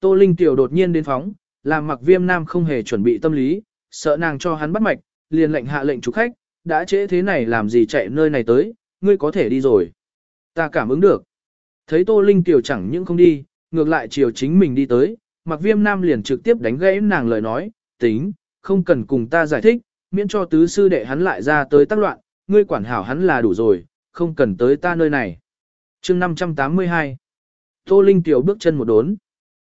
Tô Linh tiểu đột nhiên đến phóng, làm mặc viêm nam không hề chuẩn bị tâm lý, sợ nàng cho hắn bắt mạch, liền lệnh hạ lệnh chủ khách, đã trễ thế này làm gì chạy nơi này tới, ngươi có thể đi rồi. Ta cảm ứng được. Thấy Tô Linh tiểu chẳng những không đi, ngược lại chiều chính mình đi tới, mặc viêm nam liền trực tiếp đánh gãy nàng lời nói, tính, không cần cùng ta giải thích, miễn cho tứ sư đệ hắn lại ra tới tác loạn, ngươi quản hảo hắn là đủ rồi, không cần tới ta nơi này. chương 582 Tô Linh tiểu bước chân một đốn.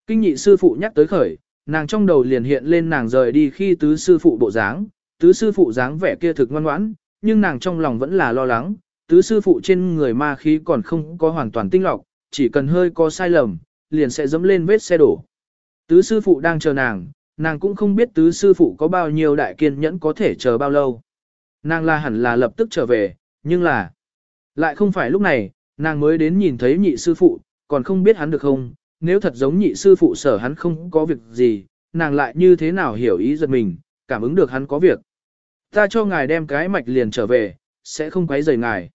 Kinh nhị sư phụ nhắc tới khởi, nàng trong đầu liền hiện lên nàng rời đi khi tứ sư phụ bộ dáng, tứ sư phụ dáng vẻ kia thực ngoan ngoãn, nhưng nàng trong lòng vẫn là lo lắng, tứ sư phụ trên người ma khí còn không có hoàn toàn tinh lọc, chỉ cần hơi có sai lầm, liền sẽ dẫm lên vết xe đổ. Tứ sư phụ đang chờ nàng, nàng cũng không biết tứ sư phụ có bao nhiêu đại kiên nhẫn có thể chờ bao lâu. Nàng là hẳn là lập tức trở về, nhưng là, lại không phải lúc này, nàng mới đến nhìn thấy nhị sư phụ, còn không biết hắn được không, nếu thật giống nhị sư phụ sở hắn không có việc gì, nàng lại như thế nào hiểu ý giật mình, cảm ứng được hắn có việc. Ta cho ngài đem cái mạch liền trở về, sẽ không quấy rầy ngài.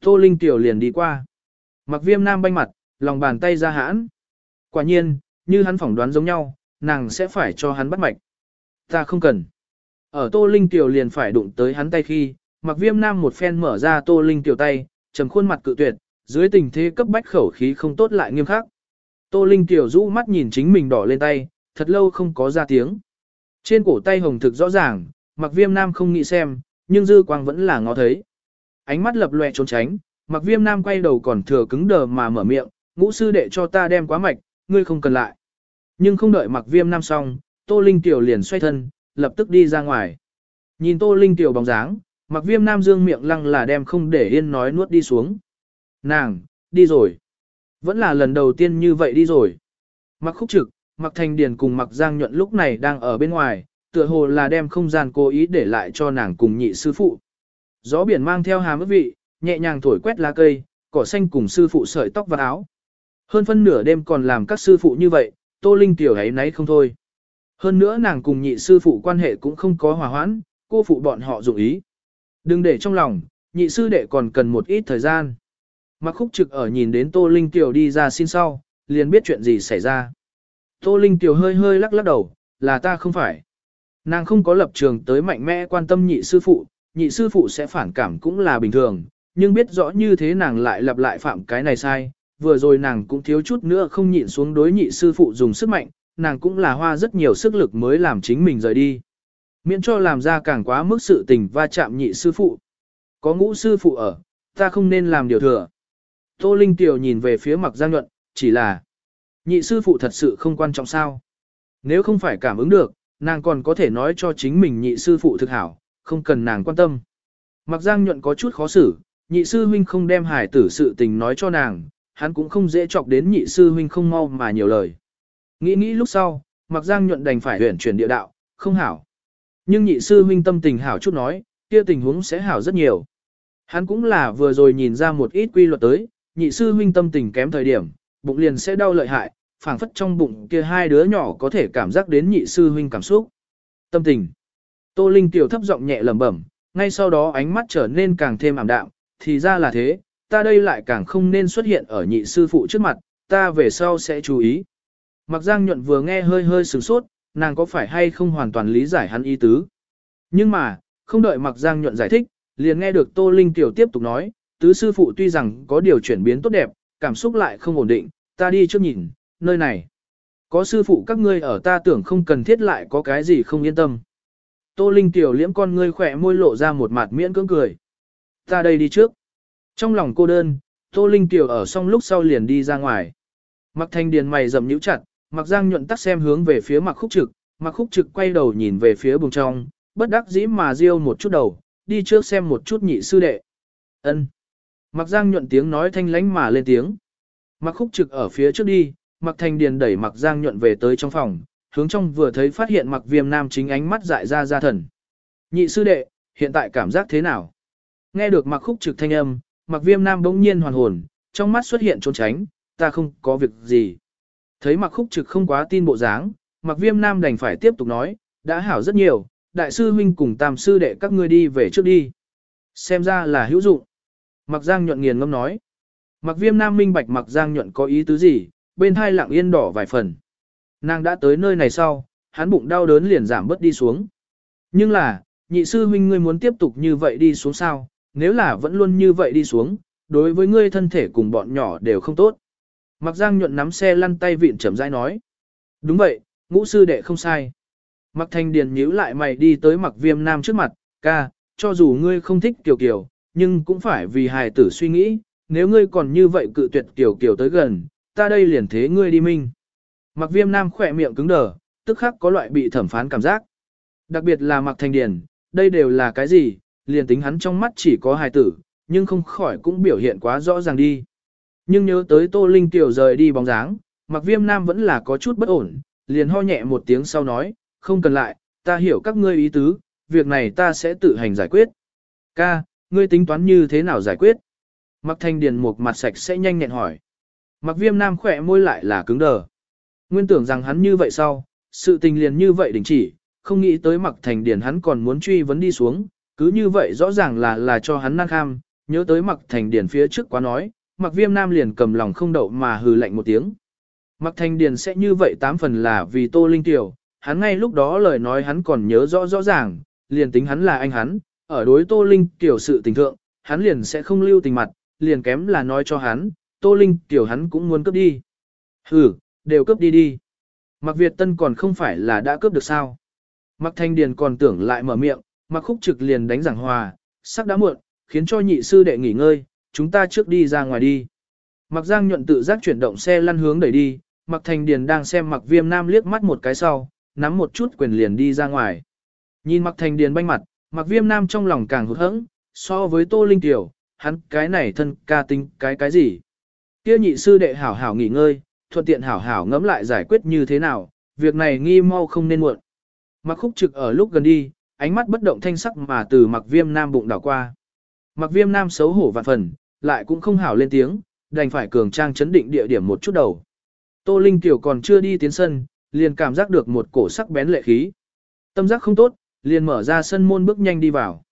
Tô Linh Tiểu liền đi qua. Mặc viêm nam banh mặt, lòng bàn tay ra hãn. Quả nhiên, như hắn phỏng đoán giống nhau, nàng sẽ phải cho hắn bắt mạch. Ta không cần. Ở Tô Linh Tiểu liền phải đụng tới hắn tay khi, mặc viêm nam một phen mở ra Tô Linh Tiểu tay, trầm khuôn mặt cự tuyệt, dưới tình thế cấp bách khẩu khí không tốt lại nghiêm khắc. Tô Linh Tiểu rũ mắt nhìn chính mình đỏ lên tay, thật lâu không có ra tiếng. Trên cổ tay hồng thực rõ ràng, mặc viêm nam không nghĩ xem, nhưng dư quang vẫn là ngó thấy. Ánh mắt lập loè trốn tránh, mặc viêm nam quay đầu còn thừa cứng đờ mà mở miệng, ngũ sư đệ cho ta đem quá mạch, ngươi không cần lại. Nhưng không đợi mặc viêm nam xong, Tô Linh Tiểu liền xoay thân, lập tức đi ra ngoài. Nhìn Tô Linh Tiểu bóng dáng, mặc viêm nam dương miệng lăng là đem không để yên nói nuốt đi xuống. Nàng, đi rồi. Vẫn là lần đầu tiên như vậy đi rồi. Mặc khúc trực, mặc thành điền cùng mặc giang nhuận lúc này đang ở bên ngoài, tựa hồ là đem không gian cố ý để lại cho nàng cùng nhị sư phụ. Gió biển mang theo hàm ước vị, nhẹ nhàng thổi quét lá cây, cỏ xanh cùng sư phụ sợi tóc và áo. Hơn phân nửa đêm còn làm các sư phụ như vậy, Tô Linh tiểu ấy nấy không thôi. Hơn nữa nàng cùng nhị sư phụ quan hệ cũng không có hòa hoãn, cô phụ bọn họ dụng ý. Đừng để trong lòng, nhị sư đệ còn cần một ít thời gian. Mặc khúc trực ở nhìn đến Tô Linh tiểu đi ra xin sau, liền biết chuyện gì xảy ra. Tô Linh tiểu hơi hơi lắc lắc đầu, là ta không phải. Nàng không có lập trường tới mạnh mẽ quan tâm nhị sư phụ, nhị sư phụ sẽ phản cảm cũng là bình thường, nhưng biết rõ như thế nàng lại lặp lại phạm cái này sai, vừa rồi nàng cũng thiếu chút nữa không nhịn xuống đối nhị sư phụ dùng sức mạnh, nàng cũng là hoa rất nhiều sức lực mới làm chính mình rời đi. Miễn cho làm ra càng quá mức sự tình va chạm nhị sư phụ. Có ngũ sư phụ ở, ta không nên làm điều thừa. Tô Linh Tiểu nhìn về phía mặc giang nhuận, chỉ là nhị sư phụ thật sự không quan trọng sao. Nếu không phải cảm ứng được, nàng còn có thể nói cho chính mình nhị sư phụ thực hảo, không cần nàng quan tâm. Mặc giang nhuận có chút khó xử, nhị sư huynh không đem hải tử sự tình nói cho nàng, hắn cũng không dễ chọc đến nhị sư huynh không mau mà nhiều lời. Nghĩ nghĩ lúc sau, mặc giang nhuận đành phải huyển chuyển địa đạo, không hảo. Nhưng nhị sư huynh tâm tình hảo chút nói, kia tình huống sẽ hảo rất nhiều. Hắn cũng là vừa rồi nhìn ra một ít quy luật tới, nhị sư huynh tâm tình kém thời điểm, bụng liền sẽ đau lợi hại, phảng phất trong bụng kia hai đứa nhỏ có thể cảm giác đến nhị sư huynh cảm xúc. Tâm tình. Tô Linh tiểu thấp giọng nhẹ lẩm bẩm, ngay sau đó ánh mắt trở nên càng thêm ảm đạm, thì ra là thế, ta đây lại càng không nên xuất hiện ở nhị sư phụ trước mặt, ta về sau sẽ chú ý. Mặc Giang nhuận vừa nghe hơi hơi sửng sốt, nàng có phải hay không hoàn toàn lý giải hắn ý tứ. Nhưng mà, không đợi Mặc Giang nhuận giải thích, liền nghe được Tô Linh tiểu tiếp tục nói, tứ sư phụ tuy rằng có điều chuyển biến tốt đẹp, cảm xúc lại không ổn định, ta đi trước nhìn, nơi này. Có sư phụ các ngươi ở ta tưởng không cần thiết lại có cái gì không yên tâm. Tô Linh tiểu liễm con ngươi khỏe môi lộ ra một mặt miễn cưỡng cười. Ta đây đi trước. Trong lòng cô đơn, Tô Linh tiểu ở xong lúc sau liền đi ra ngoài. Mặc thanh điền mày rậm nhíu chặt, mặc giang nhuận tắt xem hướng về phía mặc khúc trực, mặc khúc trực quay đầu nhìn về phía bùng trong, bất đắc dĩ mà riêu một chút đầu, đi trước xem một chút nhị sư đệ. ân Mặc giang nhuận tiếng nói thanh lánh mà lên tiếng. Mặc khúc trực ở phía trước đi, mặc thanh điền đẩy mặc giang nhuận về tới trong phòng, hướng trong vừa thấy phát hiện mặc viêm nam chính ánh mắt dại ra ra thần. Nhị sư đệ, hiện tại cảm giác thế nào? Nghe được mặc khúc trực thanh âm, mặc viêm nam bỗng nhiên hoàn hồn, trong mắt xuất hiện trốn tránh, ta không có việc gì. Thấy mặc khúc trực không quá tin bộ dáng, mặc viêm nam đành phải tiếp tục nói, đã hảo rất nhiều, đại sư huynh cùng tam sư đệ các ngươi đi về trước đi. Xem ra là hữu dụng. Mặc giang nhuận nghiền ngâm nói. Mặc viêm nam minh bạch mặc giang nhuận có ý tứ gì, bên hai lặng yên đỏ vài phần. Nàng đã tới nơi này sau, hắn bụng đau đớn liền giảm bớt đi xuống. Nhưng là, nhị sư huynh ngươi muốn tiếp tục như vậy đi xuống sao, nếu là vẫn luôn như vậy đi xuống, đối với ngươi thân thể cùng bọn nhỏ đều không tốt. Mặc giang nhuận nắm xe lăn tay vịn chậm rãi nói. Đúng vậy, ngũ sư đệ không sai. Mặc thanh điền nhíu lại mày đi tới mặc viêm nam trước mặt, ca, cho dù ngươi không thích kiều kiều, nhưng cũng phải vì hài tử suy nghĩ, nếu ngươi còn như vậy cự tuyệt tiểu kiều tới gần, ta đây liền thế ngươi đi minh. Mặc viêm nam khỏe miệng cứng đờ, tức khắc có loại bị thẩm phán cảm giác. Đặc biệt là mặc thanh điền, đây đều là cái gì, liền tính hắn trong mắt chỉ có hài tử, nhưng không khỏi cũng biểu hiện quá rõ ràng đi. Nhưng nhớ tới Tô Linh tiểu rời đi bóng dáng, mặc viêm nam vẫn là có chút bất ổn, liền ho nhẹ một tiếng sau nói, không cần lại, ta hiểu các ngươi ý tứ, việc này ta sẽ tự hành giải quyết. Ca, ngươi tính toán như thế nào giải quyết? Mặc thanh điền một mặt sạch sẽ nhanh nhẹn hỏi. Mặc viêm nam khỏe môi lại là cứng đờ. Nguyên tưởng rằng hắn như vậy sau, sự tình liền như vậy đình chỉ, không nghĩ tới mặc thành điền hắn còn muốn truy vấn đi xuống, cứ như vậy rõ ràng là là cho hắn năng kham, nhớ tới mặc thành điền phía trước quá nói, mặc viêm nam liền cầm lòng không đậu mà hừ lạnh một tiếng. Mặc thành điền sẽ như vậy tám phần là vì tô linh tiểu, hắn ngay lúc đó lời nói hắn còn nhớ rõ rõ ràng, liền tính hắn là anh hắn, ở đối tô linh tiểu sự tình thượng, hắn liền sẽ không lưu tình mặt, liền kém là nói cho hắn, tô linh tiểu hắn cũng muốn cướp đi. Hừ, đều cướp đi đi. Mặc Việt Tân còn không phải là đã cướp được sao. Mặc Thanh Điền còn tưởng lại mở miệng, Mặc Khúc Trực liền đánh giảng hòa, sắc đã muộn, khiến cho nhị sư đệ nghỉ ngơi, chúng ta trước đi ra ngoài đi. Mặc Giang nhuận tự giác chuyển động xe lăn hướng đẩy đi, Mặc thanh Điền đang xem Mặc Viêm Nam liếc mắt một cái sau, nắm một chút quyền liền đi ra ngoài. Nhìn Mặc thanh Điền banh mặt, Mặc Viêm Nam trong lòng càng hụt hẫng, so với Tô Linh Tiểu, hắn cái này thân ca tính cái cái gì. Kia nhị sư đệ hảo hảo nghỉ ngơi, thuận tiện hảo hảo ngẫm lại giải quyết như thế nào, việc này nghi mau không nên muộn. Mặc khúc trực ở lúc gần đi, ánh mắt bất động thanh sắc mà từ mặc viêm nam bụng đảo qua. Mặc viêm nam xấu hổ vạn phần, lại cũng không hảo lên tiếng, đành phải cường trang chấn định địa điểm một chút đầu. Tô Linh Tiểu còn chưa đi tiến sân, liền cảm giác được một cổ sắc bén lệ khí. Tâm giác không tốt, liền mở ra sân môn bước nhanh đi vào.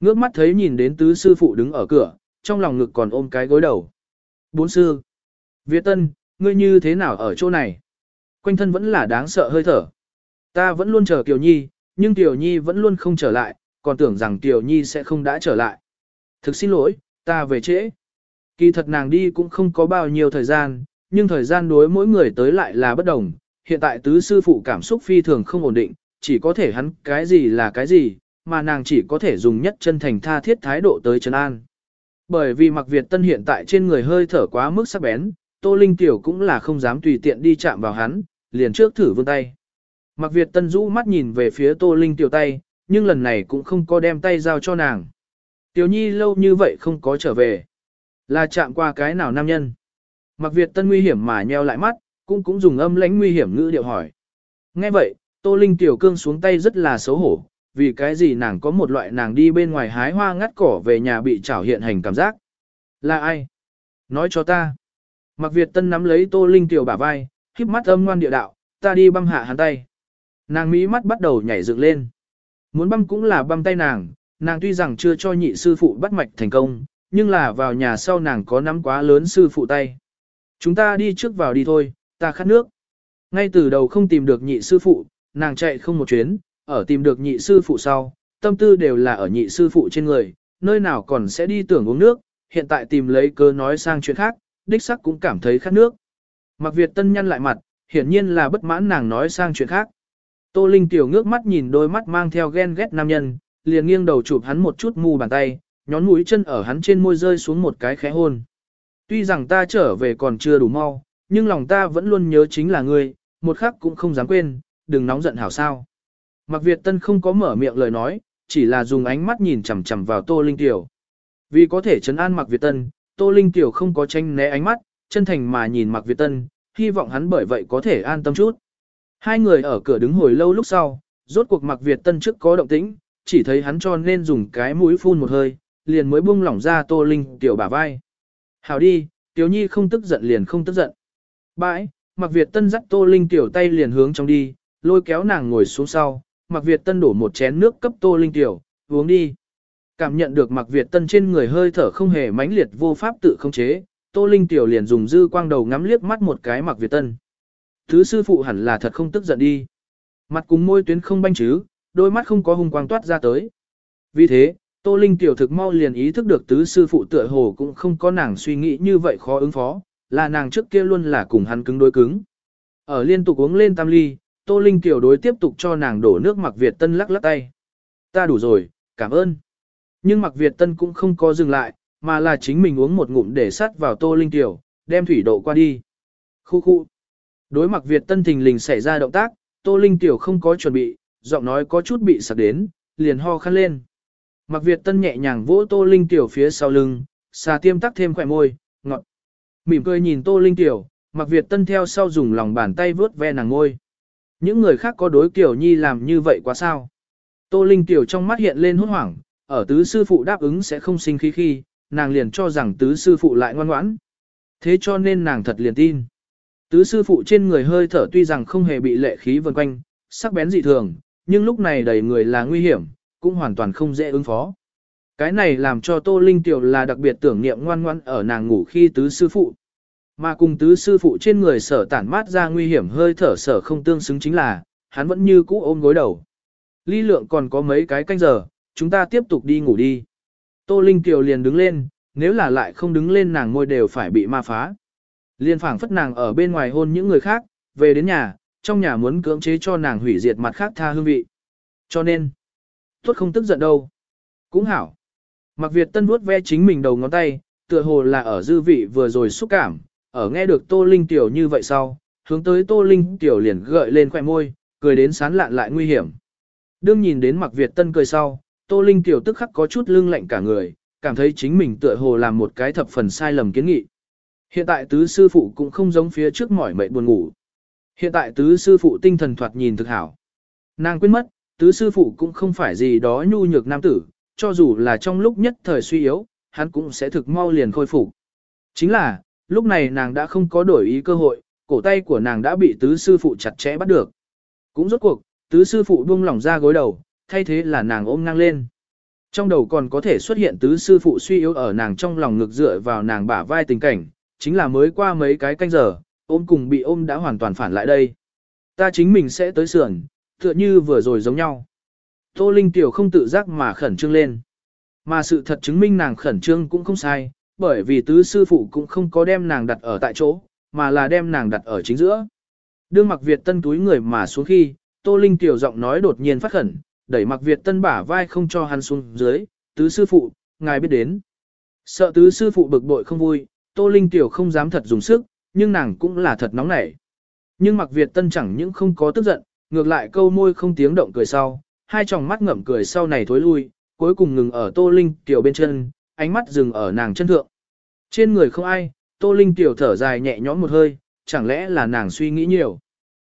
Ngước mắt thấy nhìn đến tứ sư phụ đứng ở cửa, trong lòng ngực còn ôm cái gối đầu. Bốn sư. Việt Tân, ngươi như thế nào ở chỗ này? Quanh thân vẫn là đáng sợ hơi thở. Ta vẫn luôn chờ Kiều Nhi, nhưng Kiều Nhi vẫn luôn không trở lại, còn tưởng rằng Kiều Nhi sẽ không đã trở lại. Thực xin lỗi, ta về trễ. Kỳ thật nàng đi cũng không có bao nhiêu thời gian, nhưng thời gian đối mỗi người tới lại là bất đồng. Hiện tại tứ sư phụ cảm xúc phi thường không ổn định, chỉ có thể hắn cái gì là cái gì, mà nàng chỉ có thể dùng nhất chân thành tha thiết thái độ tới Trần an. Bởi vì mặc Việt Tân hiện tại trên người hơi thở quá mức sắc bén, Tô Linh Tiểu cũng là không dám tùy tiện đi chạm vào hắn, liền trước thử vươn tay. Mặc Việt Tân rũ mắt nhìn về phía Tô Linh Tiểu tay, nhưng lần này cũng không có đem tay giao cho nàng. Tiểu Nhi lâu như vậy không có trở về. Là chạm qua cái nào nam nhân. Mặc Việt Tân nguy hiểm mà nheo lại mắt, cũng cũng dùng âm lãnh nguy hiểm ngữ điệu hỏi. Nghe vậy, Tô Linh Tiểu cương xuống tay rất là xấu hổ, vì cái gì nàng có một loại nàng đi bên ngoài hái hoa ngắt cỏ về nhà bị trảo hiện hành cảm giác. Là ai? Nói cho ta. Mặc Việt Tân nắm lấy Tô Linh Tiểu bả vai, khiếp mắt âm ngoan địa đạo, ta đi băm hạ hắn tay. Nàng mỹ mắt bắt đầu nhảy dựng lên. Muốn băm cũng là băm tay nàng, nàng tuy rằng chưa cho nhị sư phụ bắt mạch thành công, nhưng là vào nhà sau nàng có nắm quá lớn sư phụ tay. Chúng ta đi trước vào đi thôi, ta khát nước. Ngay từ đầu không tìm được nhị sư phụ, nàng chạy không một chuyến, ở tìm được nhị sư phụ sau, tâm tư đều là ở nhị sư phụ trên người, nơi nào còn sẽ đi tưởng uống nước, hiện tại tìm lấy cơ nói sang chuyện khác, đích sắc cũng cảm thấy khát nước. Mặc Việt Tân nhăn lại mặt, hiển nhiên là bất mãn nàng nói sang chuyện khác. Tô Linh tiểu ngước mắt nhìn đôi mắt mang theo ghen ghét nam nhân, liền nghiêng đầu chụp hắn một chút mù bàn tay, nhón mũi chân ở hắn trên môi rơi xuống một cái khẽ hôn. Tuy rằng ta trở về còn chưa đủ mau, nhưng lòng ta vẫn luôn nhớ chính là ngươi, một khắc cũng không dám quên, đừng nóng giận hảo sao. Mặc Việt Tân không có mở miệng lời nói, chỉ là dùng ánh mắt nhìn chằm chằm vào Tô Linh Tiểu. Vì có thể chấn an Mặc Việt Tân, Tô Linh Tiểu không có tranh né ánh mắt, chân thành mà nhìn Mặc Việt Tân, hy vọng hắn bởi vậy có thể an tâm chút. Hai người ở cửa đứng hồi lâu lúc sau, rốt cuộc Mặc Việt Tân trước có động tĩnh, chỉ thấy hắn cho nên dùng cái mũi phun một hơi, liền mới buông lỏng ra Tô Linh Tiểu bả vai. Hảo đi, Tiểu Nhi không tức giận liền không tức giận. Bãi, Mặc Việt Tân dắt Tô Linh Tiểu tay liền hướng trong đi, lôi kéo nàng ngồi xuống sau, Mạc Việt Tân đổ một chén nước cấp Tô Linh Tiểu, uống đi. Cảm nhận được Mạc Việt Tân trên người hơi thở không hề mãnh liệt vô pháp tự không chế, Tô Linh Tiểu liền dùng dư quang đầu ngắm liếc mắt một cái Mạc Việt Tân. Thứ sư phụ hẳn là thật không tức giận đi. Mặt cùng môi tuyến không banh chứ, đôi mắt không có hung quang toát ra tới. Vì thế, Tô Linh tiểu thực mau liền ý thức được tứ sư phụ tựa hồ cũng không có nàng suy nghĩ như vậy khó ứng phó, là nàng trước kia luôn là cùng hắn cứng đối cứng. Ở liên tục uống lên tam ly, Tô Linh Kiều đối tiếp tục cho nàng đổ nước mặc Việt Tân lắc lắc tay. Ta đủ rồi, cảm ơn. Nhưng mặc Việt Tân cũng không có dừng lại, mà là chính mình uống một ngụm để sắt vào Tô Linh Kiều, đem thủy độ qua đi. Khu khu. Đối mặc Việt Tân thình lình xảy ra động tác, Tô Linh Kiều không có chuẩn bị, giọng nói có chút bị sặc đến, liền ho khăn lên. Mặc Việt Tân nhẹ nhàng vỗ Tô Linh Tiểu phía sau lưng, xà tiêm tắc thêm khỏe môi, ngọt. Mỉm cười nhìn Tô Linh Tiểu, Mặc Việt Tân theo sau dùng lòng bàn tay vướt ve nàng ngôi. Những người khác có đối kiểu nhi làm như vậy quá sao? Tô Linh Tiểu trong mắt hiện lên hốt hoảng, ở tứ sư phụ đáp ứng sẽ không sinh khí khi, nàng liền cho rằng tứ sư phụ lại ngoan ngoãn. Thế cho nên nàng thật liền tin. Tứ sư phụ trên người hơi thở tuy rằng không hề bị lệ khí vần quanh, sắc bén dị thường, nhưng lúc này đầy người là nguy hiểm, cũng hoàn toàn không dễ ứng phó. Cái này làm cho Tô Linh Tiểu là đặc biệt tưởng niệm ngoan ngoan ở nàng ngủ khi tứ sư phụ. Mà cùng tứ sư phụ trên người sở tản mát ra nguy hiểm hơi thở sở không tương xứng chính là, hắn vẫn như cũ ôm gối đầu. Ly lượng còn có mấy cái canh giờ, chúng ta tiếp tục đi ngủ đi. Tô Linh Kiều liền đứng lên, nếu là lại không đứng lên nàng ngôi đều phải bị ma phá. Liên phảng phất nàng ở bên ngoài hôn những người khác, về đến nhà, trong nhà muốn cưỡng chế cho nàng hủy diệt mặt khác tha hương vị. Cho nên, tuất không tức giận đâu. Cũng hảo. Mặc Việt Tân vuốt ve chính mình đầu ngón tay, tựa hồ là ở dư vị vừa rồi xúc cảm, ở nghe được Tô Linh Tiểu như vậy sau, hướng tới Tô Linh Tiểu liền gợi lên khỏe môi, cười đến sán lạn lại nguy hiểm. Đương nhìn đến Mặc Việt Tân cười sau, Tô Linh Tiểu tức khắc có chút lưng lạnh cả người, cảm thấy chính mình tựa hồ làm một cái thập phần sai lầm kiến nghị. Hiện tại tứ sư phụ cũng không giống phía trước mỏi mệt buồn ngủ. Hiện tại tứ sư phụ tinh thần thoạt nhìn thực hảo. Nàng quên mất, tứ sư phụ cũng không phải gì đó nhu nhược nam tử, cho dù là trong lúc nhất thời suy yếu, hắn cũng sẽ thực mau liền khôi phục. Chính là, lúc này nàng đã không có đổi ý cơ hội, cổ tay của nàng đã bị tứ sư phụ chặt chẽ bắt được. Cũng rốt cuộc, tứ sư phụ buông lỏng ra gối đầu, thay thế là nàng ôm ngang lên. Trong đầu còn có thể xuất hiện tứ sư phụ suy yếu ở nàng trong lòng ngực dựa vào nàng bả vai tình cảnh, chính là mới qua mấy cái canh giờ, ôm cùng bị ôm đã hoàn toàn phản lại đây. Ta chính mình sẽ tới sườn, tựa như vừa rồi giống nhau. Tô Linh Tiểu không tự giác mà khẩn trương lên. Mà sự thật chứng minh nàng khẩn trương cũng không sai, bởi vì tứ sư phụ cũng không có đem nàng đặt ở tại chỗ, mà là đem nàng đặt ở chính giữa. Đương mặc Việt tân túi người mà xuống khi, Tô Linh Tiểu giọng nói đột nhiên phát khẩn, đẩy mặc Việt tân bả vai không cho hắn xuống dưới, tứ sư phụ, ngài biết đến. Sợ tứ sư phụ bực bội không vui, Tô Linh Tiểu không dám thật dùng sức, nhưng nàng cũng là thật nóng nảy. Nhưng mặc Việt tân chẳng những không có tức giận, ngược lại câu môi không tiếng động cười sau, hai tròng mắt ngậm cười sau này thối lui, cuối cùng ngừng ở Tô Linh Tiểu bên chân, ánh mắt dừng ở nàng chân thượng. Trên người không ai, Tô Linh Tiểu thở dài nhẹ nhõm một hơi, chẳng lẽ là nàng suy nghĩ nhiều.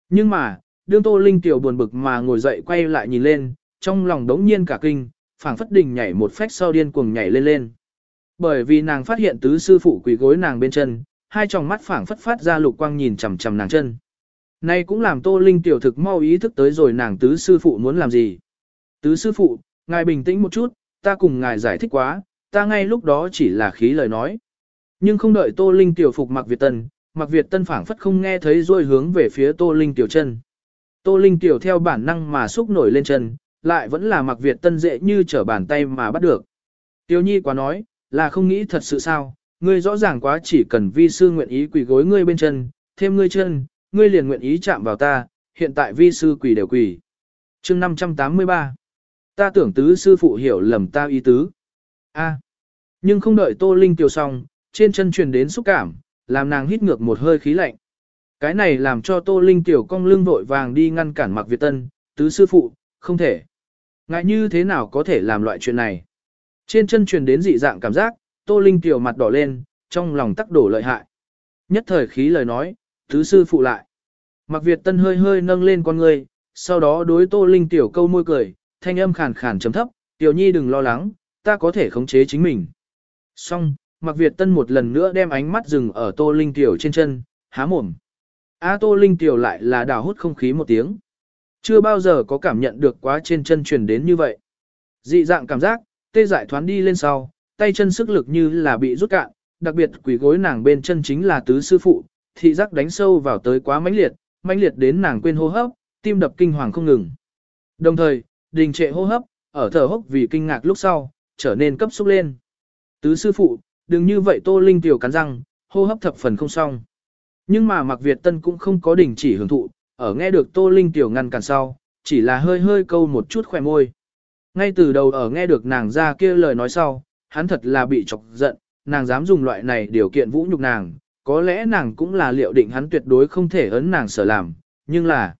Nhưng mà, đương Tô Linh Tiểu buồn bực mà ngồi dậy quay lại nhìn lên, trong lòng đống nhiên cả kinh, phảng phất đình nhảy một phách sau điên cuồng nhảy lên lên. Bởi vì nàng phát hiện tứ sư phụ quỳ gối nàng bên chân, hai tròng mắt phảng phất phát ra lục quang nhìn chằm chằm nàng chân. Này cũng làm Tô Linh tiểu thực mau ý thức tới rồi nàng tứ sư phụ muốn làm gì. Tứ sư phụ, ngài bình tĩnh một chút, ta cùng ngài giải thích quá, ta ngay lúc đó chỉ là khí lời nói. Nhưng không đợi Tô Linh tiểu phục mặc Việt Tân, mặc Việt Tân phảng phất không nghe thấy rồi hướng về phía Tô Linh tiểu chân. Tô Linh tiểu theo bản năng mà xúc nổi lên chân, lại vẫn là mặc Việt Tân dễ như trở bàn tay mà bắt được. Tiêu Nhi quá nói, là không nghĩ thật sự sao, ngươi rõ ràng quá chỉ cần vi sư nguyện ý quỳ gối ngươi bên chân, thêm ngươi chân, ngươi liền nguyện ý chạm vào ta, hiện tại vi sư quỳ đều quỳ. chương 583 Ta tưởng tứ sư phụ hiểu lầm ta ý tứ a nhưng không đợi Tô Linh tiểu xong, trên chân truyền đến xúc cảm, làm nàng hít ngược một hơi khí lạnh. Cái này làm cho Tô Linh tiểu cong lưng vội vàng đi ngăn cản Mặc Việt Tân, tứ sư phụ, không thể. Ngại như thế nào có thể làm loại chuyện này? Trên chân truyền đến dị dạng cảm giác, Tô Linh tiểu mặt đỏ lên, trong lòng tắc đổ lợi hại. Nhất thời khí lời nói, Tứ sư phụ lại. Mặc Việt Tân hơi hơi nâng lên con người, sau đó đối Tô Linh tiểu câu môi cười, thanh âm khàn khàn chấm thấp, tiểu nhi đừng lo lắng, ta có thể khống chế chính mình. Xong, Mặc Việt Tân một lần nữa đem ánh mắt dừng ở Tô Linh tiểu trên chân, há mồm. A Tô Linh tiểu lại là đào hút không khí một tiếng. Chưa bao giờ có cảm nhận được quá trên chân truyền đến như vậy. Dị dạng cảm giác, tê dại thoán đi lên sau, tay chân sức lực như là bị rút cạn, đặc biệt quỷ gối nàng bên chân chính là tứ sư phụ, thị giác đánh sâu vào tới quá mãnh liệt, mãnh liệt đến nàng quên hô hấp, tim đập kinh hoàng không ngừng. Đồng thời, đình trệ hô hấp, ở thở hốc vì kinh ngạc lúc sau, trở nên cấp xúc lên. Tứ sư phụ, đừng như vậy Tô Linh tiểu cắn răng, hô hấp thập phần không xong. Nhưng mà Mạc Việt Tân cũng không có đình chỉ hưởng thụ, ở nghe được Tô Linh tiểu ngăn cản sau, chỉ là hơi hơi câu một chút khỏe môi. Ngay từ đầu ở nghe được nàng ra kia lời nói sau, hắn thật là bị chọc giận, nàng dám dùng loại này điều kiện vũ nhục nàng, có lẽ nàng cũng là liệu định hắn tuyệt đối không thể ấn nàng sở làm, nhưng là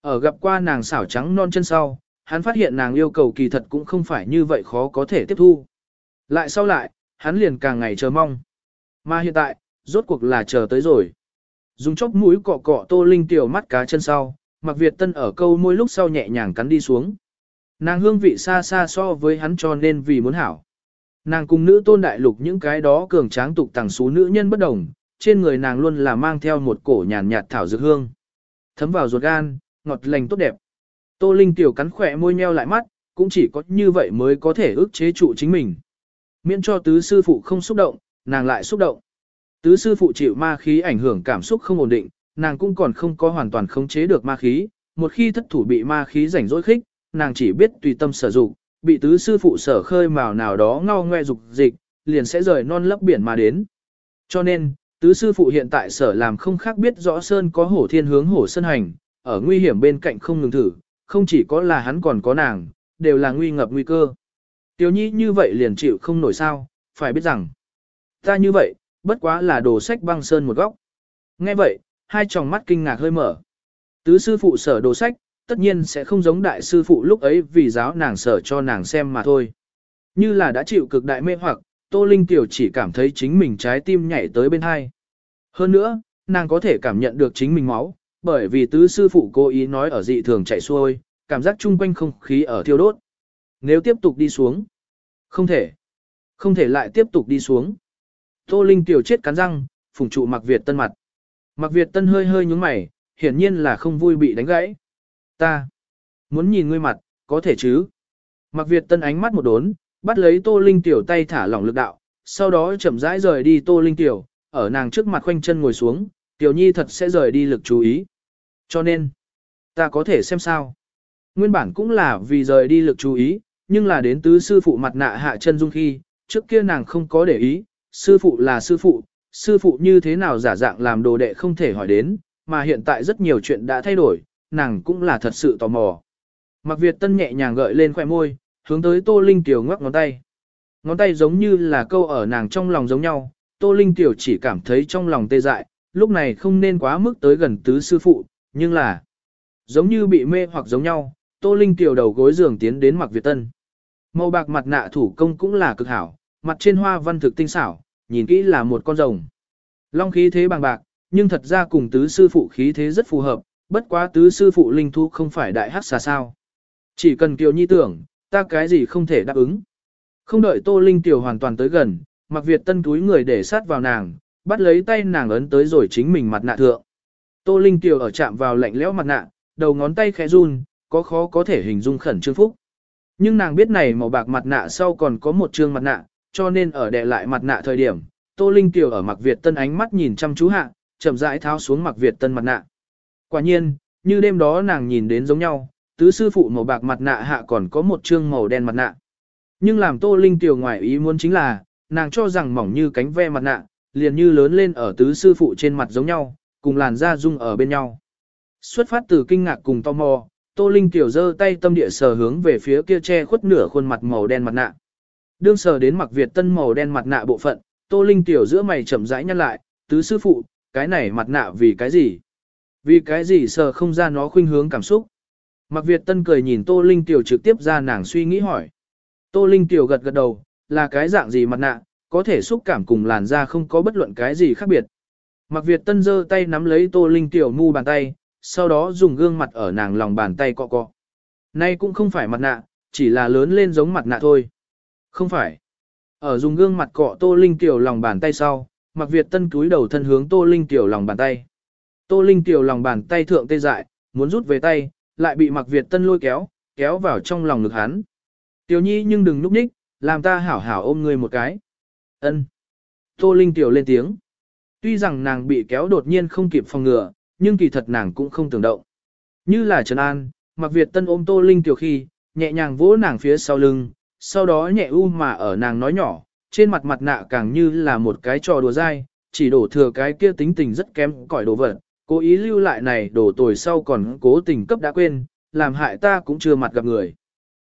ở gặp qua nàng xảo trắng non chân sau, hắn phát hiện nàng yêu cầu kỳ thật cũng không phải như vậy khó có thể tiếp thu. Lại sau lại, hắn liền càng ngày chờ mong. Mà hiện tại, rốt cuộc là chờ tới rồi. Dùng chốc mũi cọ cọ tô linh tiểu mắt cá chân sau, mặc Việt Tân ở câu môi lúc sau nhẹ nhàng cắn đi xuống. Nàng hương vị xa xa so với hắn cho nên vì muốn hảo. Nàng cùng nữ tôn đại lục những cái đó cường tráng tục tàng số nữ nhân bất đồng, trên người nàng luôn là mang theo một cổ nhàn nhạt thảo dược hương. Thấm vào ruột gan, ngọt lành tốt đẹp. Tô Linh tiểu cắn khỏe môi nheo lại mắt, cũng chỉ có như vậy mới có thể ức chế trụ chính mình. Miễn cho tứ sư phụ không xúc động, nàng lại xúc động. Tứ sư phụ chịu ma khí ảnh hưởng cảm xúc không ổn định, nàng cũng còn không có hoàn toàn khống chế được ma khí. Một khi thất thủ bị ma khí rảnh rỗi khích, nàng chỉ biết tùy tâm sở dụng, bị tứ sư phụ sở khơi mào nào đó ngao ngoe dục dịch, liền sẽ rời non lấp biển mà đến. Cho nên, tứ sư phụ hiện tại sở làm không khác biết rõ sơn có hổ thiên hướng hổ sơn hành, ở nguy hiểm bên cạnh không ngừng thử, không chỉ có là hắn còn có nàng, đều là nguy ngập nguy cơ. Tiểu nhi như vậy liền chịu không nổi sao, phải biết rằng, ta như vậy, bất quá là đồ sách băng sơn một góc. Nghe vậy, hai tròng mắt kinh ngạc hơi mở. Tứ sư phụ sở đồ sách, tất nhiên sẽ không giống đại sư phụ lúc ấy vì giáo nàng sở cho nàng xem mà thôi. Như là đã chịu cực đại mê hoặc, Tô Linh Tiểu chỉ cảm thấy chính mình trái tim nhảy tới bên hai. Hơn nữa, nàng có thể cảm nhận được chính mình máu, bởi vì tứ sư phụ cố ý nói ở dị thường chạy xuôi, cảm giác chung quanh không khí ở thiêu đốt. Nếu tiếp tục đi xuống, không thể, không thể lại tiếp tục đi xuống. Tô Linh Tiểu chết cắn răng, phùng trụ Mạc Việt Tân mặt. Mạc Việt Tân hơi hơi nhúng mày, hiển nhiên là không vui bị đánh gãy. Ta, muốn nhìn ngươi mặt, có thể chứ. Mạc Việt Tân ánh mắt một đốn, bắt lấy Tô Linh Tiểu tay thả lỏng lực đạo, sau đó chậm rãi rời đi Tô Linh Tiểu, ở nàng trước mặt khoanh chân ngồi xuống, Tiểu Nhi thật sẽ rời đi lực chú ý. Cho nên, ta có thể xem sao. Nguyên bản cũng là vì rời đi lực chú ý, nhưng là đến tứ sư phụ mặt nạ hạ chân dung khi, trước kia nàng không có để ý, sư phụ là sư phụ, sư phụ như thế nào giả dạng làm đồ đệ không thể hỏi đến, mà hiện tại rất nhiều chuyện đã thay đổi, nàng cũng là thật sự tò mò. Mặc Việt Tân nhẹ nhàng gợi lên khoẻ môi, hướng tới Tô Linh Tiểu ngoắc ngón tay. Ngón tay giống như là câu ở nàng trong lòng giống nhau, Tô Linh Tiểu chỉ cảm thấy trong lòng tê dại, lúc này không nên quá mức tới gần tứ sư phụ, nhưng là giống như bị mê hoặc giống nhau, Tô Linh Tiểu đầu gối giường tiến đến Mặc Việt Tân. Màu bạc mặt nạ thủ công cũng là cực hảo, mặt trên hoa văn thực tinh xảo, nhìn kỹ là một con rồng. Long khí thế bằng bạc, nhưng thật ra cùng tứ sư phụ khí thế rất phù hợp, bất quá tứ sư phụ linh thu không phải đại hắc xà sao. Chỉ cần Kiều Nhi tưởng, ta cái gì không thể đáp ứng. Không đợi Tô Linh Tiểu hoàn toàn tới gần, mặc Việt tân túi người để sát vào nàng, bắt lấy tay nàng ấn tới rồi chính mình mặt nạ thượng. Tô Linh Tiểu ở chạm vào lạnh lẽo mặt nạ, đầu ngón tay khẽ run, có khó có thể hình dung khẩn trương phúc. Nhưng nàng biết này màu bạc mặt nạ sau còn có một trương mặt nạ, cho nên ở đè lại mặt nạ thời điểm, Tô Linh Tiểu ở mặc Việt tân ánh mắt nhìn chăm chú hạ, chậm rãi tháo xuống mặc Việt tân mặt nạ. Quả nhiên, như đêm đó nàng nhìn đến giống nhau, tứ sư phụ màu bạc mặt nạ hạ còn có một trương màu đen mặt nạ. Nhưng làm Tô Linh tiểu ngoài ý muốn chính là, nàng cho rằng mỏng như cánh ve mặt nạ, liền như lớn lên ở tứ sư phụ trên mặt giống nhau, cùng làn da dung ở bên nhau. Xuất phát từ kinh ngạc cùng tò mò, Tô Linh tiểu giơ tay tâm địa sờ hướng về phía kia che khuất nửa khuôn mặt màu đen mặt nạ. Đương sờ đến mặc Việt tân màu đen mặt nạ bộ phận, Tô Linh tiểu giữa mày chậm rãi nhăn lại, tứ sư phụ, cái này mặt nạ vì cái gì? Vì cái gì sờ không ra nó khuynh hướng cảm xúc? mặc Việt Tân cười nhìn Tô Linh Tiểu trực tiếp ra nàng suy nghĩ hỏi. Tô Linh Tiểu gật gật đầu, là cái dạng gì mặt nạ, có thể xúc cảm cùng làn da không có bất luận cái gì khác biệt. Mạc Việt Tân giơ tay nắm lấy Tô Linh Tiểu mu bàn tay, sau đó dùng gương mặt ở nàng lòng bàn tay cọ cọ. Nay cũng không phải mặt nạ, chỉ là lớn lên giống mặt nạ thôi. Không phải. Ở dùng gương mặt cọ Tô Linh Tiểu lòng bàn tay sau, Mạc Việt Tân cúi đầu thân hướng Tô Linh Tiểu lòng bàn tay. Tô Linh Tiểu lòng bàn tay thượng tê dại, muốn rút về tay, lại bị Mạc Việt Tân lôi kéo, kéo vào trong lòng ngực hắn. Tiểu Nhi nhưng đừng núp ních, làm ta hảo hảo ôm ngươi một cái. Ân. Tô Linh Tiểu lên tiếng. Tuy rằng nàng bị kéo đột nhiên không kịp phòng ngừa, nhưng kỳ thật nàng cũng không tưởng động. Như là Trần An, Mạc Việt Tân ôm Tô Linh tiểu khi, nhẹ nhàng vỗ nàng phía sau lưng, sau đó nhẹ u mà ở nàng nói nhỏ, trên mặt mặt nạ càng như là một cái trò đùa dai, chỉ đổ thừa cái kia tính tình rất kém cỏi đồ vật, cố ý lưu lại này đổ tồi sau còn cố tình cấp đã quên, làm hại ta cũng chưa mặt gặp người.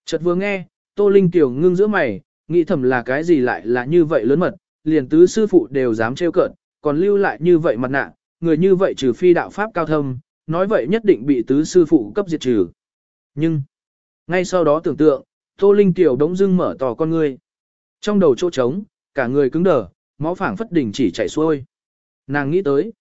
Chợt vừa nghe, Tô Linh tiểu ngưng giữa mày, nghĩ thầm là cái gì lại là như vậy lớn mật, liền tứ sư phụ đều dám trêu cợt, còn lưu lại như vậy mặt nạ, người như vậy trừ phi đạo pháp cao thâm, nói vậy nhất định bị tứ sư phụ cấp diệt trừ. Nhưng, ngay sau đó tưởng tượng, Tô Linh tiểu đống dưng mở tỏ con ngươi. Trong đầu chỗ trống, cả người cứng đờ, máu phảng phất đỉnh chỉ chảy xuôi. Nàng nghĩ tới,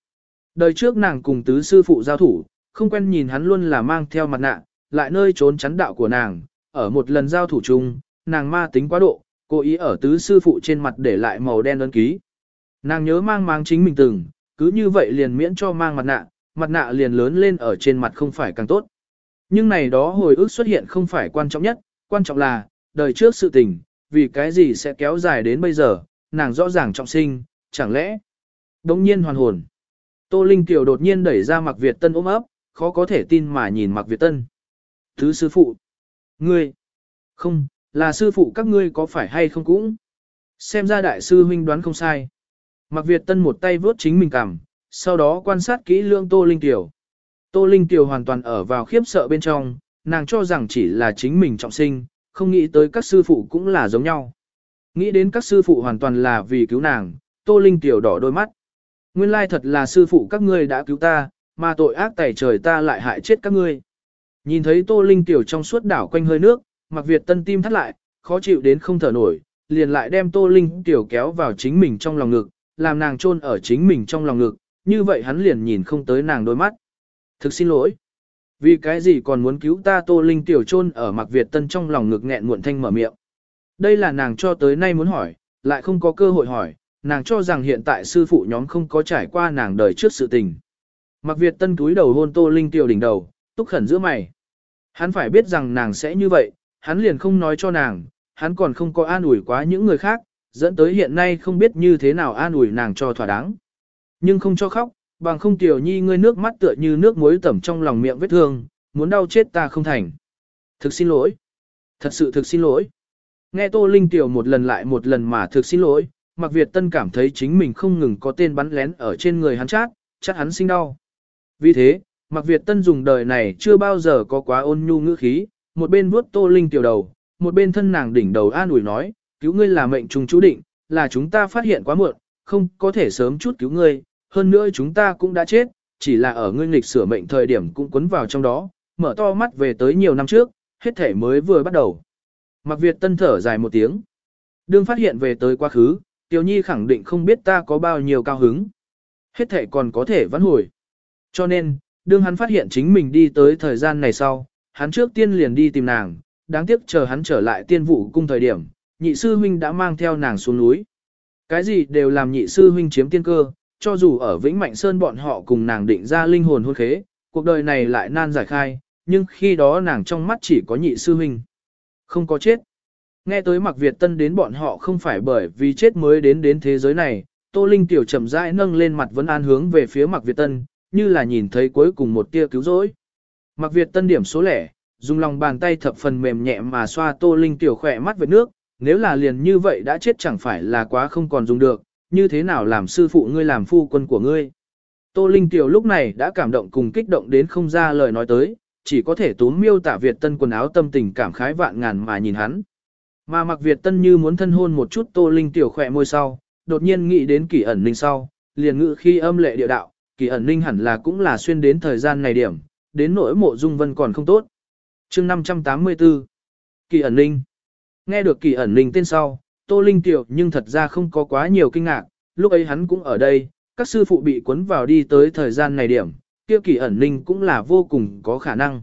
đời trước nàng cùng tứ sư phụ giao thủ, không quen nhìn hắn luôn là mang theo mặt nạ, lại nơi trốn chắn đạo của nàng, ở một lần giao thủ chung, nàng ma tính quá độ, cố ý ở tứ sư phụ trên mặt để lại màu đen ấn ký. Nàng nhớ mang mang chính mình từng, cứ như vậy liền miễn cho mang mặt nạ, mặt nạ liền lớn lên ở trên mặt không phải càng tốt. Nhưng này đó hồi ức xuất hiện không phải quan trọng nhất, quan trọng là, đời trước sự tình, vì cái gì sẽ kéo dài đến bây giờ, nàng rõ ràng trọng sinh, chẳng lẽ. Đống nhiên hoàn hồn. Tô Linh Kiều đột nhiên đẩy ra Mạc Việt Tân ôm ấp, khó có thể tin mà nhìn Mạc Việt Tân. Thứ sư phụ. Ngươi. Không, là sư phụ các ngươi có phải hay không cũng. Xem ra đại sư huynh đoán không sai. Mạc Việt Tân một tay vớt chính mình cằm, sau đó quan sát kỹ lương Tô Linh Tiểu. Tô Linh Tiểu hoàn toàn ở vào khiếp sợ bên trong, nàng cho rằng chỉ là chính mình trọng sinh, không nghĩ tới các sư phụ cũng là giống nhau. Nghĩ đến các sư phụ hoàn toàn là vì cứu nàng, Tô Linh Tiểu đỏ đôi mắt. Nguyên lai thật là sư phụ các ngươi đã cứu ta, mà tội ác tẩy trời ta lại hại chết các ngươi. Nhìn thấy Tô Linh Tiểu trong suốt đảo quanh hơi nước, Mạc Việt Tân tim thắt lại, khó chịu đến không thở nổi, liền lại đem Tô Linh Tiểu kéo vào chính mình trong lòng ngực, làm nàng chôn ở chính mình trong lòng ngực, như vậy hắn liền nhìn không tới nàng đôi mắt. Thực xin lỗi. Vì cái gì còn muốn cứu ta Tô Linh Tiểu chôn ở Mạc Việt Tân trong lòng ngực nghẹn muộn thanh mở miệng. Đây là nàng cho tới nay muốn hỏi, lại không có cơ hội hỏi, nàng cho rằng hiện tại sư phụ nhóm không có trải qua nàng đời trước sự tình. Mạc Việt Tân túi đầu hôn Tô Linh Tiểu đỉnh đầu, túc khẩn giữa mày. Hắn phải biết rằng nàng sẽ như vậy, hắn liền không nói cho nàng, hắn còn không có an ủi quá những người khác, dẫn tới hiện nay không biết như thế nào an ủi nàng cho thỏa đáng. Nhưng không cho khóc, bằng không tiểu nhi ngươi nước mắt tựa như nước muối tẩm trong lòng miệng vết thương, muốn đau chết ta không thành. Thực xin lỗi. Thật sự thực xin lỗi. Nghe Tô Linh tiểu một lần lại một lần mà thực xin lỗi, Mạc Việt Tân cảm thấy chính mình không ngừng có tên bắn lén ở trên người hắn chát, chắc hắn sinh đau. Vì thế, Mạc Việt Tân dùng đời này chưa bao giờ có quá ôn nhu ngữ khí, một bên vuốt Tô Linh tiểu đầu, một bên thân nàng đỉnh đầu an ủi nói, cứu ngươi là mệnh trùng chú định, là chúng ta phát hiện quá muộn, không có thể sớm chút cứu ngươi, hơn nữa chúng ta cũng đã chết, chỉ là ở ngươi nghịch sửa mệnh thời điểm cũng quấn vào trong đó, mở to mắt về tới nhiều năm trước, hết thể mới vừa bắt đầu. mặc Việt Tân thở dài một tiếng. Đương phát hiện về tới quá khứ, Tiểu Nhi khẳng định không biết ta có bao nhiêu cao hứng. Hết thể còn có thể vãn hồi. Cho nên, đương hắn phát hiện chính mình đi tới thời gian này sau, hắn trước tiên liền đi tìm nàng, đáng tiếc chờ hắn trở lại tiên vụ cung thời điểm, nhị sư huynh đã mang theo nàng xuống núi. Cái gì đều làm nhị sư huynh chiếm tiên cơ, cho dù ở Vĩnh Mạnh Sơn bọn họ cùng nàng định ra linh hồn hôn khế, cuộc đời này lại nan giải khai, nhưng khi đó nàng trong mắt chỉ có nhị sư huynh. Không có chết. Nghe tới mặc Việt Tân đến bọn họ không phải bởi vì chết mới đến đến thế giới này, Tô Linh tiểu chậm rãi nâng lên mặt vẫn an hướng về phía mặc Việt Tân, như là nhìn thấy cuối cùng một tia cứu rỗi. Mặc Việt Tân điểm số lẻ, dùng lòng bàn tay thập phần mềm nhẹ mà xoa Tô Linh tiểu khỏe mắt với nước, nếu là liền như vậy đã chết chẳng phải là quá không còn dùng được, như thế nào làm sư phụ ngươi làm phu quân của ngươi. Tô Linh Tiểu lúc này đã cảm động cùng kích động đến không ra lời nói tới, chỉ có thể tốn miêu tả Việt Tân quần áo tâm tình cảm khái vạn ngàn mà nhìn hắn. Mà mặc Việt Tân như muốn thân hôn một chút Tô Linh Tiểu khỏe môi sau, đột nhiên nghĩ đến kỳ ẩn ninh sau, liền ngự khi âm lệ địa đạo, kỳ ẩn ninh hẳn là cũng là xuyên đến thời gian này điểm, đến nỗi mộ dung vân còn không tốt. chương 584 Kỳ ẩn ninh Nghe được kỳ ẩn linh tên sau, Tô Linh Tiểu nhưng thật ra không có quá nhiều kinh ngạc, lúc ấy hắn cũng ở đây, các sư phụ bị cuốn vào đi tới thời gian này điểm, kia kỳ ẩn linh cũng là vô cùng có khả năng.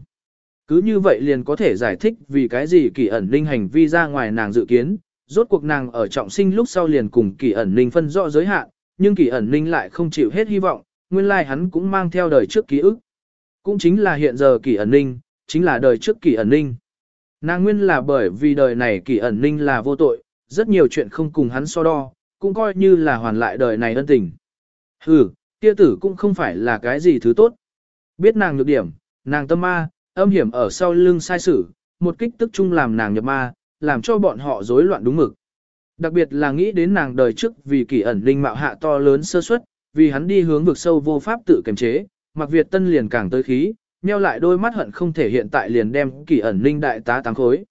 Cứ như vậy liền có thể giải thích vì cái gì kỳ ẩn linh hành vi ra ngoài nàng dự kiến, rốt cuộc nàng ở trọng sinh lúc sau liền cùng kỳ ẩn linh phân rõ giới hạn, nhưng kỳ ẩn linh lại không chịu hết hy vọng, nguyên lai like hắn cũng mang theo đời trước ký ức. Cũng chính là hiện giờ kỳ ẩn linh, chính là đời trước kỳ ẩn linh. Nàng nguyên là bởi vì đời này kỳ ẩn ninh là vô tội, rất nhiều chuyện không cùng hắn so đo, cũng coi như là hoàn lại đời này ân tình. Hừ, kia tử cũng không phải là cái gì thứ tốt, Biết nàng nhược điểm, nàng tâm ma, âm hiểm ở sau lưng sai sử, một kích tức chung làm nàng nhập ma, làm cho bọn họ rối loạn đúng mực. Đặc biệt là nghĩ đến nàng đời trước vì kỳ ẩn linh mạo hạ to lớn sơ suất, vì hắn đi hướng vực sâu vô pháp tự kiềm chế, mặc Việt Tân liền càng tới khí, nheo lại đôi mắt hận không thể hiện tại liền đem kỳ ẩn linh đại tá tám khối.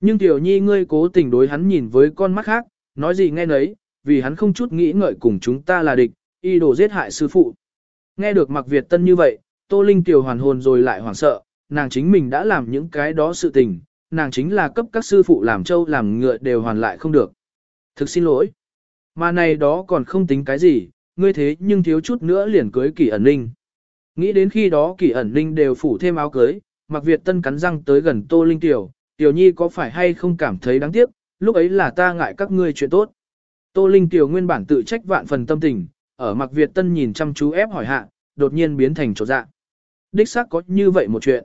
Nhưng tiểu nhi ngươi cố tình đối hắn nhìn với con mắt khác, nói gì nghe nấy, vì hắn không chút nghĩ ngợi cùng chúng ta là địch, y đồ giết hại sư phụ. Nghe được mặc Việt Tân như vậy, Tô Linh tiểu hoàn hồn rồi lại hoảng sợ, nàng chính mình đã làm những cái đó sự tình, nàng chính là cấp các sư phụ làm châu làm ngựa đều hoàn lại không được. Thực xin lỗi. Mà này đó còn không tính cái gì, ngươi thế nhưng thiếu chút nữa liền cưới kỳ ẩn ninh. Nghĩ đến khi đó kỳ ẩn ninh đều phủ thêm áo cưới, mặc Việt Tân cắn răng tới gần Tô Linh Tiểu, Tiểu Nhi có phải hay không cảm thấy đáng tiếc, lúc ấy là ta ngại các ngươi chuyện tốt. Tô Linh Tiểu nguyên bản tự trách vạn phần tâm tình, ở mặc Việt Tân nhìn chăm chú ép hỏi hạ, đột nhiên biến thành chỗ dạ. Đích xác có như vậy một chuyện.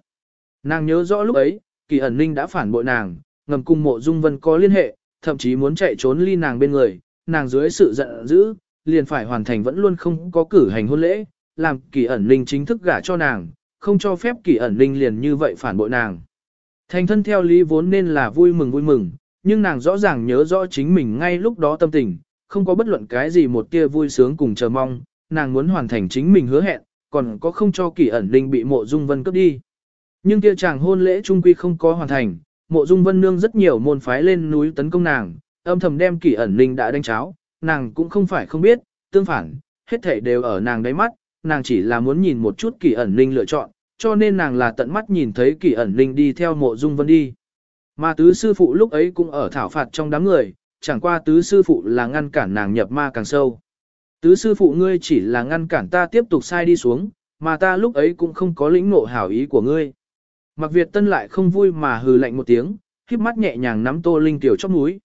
Nàng nhớ rõ lúc ấy, kỳ ẩn ninh đã phản bội nàng, ngầm cung mộ dung vân có liên hệ, thậm chí muốn chạy trốn ly nàng bên người, nàng dưới sự giận dữ, liền phải hoàn thành vẫn luôn không có cử hành hôn lễ, làm kỳ ẩn ninh chính thức gả cho nàng, không cho phép kỳ ẩn ninh liền như vậy phản bội nàng. Thành thân theo lý vốn nên là vui mừng vui mừng, nhưng nàng rõ ràng nhớ rõ chính mình ngay lúc đó tâm tình, không có bất luận cái gì một tia vui sướng cùng chờ mong, nàng muốn hoàn thành chính mình hứa hẹn, còn có không cho kỳ ẩn ninh bị mộ dung vân cướp đi. Nhưng kia chàng hôn lễ trung quy không có hoàn thành, mộ dung vân nương rất nhiều môn phái lên núi tấn công nàng, âm thầm đem kỷ ẩn ninh đã đánh cháo, nàng cũng không phải không biết, tương phản, hết thảy đều ở nàng đáy mắt, nàng chỉ là muốn nhìn một chút kỳ ẩn ninh lựa chọn, cho nên nàng là tận mắt nhìn thấy kỳ ẩn ninh đi theo mộ dung vân đi. Mà tứ sư phụ lúc ấy cũng ở thảo phạt trong đám người, chẳng qua tứ sư phụ là ngăn cản nàng nhập ma càng sâu. Tứ sư phụ ngươi chỉ là ngăn cản ta tiếp tục sai đi xuống, mà ta lúc ấy cũng không có lĩnh ngộ hảo ý của ngươi. Mặc Việt Tân lại không vui mà hừ lạnh một tiếng, khiếp mắt nhẹ nhàng nắm Tô Linh tiểu chóc mũi.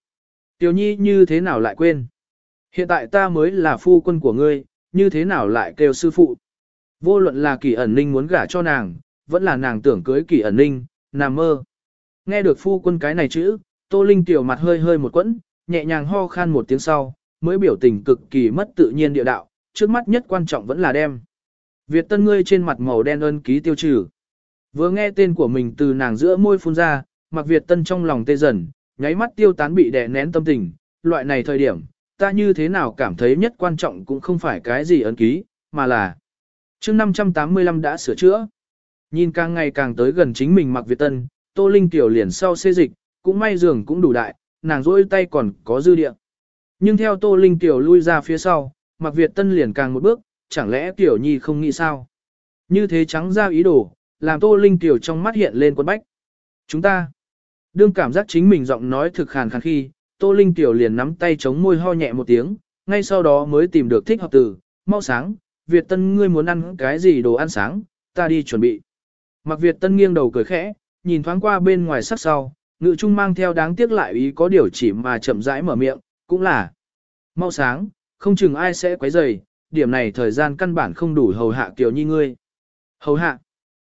Tiểu Nhi như thế nào lại quên? Hiện tại ta mới là phu quân của ngươi, như thế nào lại kêu sư phụ? Vô luận là kỳ ẩn ninh muốn gả cho nàng, vẫn là nàng tưởng cưới kỳ ẩn ninh, nằm mơ. Nghe được phu quân cái này chữ, Tô Linh tiểu mặt hơi hơi một quẫn, nhẹ nhàng ho khan một tiếng sau, mới biểu tình cực kỳ mất tự nhiên địa đạo, trước mắt nhất quan trọng vẫn là đem. Việt tân ngươi trên mặt màu đen ân ký tiêu trừ. Vừa nghe tên của mình từ nàng giữa môi phun ra, mặc Việt Tân trong lòng tê dần, nháy mắt tiêu tán bị đè nén tâm tình, loại này thời điểm, ta như thế nào cảm thấy nhất quan trọng cũng không phải cái gì ấn ký, mà là chương 585 đã sửa chữa. Nhìn càng ngày càng tới gần chính mình mặc Việt Tân, Tô Linh tiểu liền sau xê dịch, cũng may giường cũng đủ đại, nàng rỗi tay còn có dư địa. Nhưng theo Tô Linh tiểu lui ra phía sau, Mặc Việt Tân liền càng một bước, chẳng lẽ tiểu nhi không nghĩ sao? Như thế trắng ra ý đồ, làm Tô Linh Tiểu trong mắt hiện lên quân bách. Chúng ta, đương cảm giác chính mình giọng nói thực khàn khàn khi, Tô Linh Tiểu liền nắm tay chống môi ho nhẹ một tiếng, ngay sau đó mới tìm được thích hợp từ, mau sáng, Việt Tân ngươi muốn ăn cái gì đồ ăn sáng, ta đi chuẩn bị. Mặc Việt Tân nghiêng đầu cười khẽ, nhìn thoáng qua bên ngoài sắc sau, ngự trung mang theo đáng tiếc lại ý có điều chỉ mà chậm rãi mở miệng, cũng là mau sáng, không chừng ai sẽ quấy rầy, điểm này thời gian căn bản không đủ hầu hạ kiểu như ngươi. Hầu hạ.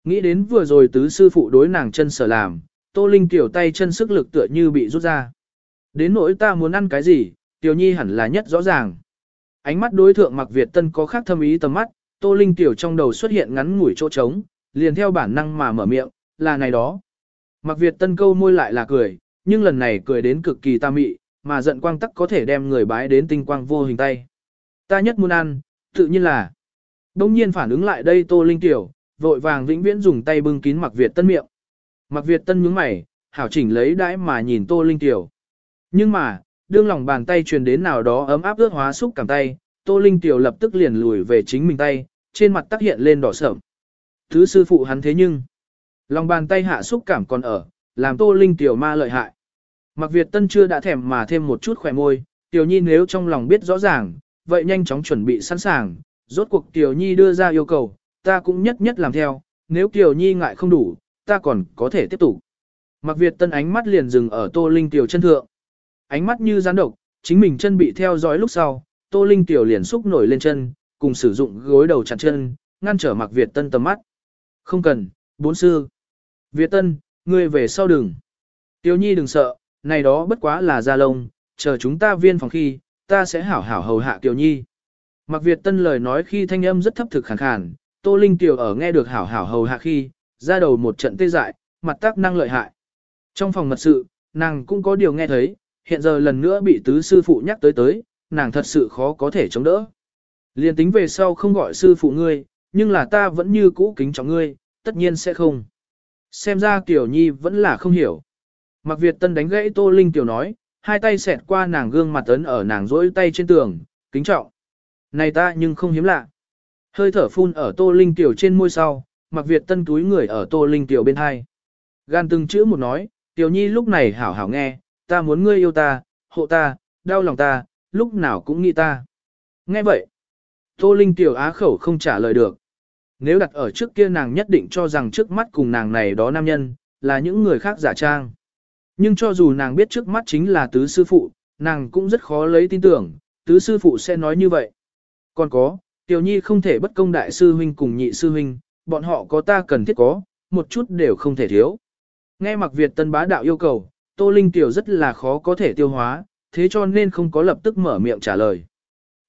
Nghĩ đến vừa rồi tứ sư phụ đối nàng chân sở làm, Tô Linh tiểu tay chân sức lực tựa như bị rút ra. Đến nỗi ta muốn ăn cái gì, tiểu nhi hẳn là nhất rõ ràng. Ánh mắt đối thượng mặc Việt Tân có khác thâm ý tầm mắt, Tô Linh tiểu trong đầu xuất hiện ngắn ngủi chỗ trống, liền theo bản năng mà mở miệng, là này đó. Mặc Việt Tân câu môi lại là cười, nhưng lần này cười đến cực kỳ ta mị, mà giận quang tắc có thể đem người bái đến tinh quang vô hình tay. Ta nhất muốn ăn, tự nhiên là. Đông nhiên phản ứng lại đây Tô Linh tiểu, vội vàng vĩnh viễn dùng tay bưng kín Mặc Việt Tân miệng. Mặc Việt Tân nhướng mày, hảo chỉnh lấy đãi mà nhìn Tô Linh Tiểu. Nhưng mà, đương lòng bàn tay truyền đến nào đó ấm áp ướt hóa xúc cảm tay, Tô Linh Tiểu lập tức liền lùi về chính mình tay, trên mặt tác hiện lên đỏ sợm. Thứ sư phụ hắn thế nhưng, lòng bàn tay hạ xúc cảm còn ở, làm Tô Linh Tiểu ma lợi hại. Mặc Việt Tân chưa đã thèm mà thêm một chút khỏe môi, Tiểu Nhi nếu trong lòng biết rõ ràng, vậy nhanh chóng chuẩn bị sẵn sàng, rốt cuộc Tiểu Nhi đưa ra yêu cầu, ta cũng nhất nhất làm theo, nếu tiểu Nhi ngại không đủ, ta còn có thể tiếp tục. Mặc Việt Tân ánh mắt liền dừng ở Tô Linh Tiểu chân thượng. Ánh mắt như gián độc, chính mình chân bị theo dõi lúc sau, Tô Linh Tiểu liền xúc nổi lên chân, cùng sử dụng gối đầu chặn chân, ngăn trở Mặc Việt Tân tầm mắt. Không cần, bốn sư. Việt Tân, ngươi về sau đừng. Tiểu Nhi đừng sợ, này đó bất quá là da lông, chờ chúng ta viên phòng khi, ta sẽ hảo hảo hầu hạ Tiểu Nhi. Mặc Việt Tân lời nói khi thanh âm rất thấp thực khàn khàn, Tô Linh Tiểu ở nghe được hảo hảo hầu hạ khi, ra đầu một trận tê dại, mặt tác năng lợi hại. Trong phòng mật sự, nàng cũng có điều nghe thấy, hiện giờ lần nữa bị tứ sư phụ nhắc tới tới, nàng thật sự khó có thể chống đỡ. Liên tính về sau không gọi sư phụ ngươi, nhưng là ta vẫn như cũ kính trọng ngươi, tất nhiên sẽ không. Xem ra Tiểu Nhi vẫn là không hiểu. Mặc Việt Tân đánh gãy Tô Linh Tiểu nói, hai tay xẹt qua nàng gương mặt ấn ở nàng rỗi tay trên tường, kính trọng. Này ta nhưng không hiếm lạ. Hơi thở phun ở Tô Linh Tiểu trên môi sau, Mặc Việt Tân túi người ở Tô Linh Tiểu bên hai. Gan từng chữ một nói, Tiểu Nhi lúc này hảo hảo nghe, ta muốn ngươi yêu ta, hộ ta, đau lòng ta, lúc nào cũng nghĩ ta. Nghe vậy, Tô Linh Tiểu á khẩu không trả lời được. Nếu đặt ở trước kia nàng nhất định cho rằng trước mắt cùng nàng này đó nam nhân, là những người khác giả trang. Nhưng cho dù nàng biết trước mắt chính là tứ sư phụ, nàng cũng rất khó lấy tin tưởng, tứ sư phụ sẽ nói như vậy. Còn có, Tiểu Nhi không thể bất công đại sư huynh cùng nhị sư huynh, bọn họ có ta cần thiết có, một chút đều không thể thiếu. Nghe mặc Việt tân bá đạo yêu cầu, Tô Linh Tiểu rất là khó có thể tiêu hóa, thế cho nên không có lập tức mở miệng trả lời.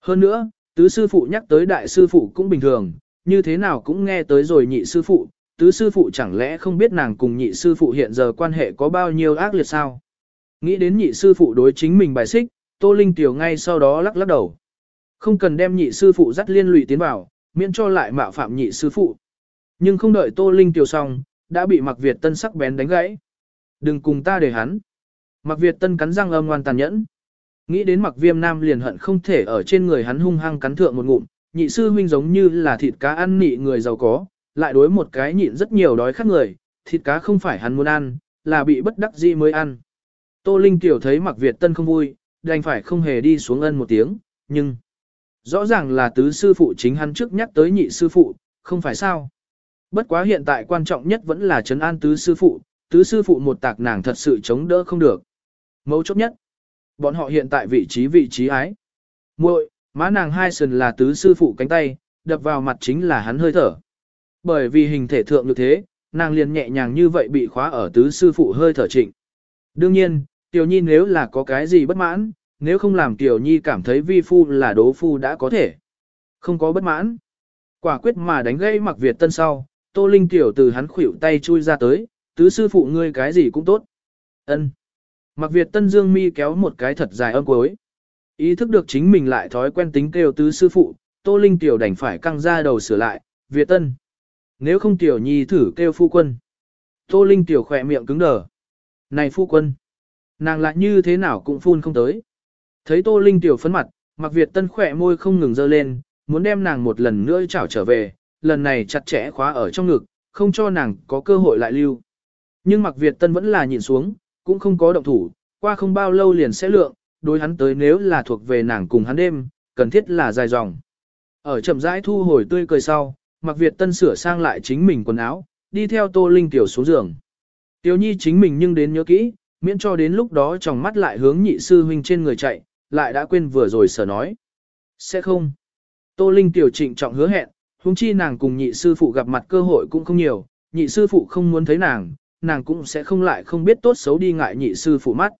Hơn nữa, tứ sư phụ nhắc tới đại sư phụ cũng bình thường, như thế nào cũng nghe tới rồi nhị sư phụ, tứ sư phụ chẳng lẽ không biết nàng cùng nhị sư phụ hiện giờ quan hệ có bao nhiêu ác liệt sao? Nghĩ đến nhị sư phụ đối chính mình bài xích, Tô Linh Tiểu ngay sau đó lắc lắc đầu. Không cần đem nhị sư phụ dắt liên lụy tiến vào, miễn cho lại mạo phạm nhị sư phụ. Nhưng không đợi Tô Linh Tiểu xong, đã bị Mạc Việt Tân sắc bén đánh gãy. Đừng cùng ta để hắn. Mạc Việt Tân cắn răng âm ngoan tàn nhẫn. Nghĩ đến Mạc Viêm Nam liền hận không thể ở trên người hắn hung hăng cắn thượng một ngụm, nhị sư huynh giống như là thịt cá ăn nị người giàu có, lại đối một cái nhịn rất nhiều đói khát người, thịt cá không phải hắn muốn ăn, là bị bất đắc dĩ mới ăn. Tô Linh tiểu thấy Mạc Việt Tân không vui, đành phải không hề đi xuống ân một tiếng, nhưng rõ ràng là tứ sư phụ chính hắn trước nhắc tới nhị sư phụ, không phải sao? Bất quá hiện tại quan trọng nhất vẫn là trấn an tứ sư phụ, tứ sư phụ một tạc nàng thật sự chống đỡ không được. Mấu chốt nhất, bọn họ hiện tại vị trí vị trí ái. muội má nàng hai sườn là tứ sư phụ cánh tay, đập vào mặt chính là hắn hơi thở. Bởi vì hình thể thượng như thế, nàng liền nhẹ nhàng như vậy bị khóa ở tứ sư phụ hơi thở trịnh. Đương nhiên, Tiểu Nhi nếu là có cái gì bất mãn, nếu không làm Tiểu Nhi cảm thấy vi phu là đố phu đã có thể. Không có bất mãn. Quả quyết mà đánh gây mặc Việt tân sau, Tô Linh Tiểu từ hắn khuỷu tay chui ra tới, tứ sư phụ ngươi cái gì cũng tốt. ân Mặc Việt tân dương mi kéo một cái thật dài âm cuối. Ý thức được chính mình lại thói quen tính kêu tứ sư phụ, Tô Linh Tiểu đành phải căng ra đầu sửa lại, Việt tân. Nếu không Tiểu Nhi thử kêu phu quân. Tô Linh Tiểu khỏe miệng cứng đờ. Này phu quân. Nàng lại như thế nào cũng phun không tới. Thấy Tô Linh Tiểu phấn mặt, Mặc Việt tân khỏe môi không ngừng dơ lên, muốn đem nàng một lần nữa chảo trở về, lần này chặt chẽ khóa ở trong ngực, không cho nàng có cơ hội lại lưu. Nhưng Mạc Việt Tân vẫn là nhìn xuống, cũng không có động thủ, qua không bao lâu liền sẽ lượng, đối hắn tới nếu là thuộc về nàng cùng hắn đêm, cần thiết là dài dòng. Ở chậm rãi thu hồi tươi cười sau, Mạc Việt Tân sửa sang lại chính mình quần áo, đi theo Tô Linh Tiểu xuống giường. Tiểu Nhi chính mình nhưng đến nhớ kỹ, miễn cho đến lúc đó trong mắt lại hướng nhị sư huynh trên người chạy, lại đã quên vừa rồi sở nói. Sẽ không. Tô Linh Tiểu trịnh trọng hứa hẹn, huống chi nàng cùng nhị sư phụ gặp mặt cơ hội cũng không nhiều, nhị sư phụ không muốn thấy nàng, nàng cũng sẽ không lại không biết tốt xấu đi ngại nhị sư phụ mắt.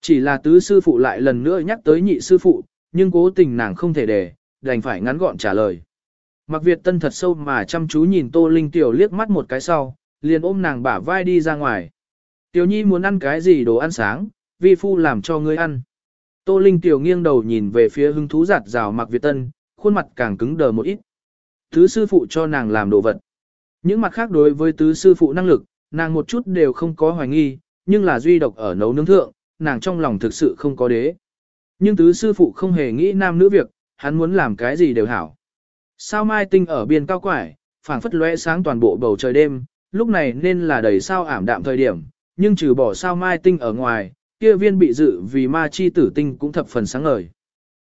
Chỉ là tứ sư phụ lại lần nữa nhắc tới nhị sư phụ, nhưng cố tình nàng không thể để, đành phải ngắn gọn trả lời. Mặc Việt Tân thật sâu mà chăm chú nhìn Tô Linh Tiểu liếc mắt một cái sau, liền ôm nàng bả vai đi ra ngoài. Tiểu Nhi muốn ăn cái gì đồ ăn sáng, vi phu làm cho ngươi ăn. Tô Linh Tiểu nghiêng đầu nhìn về phía hứng thú giặt rào Mặc Việt Tân, khuôn mặt càng cứng đờ một ít. Tứ sư phụ cho nàng làm đồ vật. Những mặt khác đối với tứ sư phụ năng lực, nàng một chút đều không có hoài nghi, nhưng là duy độc ở nấu nướng thượng, nàng trong lòng thực sự không có đế. Nhưng tứ sư phụ không hề nghĩ nam nữ việc, hắn muốn làm cái gì đều hảo. Sao mai tinh ở biên cao quải, phảng phất lóe sáng toàn bộ bầu trời đêm, lúc này nên là đầy sao ảm đạm thời điểm, nhưng trừ bỏ sao mai tinh ở ngoài, kia viên bị dự vì ma chi tử tinh cũng thập phần sáng ngời.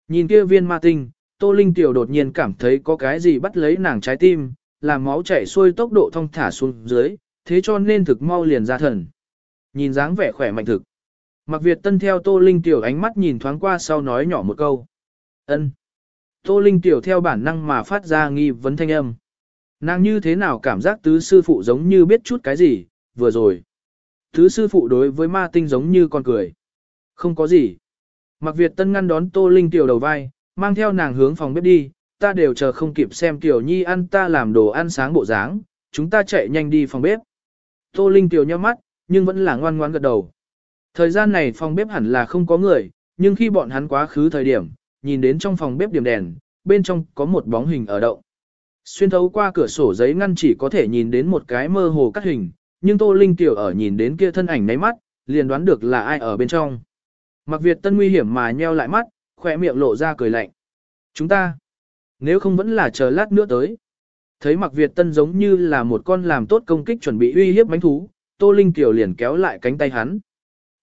Nhìn kia viên ma tinh, Tô Linh Tiểu đột nhiên cảm thấy có cái gì bắt lấy nàng trái tim, làm máu chảy xuôi tốc độ thông thả xuống dưới, thế cho nên thực mau liền ra thần. Nhìn dáng vẻ khỏe mạnh thực. Mặc Việt Tân theo Tô Linh Tiểu ánh mắt nhìn thoáng qua sau nói nhỏ một câu. ân. Tô Linh Tiểu theo bản năng mà phát ra nghi vấn thanh âm. Nàng như thế nào cảm giác tứ sư phụ giống như biết chút cái gì, vừa rồi. Tứ sư phụ đối với ma tinh giống như con cười. Không có gì. Mặc Việt Tân ngăn đón Tô Linh Tiểu đầu vai, mang theo nàng hướng phòng bếp đi, ta đều chờ không kịp xem Tiểu Nhi ăn ta làm đồ ăn sáng bộ dáng, chúng ta chạy nhanh đi phòng bếp. Tô Linh Tiểu nhíu mắt, nhưng vẫn là ngoan ngoãn gật đầu. Thời gian này phòng bếp hẳn là không có người, nhưng khi bọn hắn quá khứ thời điểm, nhìn đến trong phòng bếp điểm đèn, bên trong có một bóng hình ở động. Xuyên thấu qua cửa sổ giấy ngăn chỉ có thể nhìn đến một cái mơ hồ cắt hình, nhưng Tô Linh Tiểu ở nhìn đến kia thân ảnh nháy mắt, liền đoán được là ai ở bên trong. Mặc Việt Tân nguy hiểm mà nheo lại mắt, khỏe miệng lộ ra cười lạnh. Chúng ta, nếu không vẫn là chờ lát nữa tới. Thấy Mặc Việt Tân giống như là một con làm tốt công kích chuẩn bị uy hiếp bánh thú, Tô Linh Tiểu liền kéo lại cánh tay hắn.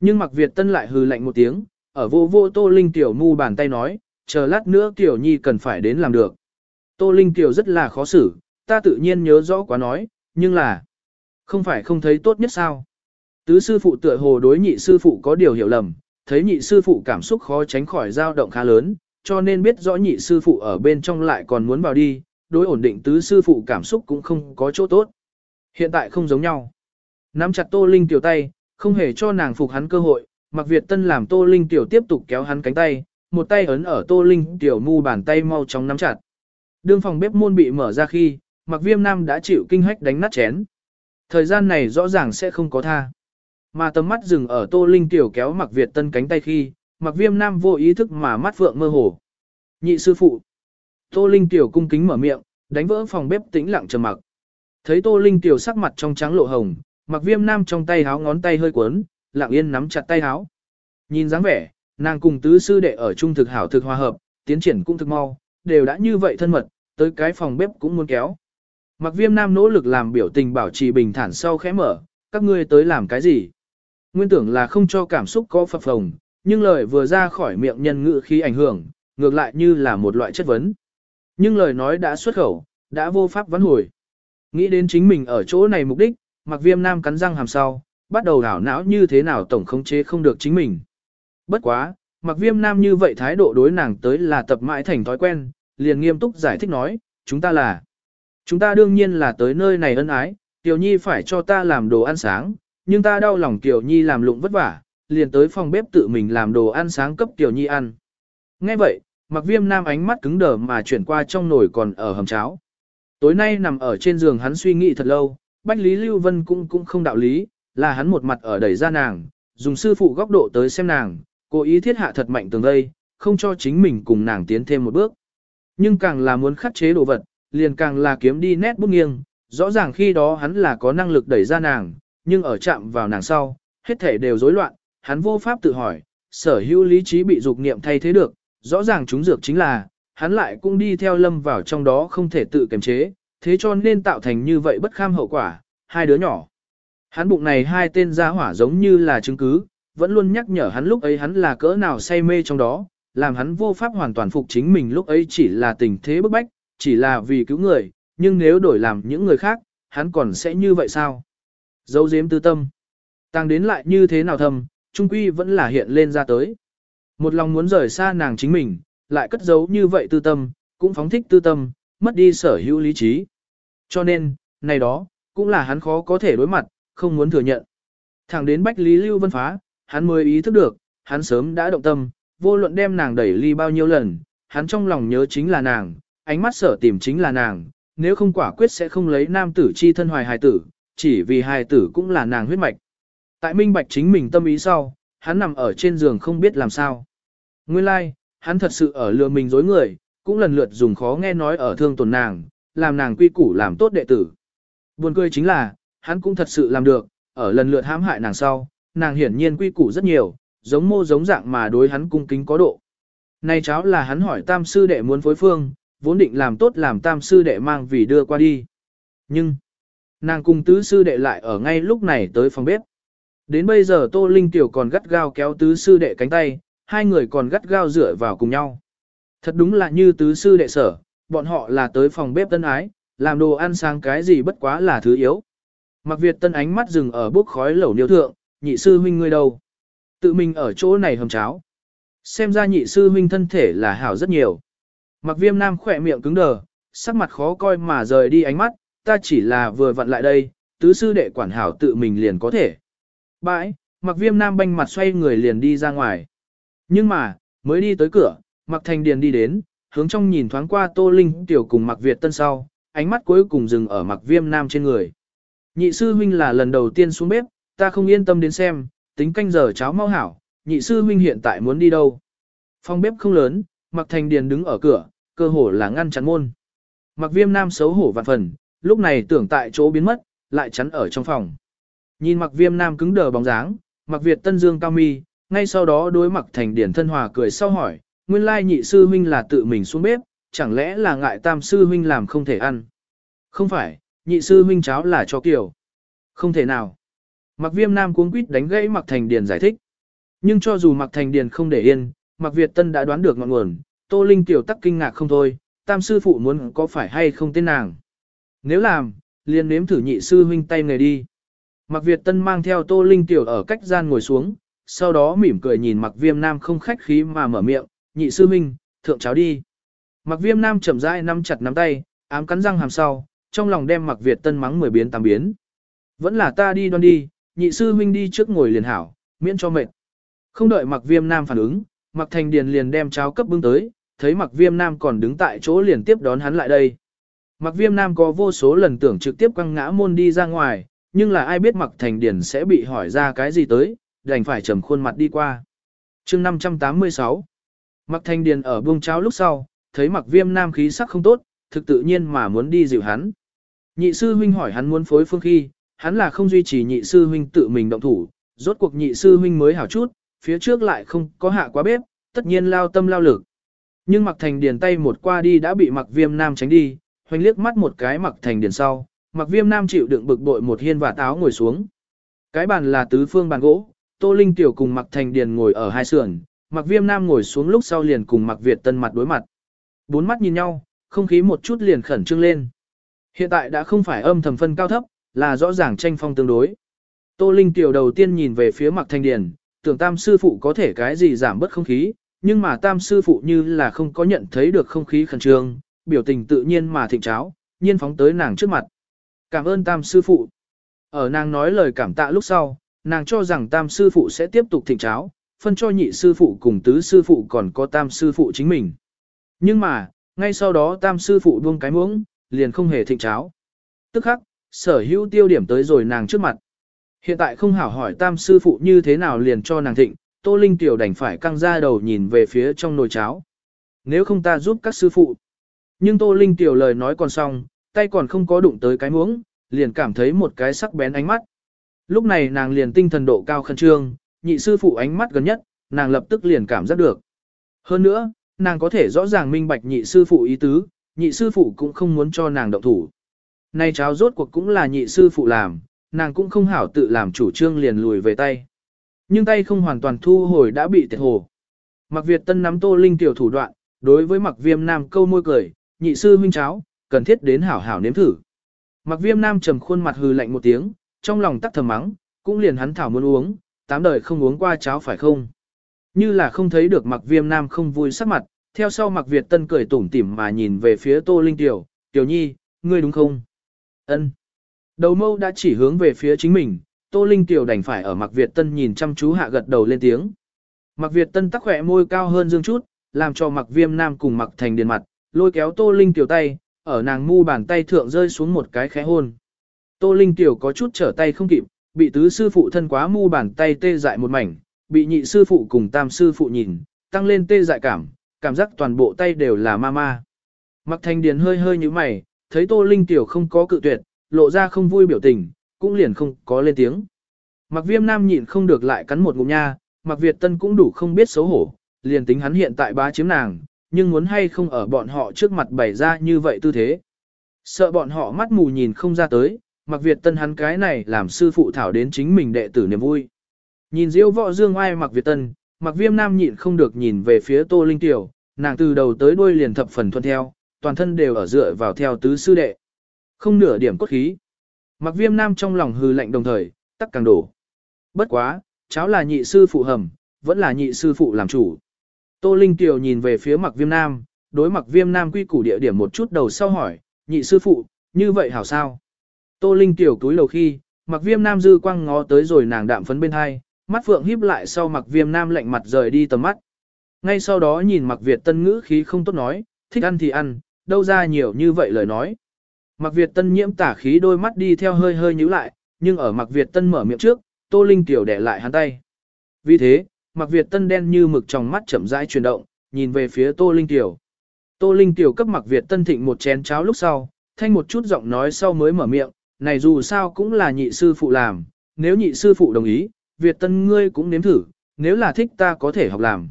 Nhưng Mặc Việt Tân lại hừ lạnh một tiếng, ở vô vô Tô Linh Tiểu mu bàn tay nói, chờ lát nữa Tiểu Nhi cần phải đến làm được. Tô Linh Tiểu rất là khó xử, ta tự nhiên nhớ rõ quá nói, nhưng là, không phải không thấy tốt nhất sao. Tứ sư phụ tựa hồ đối nhị sư phụ có điều hiểu lầm, thấy nhị sư phụ cảm xúc khó tránh khỏi dao động khá lớn, cho nên biết rõ nhị sư phụ ở bên trong lại còn muốn vào đi, đối ổn định tứ sư phụ cảm xúc cũng không có chỗ tốt. Hiện tại không giống nhau. Nắm chặt Tô Linh tiểu tay, không hề cho nàng phục hắn cơ hội, Mặc Việt Tân làm Tô Linh tiểu tiếp tục kéo hắn cánh tay, một tay ấn ở Tô Linh tiểu mu bàn tay mau chóng nắm chặt. Đương phòng bếp môn bị mở ra khi, Mặc Viêm Nam đã chịu kinh hách đánh nát chén. Thời gian này rõ ràng sẽ không có tha. Mà tầm mắt dừng ở Tô Linh tiểu kéo Mặc Việt Tân cánh tay khi, Mặc Viêm Nam vô ý thức mà mắt vượng mơ hồ. Nhị sư phụ. Tô Linh tiểu cung kính mở miệng, đánh vỡ phòng bếp tĩnh lặng trầm mặc. Thấy Tô Linh tiểu sắc mặt trong trắng lộ hồng, Mặc Viêm Nam trong tay háo ngón tay hơi cuốn, lặng yên nắm chặt tay háo. Nhìn dáng vẻ, nàng cùng tứ sư đệ ở trung thực hảo thực hòa hợp, tiến triển cũng thực mau, đều đã như vậy thân mật, tới cái phòng bếp cũng muốn kéo. Mặc viêm nam nỗ lực làm biểu tình bảo trì bình thản sau khẽ mở, các ngươi tới làm cái gì? Nguyên tưởng là không cho cảm xúc có phập phồng, nhưng lời vừa ra khỏi miệng nhân ngữ khi ảnh hưởng, ngược lại như là một loại chất vấn. Nhưng lời nói đã xuất khẩu, đã vô pháp vãn hồi. Nghĩ đến chính mình ở chỗ này mục đích, mặc viêm nam cắn răng hàm sau, bắt đầu đảo não như thế nào tổng khống chế không được chính mình. Bất quá, mặc viêm nam như vậy thái độ đối nàng tới là tập mãi thành thói quen, liền nghiêm túc giải thích nói, chúng ta là. Chúng ta đương nhiên là tới nơi này ân ái, Tiểu Nhi phải cho ta làm đồ ăn sáng, nhưng ta đau lòng Tiểu Nhi làm lụng vất vả, liền tới phòng bếp tự mình làm đồ ăn sáng cấp Tiểu Nhi ăn. Nghe vậy, mặc viêm nam ánh mắt cứng đờ mà chuyển qua trong nồi còn ở hầm cháo. Tối nay nằm ở trên giường hắn suy nghĩ thật lâu, Bách Lý Lưu Vân cũng cũng không đạo lý, là hắn một mặt ở đẩy ra nàng, dùng sư phụ góc độ tới xem nàng, cố ý thiết hạ thật mạnh tường đây, không cho chính mình cùng nàng tiến thêm một bước. Nhưng càng là muốn khắc chế đồ vật, liền càng là kiếm đi nét bút nghiêng, rõ ràng khi đó hắn là có năng lực đẩy ra nàng, nhưng ở chạm vào nàng sau, hết thể đều rối loạn, hắn vô pháp tự hỏi, sở hữu lý trí bị dục niệm thay thế được, rõ ràng chúng dược chính là, hắn lại cũng đi theo lâm vào trong đó không thể tự kiềm chế, thế cho nên tạo thành như vậy bất kham hậu quả, hai đứa nhỏ. Hắn bụng này hai tên gia hỏa giống như là chứng cứ, vẫn luôn nhắc nhở hắn lúc ấy hắn là cỡ nào say mê trong đó, làm hắn vô pháp hoàn toàn phục chính mình lúc ấy chỉ là tình thế bức bách, chỉ là vì cứu người, nhưng nếu đổi làm những người khác, hắn còn sẽ như vậy sao? Dấu diếm tư tâm. Tăng đến lại như thế nào thầm, trung quy vẫn là hiện lên ra tới. Một lòng muốn rời xa nàng chính mình, lại cất giấu như vậy tư tâm, cũng phóng thích tư tâm, mất đi sở hữu lý trí. Cho nên, này đó, cũng là hắn khó có thể đối mặt, không muốn thừa nhận. Thẳng đến Bách Lý Lưu Vân phá, hắn mới ý thức được, hắn sớm đã động tâm, vô luận đem nàng đẩy ly bao nhiêu lần, hắn trong lòng nhớ chính là nàng, ánh mắt sở tìm chính là nàng, nếu không quả quyết sẽ không lấy nam tử chi thân hoài hài tử, chỉ vì hài tử cũng là nàng huyết mạch. Tại minh bạch chính mình tâm ý sau, hắn nằm ở trên giường không biết làm sao. Nguyên lai, like, hắn thật sự ở lừa mình dối người, cũng lần lượt dùng khó nghe nói ở thương tổn nàng, làm nàng quy củ làm tốt đệ tử. Buồn cười chính là, hắn cũng thật sự làm được, ở lần lượt hãm hại nàng sau, nàng hiển nhiên quy củ rất nhiều, giống mô giống dạng mà đối hắn cung kính có độ. Này cháu là hắn hỏi tam sư đệ muốn phối phương, vốn định làm tốt làm tam sư đệ mang vì đưa qua đi. Nhưng, nàng cùng tứ sư đệ lại ở ngay lúc này tới phòng bếp. Đến bây giờ Tô Linh Tiểu còn gắt gao kéo tứ sư đệ cánh tay, hai người còn gắt gao dựa vào cùng nhau. Thật đúng là như tứ sư đệ sở, bọn họ là tới phòng bếp tân ái, làm đồ ăn sáng cái gì bất quá là thứ yếu. Mặc Việt tân ánh mắt dừng ở bốc khói lẩu niêu thượng, nhị sư huynh ngươi đâu? Tự mình ở chỗ này hầm cháo. Xem ra nhị sư huynh thân thể là hảo rất nhiều. Mặc viêm nam khỏe miệng cứng đờ, sắc mặt khó coi mà rời đi ánh mắt, ta chỉ là vừa vặn lại đây, tứ sư đệ quản hảo tự mình liền có thể. Bãi, mặc viêm nam banh mặt xoay người liền đi ra ngoài. Nhưng mà, mới đi tới cửa, mặc thành điền đi đến, hướng trong nhìn thoáng qua Tô Linh tiểu cùng Mặc Việt Tân sau, ánh mắt cuối cùng dừng ở Mặc Viêm Nam trên người. Nhị sư huynh là lần đầu tiên xuống bếp, ta không yên tâm đến xem, tính canh giờ cháo mau hảo, nhị sư huynh hiện tại muốn đi đâu. Phòng bếp không lớn, Mặc Thành Điền đứng ở cửa, cơ hồ là ngăn chắn môn. Mặc Viêm Nam xấu hổ vạn phần, lúc này tưởng tại chỗ biến mất, lại chắn ở trong phòng. Nhìn Mặc Viêm Nam cứng đờ bóng dáng, Mặc Việt Tân Dương cao mi, ngay sau đó đối mặt Thành Điền thân hòa cười sau hỏi, nguyên lai nhị sư huynh là tự mình xuống bếp, chẳng lẽ là ngại tam sư huynh làm không thể ăn. Không phải, nhị sư huynh cháo là cho kiểu. Không thể nào. Mặc viêm nam cuống quýt đánh gãy Mặc Thành Điền giải thích. Nhưng cho dù Mặc Thành Điền không để yên, Mặc Việt Tân đã đoán được ngọn nguồn, Tô Linh tiểu tắc kinh ngạc không thôi, tam sư phụ muốn có phải hay không tên nàng. Nếu làm, liền nếm thử nhị sư huynh tay nghề đi. Mặc Việt Tân mang theo Tô Linh tiểu ở cách gian ngồi xuống, sau đó mỉm cười nhìn Mặc Viêm Nam không khách khí mà mở miệng, nhị sư huynh, thượng cháo đi. Mặc Viêm Nam chậm rãi nắm chặt nắm tay, ám cắn răng hàm sau, trong lòng đem Mặc Việt Tân mắng mười biến tám biến. Vẫn là ta đi đoan đi, nhị sư huynh đi trước ngồi liền hảo, miễn cho mệt. Không đợi Mặc Viêm Nam phản ứng, Mặc Thành Điền liền đem cháo cấp bưng tới, thấy Mặc Viêm Nam còn đứng tại chỗ liền tiếp đón hắn lại đây. Mặc Viêm Nam có vô số lần tưởng trực tiếp quăng ngã môn đi ra ngoài, nhưng là ai biết Mặc Thành Điền sẽ bị hỏi ra cái gì tới, đành phải trầm khuôn mặt đi qua. chương 586 Mặc Thanh Điền ở buông cháo lúc sau, thấy Mặc Viêm Nam khí sắc không tốt, thực tự nhiên mà muốn đi dịu hắn. Nhị sư huynh hỏi hắn muốn phối phương khi, hắn là không duy trì nhị sư huynh tự mình động thủ, rốt cuộc nhị sư huynh mới hảo chút, phía trước lại không có hạ quá bếp, tất nhiên lao tâm lao lực. Nhưng Mặc Thành Điền tay một qua đi đã bị Mặc Viêm Nam tránh đi, hoành liếc mắt một cái Mặc Thành Điền sau, Mặc Viêm Nam chịu đựng bực bội một hiên và táo ngồi xuống. Cái bàn là tứ phương bàn gỗ, Tô Linh tiểu cùng Mặc Thành Điền ngồi ở hai sườn, Mặc Viêm Nam ngồi xuống lúc sau liền cùng Mặc Việt Tân mặt đối mặt. Bốn mắt nhìn nhau, không khí một chút liền khẩn trương lên. Hiện tại đã không phải âm thầm phân cao thấp, là rõ ràng tranh phong tương đối. Tô Linh tiểu đầu tiên nhìn về phía Mặc Thanh Điền, tưởng tam sư phụ có thể cái gì giảm bớt không khí, nhưng mà tam sư phụ như là không có nhận thấy được không khí khẩn trương, biểu tình tự nhiên mà thịnh cháo, nhiên phóng tới nàng trước mặt. Cảm ơn tam sư phụ. Ở nàng nói lời cảm tạ lúc sau, nàng cho rằng tam sư phụ sẽ tiếp tục thịnh cháo, phân cho nhị sư phụ cùng tứ sư phụ còn có tam sư phụ chính mình. Nhưng mà, ngay sau đó tam sư phụ buông cái muỗng, liền không hề thịnh cháo. Tức khắc, sở hữu tiêu điểm tới rồi nàng trước mặt. Hiện tại không hảo hỏi tam sư phụ như thế nào liền cho nàng thịnh, Tô Linh tiểu đành phải căng ra đầu nhìn về phía trong nồi cháo. Nếu không ta giúp các sư phụ. Nhưng Tô Linh tiểu lời nói còn xong, tay còn không có đụng tới cái muỗng, liền cảm thấy một cái sắc bén ánh mắt. Lúc này nàng liền tinh thần độ cao khẩn trương, nhị sư phụ ánh mắt gần nhất, nàng lập tức liền cảm giác được. Hơn nữa, nàng có thể rõ ràng minh bạch nhị sư phụ ý tứ, nhị sư phụ cũng không muốn cho nàng động thủ. Nay cháo rốt cuộc cũng là nhị sư phụ làm, nàng cũng không hảo tự làm chủ trương liền lùi về tay. Nhưng tay không hoàn toàn thu hồi đã bị tiệt hồ. Mặc Việt Tân nắm Tô Linh tiểu thủ đoạn, đối với Mặc Viêm Nam câu môi cười, nhị sư huynh cháo, cần thiết đến hảo hảo nếm thử. Mặc Viêm Nam trầm khuôn mặt hừ lạnh một tiếng, trong lòng tắc thầm mắng, cũng liền hắn thảo muốn uống, tám đời không uống qua cháo phải không? Như là không thấy được Mặc Viêm Nam không vui sắc mặt, theo sau Mặc Việt Tân cười tủm tỉm mà nhìn về phía Tô Linh tiểu, "Tiểu Nhi, ngươi đúng không?" Ân. Đầu mâu đã chỉ hướng về phía chính mình, Tô Linh Tiểu đành phải ở mặc Việt Tân nhìn chăm chú hạ gật đầu lên tiếng. mặc Việt Tân tắc khỏe môi cao hơn dương chút, làm cho mặc Viêm Nam cùng mặc Thành điền mặt, lôi kéo Tô Linh Tiểu tay, ở nàng mu bàn tay thượng rơi xuống một cái khẽ hôn. Tô Linh Tiểu có chút trở tay không kịp, bị tứ sư phụ thân quá mu bàn tay tê dại một mảnh, bị nhị sư phụ cùng tam sư phụ nhìn, tăng lên tê dại cảm, cảm giác toàn bộ tay đều là ma ma. Mặc Thanh Điền hơi hơi như mày, thấy Tô Linh Tiểu không có cự tuyệt, lộ ra không vui biểu tình, cũng liền không có lên tiếng. Mặc viêm nam nhịn không được lại cắn một ngụm nha, mặc Việt Tân cũng đủ không biết xấu hổ, liền tính hắn hiện tại bá chiếm nàng, nhưng muốn hay không ở bọn họ trước mặt bày ra như vậy tư thế. Sợ bọn họ mắt mù nhìn không ra tới, mặc Việt Tân hắn cái này làm sư phụ thảo đến chính mình đệ tử niềm vui. Nhìn diễu võ dương ai mặc Việt Tân, mặc viêm nam nhịn không được nhìn về phía Tô Linh Tiểu, nàng từ đầu tới đuôi liền thập phần thuận theo, toàn thân đều ở dựa vào theo tứ sư đệ. Không nửa điểm cốt khí. Mặc viêm nam trong lòng hư lạnh đồng thời, tắc càng đổ. Bất quá, cháu là nhị sư phụ hầm, vẫn là nhị sư phụ làm chủ. Tô Linh Tiểu nhìn về phía mặc viêm nam, đối mặc viêm nam quy củ địa điểm một chút đầu sau hỏi, nhị sư phụ, như vậy hảo sao? Tô Linh Tiểu túi lầu khi, mặc viêm nam dư quăng ngó tới rồi nàng đạm phấn bên hai, mắt phượng híp lại sau mặc viêm nam lạnh mặt rời đi tầm mắt. Ngay sau đó nhìn mặc Việt tân ngữ khí không tốt nói, thích ăn thì ăn, đâu ra nhiều như vậy lời nói. Mặc Việt Tân nhiễm tả khí đôi mắt đi theo hơi hơi nhíu lại, nhưng ở Mặc Việt Tân mở miệng trước, Tô Linh tiểu đẻ lại hắn tay. Vì thế, Mặc Việt Tân đen như mực trong mắt chậm rãi chuyển động, nhìn về phía Tô Linh tiểu. Tô Linh tiểu cấp Mặc Việt Tân thịnh một chén cháo lúc sau, thanh một chút giọng nói sau mới mở miệng, này dù sao cũng là nhị sư phụ làm, nếu nhị sư phụ đồng ý, Việt Tân ngươi cũng nếm thử, nếu là thích ta có thể học làm.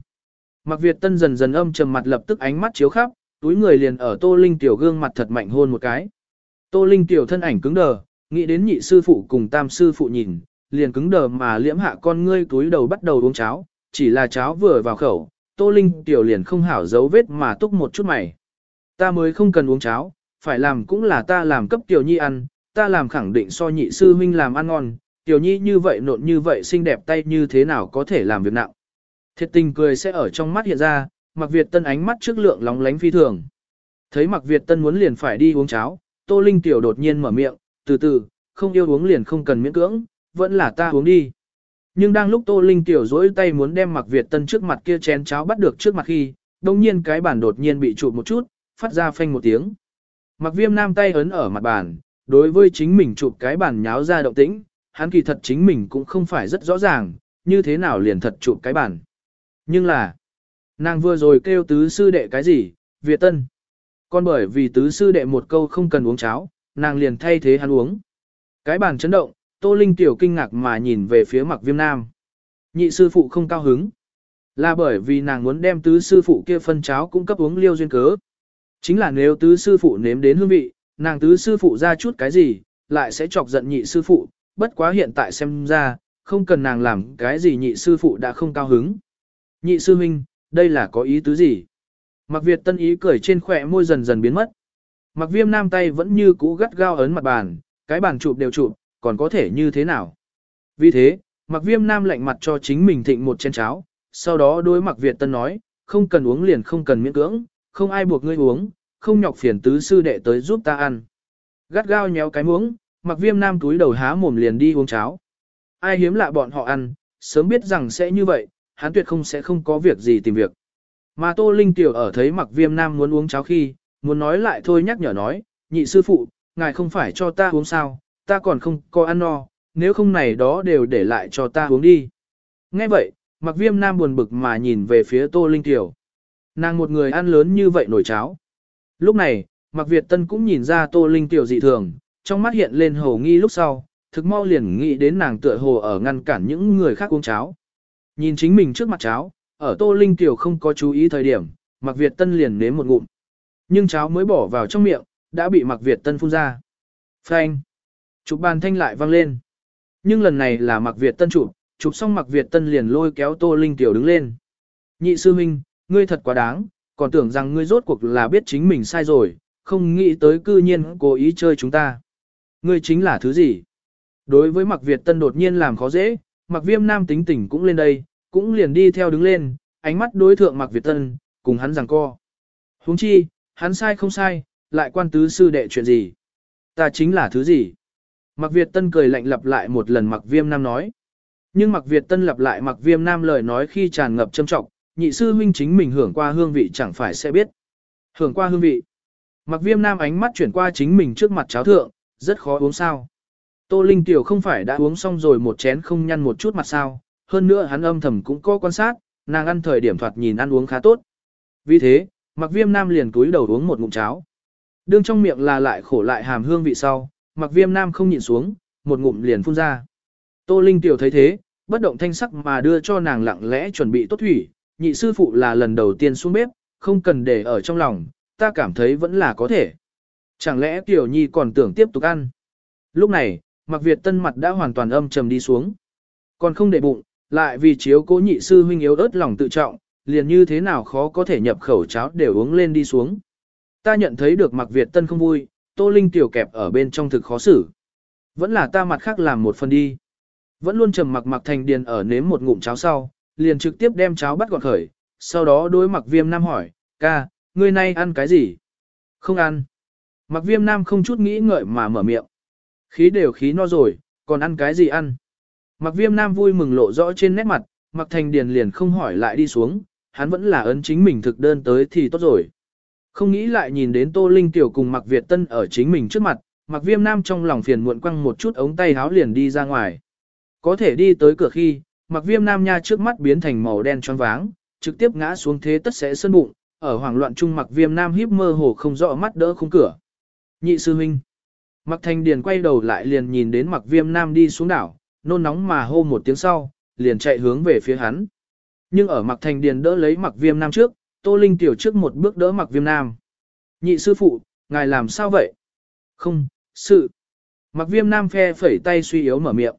Mặc Việt Tân dần dần âm trầm mặt lập tức ánh mắt chiếu khắp, túi người liền ở Tô Linh tiểu gương mặt thật mạnh hôn một cái. Tô Linh tiểu thân ảnh cứng đờ, nghĩ đến nhị sư phụ cùng tam sư phụ nhìn, liền cứng đờ mà liễm hạ con ngươi túi đầu bắt đầu uống cháo, chỉ là cháo vừa vào khẩu, Tô Linh tiểu liền không hảo dấu vết mà túc một chút mày. Ta mới không cần uống cháo, phải làm cũng là ta làm cấp tiểu nhi ăn, ta làm khẳng định so nhị sư huynh làm ăn ngon, tiểu nhi như vậy nộn như vậy xinh đẹp tay như thế nào có thể làm việc nặng. Thiệt tình cười sẽ ở trong mắt hiện ra, Mặc Việt Tân ánh mắt trước lượng lóng lánh phi thường. Thấy Mặc Việt Tân muốn liền phải đi uống cháo, Tô Linh tiểu đột nhiên mở miệng, từ từ, không yêu uống liền không cần miễn cưỡng, vẫn là ta uống đi. Nhưng đang lúc Tô Linh tiểu dỗi tay muốn đem Mặc Việt Tân trước mặt kia chén cháo bắt được trước mặt khi, đồng nhiên cái bản đột nhiên bị chụp một chút, phát ra phanh một tiếng. Mặc viêm nam tay ấn ở mặt bàn, đối với chính mình chụp cái bàn nháo ra động tĩnh, hắn kỳ thật chính mình cũng không phải rất rõ ràng, như thế nào liền thật chụp cái bàn. Nhưng là, nàng vừa rồi kêu tứ sư đệ cái gì, Việt Tân. Còn bởi vì tứ sư đệ một câu không cần uống cháo, nàng liền thay thế hắn uống. Cái bàn chấn động, Tô Linh tiểu kinh ngạc mà nhìn về phía mặc viêm nam. Nhị sư phụ không cao hứng. Là bởi vì nàng muốn đem tứ sư phụ kia phân cháo cung cấp uống liêu duyên cớ. Chính là nếu tứ sư phụ nếm đến hương vị, nàng tứ sư phụ ra chút cái gì, lại sẽ chọc giận nhị sư phụ, bất quá hiện tại xem ra, không cần nàng làm cái gì nhị sư phụ đã không cao hứng. Nhị sư huynh, đây là có ý tứ gì? Mặc Việt tân ý cười trên khỏe môi dần dần biến mất. Mặc viêm nam tay vẫn như cũ gắt gao ấn mặt bàn, cái bàn chụp đều chụp, còn có thể như thế nào? Vì thế, mặc viêm nam lạnh mặt cho chính mình thịnh một chén cháo, sau đó đối mặc Việt tân nói, không cần uống liền không cần miễn cưỡng, không ai buộc ngươi uống, không nhọc phiền tứ sư đệ tới giúp ta ăn. Gắt gao nhéo cái muỗng, mặc viêm nam túi đầu há mồm liền đi uống cháo. Ai hiếm lạ bọn họ ăn, sớm biết rằng sẽ như vậy, hắn tuyệt không sẽ không có việc gì tìm việc. Mà Tô Linh Tiểu ở thấy mặc viêm nam muốn uống cháo khi, muốn nói lại thôi nhắc nhở nói, nhị sư phụ, ngài không phải cho ta uống sao, ta còn không có ăn no, nếu không này đó đều để lại cho ta uống đi. Nghe vậy, mặc viêm nam buồn bực mà nhìn về phía Tô Linh Tiểu. Nàng một người ăn lớn như vậy nổi cháo. Lúc này, mặc Việt Tân cũng nhìn ra Tô Linh Tiểu dị thường, trong mắt hiện lên hồ nghi lúc sau, thực mau liền nghĩ đến nàng tựa hồ ở ngăn cản những người khác uống cháo. Nhìn chính mình trước mặt cháo, ở Tô Linh Tiểu không có chú ý thời điểm, Mạc Việt Tân liền nếm một ngụm. Nhưng cháo mới bỏ vào trong miệng, đã bị Mạc Việt Tân phun ra. Phanh! Chụp bàn thanh lại vang lên. Nhưng lần này là Mạc Việt Tân chụp, chụp xong Mạc Việt Tân liền lôi kéo Tô Linh Tiểu đứng lên. Nhị sư huynh, ngươi thật quá đáng, còn tưởng rằng ngươi rốt cuộc là biết chính mình sai rồi, không nghĩ tới cư nhiên cố ý chơi chúng ta. Ngươi chính là thứ gì? Đối với Mạc Việt Tân đột nhiên làm khó dễ, Mạc Viêm Nam tính tình cũng lên đây, cũng liền đi theo đứng lên, ánh mắt đối thượng Mạc Việt Tân, cùng hắn giằng co. Huống chi, hắn sai không sai, lại quan tứ sư đệ chuyện gì? Ta chính là thứ gì? Mạc Việt Tân cười lạnh lặp lại một lần Mạc Viêm Nam nói. Nhưng Mạc Việt Tân lặp lại Mạc Viêm Nam lời nói khi tràn ngập châm trọng, nhị sư huynh chính mình hưởng qua hương vị chẳng phải sẽ biết. Hưởng qua hương vị. Mặc Viêm Nam ánh mắt chuyển qua chính mình trước mặt cháo thượng, rất khó uống sao. Tô Linh Tiểu không phải đã uống xong rồi một chén không nhăn một chút mặt sao, hơn nữa hắn âm thầm cũng có quan sát, nàng ăn thời điểm thoạt nhìn ăn uống khá tốt. Vì thế, mặc viêm nam liền túi đầu uống một ngụm cháo. Đương trong miệng là lại khổ lại hàm hương vị sau, mặc viêm nam không nhịn xuống, một ngụm liền phun ra. Tô Linh Tiểu thấy thế, bất động thanh sắc mà đưa cho nàng lặng lẽ chuẩn bị tốt thủy, nhị sư phụ là lần đầu tiên xuống bếp, không cần để ở trong lòng, ta cảm thấy vẫn là có thể. Chẳng lẽ Tiểu Nhi còn tưởng tiếp tục ăn? Lúc này, Mạc Việt Tân mặt đã hoàn toàn âm trầm đi xuống. Còn không để bụng, lại vì chiếu cố nhị sư huynh yếu ớt lòng tự trọng, liền như thế nào khó có thể nhập khẩu cháo đều uống lên đi xuống. Ta nhận thấy được Mạc Việt Tân không vui, Tô Linh tiểu kẹp ở bên trong thực khó xử. Vẫn là ta mặt khác làm một phần đi. Vẫn luôn trầm mặc mặc thành điền ở nếm một ngụm cháo sau, liền trực tiếp đem cháo bắt gọn khởi, sau đó đối mặc viêm nam hỏi, ca, ngươi nay ăn cái gì? Không ăn. Mặc viêm nam không chút nghĩ ngợi mà mở miệng. Khí đều khí no rồi, còn ăn cái gì ăn? Mặc viêm nam vui mừng lộ rõ trên nét mặt, mặc thành điền liền không hỏi lại đi xuống, hắn vẫn là ấn chính mình thực đơn tới thì tốt rồi. Không nghĩ lại nhìn đến Tô Linh Tiểu cùng Mạc Việt Tân ở chính mình trước mặt, Mạc Viêm Nam trong lòng phiền muộn quăng một chút ống tay háo liền đi ra ngoài. Có thể đi tới cửa khi, mặc Viêm Nam nha trước mắt biến thành màu đen tròn váng, trực tiếp ngã xuống thế tất sẽ sơn bụng, ở hoảng loạn chung mặc Viêm Nam híp mơ hồ không rõ mắt đỡ khung cửa. Nhị sư huynh. mặc Thành Điền quay đầu lại liền nhìn đến mặc Viêm Nam đi xuống đảo, nôn nóng mà hô một tiếng sau, liền chạy hướng về phía hắn. Nhưng ở mặc Thành Điền đỡ lấy mặc Viêm Nam trước, Tô Linh tiểu trước một bước đỡ mặc Viêm Nam. Nhị sư phụ, ngài làm sao vậy? Không, sự. mặc Viêm Nam phe phẩy tay suy yếu mở miệng.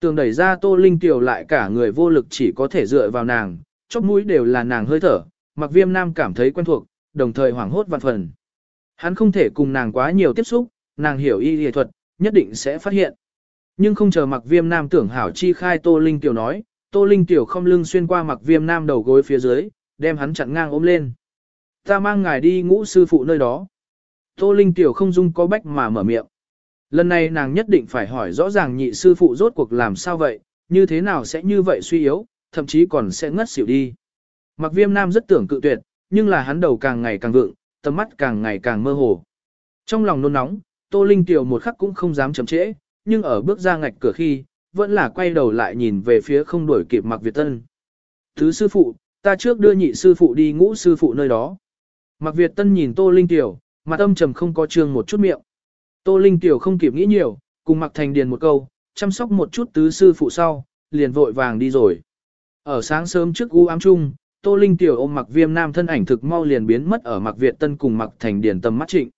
Tường đẩy ra Tô Linh tiểu lại cả người vô lực chỉ có thể dựa vào nàng, chóp mũi đều là nàng hơi thở, mặc Viêm Nam cảm thấy quen thuộc, đồng thời hoảng hốt vạn phần. Hắn không thể cùng nàng quá nhiều tiếp xúc, nàng hiểu y y thuật, nhất định sẽ phát hiện. Nhưng không chờ mặc Viêm Nam tưởng hảo chi khai Tô Linh tiểu nói, Tô Linh tiểu không lưng xuyên qua mặc Viêm Nam đầu gối phía dưới, đem hắn chặn ngang ôm lên. Ta mang ngài đi ngũ sư phụ nơi đó. Tô Linh tiểu không dung có bách mà mở miệng. Lần này nàng nhất định phải hỏi rõ ràng nhị sư phụ rốt cuộc làm sao vậy, như thế nào sẽ như vậy suy yếu, thậm chí còn sẽ ngất xỉu đi. Mặc viêm nam rất tưởng cự tuyệt, nhưng là hắn đầu càng ngày càng vượng, tầm mắt càng ngày càng mơ hồ. Trong lòng nôn nóng, Tô Linh tiểu một khắc cũng không dám chậm trễ, nhưng ở bước ra ngạch cửa khi, vẫn là quay đầu lại nhìn về phía không đuổi kịp Mạc Việt Tân. Thứ sư phụ, ta trước đưa nhị sư phụ đi ngũ sư phụ nơi đó. Mạc Việt Tân nhìn Tô Linh tiểu, mặt âm trầm không có trương một chút miệng. Tô Linh tiểu không kịp nghĩ nhiều, cùng Mạc Thành Điền một câu, chăm sóc một chút tứ sư phụ sau, liền vội vàng đi rồi. Ở sáng sớm trước u ám chung, Tô Linh tiểu ôm Mạc Viêm Nam thân ảnh thực mau liền biến mất ở Mạc Việt Tân cùng Mạc Thành Điền tầm mắt trịnh.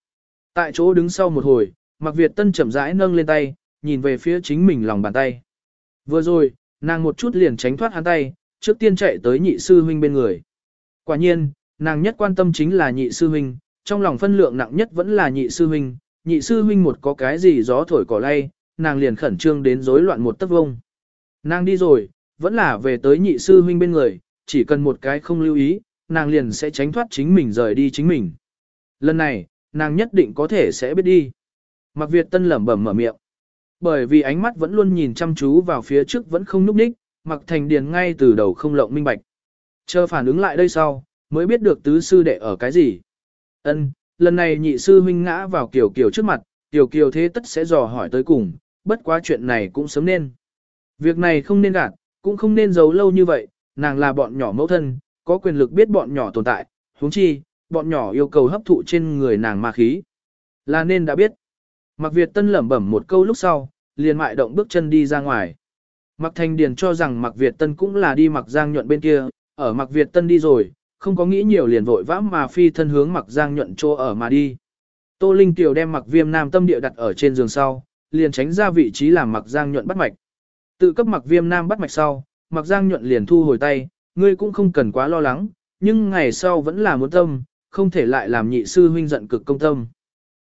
Tại chỗ đứng sau một hồi, Mạc Việt Tân chậm rãi nâng lên tay, nhìn về phía chính mình lòng bàn tay. Vừa rồi, nàng một chút liền tránh thoát hắn tay, trước tiên chạy tới nhị sư huynh bên người. Quả nhiên, nàng nhất quan tâm chính là nhị sư huynh, trong lòng phân lượng nặng nhất vẫn là nhị sư huynh, nhị sư huynh một có cái gì gió thổi cỏ lay, nàng liền khẩn trương đến rối loạn một tấc vông. Nàng đi rồi, vẫn là về tới nhị sư huynh bên người, chỉ cần một cái không lưu ý, nàng liền sẽ tránh thoát chính mình rời đi chính mình. Lần này, nàng nhất định có thể sẽ biết đi. Mặc Việt Tân lẩm bẩm mở miệng. Bởi vì ánh mắt vẫn luôn nhìn chăm chú vào phía trước vẫn không núp ních, Mặc Thành Điền ngay từ đầu không lộng minh bạch. Chờ phản ứng lại đây sau, mới biết được tứ sư đệ ở cái gì. Ân, lần này nhị sư huynh ngã vào kiểu Kiều trước mặt, tiểu Kiều thế tất sẽ dò hỏi tới cùng, bất quá chuyện này cũng sớm nên. Việc này không nên gạt, cũng không nên giấu lâu như vậy, nàng là bọn nhỏ mẫu thân, có quyền lực biết bọn nhỏ tồn tại, huống chi, bọn nhỏ yêu cầu hấp thụ trên người nàng ma khí. Là nên đã biết. mặc Việt Tân lẩm bẩm một câu lúc sau, liền mại động bước chân đi ra ngoài. mặc Thành Điền cho rằng mặc Việt Tân cũng là đi mặc Giang nhuận bên kia, ở mặc Việt Tân đi rồi, không có nghĩ nhiều liền vội vã mà phi thân hướng Mặc Giang nhuận chỗ ở mà đi. Tô Linh Tiểu đem Mặc Viêm Nam tâm địa đặt ở trên giường sau, liền tránh ra vị trí làm Mặc Giang nhuận bắt mạch. Tự cấp Mặc Viêm Nam bắt mạch sau, Mặc Giang nhuận liền thu hồi tay, ngươi cũng không cần quá lo lắng, nhưng ngày sau vẫn là muốn tâm, không thể lại làm nhị sư huynh giận cực công tâm.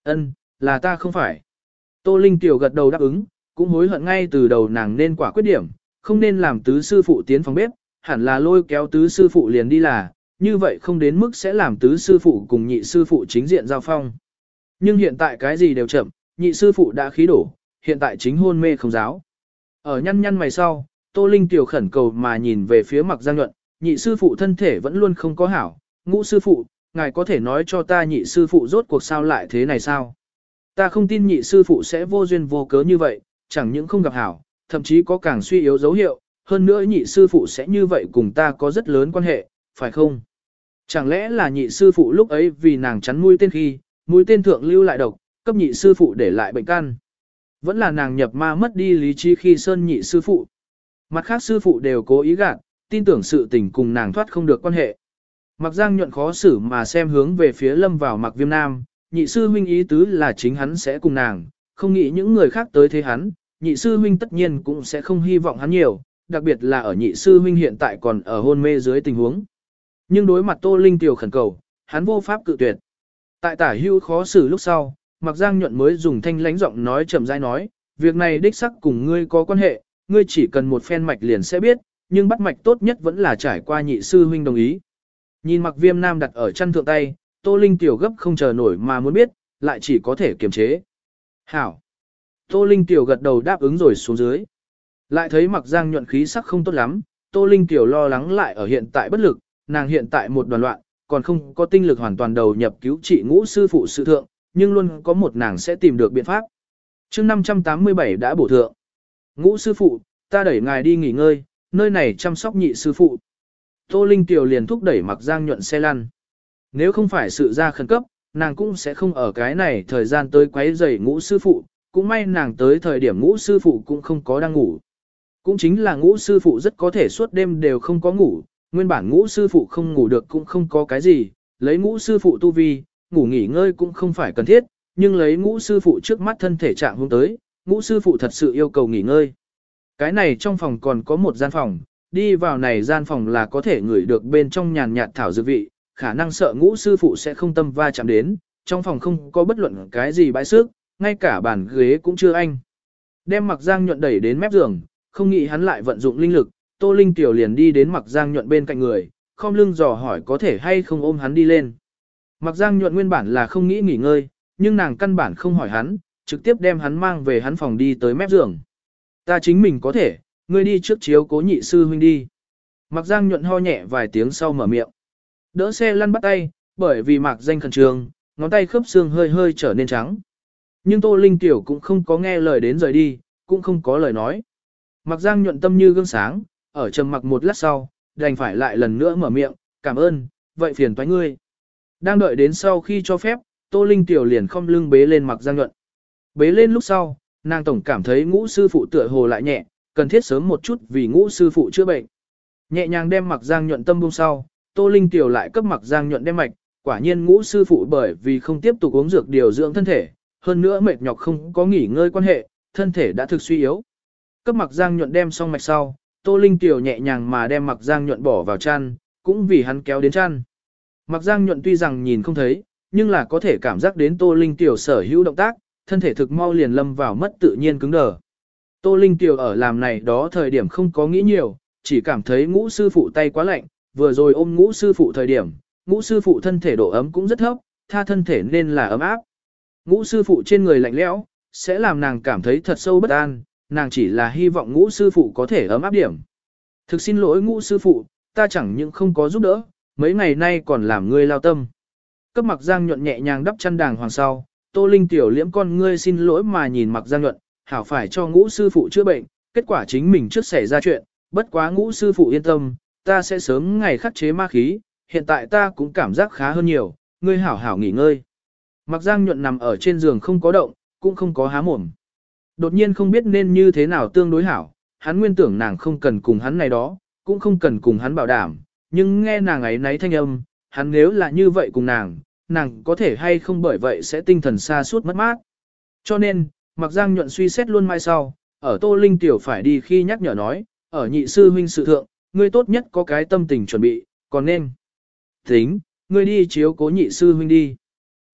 Ân, là ta không phải. Tô Linh Tiểu gật đầu đáp ứng, cũng hối hận ngay từ đầu nàng nên quả quyết điểm, không nên làm tứ sư phụ tiến phòng bếp, hẳn là lôi kéo tứ sư phụ liền đi là, như vậy không đến mức sẽ làm tứ sư phụ cùng nhị sư phụ chính diện giao phong. Nhưng hiện tại cái gì đều chậm, nhị sư phụ đã khí đổ, hiện tại chính hôn mê không giáo. Ở nhăn nhăn mày sau, Tô Linh tiểu khẩn cầu mà nhìn về phía mặt Giang Nhuận, nhị sư phụ thân thể vẫn luôn không có hảo, ngũ sư phụ, ngài có thể nói cho ta nhị sư phụ rốt cuộc sao lại thế này sao? Ta không tin nhị sư phụ sẽ vô duyên vô cớ như vậy, chẳng những không gặp hảo, thậm chí có càng suy yếu dấu hiệu, hơn nữa nhị sư phụ sẽ như vậy cùng ta có rất lớn quan hệ, phải không? Chẳng lẽ là nhị sư phụ lúc ấy vì nàng chắn mũi tên khi, mũi tên thượng lưu lại độc, cấp nhị sư phụ để lại bệnh căn. Vẫn là nàng nhập ma mất đi lý trí khi sơn nhị sư phụ. Mặt khác sư phụ đều cố ý gạt, tin tưởng sự tình cùng nàng thoát không được quan hệ. Mặc giang nhuận khó xử mà xem hướng về phía lâm vào mặc viêm nam, nhị sư huynh ý tứ là chính hắn sẽ cùng nàng, không nghĩ những người khác tới thế hắn, nhị sư huynh tất nhiên cũng sẽ không hy vọng hắn nhiều, đặc biệt là ở nhị sư huynh hiện tại còn ở hôn mê dưới tình huống. Nhưng đối mặt Tô Linh tiểu khẩn cầu, hắn vô pháp cự tuyệt. Tại tả hưu khó xử lúc sau, Mặc Giang nhuận mới dùng thanh lãnh giọng nói chậm rãi nói, việc này đích sắc cùng ngươi có quan hệ, ngươi chỉ cần một phen mạch liền sẽ biết, nhưng bắt mạch tốt nhất vẫn là trải qua nhị sư huynh đồng ý. Nhìn Mặc Viêm Nam đặt ở chân thượng tay, Tô Linh tiểu gấp không chờ nổi mà muốn biết, lại chỉ có thể kiềm chế. Hảo. Tô Linh tiểu gật đầu đáp ứng rồi xuống dưới. Lại thấy Mặc Giang nhuận khí sắc không tốt lắm, Tô Linh tiểu lo lắng lại ở hiện tại bất lực, nàng hiện tại một đoàn loạn, còn không có tinh lực hoàn toàn đầu nhập cứu trị ngũ sư phụ sự thượng, nhưng luôn có một nàng sẽ tìm được biện pháp. chương 587 đã bổ thượng. Ngũ sư phụ, ta đẩy ngài đi nghỉ ngơi, nơi này chăm sóc nhị sư phụ. Tô Linh Tiểu liền thúc đẩy mặc giang nhuận xe lăn. Nếu không phải sự ra khẩn cấp, nàng cũng sẽ không ở cái này thời gian tới quấy rầy ngũ sư phụ, cũng may nàng tới thời điểm ngũ sư phụ cũng không có đang ngủ. Cũng chính là ngũ sư phụ rất có thể suốt đêm đều không có ngủ, nguyên bản ngũ sư phụ không ngủ được cũng không có cái gì, lấy ngũ sư phụ tu vi, ngủ nghỉ ngơi cũng không phải cần thiết, nhưng lấy ngũ sư phụ trước mắt thân thể trạng hôm tới, ngũ sư phụ thật sự yêu cầu nghỉ ngơi. Cái này trong phòng còn có một gian phòng, đi vào này gian phòng là có thể ngửi được bên trong nhàn nhạt thảo dược vị, khả năng sợ ngũ sư phụ sẽ không tâm va chạm đến, trong phòng không có bất luận cái gì bãi sức, ngay cả bàn ghế cũng chưa anh. Đem mặc giang nhuận đẩy đến mép giường, không nghĩ hắn lại vận dụng linh lực, Tô Linh Tiểu liền đi đến mặc giang nhuận bên cạnh người, không lưng dò hỏi có thể hay không ôm hắn đi lên. Mặc giang nhuận nguyên bản là không nghĩ nghỉ ngơi, nhưng nàng căn bản không hỏi hắn, trực tiếp đem hắn mang về hắn phòng đi tới mép giường. Ta chính mình có thể, ngươi đi trước chiếu cố nhị sư huynh đi. Mặc giang nhuận ho nhẹ vài tiếng sau mở miệng. Đỡ xe lăn bắt tay, bởi vì mặc danh khẩn trương, ngón tay khớp xương hơi hơi trở nên trắng. Nhưng Tô Linh Tiểu cũng không có nghe lời đến rời đi, cũng không có lời nói. Mặc giang nhuận tâm như gương sáng, ở trầm mặc một lát sau, đành phải lại lần nữa mở miệng, cảm ơn, vậy phiền toái ngươi. Đang đợi đến sau khi cho phép, Tô Linh Tiểu liền không lưng bế lên mặc giang nhuận. Bế lên lúc sau, nàng tổng cảm thấy ngũ sư phụ tựa hồ lại nhẹ, cần thiết sớm một chút vì ngũ sư phụ chữa bệnh. Nhẹ nhàng đem mặc giang nhuận tâm buông sau, Tô Linh Tiểu lại cấp mặc giang nhuận đem mạch, quả nhiên ngũ sư phụ bởi vì không tiếp tục uống dược điều dưỡng thân thể, hơn nữa mệt nhọc không có nghỉ ngơi quan hệ, thân thể đã thực suy yếu. Cấp mặc giang nhuận đem xong mạch sau, Tô Linh Tiểu nhẹ nhàng mà đem mặc giang nhuận bỏ vào chăn, cũng vì hắn kéo đến chăn. Mặc giang nhuận tuy rằng nhìn không thấy, nhưng là có thể cảm giác đến Tô Linh Tiểu sở hữu động tác, thân thể thực mau liền lâm vào mất tự nhiên cứng đờ. Tô Linh Tiểu ở làm này đó thời điểm không có nghĩ nhiều, chỉ cảm thấy ngũ sư phụ tay quá lạnh, vừa rồi ôm ngũ sư phụ thời điểm, ngũ sư phụ thân thể độ ấm cũng rất thấp, tha thân thể nên là ấm áp. Ngũ sư phụ trên người lạnh lẽo, sẽ làm nàng cảm thấy thật sâu bất an, nàng chỉ là hy vọng ngũ sư phụ có thể ấm áp điểm. Thực xin lỗi ngũ sư phụ, ta chẳng những không có giúp đỡ, mấy ngày nay còn làm ngươi lao tâm. Cấp mặc giang nhuận nhẹ nhàng đắp chăn đàng hoàng sau, tô linh tiểu liễm con ngươi xin lỗi mà nhìn mặc giang nhuận, hảo phải cho ngũ sư phụ chữa bệnh, kết quả chính mình trước xảy ra chuyện, bất quá ngũ sư phụ yên tâm, ta sẽ sớm ngày khắc chế ma khí, hiện tại ta cũng cảm giác khá hơn nhiều, ngươi hảo hảo nghỉ ngơi. Mặc giang nhuận nằm ở trên giường không có động, cũng không có há mồm. Đột nhiên không biết nên như thế nào tương đối hảo, hắn nguyên tưởng nàng không cần cùng hắn này đó, cũng không cần cùng hắn bảo đảm, nhưng nghe nàng ấy náy thanh âm, hắn nếu là như vậy cùng nàng, nàng có thể hay không bởi vậy sẽ tinh thần xa suốt mất mát. Cho nên, mặc giang nhuận suy xét luôn mai sau, ở Tô Linh Tiểu phải đi khi nhắc nhở nói, ở nhị sư huynh sự thượng, ngươi tốt nhất có cái tâm tình chuẩn bị, còn nên. Tính, ngươi đi chiếu cố nhị sư huynh đi.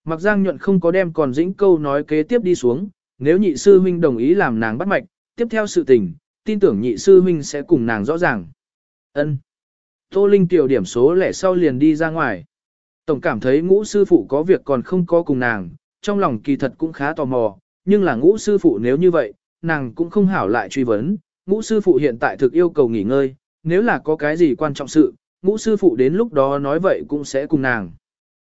Mặc giang nhuận không có đem còn dĩnh câu nói kế tiếp đi xuống, nếu nhị sư huynh đồng ý làm nàng bắt mạch, tiếp theo sự tình, tin tưởng nhị sư huynh sẽ cùng nàng rõ ràng. Ân. Tô Linh tiểu điểm số lẻ sau liền đi ra ngoài. Tổng cảm thấy ngũ sư phụ có việc còn không có cùng nàng, trong lòng kỳ thật cũng khá tò mò, nhưng là ngũ sư phụ nếu như vậy, nàng cũng không hảo lại truy vấn. Ngũ sư phụ hiện tại thực yêu cầu nghỉ ngơi, nếu là có cái gì quan trọng sự, ngũ sư phụ đến lúc đó nói vậy cũng sẽ cùng nàng.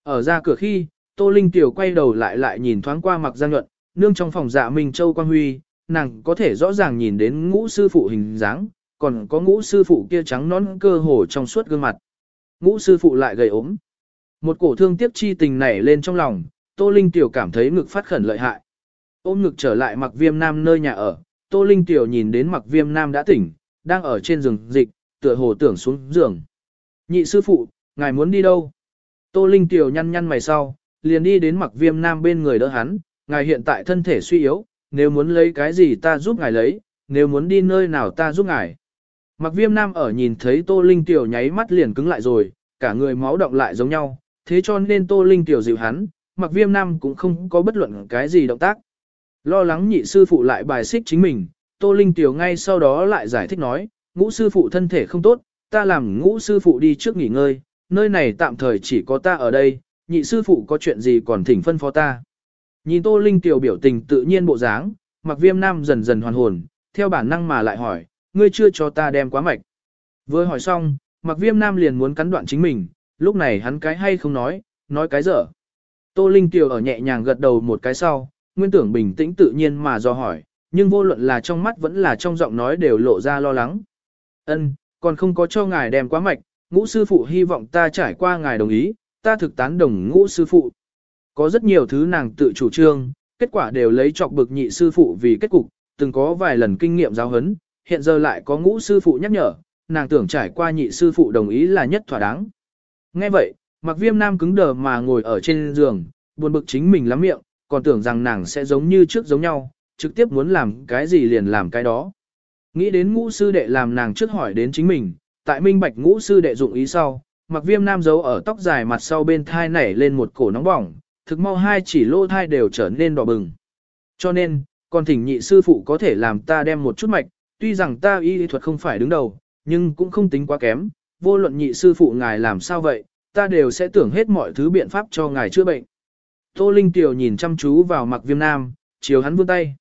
Ở ra cửa khi, Tô Linh tiểu quay đầu lại lại nhìn thoáng qua mặc Giang Nhuận, nương trong phòng dạ Minh Châu Quang Huy, nàng có thể rõ ràng nhìn đến ngũ sư phụ hình dáng, còn có ngũ sư phụ kia trắng nón cơ hồ trong suốt gương mặt. Ngũ sư phụ lại gầy ốm. Một cổ thương tiếc chi tình nảy lên trong lòng, Tô Linh Tiểu cảm thấy ngực phát khẩn lợi hại. Ôm ngực trở lại mặc viêm nam nơi nhà ở, Tô Linh Tiểu nhìn đến mặc viêm nam đã tỉnh, đang ở trên giường dịch, tựa hồ tưởng xuống giường. Nhị sư phụ, ngài muốn đi đâu? Tô Linh Tiểu nhăn nhăn mày sau, liền đi đến mặc viêm nam bên người đỡ hắn, ngài hiện tại thân thể suy yếu, nếu muốn lấy cái gì ta giúp ngài lấy, nếu muốn đi nơi nào ta giúp ngài. Mặc viêm nam ở nhìn thấy Tô Linh Tiểu nháy mắt liền cứng lại rồi, cả người máu động lại giống nhau, thế cho nên Tô Linh Tiểu dịu hắn, mặc viêm nam cũng không có bất luận cái gì động tác. Lo lắng nhị sư phụ lại bài xích chính mình, Tô Linh Tiểu ngay sau đó lại giải thích nói, ngũ sư phụ thân thể không tốt, ta làm ngũ sư phụ đi trước nghỉ ngơi, nơi này tạm thời chỉ có ta ở đây, nhị sư phụ có chuyện gì còn thỉnh phân phó ta. Nhìn Tô Linh tiểu biểu tình tự nhiên bộ dáng, mặc viêm nam dần dần hoàn hồn, theo bản năng mà lại hỏi, ngươi chưa cho ta đem quá mạch. Vừa hỏi xong, mặc viêm nam liền muốn cắn đoạn chính mình, lúc này hắn cái hay không nói, nói cái dở. Tô Linh Tiểu ở nhẹ nhàng gật đầu một cái sau, nguyên tưởng bình tĩnh tự nhiên mà do hỏi, nhưng vô luận là trong mắt vẫn là trong giọng nói đều lộ ra lo lắng. Ân, còn không có cho ngài đem quá mạch, ngũ sư phụ hy vọng ta trải qua ngài đồng ý, ta thực tán đồng ngũ sư phụ. Có rất nhiều thứ nàng tự chủ trương, kết quả đều lấy chọc bực nhị sư phụ vì kết cục, từng có vài lần kinh nghiệm giáo huấn, hiện giờ lại có ngũ sư phụ nhắc nhở, nàng tưởng trải qua nhị sư phụ đồng ý là nhất thỏa đáng. Nghe vậy, mặc viêm nam cứng đờ mà ngồi ở trên giường, buồn bực chính mình lắm miệng, còn tưởng rằng nàng sẽ giống như trước giống nhau, trực tiếp muốn làm cái gì liền làm cái đó. Nghĩ đến ngũ sư đệ làm nàng trước hỏi đến chính mình, tại minh bạch ngũ sư đệ dụng ý sau, mặc viêm nam giấu ở tóc dài mặt sau bên thai nảy lên một cổ nóng bỏng, thực mau hai chỉ lô thai đều trở nên đỏ bừng. Cho nên, còn thỉnh nhị sư phụ có thể làm ta đem một chút mạch, tuy rằng ta y lý thuật không phải đứng đầu, nhưng cũng không tính quá kém, vô luận nhị sư phụ ngài làm sao vậy, ta đều sẽ tưởng hết mọi thứ biện pháp cho ngài chữa bệnh. Tô Linh Tiểu nhìn chăm chú vào mặc viêm nam, chiều hắn vươn tay.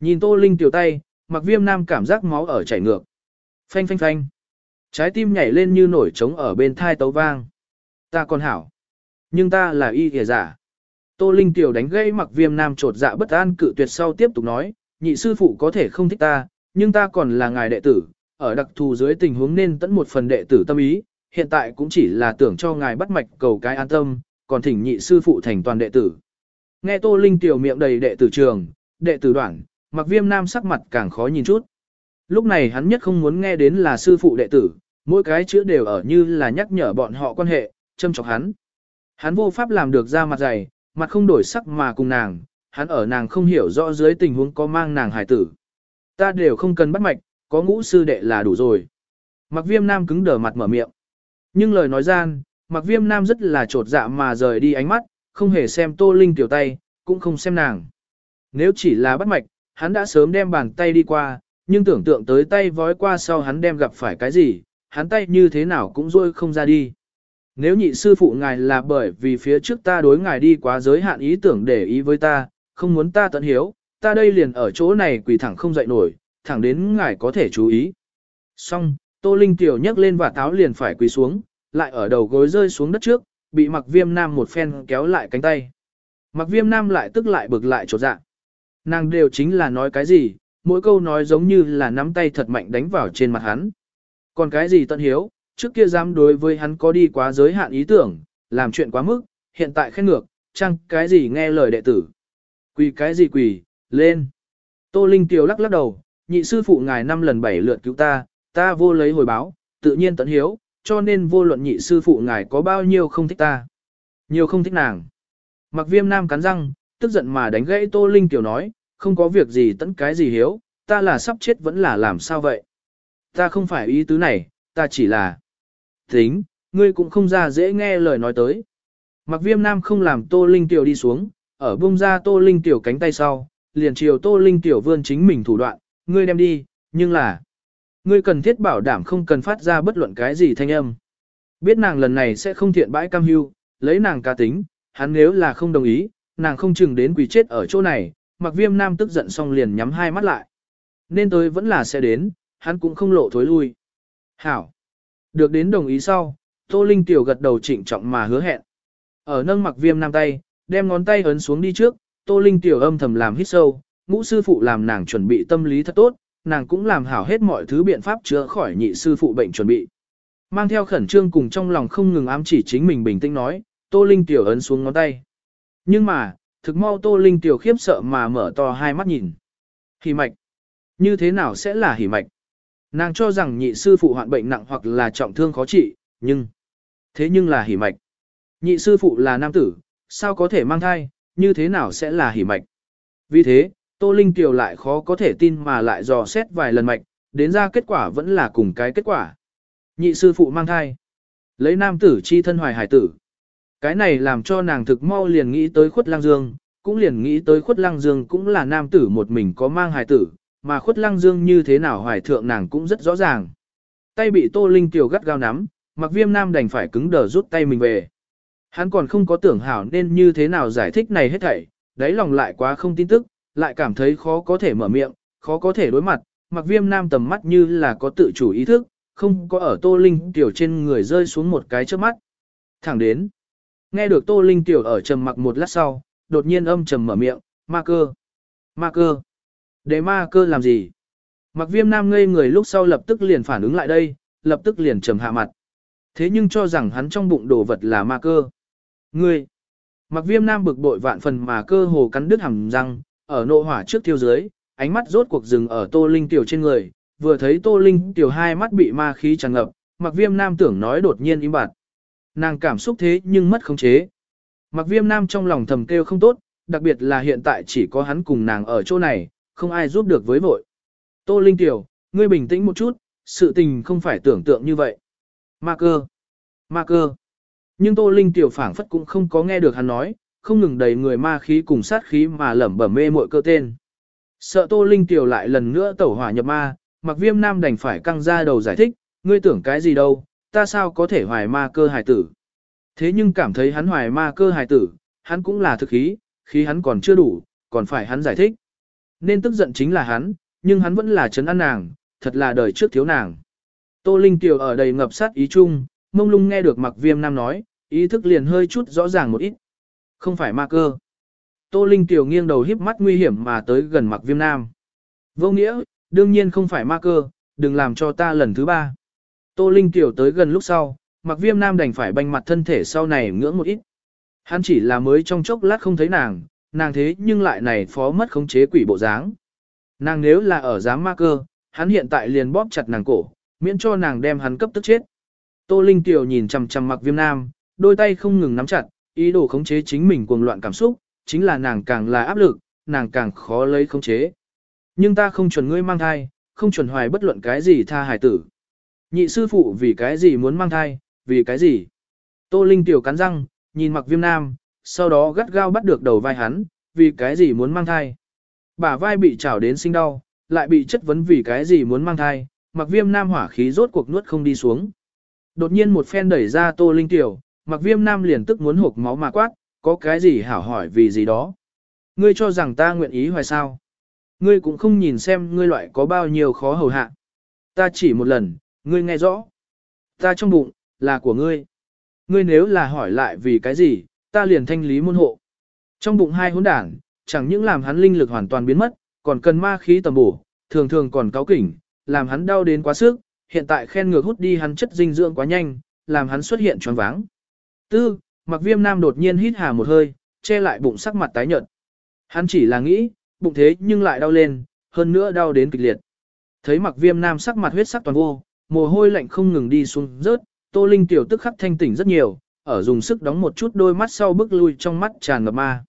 Nhìn Tô Linh Tiểu tay, mặc viêm nam cảm giác máu ở chảy ngược. Phanh phanh phanh. Trái tim nhảy lên như nổi trống ở bên thai tấu vang. Ta còn hảo. Nhưng ta là y kìa giả. Tô Linh Tiểu đánh gây mặc viêm nam trột dạ bất an cự tuyệt sau tiếp tục nói, nhị sư phụ có thể không thích ta, nhưng ta còn là ngài đệ tử, ở đặc thù dưới tình huống nên tẫn một phần đệ tử tâm ý, hiện tại cũng chỉ là tưởng cho ngài bắt mạch cầu cái an tâm, còn thỉnh nhị sư phụ thành toàn đệ tử. Nghe Tô Linh Tiểu miệng đầy đệ tử trường, đệ tử đoạn, mặc viêm nam sắc mặt càng khó nhìn chút. Lúc này hắn nhất không muốn nghe đến là sư phụ đệ tử, mỗi cái chữ đều ở như là nhắc nhở bọn họ quan hệ, châm chọc hắn. Hắn vô pháp làm được ra mặt dày, mặt không đổi sắc mà cùng nàng, hắn ở nàng không hiểu rõ dưới tình huống có mang nàng hài tử. Ta đều không cần bắt mạch, có ngũ sư đệ là đủ rồi. Mặc viêm nam cứng đờ mặt mở miệng. Nhưng lời nói gian, mặc viêm nam rất là trột dạ mà rời đi ánh mắt, không hề xem tô linh tiểu tay, cũng không xem nàng. Nếu chỉ là bắt mạch, hắn đã sớm đem bàn tay đi qua, nhưng tưởng tượng tới tay vói qua sau hắn đem gặp phải cái gì, hắn tay như thế nào cũng rôi không ra đi. Nếu nhị sư phụ ngài là bởi vì phía trước ta đối ngài đi quá giới hạn ý tưởng để ý với ta, không muốn ta tận hiếu, ta đây liền ở chỗ này quỳ thẳng không dậy nổi, thẳng đến ngài có thể chú ý. Xong, Tô Linh Tiểu nhấc lên và táo liền phải quỳ xuống, lại ở đầu gối rơi xuống đất trước, bị mặc viêm nam một phen kéo lại cánh tay. Mặc viêm nam lại tức lại bực lại trột dạ. Nàng đều chính là nói cái gì, mỗi câu nói giống như là nắm tay thật mạnh đánh vào trên mặt hắn. Còn cái gì tận hiếu, trước kia dám đối với hắn có đi quá giới hạn ý tưởng, làm chuyện quá mức, hiện tại khen ngược, chăng cái gì nghe lời đệ tử. Quỳ cái gì quỳ, lên. Tô Linh Tiểu lắc lắc đầu, nhị sư phụ ngài năm lần bảy lượt cứu ta, ta vô lấy hồi báo, tự nhiên tận hiếu, cho nên vô luận nhị sư phụ ngài có bao nhiêu không thích ta. Nhiều không thích nàng. Mặc viêm nam cắn răng, tức giận mà đánh gãy Tô Linh Tiểu nói, không có việc gì tận cái gì hiếu, ta là sắp chết vẫn là làm sao vậy. Ta không phải ý tứ này, ta chỉ là... Tính, ngươi cũng không ra dễ nghe lời nói tới. Mặc viêm nam không làm Tô Linh Tiểu đi xuống, ở bông ra Tô Linh Tiểu cánh tay sau, liền chiều Tô Linh Tiểu vươn chính mình thủ đoạn, ngươi đem đi, nhưng là... Ngươi cần thiết bảo đảm không cần phát ra bất luận cái gì thanh âm. Biết nàng lần này sẽ không thiện bãi cam hưu, lấy nàng ca tính, hắn nếu là không đồng ý, nàng không chừng đến quỷ chết ở chỗ này, mặc viêm nam tức giận xong liền nhắm hai mắt lại. Nên tới vẫn là sẽ đến, hắn cũng không lộ thối lui. Hảo. Được đến đồng ý sau, Tô Linh Tiểu gật đầu trịnh trọng mà hứa hẹn. Ở nâng mặc viêm nam tay, đem ngón tay ấn xuống đi trước, Tô Linh Tiểu âm thầm làm hít sâu, ngũ sư phụ làm nàng chuẩn bị tâm lý thật tốt, nàng cũng làm hảo hết mọi thứ biện pháp chữa khỏi nhị sư phụ bệnh chuẩn bị. Mang theo khẩn trương cùng trong lòng không ngừng ám chỉ chính mình bình tĩnh nói, Tô Linh Tiểu ấn xuống ngón tay. Nhưng mà, thực mau Tô Linh Tiểu khiếp sợ mà mở to hai mắt nhìn. Hỉ mạch. Như thế nào sẽ là hỉ mạch? Nàng cho rằng nhị sư phụ hoạn bệnh nặng hoặc là trọng thương khó trị, nhưng... Thế nhưng là hỉ mạch. Nhị sư phụ là nam tử, sao có thể mang thai, như thế nào sẽ là hỉ mạch? Vì thế, Tô Linh Kiều lại khó có thể tin mà lại dò xét vài lần mạch, đến ra kết quả vẫn là cùng cái kết quả. Nhị sư phụ mang thai. Lấy nam tử chi thân hoài hải tử. Cái này làm cho nàng thực mau liền nghĩ tới khuất lang dương, cũng liền nghĩ tới khuất lang dương cũng là nam tử một mình có mang hải tử, mà khuất lăng dương như thế nào hoài thượng nàng cũng rất rõ ràng. Tay bị Tô Linh tiểu gắt gao nắm, mặc viêm nam đành phải cứng đờ rút tay mình về. Hắn còn không có tưởng hảo nên như thế nào giải thích này hết thảy, đáy lòng lại quá không tin tức, lại cảm thấy khó có thể mở miệng, khó có thể đối mặt, mặc viêm nam tầm mắt như là có tự chủ ý thức, không có ở Tô Linh tiểu trên người rơi xuống một cái trước mắt. Thẳng đến. Nghe được Tô Linh Tiểu ở trầm mặc một lát sau, đột nhiên âm trầm mở miệng, ma cơ. Ma cơ. Để ma cơ làm gì? Mặc viêm nam ngây người lúc sau lập tức liền phản ứng lại đây, lập tức liền trầm hạ mặt. Thế nhưng cho rằng hắn trong bụng đồ vật là ma cơ. Ngươi. Mặc viêm nam bực bội vạn phần mà cơ hồ cắn đứt hàm răng, ở nộ hỏa trước thiêu dưới, ánh mắt rốt cuộc dừng ở tô linh tiểu trên người, vừa thấy tô linh tiểu hai mắt bị ma khí tràn ngập, mặc viêm nam tưởng nói đột nhiên im bặt. Nàng cảm xúc thế nhưng mất khống chế. Mặc viêm nam trong lòng thầm kêu không tốt, đặc biệt là hiện tại chỉ có hắn cùng nàng ở chỗ này, không ai giúp được với vội. Tô Linh Tiểu, ngươi bình tĩnh một chút, sự tình không phải tưởng tượng như vậy. Ma cơ, ma cơ. Nhưng Tô Linh Tiểu phảng phất cũng không có nghe được hắn nói, không ngừng đầy người ma khí cùng sát khí mà lẩm bẩm mê muội cơ tên. Sợ Tô Linh Tiểu lại lần nữa tẩu hỏa nhập ma, mặc viêm nam đành phải căng ra đầu giải thích, ngươi tưởng cái gì đâu, ta sao có thể hoài ma cơ hài tử. Thế nhưng cảm thấy hắn hoài ma cơ hài tử, hắn cũng là thực khí, khí hắn còn chưa đủ, còn phải hắn giải thích. Nên tức giận chính là hắn, nhưng hắn vẫn là chấn an nàng, thật là đời trước thiếu nàng. Tô Linh Tiểu ở đầy ngập sát ý chung, mông lung nghe được mặc viêm nam nói, ý thức liền hơi chút rõ ràng một ít. Không phải ma cơ. Tô Linh Tiểu nghiêng đầu híp mắt nguy hiểm mà tới gần mặc viêm nam. Vô nghĩa, đương nhiên không phải ma cơ, đừng làm cho ta lần thứ ba. Tô Linh Tiểu tới gần lúc sau, mặc viêm nam đành phải banh mặt thân thể sau này ngưỡng một ít. Hắn chỉ là mới trong chốc lát không thấy nàng, nàng thế nhưng lại này phó mất khống chế quỷ bộ dáng. Nàng nếu là ở giám ma cơ, hắn hiện tại liền bóp chặt nàng cổ, miễn cho nàng đem hắn cấp tức chết. Tô Linh Tiểu nhìn chằm chằm mặc viêm nam, đôi tay không ngừng nắm chặt, ý đồ khống chế chính mình cuồng loạn cảm xúc, chính là nàng càng là áp lực, nàng càng khó lấy khống chế. Nhưng ta không chuẩn ngươi mang thai, không chuẩn hoài bất luận cái gì tha hải tử. Nhị sư phụ vì cái gì muốn mang thai, vì cái gì? Tô Linh Tiểu cắn răng, nhìn mặc viêm nam, sau đó gắt gao bắt được đầu vai hắn, vì cái gì muốn mang thai. Bả vai bị chảo đến sinh đau, lại bị chất vấn vì cái gì muốn mang thai, mặc viêm nam hỏa khí rốt cuộc nuốt không đi xuống. Đột nhiên một phen đẩy ra tô linh tiểu, mặc viêm nam liền tức muốn hộp máu mà quát, có cái gì hảo hỏi vì gì đó. Ngươi cho rằng ta nguyện ý hoài sao. Ngươi cũng không nhìn xem ngươi loại có bao nhiêu khó hầu hạ. Ta chỉ một lần, ngươi nghe rõ. Ta trong bụng, là của ngươi. Ngươi nếu là hỏi lại vì cái gì, ta liền thanh lý môn hộ. Trong bụng hai hỗn đảng, chẳng những làm hắn linh lực hoàn toàn biến mất, còn cần ma khí tầm bổ, thường thường còn cáo kỉnh, làm hắn đau đến quá sức, hiện tại khen ngược hút đi hắn chất dinh dưỡng quá nhanh, làm hắn xuất hiện choáng váng. Tư, mặc viêm nam đột nhiên hít hà một hơi, che lại bụng sắc mặt tái nhợt. Hắn chỉ là nghĩ, bụng thế nhưng lại đau lên, hơn nữa đau đến kịch liệt. Thấy mặc viêm nam sắc mặt huyết sắc toàn vô, mồ hôi lạnh không ngừng đi xuống rớt, tô linh tiểu tức khắc thanh tỉnh rất nhiều, ở dùng sức đóng một chút đôi mắt sau bước lui trong mắt tràn ngập ma.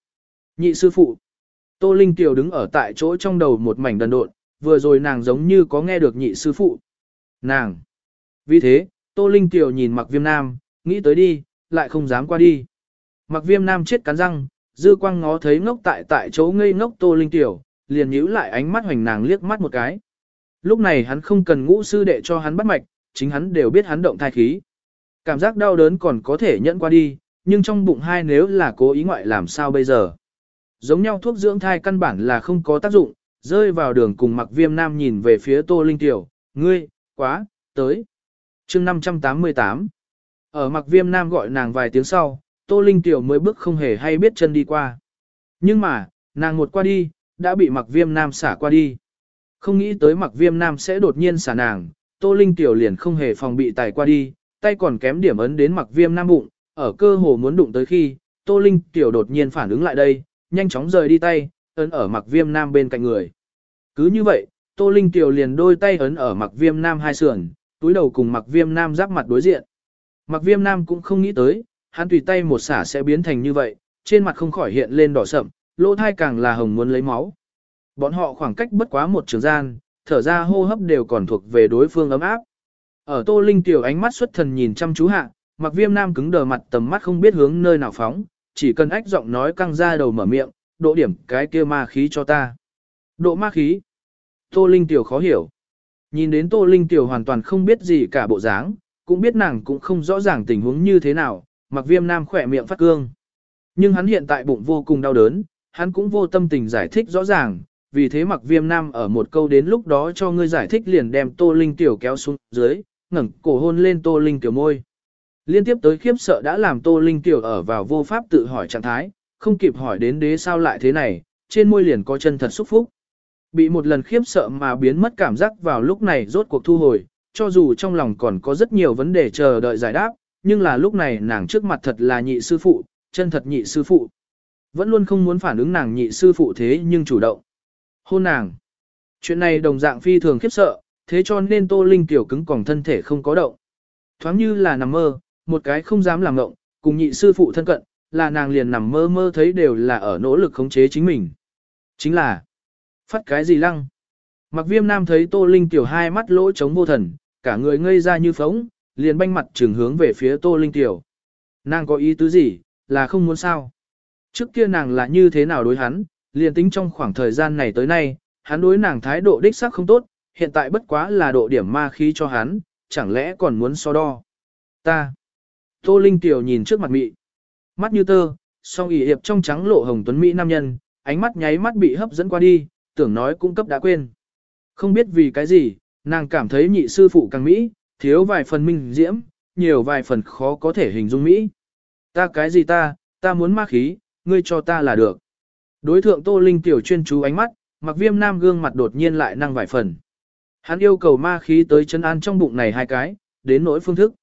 Nhị sư phụ. Tô Linh Tiểu đứng ở tại chỗ trong đầu một mảnh đần độn, vừa rồi nàng giống như có nghe được nhị sư phụ. Nàng. Vì thế, Tô Linh Tiểu nhìn mặc viêm nam, nghĩ tới đi, lại không dám qua đi. Mặc viêm nam chết cắn răng, dư quang ngó thấy ngốc tại tại chỗ ngây ngốc Tô Linh Tiểu, liền nhíu lại ánh mắt hoành nàng liếc mắt một cái. Lúc này hắn không cần ngũ sư đệ cho hắn bắt mạch, chính hắn đều biết hắn động thai khí. Cảm giác đau đớn còn có thể nhẫn qua đi, nhưng trong bụng hai nếu là cố ý ngoại làm sao bây giờ. Giống nhau thuốc dưỡng thai căn bản là không có tác dụng, rơi vào đường cùng mặc viêm nam nhìn về phía tô linh tiểu, ngươi, quá, tới. chương 588 Ở mặc viêm nam gọi nàng vài tiếng sau, tô linh tiểu mới bước không hề hay biết chân đi qua. Nhưng mà, nàng một qua đi, đã bị mặc viêm nam xả qua đi. Không nghĩ tới mặc viêm nam sẽ đột nhiên xả nàng, tô linh tiểu liền không hề phòng bị tài qua đi, tay còn kém điểm ấn đến mặc viêm nam bụng, ở cơ hồ muốn đụng tới khi, tô linh tiểu đột nhiên phản ứng lại đây, nhanh chóng rời đi tay, ấn ở mặc viêm nam bên cạnh người. Cứ như vậy, Tô Linh Tiểu liền đôi tay ấn ở mặc viêm nam hai sườn, túi đầu cùng mặc viêm nam giáp mặt đối diện. Mặc viêm nam cũng không nghĩ tới, hắn tùy tay một xả sẽ biến thành như vậy, trên mặt không khỏi hiện lên đỏ sậm, lỗ thai càng là hồng muốn lấy máu. Bọn họ khoảng cách bất quá một trường gian, thở ra hô hấp đều còn thuộc về đối phương ấm áp. Ở Tô Linh Tiểu ánh mắt xuất thần nhìn chăm chú hạ, mặc viêm nam cứng đờ mặt tầm mắt không biết hướng nơi nào phóng, chỉ cần ách giọng nói căng ra đầu mở miệng, độ điểm cái kia ma khí cho ta. Độ ma khí. Tô Linh Tiểu khó hiểu. Nhìn đến Tô Linh Tiểu hoàn toàn không biết gì cả bộ dáng, cũng biết nàng cũng không rõ ràng tình huống như thế nào, mặc viêm nam khỏe miệng phát cương. Nhưng hắn hiện tại bụng vô cùng đau đớn, hắn cũng vô tâm tình giải thích rõ ràng, vì thế mặc viêm nam ở một câu đến lúc đó cho ngươi giải thích liền đem Tô Linh Tiểu kéo xuống dưới, ngẩng cổ hôn lên Tô Linh Tiểu môi. Liên tiếp tới khiếp sợ đã làm Tô Linh Tiểu ở vào vô pháp tự hỏi trạng thái, không kịp hỏi đến đế sao lại thế này, trên môi liền có chân thật xúc phúc. Bị một lần khiếp sợ mà biến mất cảm giác vào lúc này rốt cuộc thu hồi, cho dù trong lòng còn có rất nhiều vấn đề chờ đợi giải đáp, nhưng là lúc này nàng trước mặt thật là nhị sư phụ, chân thật nhị sư phụ. Vẫn luôn không muốn phản ứng nàng nhị sư phụ thế nhưng chủ động. Hôn nàng. Chuyện này đồng dạng phi thường khiếp sợ, thế cho nên Tô Linh tiểu cứng còn thân thể không có động. Thoáng như là nằm mơ, một cái không dám làm ngộng, cùng nhị sư phụ thân cận, là nàng liền nằm mơ mơ thấy đều là ở nỗ lực khống chế chính mình. Chính là, phát cái gì lăng? Mặc viêm nam thấy Tô Linh tiểu hai mắt lỗ trống vô thần, cả người ngây ra như phóng, liền banh mặt trường hướng về phía Tô Linh tiểu. Nàng có ý tứ gì, là không muốn sao? Trước kia nàng là như thế nào đối hắn, liền tính trong khoảng thời gian này tới nay, hắn đối nàng thái độ đích xác không tốt, hiện tại bất quá là độ điểm ma khí cho hắn, chẳng lẽ còn muốn so đo. Ta. Tô Linh Tiểu nhìn trước mặt mị. Mắt như tơ, song ỉ hiệp trong trắng lộ hồng tuấn Mỹ nam nhân, ánh mắt nháy mắt bị hấp dẫn qua đi, tưởng nói cung cấp đã quên. Không biết vì cái gì, nàng cảm thấy nhị sư phụ càng Mỹ, thiếu vài phần minh diễm, nhiều vài phần khó có thể hình dung Mỹ. Ta cái gì ta, ta muốn ma khí, ngươi cho ta là được. Đối thượng Tô Linh Tiểu chuyên chú ánh mắt, mặc viêm nam gương mặt đột nhiên lại năng vài phần. Hắn yêu cầu ma khí tới chân an trong bụng này hai cái, đến nỗi phương thức.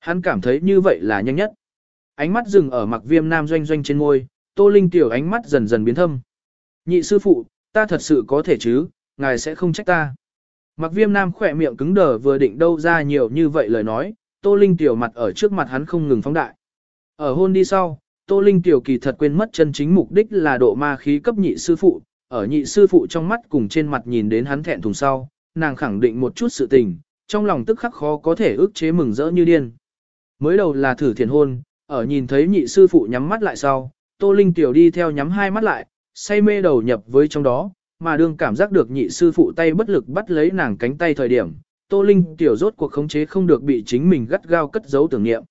Hắn cảm thấy như vậy là nhanh nhất. Ánh mắt dừng ở mặc viêm nam doanh doanh trên môi, Tô Linh Tiểu ánh mắt dần dần biến thâm. Nhị sư phụ, ta thật sự có thể chứ, ngài sẽ không trách ta. Mặc viêm nam khỏe miệng cứng đờ vừa định đâu ra nhiều như vậy lời nói, Tô Linh Tiểu mặt ở trước mặt hắn không ngừng phóng đại. Ở hôn đi sau, Tô Linh Tiểu kỳ thật quên mất chân chính mục đích là độ ma khí cấp nhị sư phụ, ở nhị sư phụ trong mắt cùng trên mặt nhìn đến hắn thẹn thùng sau, nàng khẳng định một chút sự tình, trong lòng tức khắc khó có thể ức chế mừng rỡ như điên. Mới đầu là thử thiền hôn, ở nhìn thấy nhị sư phụ nhắm mắt lại sau, Tô Linh Tiểu đi theo nhắm hai mắt lại, say mê đầu nhập với trong đó, mà đương cảm giác được nhị sư phụ tay bất lực bắt lấy nàng cánh tay thời điểm, Tô Linh Tiểu rốt cuộc khống chế không được bị chính mình gắt gao cất giấu tưởng niệm.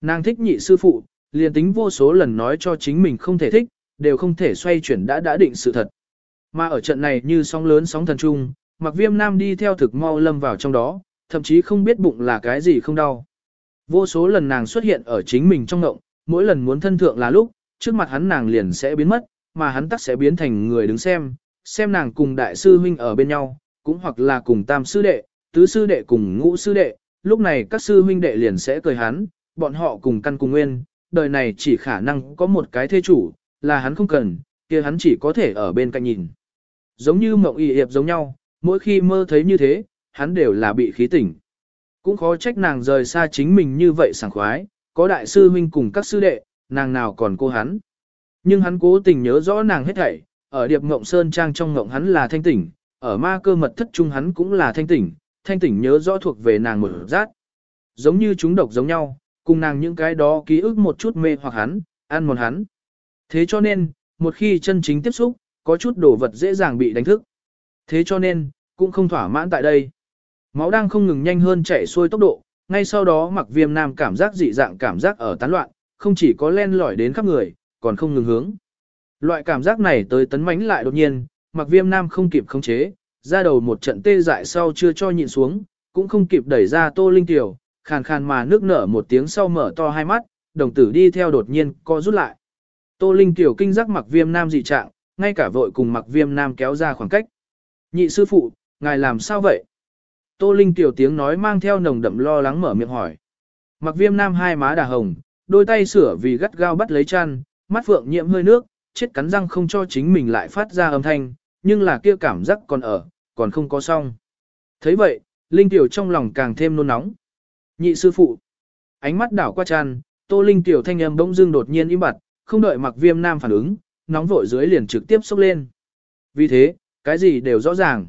Nàng thích nhị sư phụ, liền tính vô số lần nói cho chính mình không thể thích, đều không thể xoay chuyển đã đã định sự thật. Mà ở trận này như sóng lớn sóng thần trung, mặc viêm nam đi theo thực mau lâm vào trong đó, thậm chí không biết bụng là cái gì không đau. Vô số lần nàng xuất hiện ở chính mình trong ngộng, mỗi lần muốn thân thượng là lúc, trước mặt hắn nàng liền sẽ biến mất, mà hắn tắc sẽ biến thành người đứng xem, xem nàng cùng đại sư huynh ở bên nhau, cũng hoặc là cùng tam sư đệ, tứ sư đệ cùng ngũ sư đệ, lúc này các sư huynh đệ liền sẽ cười hắn, bọn họ cùng căn cùng nguyên, đời này chỉ khả năng có một cái thê chủ, là hắn không cần, kia hắn chỉ có thể ở bên cạnh nhìn. Giống như mộng y hiệp giống nhau, mỗi khi mơ thấy như thế, hắn đều là bị khí tỉnh. Cũng khó trách nàng rời xa chính mình như vậy sảng khoái, có đại sư huynh cùng các sư đệ, nàng nào còn cô hắn. Nhưng hắn cố tình nhớ rõ nàng hết thảy, ở điệp ngộng sơn trang trong ngộng hắn là thanh tỉnh, ở ma cơ mật thất trung hắn cũng là thanh tỉnh, thanh tỉnh nhớ rõ thuộc về nàng một rát. Giống như chúng độc giống nhau, cùng nàng những cái đó ký ức một chút mê hoặc hắn, ăn một hắn. Thế cho nên, một khi chân chính tiếp xúc, có chút đồ vật dễ dàng bị đánh thức. Thế cho nên, cũng không thỏa mãn tại đây. Máu đang không ngừng nhanh hơn chạy xuôi tốc độ, ngay sau đó mặc viêm nam cảm giác dị dạng cảm giác ở tán loạn, không chỉ có len lỏi đến khắp người, còn không ngừng hướng. Loại cảm giác này tới tấn mãnh lại đột nhiên, mặc viêm nam không kịp khống chế, ra đầu một trận tê dại sau chưa cho nhịn xuống, cũng không kịp đẩy ra tô linh tiểu, khàn khàn mà nước nở một tiếng sau mở to hai mắt, đồng tử đi theo đột nhiên co rút lại. Tô linh tiểu kinh giác mặc viêm nam dị trạng, ngay cả vội cùng mặc viêm nam kéo ra khoảng cách. Nhị sư phụ, ngài làm sao vậy? Tô Linh tiểu tiếng nói mang theo nồng đậm lo lắng mở miệng hỏi. Mặc viêm nam hai má đà hồng, đôi tay sửa vì gắt gao bắt lấy chăn, mắt phượng nhiễm hơi nước, chết cắn răng không cho chính mình lại phát ra âm thanh, nhưng là kia cảm giác còn ở, còn không có xong. thấy vậy, Linh tiểu trong lòng càng thêm nôn nóng. Nhị sư phụ. Ánh mắt đảo qua chăn, Tô Linh tiểu thanh âm bỗng dưng đột nhiên im bặt, không đợi mặc viêm nam phản ứng, nóng vội dưới liền trực tiếp xúc lên. Vì thế, cái gì đều rõ ràng.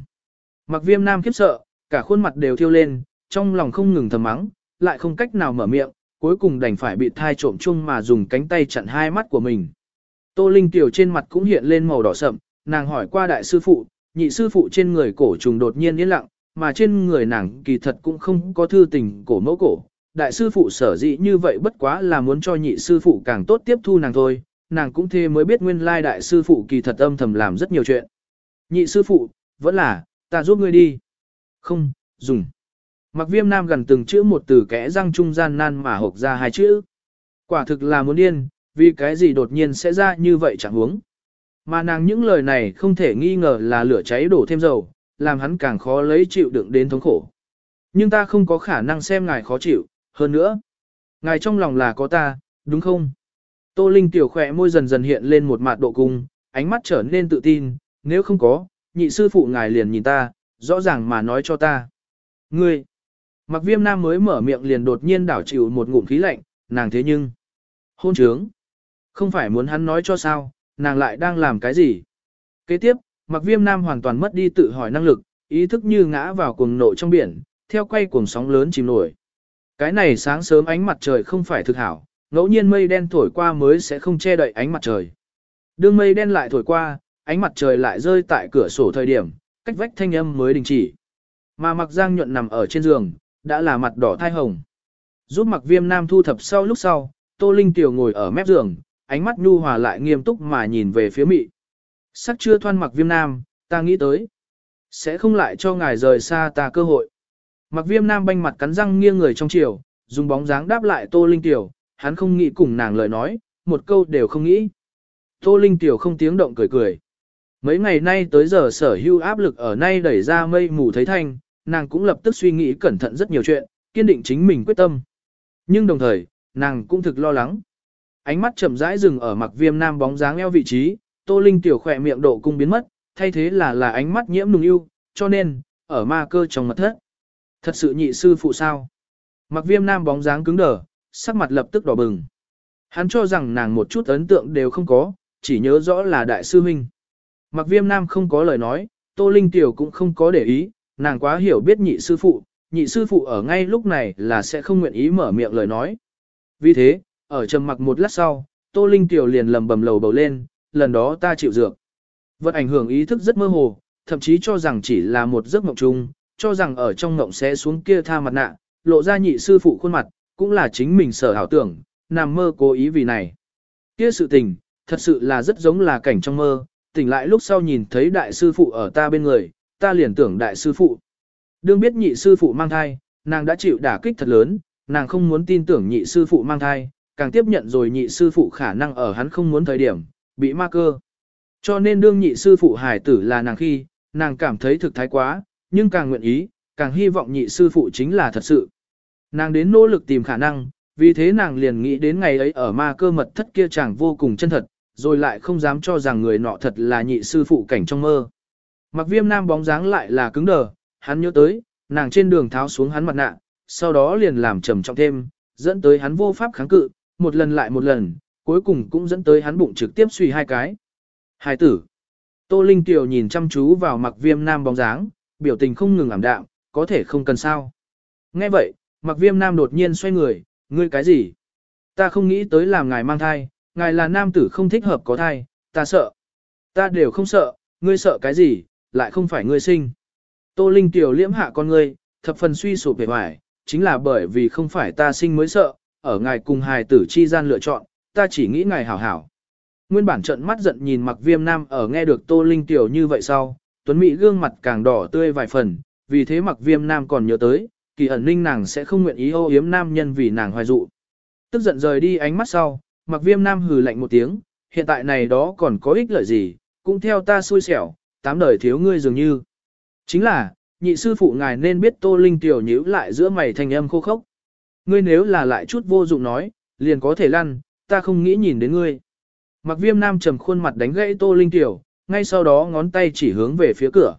Mặc viêm nam khiếp sợ, cả khuôn mặt đều thiêu lên, trong lòng không ngừng thầm mắng, lại không cách nào mở miệng, cuối cùng đành phải bị thai trộm chung mà dùng cánh tay chặn hai mắt của mình. Tô Linh tiểu trên mặt cũng hiện lên màu đỏ sậm, nàng hỏi qua đại sư phụ, nhị sư phụ trên người cổ trùng đột nhiên yên lặng, mà trên người nàng kỳ thật cũng không có thư tình cổ mẫu cổ. Đại sư phụ sở dĩ như vậy bất quá là muốn cho nhị sư phụ càng tốt tiếp thu nàng thôi, nàng cũng thế mới biết nguyên lai đại sư phụ kỳ thật âm thầm làm rất nhiều chuyện. Nhị sư phụ, vẫn là, ta giúp ngươi đi. Không, dùng. Mặc viêm nam gần từng chữ một từ kẽ răng trung gian nan mà hộp ra hai chữ. Quả thực là muốn điên, vì cái gì đột nhiên sẽ ra như vậy chẳng huống. Mà nàng những lời này không thể nghi ngờ là lửa cháy đổ thêm dầu, làm hắn càng khó lấy chịu đựng đến thống khổ. Nhưng ta không có khả năng xem ngài khó chịu, hơn nữa. Ngài trong lòng là có ta, đúng không? Tô Linh tiểu khỏe môi dần dần hiện lên một mặt độ cung, ánh mắt trở nên tự tin, nếu không có, nhị sư phụ ngài liền nhìn ta, rõ ràng mà nói cho ta. Ngươi! Mặc viêm nam mới mở miệng liền đột nhiên đảo chịu một ngụm khí lạnh, nàng thế nhưng... Hôn trướng! Không phải muốn hắn nói cho sao, nàng lại đang làm cái gì? Kế tiếp, mặc viêm nam hoàn toàn mất đi tự hỏi năng lực, ý thức như ngã vào cuồng nộ trong biển, theo quay cuồng sóng lớn chìm nổi. Cái này sáng sớm ánh mặt trời không phải thực hảo, ngẫu nhiên mây đen thổi qua mới sẽ không che đậy ánh mặt trời. Đương mây đen lại thổi qua, ánh mặt trời lại rơi tại cửa sổ thời điểm, cách vách thanh âm mới đình chỉ. Mà mặc giang nhuận nằm ở trên giường, đã là mặt đỏ thai hồng. Giúp mặc viêm nam thu thập sau lúc sau, Tô Linh Tiểu ngồi ở mép giường, ánh mắt nhu hòa lại nghiêm túc mà nhìn về phía mị. Sắc chưa thoan mặc viêm nam, ta nghĩ tới. Sẽ không lại cho ngài rời xa ta cơ hội. Mặc viêm nam banh mặt cắn răng nghiêng người trong chiều, dùng bóng dáng đáp lại Tô Linh Tiểu, hắn không nghĩ cùng nàng lời nói, một câu đều không nghĩ. Tô Linh Tiểu không tiếng động cười cười. Mấy ngày nay tới giờ sở hưu áp lực ở nay đẩy ra mây mù thấy thanh, nàng cũng lập tức suy nghĩ cẩn thận rất nhiều chuyện, kiên định chính mình quyết tâm. Nhưng đồng thời, nàng cũng thực lo lắng. Ánh mắt chậm rãi dừng ở mặc viêm nam bóng dáng eo vị trí, Tô Linh Tiểu khỏe miệng độ cung biến mất, thay thế là là ánh mắt nhiễm nùng yêu, cho nên, ở ma cơ trong mật thất. Thật sự nhị sư phụ sao? Mặc viêm nam bóng dáng cứng đờ, sắc mặt lập tức đỏ bừng. Hắn cho rằng nàng một chút ấn tượng đều không có, chỉ nhớ rõ là đại sư huynh. Mặc viêm nam không có lời nói, Tô Linh Tiểu cũng không có để ý, nàng quá hiểu biết nhị sư phụ, nhị sư phụ ở ngay lúc này là sẽ không nguyện ý mở miệng lời nói. Vì thế, ở trầm mặc một lát sau, Tô Linh Tiểu liền lầm bầm lầu bầu lên, lần đó ta chịu dược. Vật ảnh hưởng ý thức rất mơ hồ, thậm chí cho rằng chỉ là một giấc mộng chung, cho rằng ở trong mộng sẽ xuống kia tha mặt nạ, lộ ra nhị sư phụ khuôn mặt, cũng là chính mình sở hảo tưởng, nằm mơ cố ý vì này. Kia sự tình, thật sự là rất giống là cảnh trong mơ, tỉnh lại lúc sau nhìn thấy đại sư phụ ở ta bên người, ta liền tưởng đại sư phụ. Đương biết nhị sư phụ mang thai, nàng đã chịu đả kích thật lớn, nàng không muốn tin tưởng nhị sư phụ mang thai, càng tiếp nhận rồi nhị sư phụ khả năng ở hắn không muốn thời điểm, bị ma cơ. Cho nên đương nhị sư phụ hải tử là nàng khi, nàng cảm thấy thực thái quá, nhưng càng nguyện ý, càng hy vọng nhị sư phụ chính là thật sự. Nàng đến nỗ lực tìm khả năng, vì thế nàng liền nghĩ đến ngày ấy ở ma cơ mật thất kia chẳng vô cùng chân thật, rồi lại không dám cho rằng người nọ thật là nhị sư phụ cảnh trong mơ. Mặc viêm nam bóng dáng lại là cứng đờ, hắn nhớ tới, nàng trên đường tháo xuống hắn mặt nạ, sau đó liền làm trầm trọng thêm, dẫn tới hắn vô pháp kháng cự, một lần lại một lần, cuối cùng cũng dẫn tới hắn bụng trực tiếp suy hai cái. Hai tử. Tô Linh Tiểu nhìn chăm chú vào mặc viêm nam bóng dáng, biểu tình không ngừng ảm đạm, có thể không cần sao. Nghe vậy, mặc viêm nam đột nhiên xoay người, ngươi cái gì? Ta không nghĩ tới làm ngài mang thai, ngài là nam tử không thích hợp có thai, ta sợ. Ta đều không sợ, ngươi sợ cái gì, lại không phải ngươi sinh. Tô Linh Tiểu liễm hạ con ngươi, thập phần suy sụp về hoài, chính là bởi vì không phải ta sinh mới sợ, ở ngài cùng hài tử chi gian lựa chọn, ta chỉ nghĩ ngài hảo hảo. Nguyên bản trận mắt giận nhìn mặc viêm nam ở nghe được Tô Linh Tiểu như vậy sau, Tuấn Mỹ gương mặt càng đỏ tươi vài phần, vì thế mặc viêm nam còn nhớ tới, kỳ ẩn ninh nàng sẽ không nguyện ý ô yếm nam nhân vì nàng hoài dụ. Tức giận rời đi ánh mắt sau, mặc viêm nam hừ lạnh một tiếng, hiện tại này đó còn có ích lợi gì, cũng theo ta xui xẻo, tám đời thiếu ngươi dường như. Chính là, nhị sư phụ ngài nên biết tô linh tiểu nhíu lại giữa mày thành âm khô khốc. Ngươi nếu là lại chút vô dụng nói, liền có thể lăn, ta không nghĩ nhìn đến ngươi. Mặc viêm nam trầm khuôn mặt đánh gãy tô linh tiểu, ngay sau đó ngón tay chỉ hướng về phía cửa.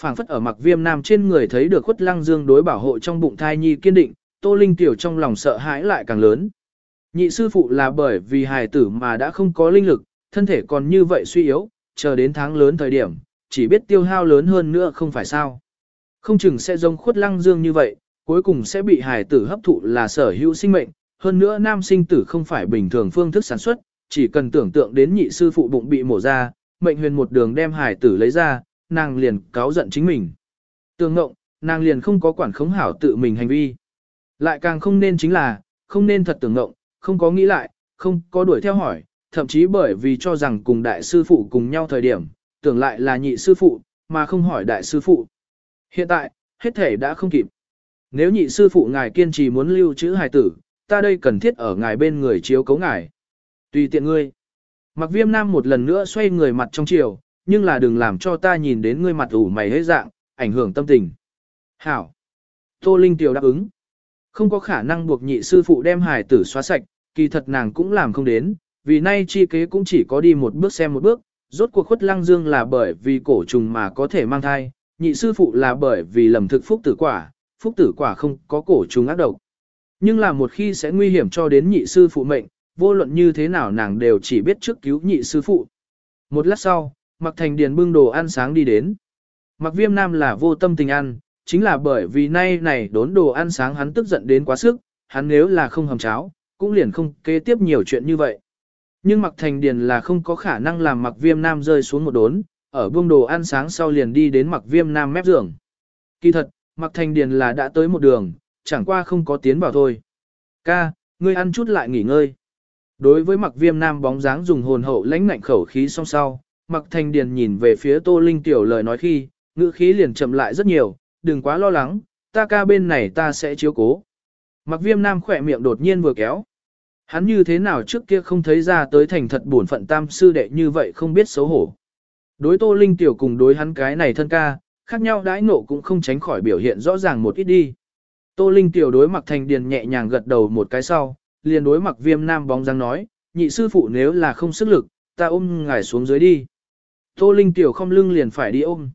phảng phất ở mặc viêm nam trên người thấy được khuất lăng dương đối bảo hộ trong bụng thai nhi kiên định, tô linh tiểu trong lòng sợ hãi lại càng lớn. Nhị sư phụ là bởi vì hài tử mà đã không có linh lực, thân thể còn như vậy suy yếu, chờ đến tháng lớn thời điểm, chỉ biết tiêu hao lớn hơn nữa không phải sao. Không chừng sẽ giống khuất lăng dương như vậy, cuối cùng sẽ bị hài tử hấp thụ là sở hữu sinh mệnh, hơn nữa nam sinh tử không phải bình thường phương thức sản xuất, chỉ cần tưởng tượng đến nhị sư phụ bụng bị mổ ra, mệnh huyền một đường đem hài tử lấy ra, nàng liền cáo giận chính mình. Tương ngộng, nàng liền không có quản khống hảo tự mình hành vi. Lại càng không nên chính là, không nên thật tưởng ngộng, không có nghĩ lại, không có đuổi theo hỏi, thậm chí bởi vì cho rằng cùng đại sư phụ cùng nhau thời điểm, tưởng lại là nhị sư phụ, mà không hỏi đại sư phụ. Hiện tại, hết thể đã không kịp. Nếu nhị sư phụ ngài kiên trì muốn lưu trữ hài tử, ta đây cần thiết ở ngài bên người chiếu cấu ngài. Tùy tiện ngươi. Mặc viêm nam một lần nữa xoay người mặt trong chiều, nhưng là đừng làm cho ta nhìn đến ngươi mặt ủ mày hết dạng, ảnh hưởng tâm tình. Hảo. Tô Linh Tiểu đáp ứng. Không có khả năng buộc nhị sư phụ đem hài tử xóa sạch, kỳ thật nàng cũng làm không đến, vì nay chi kế cũng chỉ có đi một bước xem một bước, rốt cuộc khuất lăng dương là bởi vì cổ trùng mà có thể mang thai, nhị sư phụ là bởi vì lầm thực phúc tử quả, phúc tử quả không có cổ trùng ác độc. Nhưng là một khi sẽ nguy hiểm cho đến nhị sư phụ mệnh, vô luận như thế nào nàng đều chỉ biết trước cứu nhị sư phụ. Một lát sau, Mặc Thành Điền bưng đồ ăn sáng đi đến. Mặc Viêm Nam là vô tâm tình ăn, chính là bởi vì nay này đốn đồ ăn sáng hắn tức giận đến quá sức, hắn nếu là không hầm cháo, cũng liền không kế tiếp nhiều chuyện như vậy. Nhưng Mặc Thành Điền là không có khả năng làm Mặc Viêm Nam rơi xuống một đốn, ở buông đồ ăn sáng sau liền đi đến Mặc Viêm Nam mép giường. Kỳ thật, Mặc Thành Điền là đã tới một đường, chẳng qua không có tiến vào thôi. Ca, ngươi ăn chút lại nghỉ ngơi. Đối với Mặc Viêm Nam bóng dáng dùng hồn hậu lãnh ngạnh khẩu khí song sau, Mặc Thành Điền nhìn về phía Tô Linh tiểu lời nói khi, ngữ khí liền chậm lại rất nhiều, đừng quá lo lắng, ta ca bên này ta sẽ chiếu cố. Mặc Viêm Nam khỏe miệng đột nhiên vừa kéo. Hắn như thế nào trước kia không thấy ra tới thành thật buồn phận tam sư đệ như vậy không biết xấu hổ. Đối Tô Linh tiểu cùng đối hắn cái này thân ca, khác nhau đãi nộ cũng không tránh khỏi biểu hiện rõ ràng một ít đi. Tô Linh tiểu đối Mặc Thành Điền nhẹ nhàng gật đầu một cái sau, liền đối Mặc Viêm Nam bóng dáng nói, nhị sư phụ nếu là không sức lực, ta ôm ngài xuống dưới đi. Tô Linh tiểu không lưng liền phải đi ôm.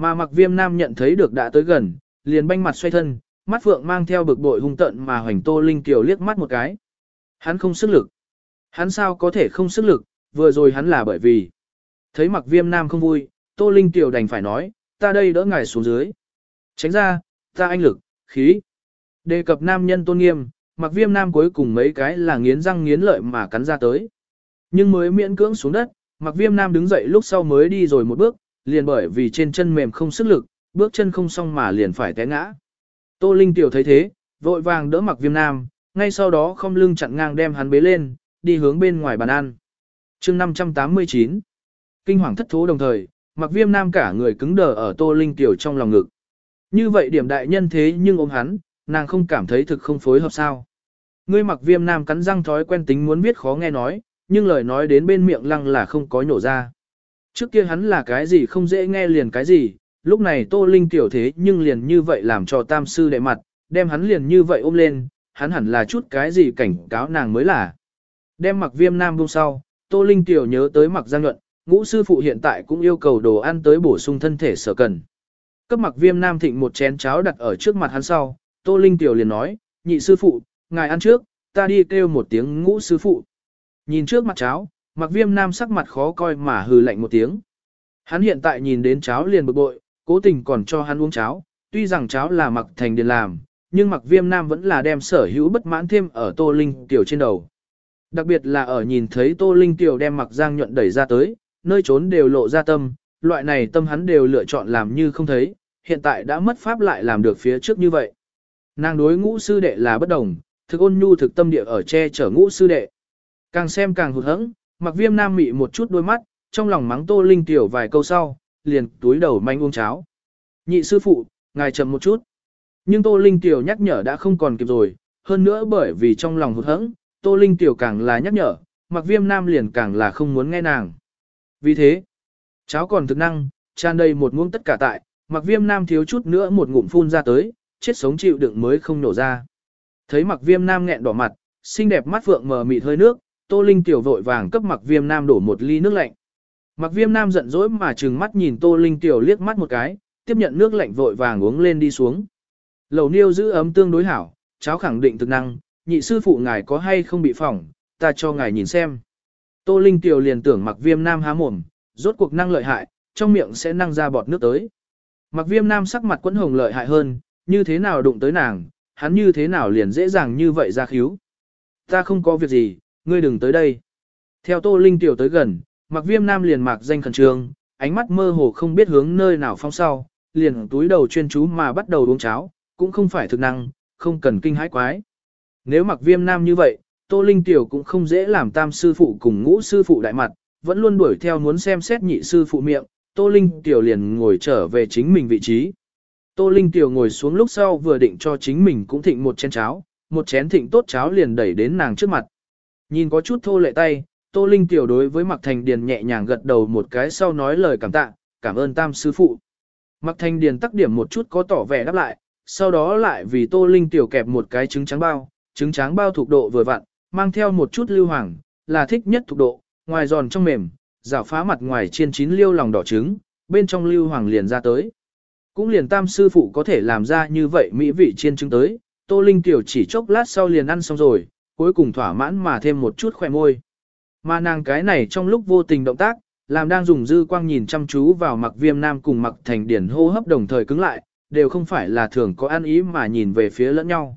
Mà Mặc Viêm Nam nhận thấy được đã tới gần, liền banh mặt xoay thân, mắt phượng mang theo bực bội hung tận mà hoành Tô Linh tiểu liếc mắt một cái. Hắn không sức lực. Hắn sao có thể không sức lực, vừa rồi hắn là bởi vì. Thấy Mặc Viêm Nam không vui, Tô Linh tiểu đành phải nói, ta đây đỡ ngài xuống dưới. Tránh ra, ta anh lực, khí. Đề cập nam nhân tôn nghiêm, mặc viêm nam cuối cùng mấy cái là nghiến răng nghiến lợi mà cắn ra tới. Nhưng mới miễn cưỡng xuống đất, mặc viêm nam đứng dậy lúc sau mới đi rồi một bước, liền bởi vì trên chân mềm không sức lực, bước chân không xong mà liền phải té ngã. Tô Linh tiểu thấy thế, vội vàng đỡ mặc viêm nam, ngay sau đó không lưng chặn ngang đem hắn bế lên, đi hướng bên ngoài bàn ăn. chương 589 Kinh hoàng thất thố đồng thời, mặc viêm nam cả người cứng đờ ở Tô Linh tiểu trong lòng ngực. Như vậy điểm đại nhân thế nhưng ôm hắn, nàng không cảm thấy thực không phối hợp sao. Ngươi mặc viêm nam cắn răng thói quen tính muốn biết khó nghe nói, nhưng lời nói đến bên miệng lăng là không có nhổ ra. Trước kia hắn là cái gì không dễ nghe liền cái gì, lúc này tô linh tiểu thế nhưng liền như vậy làm cho tam sư đệ mặt, đem hắn liền như vậy ôm lên, hắn hẳn là chút cái gì cảnh cáo nàng mới là. Đem mặc viêm nam buông sau, tô linh tiểu nhớ tới mặc giang nhuận, ngũ sư phụ hiện tại cũng yêu cầu đồ ăn tới bổ sung thân thể sở cần. Cấp mặc viêm nam thịnh một chén cháo đặt ở trước mặt hắn sau, Tô Linh Tiểu liền nói, nhị sư phụ, ngài ăn trước, ta đi kêu một tiếng ngũ sư phụ. Nhìn trước mặt cháo, mặc viêm nam sắc mặt khó coi mà hừ lạnh một tiếng. Hắn hiện tại nhìn đến cháo liền bực bội, cố tình còn cho hắn uống cháo, tuy rằng cháo là mặc thành điền làm, nhưng mặc viêm nam vẫn là đem sở hữu bất mãn thêm ở Tô Linh Tiểu trên đầu. Đặc biệt là ở nhìn thấy Tô Linh Tiểu đem mặc giang nhuận đẩy ra tới, nơi trốn đều lộ ra tâm, loại này tâm hắn đều lựa chọn làm như không thấy, hiện tại đã mất pháp lại làm được phía trước như vậy. Nàng đối ngũ sư đệ là bất đồng, thực ôn nhu thực tâm địa ở che chở ngũ sư đệ. Càng xem càng hụt hẫng, mặc viêm nam mị một chút đôi mắt, trong lòng mắng tô linh tiểu vài câu sau, liền túi đầu manh uống cháo. Nhị sư phụ, ngài chậm một chút. Nhưng tô linh tiểu nhắc nhở đã không còn kịp rồi, hơn nữa bởi vì trong lòng hụt hẫng, tô linh tiểu càng là nhắc nhở, mặc viêm nam liền càng là không muốn nghe nàng. Vì thế, cháo còn thực năng, tràn đầy một muỗng tất cả tại, mặc viêm nam thiếu chút nữa một ngụm phun ra tới, chết sống chịu đựng mới không nổ ra. Thấy mặc viêm nam nghẹn đỏ mặt, xinh đẹp mắt phượng mờ mịt hơi nước, tô linh tiểu vội vàng cấp mặc viêm nam đổ một ly nước lạnh. Mặc viêm nam giận dỗi mà trừng mắt nhìn tô linh tiểu liếc mắt một cái, tiếp nhận nước lạnh vội vàng uống lên đi xuống. Lầu niêu giữ ấm tương đối hảo, cháo khẳng định thực năng, nhị sư phụ ngài có hay không bị phỏng, ta cho ngài nhìn xem. Tô linh tiểu liền tưởng mặc viêm nam há mồm, rốt cuộc năng lợi hại, trong miệng sẽ năng ra bọt nước tới. Mặc viêm nam sắc mặt quẫn hồng lợi hại hơn, như thế nào đụng tới nàng, hắn như thế nào liền dễ dàng như vậy ra khíu. Ta không có việc gì, ngươi đừng tới đây. Theo Tô Linh tiểu tới gần, mặc viêm nam liền mạc danh khẩn trương, ánh mắt mơ hồ không biết hướng nơi nào phong sau, liền túi đầu chuyên chú mà bắt đầu uống cháo, cũng không phải thực năng, không cần kinh hãi quái. Nếu mặc viêm nam như vậy, Tô Linh tiểu cũng không dễ làm tam sư phụ cùng ngũ sư phụ đại mặt, vẫn luôn đuổi theo muốn xem xét nhị sư phụ miệng, Tô Linh tiểu liền ngồi trở về chính mình vị trí. Tô Linh Tiểu ngồi xuống lúc sau vừa định cho chính mình cũng thịnh một chén cháo, một chén thịnh tốt cháo liền đẩy đến nàng trước mặt. Nhìn có chút thô lệ tay, Tô Linh Tiểu đối với Mạc Thành Điền nhẹ nhàng gật đầu một cái sau nói lời cảm tạ, cảm ơn tam sư phụ. Mạc Thành Điền tắc điểm một chút có tỏ vẻ đáp lại, sau đó lại vì Tô Linh Tiểu kẹp một cái trứng trắng bao, trứng trắng bao thuộc độ vừa vặn, mang theo một chút lưu hoàng, là thích nhất thuộc độ, ngoài giòn trong mềm, rảo phá mặt ngoài chiên chín liêu lòng đỏ trứng, bên trong lưu hoàng liền ra tới. Cũng liền tam sư phụ có thể làm ra như vậy mỹ vị chiên trứng tới, Tô Linh Tiểu chỉ chốc lát sau liền ăn xong rồi, cuối cùng thỏa mãn mà thêm một chút khỏe môi. Mà nàng cái này trong lúc vô tình động tác, làm đang dùng dư quang nhìn chăm chú vào mặc viêm nam cùng mặc thành điển hô hấp đồng thời cứng lại, đều không phải là thường có ăn ý mà nhìn về phía lẫn nhau.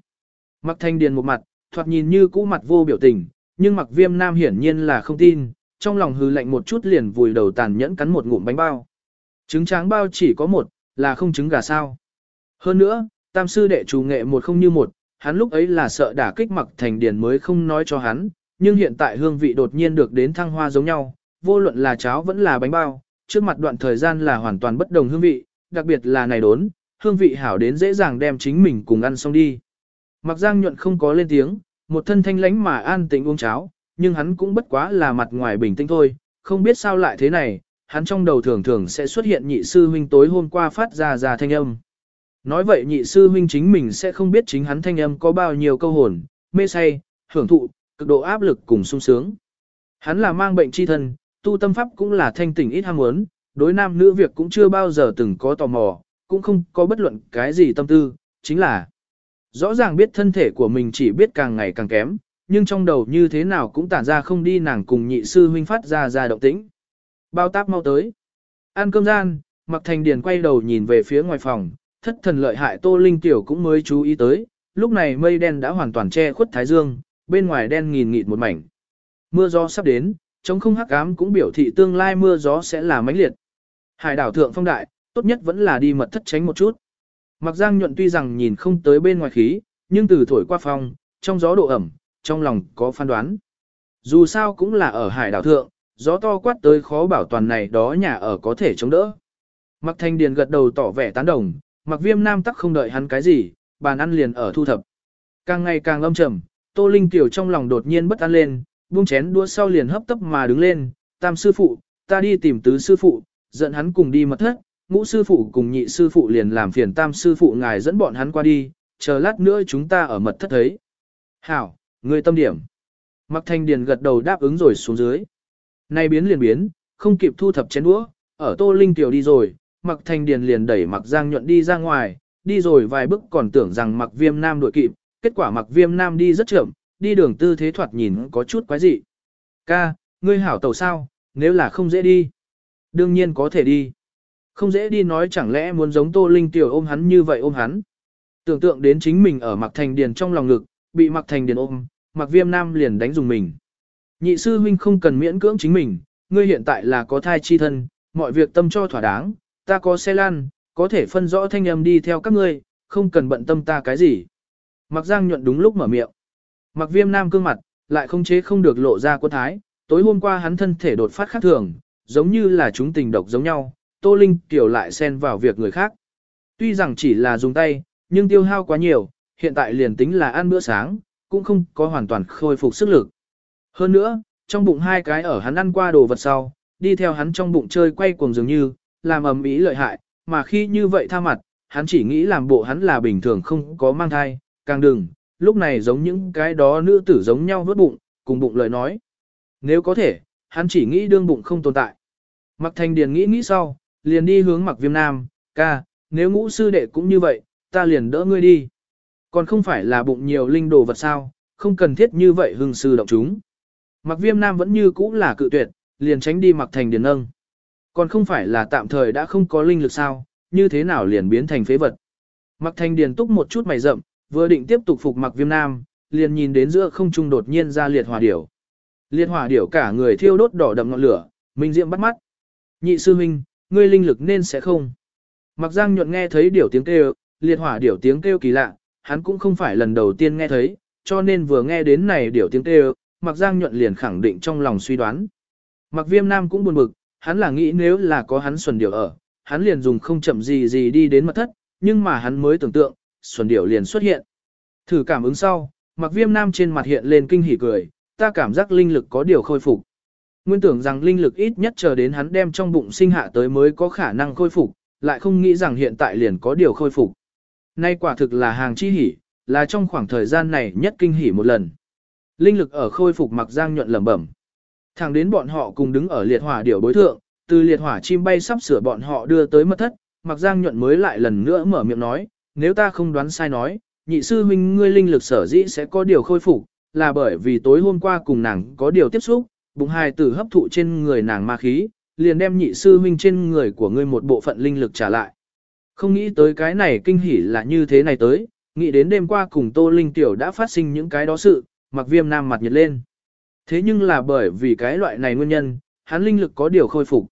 Mặc thành điển một mặt, thoạt nhìn như cũ mặt vô biểu tình, nhưng mặc viêm nam hiển nhiên là không tin, trong lòng hư lạnh một chút liền vùi đầu tàn nhẫn cắn một ngụm bánh bao. Trứng tráng bao chỉ có một, là không trứng gà sao. Hơn nữa, tam sư đệ chủ nghệ một không như một, hắn lúc ấy là sợ đả kích mặc thành điền mới không nói cho hắn, nhưng hiện tại hương vị đột nhiên được đến thăng hoa giống nhau, vô luận là cháo vẫn là bánh bao, trước mặt đoạn thời gian là hoàn toàn bất đồng hương vị, đặc biệt là này đốn, hương vị hảo đến dễ dàng đem chính mình cùng ăn xong đi. Mặc giang nhuận không có lên tiếng, một thân thanh lánh mà an tĩnh uống cháo, nhưng hắn cũng bất quá là mặt ngoài bình tĩnh thôi, không biết sao lại thế này, hắn trong đầu thường thường sẽ xuất hiện nhị sư huynh tối hôm qua phát ra ra thanh âm. Nói vậy nhị sư huynh chính mình sẽ không biết chính hắn thanh âm có bao nhiêu câu hồn, mê say, hưởng thụ, cực độ áp lực cùng sung sướng. Hắn là mang bệnh chi thân, tu tâm pháp cũng là thanh tỉnh ít ham muốn, đối nam nữ việc cũng chưa bao giờ từng có tò mò, cũng không có bất luận cái gì tâm tư, chính là rõ ràng biết thân thể của mình chỉ biết càng ngày càng kém, nhưng trong đầu như thế nào cũng tản ra không đi nàng cùng nhị sư huynh phát ra ra động tĩnh. Bao táp mau tới. Ăn cơm gian, Mặc Thành Điền quay đầu nhìn về phía ngoài phòng, thất thần lợi hại Tô Linh Tiểu cũng mới chú ý tới, lúc này mây đen đã hoàn toàn che khuất thái dương, bên ngoài đen nghìn nghịt một mảnh. Mưa gió sắp đến, chống không hắc ám cũng biểu thị tương lai mưa gió sẽ là mãnh liệt. Hải đảo thượng phong đại, tốt nhất vẫn là đi mật thất tránh một chút. Mặc Giang nhuận tuy rằng nhìn không tới bên ngoài khí, nhưng từ thổi qua phong, trong gió độ ẩm, trong lòng có phán đoán. Dù sao cũng là ở hải đảo thượng, gió to quát tới khó bảo toàn này đó nhà ở có thể chống đỡ. Mặc Thanh Điền gật đầu tỏ vẻ tán đồng, Mặc Viêm Nam tắc không đợi hắn cái gì, bàn ăn liền ở thu thập. Càng ngày càng âm trầm, Tô Linh tiểu trong lòng đột nhiên bất an lên, buông chén đũa sau liền hấp tấp mà đứng lên, "Tam sư phụ, ta đi tìm tứ sư phụ, dẫn hắn cùng đi mật thất." Ngũ sư phụ cùng nhị sư phụ liền làm phiền tam sư phụ ngài dẫn bọn hắn qua đi, chờ lát nữa chúng ta ở mật thất thấy. Hảo, người tâm điểm. Mặc thanh điền gật đầu đáp ứng rồi xuống dưới. Nay biến liền biến, không kịp thu thập chén đũa, ở tô linh tiểu đi rồi, mặc thanh điền liền đẩy mặc giang nhuận đi ra ngoài, đi rồi vài bước còn tưởng rằng mặc viêm nam đuổi kịp, kết quả mặc viêm nam đi rất chậm, đi đường tư thế thoạt nhìn có chút quái dị. Ca, ngươi hảo tàu sao, nếu là không dễ đi. Đương nhiên có thể đi. Không dễ đi nói chẳng lẽ muốn giống Tô Linh tiểu ôm hắn như vậy ôm hắn. Tưởng tượng đến chính mình ở mặc thành điền trong lòng ngực, bị mặc thành điền ôm, mặc viêm nam liền đánh dùng mình. Nhị sư huynh không cần miễn cưỡng chính mình, ngươi hiện tại là có thai chi thân, mọi việc tâm cho thỏa đáng, ta có xe lan, có thể phân rõ thanh âm đi theo các ngươi, không cần bận tâm ta cái gì. Mặc giang nhuận đúng lúc mở miệng. Mặc viêm nam cương mặt, lại không chế không được lộ ra quân thái, tối hôm qua hắn thân thể đột phát khác thường, giống như là chúng tình độc giống nhau, Tô Linh tiểu lại xen vào việc người khác. Tuy rằng chỉ là dùng tay, nhưng tiêu hao quá nhiều, hiện tại liền tính là ăn bữa sáng, cũng không có hoàn toàn khôi phục sức lực. Hơn nữa, trong bụng hai cái ở hắn ăn qua đồ vật sau, đi theo hắn trong bụng chơi quay cuồng dường như, làm ầm ĩ lợi hại, mà khi như vậy tha mặt, hắn chỉ nghĩ làm bộ hắn là bình thường không có mang thai, càng đừng, lúc này giống những cái đó nữ tử giống nhau vớt bụng, cùng bụng lời nói. Nếu có thể, hắn chỉ nghĩ đương bụng không tồn tại. Mặc thành điền nghĩ nghĩ sau, liền đi hướng mặc viêm nam, ca, nếu ngũ sư đệ cũng như vậy, ta liền đỡ ngươi đi. Còn không phải là bụng nhiều linh đồ vật sao, không cần thiết như vậy hưng sư động chúng. Mặc viêm nam vẫn như cũ là cự tuyệt, liền tránh đi mặc thành điền nâng. Còn không phải là tạm thời đã không có linh lực sao, như thế nào liền biến thành phế vật. Mặc thanh điền túc một chút mày rậm, vừa định tiếp tục phục mặc viêm nam, liền nhìn đến giữa không trung đột nhiên ra liệt hỏa điểu. Liệt hỏa điểu cả người thiêu đốt đỏ đậm ngọn lửa, minh diệm bắt mắt. Nhị sư huynh, ngươi linh lực nên sẽ không. Mặc giang nhuận nghe thấy điểu tiếng kêu, liệt hỏa điểu tiếng kêu kỳ lạ, hắn cũng không phải lần đầu tiên nghe thấy, cho nên vừa nghe đến này điểu tiếng kêu, mặc giang nhuận liền khẳng định trong lòng suy đoán. Mặc viêm nam cũng buồn bực, hắn là nghĩ nếu là có hắn xuẩn điểu ở, hắn liền dùng không chậm gì gì đi đến mật thất, nhưng mà hắn mới tưởng tượng, xuân điểu liền xuất hiện. Thử cảm ứng sau, mặc viêm nam trên mặt hiện lên kinh hỉ cười, ta cảm giác linh lực có điều khôi phục. Nguyên tưởng rằng linh lực ít nhất chờ đến hắn đem trong bụng sinh hạ tới mới có khả năng khôi phục, lại không nghĩ rằng hiện tại liền có điều khôi phục. Nay quả thực là hàng chi hỉ, là trong khoảng thời gian này nhất kinh hỉ một lần. Linh lực ở khôi phục mặc giang nhuận lẩm bẩm. Thẳng đến bọn họ cùng đứng ở liệt hỏa điểu đối thượng, từ liệt hỏa chim bay sắp sửa bọn họ đưa tới mất thất, mặc giang nhuận mới lại lần nữa mở miệng nói, nếu ta không đoán sai nói, nhị sư huynh ngươi linh lực sở dĩ sẽ có điều khôi phục, là bởi vì tối hôm qua cùng nàng có điều tiếp xúc, bụng hài tử hấp thụ trên người nàng ma khí, liền đem nhị sư huynh trên người của ngươi một bộ phận linh lực trả lại. Không nghĩ tới cái này kinh hỉ là như thế này tới, nghĩ đến đêm qua cùng Tô Linh Tiểu đã phát sinh những cái đó sự, mặc viêm nam mặt nhiệt lên. Thế nhưng là bởi vì cái loại này nguyên nhân, hắn linh lực có điều khôi phục.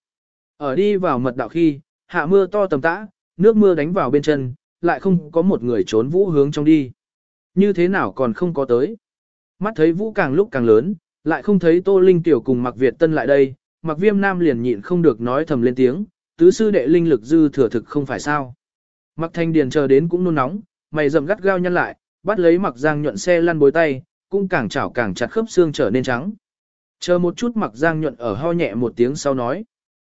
Ở đi vào mật đạo khi, hạ mưa to tầm tã, nước mưa đánh vào bên chân, lại không có một người trốn vũ hướng trong đi. Như thế nào còn không có tới. Mắt thấy vũ càng lúc càng lớn, lại không thấy Tô Linh Tiểu cùng Mặc Việt Tân lại đây, Mặc Viêm Nam liền nhịn không được nói thầm lên tiếng, tứ sư đệ linh lực dư thừa thực không phải sao. Mặc Thanh Điền chờ đến cũng nôn nóng, mày dầm gắt gao nhăn lại, bắt lấy Mặc Giang nhuận xe lăn bối tay, cũng càng chảo càng chặt khớp xương trở nên trắng. Chờ một chút Mặc Giang nhuận ở ho nhẹ một tiếng sau nói.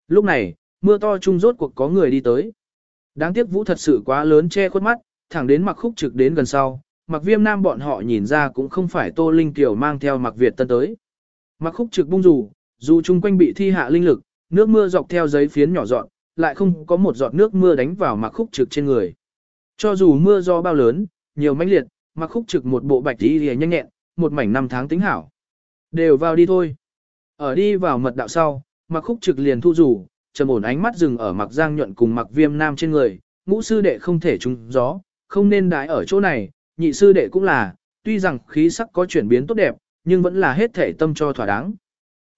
Lúc này, mưa to trung rốt cuộc có người đi tới. Đáng tiếc vũ thật sự quá lớn che khuất mắt, thẳng đến mặc khúc trực đến gần sau, mặc viêm nam bọn họ nhìn ra cũng không phải tô linh tiểu mang theo mặc Việt tân tới. Mặc khúc trực bung rủ, dù chung quanh bị thi hạ linh lực, nước mưa dọc theo giấy phiến nhỏ dọn, lại không có một giọt nước mưa đánh vào mặc khúc trực trên người. Cho dù mưa do bao lớn, nhiều mãnh liệt, mặc khúc trực một bộ bạch y lìa nhanh nhẹn, một mảnh năm tháng tính hảo. Đều vào đi thôi. Ở đi vào mật đạo sau, mặc khúc trực liền thu rủ, trầm ổn ánh mắt dừng ở mặc giang nhuận cùng mặc viêm nam trên người, ngũ sư đệ không thể trúng gió, không nên đái ở chỗ này, nhị sư đệ cũng là, tuy rằng khí sắc có chuyển biến tốt đẹp, nhưng vẫn là hết thể tâm cho thỏa đáng.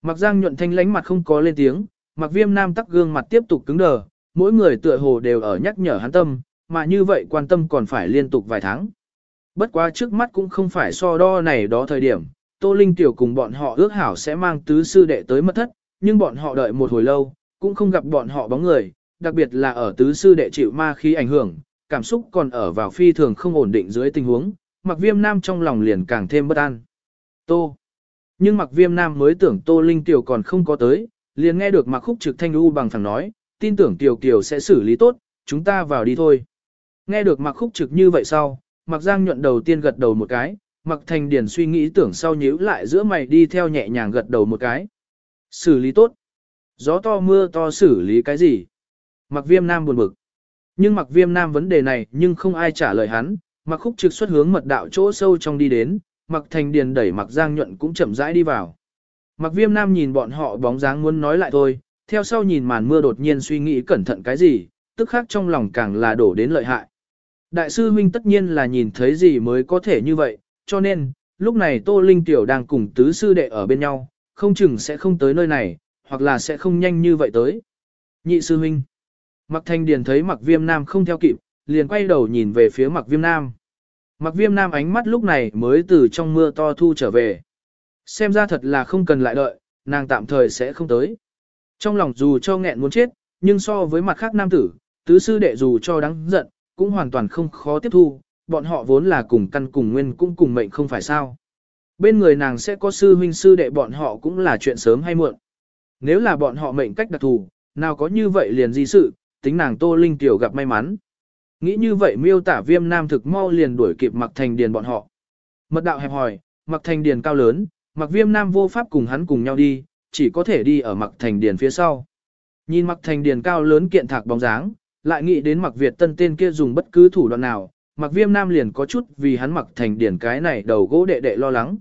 Mặc giang nhuận thanh lánh mặt không có lên tiếng, mặc viêm nam tắc gương mặt tiếp tục cứng đờ, mỗi người tựa hồ đều ở nhắc nhở hắn tâm, mà như vậy quan tâm còn phải liên tục vài tháng. Bất quá trước mắt cũng không phải so đo này đó thời điểm, Tô Linh Tiểu cùng bọn họ ước hảo sẽ mang tứ sư đệ tới mất thất, nhưng bọn họ đợi một hồi lâu, cũng không gặp bọn họ bóng người, đặc biệt là ở tứ sư đệ chịu ma khí ảnh hưởng, cảm xúc còn ở vào phi thường không ổn định dưới tình huống, mặc viêm nam trong lòng liền càng thêm bất an. Tô. Nhưng mặc viêm nam mới tưởng Tô Linh Tiểu còn không có tới, liền nghe được mặc khúc trực thanh u bằng thẳng nói, tin tưởng Tiểu Kiều sẽ xử lý tốt, chúng ta vào đi thôi. Nghe được mặc khúc trực như vậy sau, Mạc giang nhuận đầu tiên gật đầu một cái, Mạc thành điển suy nghĩ tưởng sau nhíu lại giữa mày đi theo nhẹ nhàng gật đầu một cái. Xử lý tốt. Gió to mưa to xử lý cái gì? Mạc viêm nam buồn bực. Nhưng Mạc viêm nam vấn đề này nhưng không ai trả lời hắn, Mạc khúc trực xuất hướng mật đạo chỗ sâu trong đi đến, Mạc thành điền đẩy Mạc giang nhuận cũng chậm rãi đi vào. Mạc viêm nam nhìn bọn họ bóng dáng muốn nói lại thôi, theo sau nhìn màn mưa đột nhiên suy nghĩ cẩn thận cái gì, tức khác trong lòng càng là đổ đến lợi hại. Đại sư huynh tất nhiên là nhìn thấy gì mới có thể như vậy, cho nên, lúc này Tô Linh Tiểu đang cùng tứ sư đệ ở bên nhau, không chừng sẽ không tới nơi này, hoặc là sẽ không nhanh như vậy tới. Nhị sư huynh. Mặc thanh điền thấy mặc viêm nam không theo kịp, liền quay đầu nhìn về phía mặc viêm nam. Mặc viêm nam ánh mắt lúc này mới từ trong mưa to thu trở về. Xem ra thật là không cần lại đợi, nàng tạm thời sẽ không tới. Trong lòng dù cho nghẹn muốn chết, nhưng so với mặt khác nam tử, tứ sư đệ dù cho đáng giận, cũng hoàn toàn không khó tiếp thu, bọn họ vốn là cùng căn cùng nguyên cũng cùng mệnh không phải sao. Bên người nàng sẽ có sư huynh sư đệ bọn họ cũng là chuyện sớm hay muộn. Nếu là bọn họ mệnh cách đặc thù, nào có như vậy liền di sự, tính nàng Tô Linh Tiểu gặp may mắn. Nghĩ như vậy miêu tả viêm nam thực mau liền đuổi kịp mặc thành điền bọn họ. Mật đạo hẹp hỏi, mặc thành điền cao lớn, mặc viêm nam vô pháp cùng hắn cùng nhau đi, chỉ có thể đi ở mặc thành điền phía sau. Nhìn mặc thành điền cao lớn kiện thạc bóng dáng, lại nghĩ đến mặc Việt tân tên kia dùng bất cứ thủ đoạn nào, mặc viêm nam liền có chút vì hắn mặc thành điển cái này đầu gỗ đệ đệ lo lắng.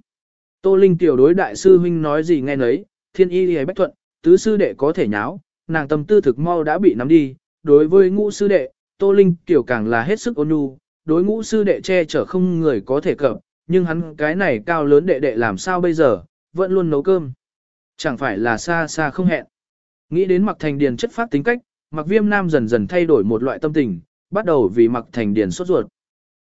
Tô Linh tiểu đối đại sư huynh nói gì nghe nấy, thiên y đi bách thuận, tứ sư đệ có thể nháo, nàng tâm tư thực mau đã bị nắm đi, đối với ngũ sư đệ, Tô Linh tiểu càng là hết sức ôn nhu, đối ngũ sư đệ che chở không người có thể cập, nhưng hắn cái này cao lớn đệ đệ làm sao bây giờ, vẫn luôn nấu cơm. Chẳng phải là xa xa không hẹn. Nghĩ đến mặc thành điền chất phát tính cách, mặc viêm nam dần dần thay đổi một loại tâm tình, bắt đầu vì mặc thành điền sốt ruột.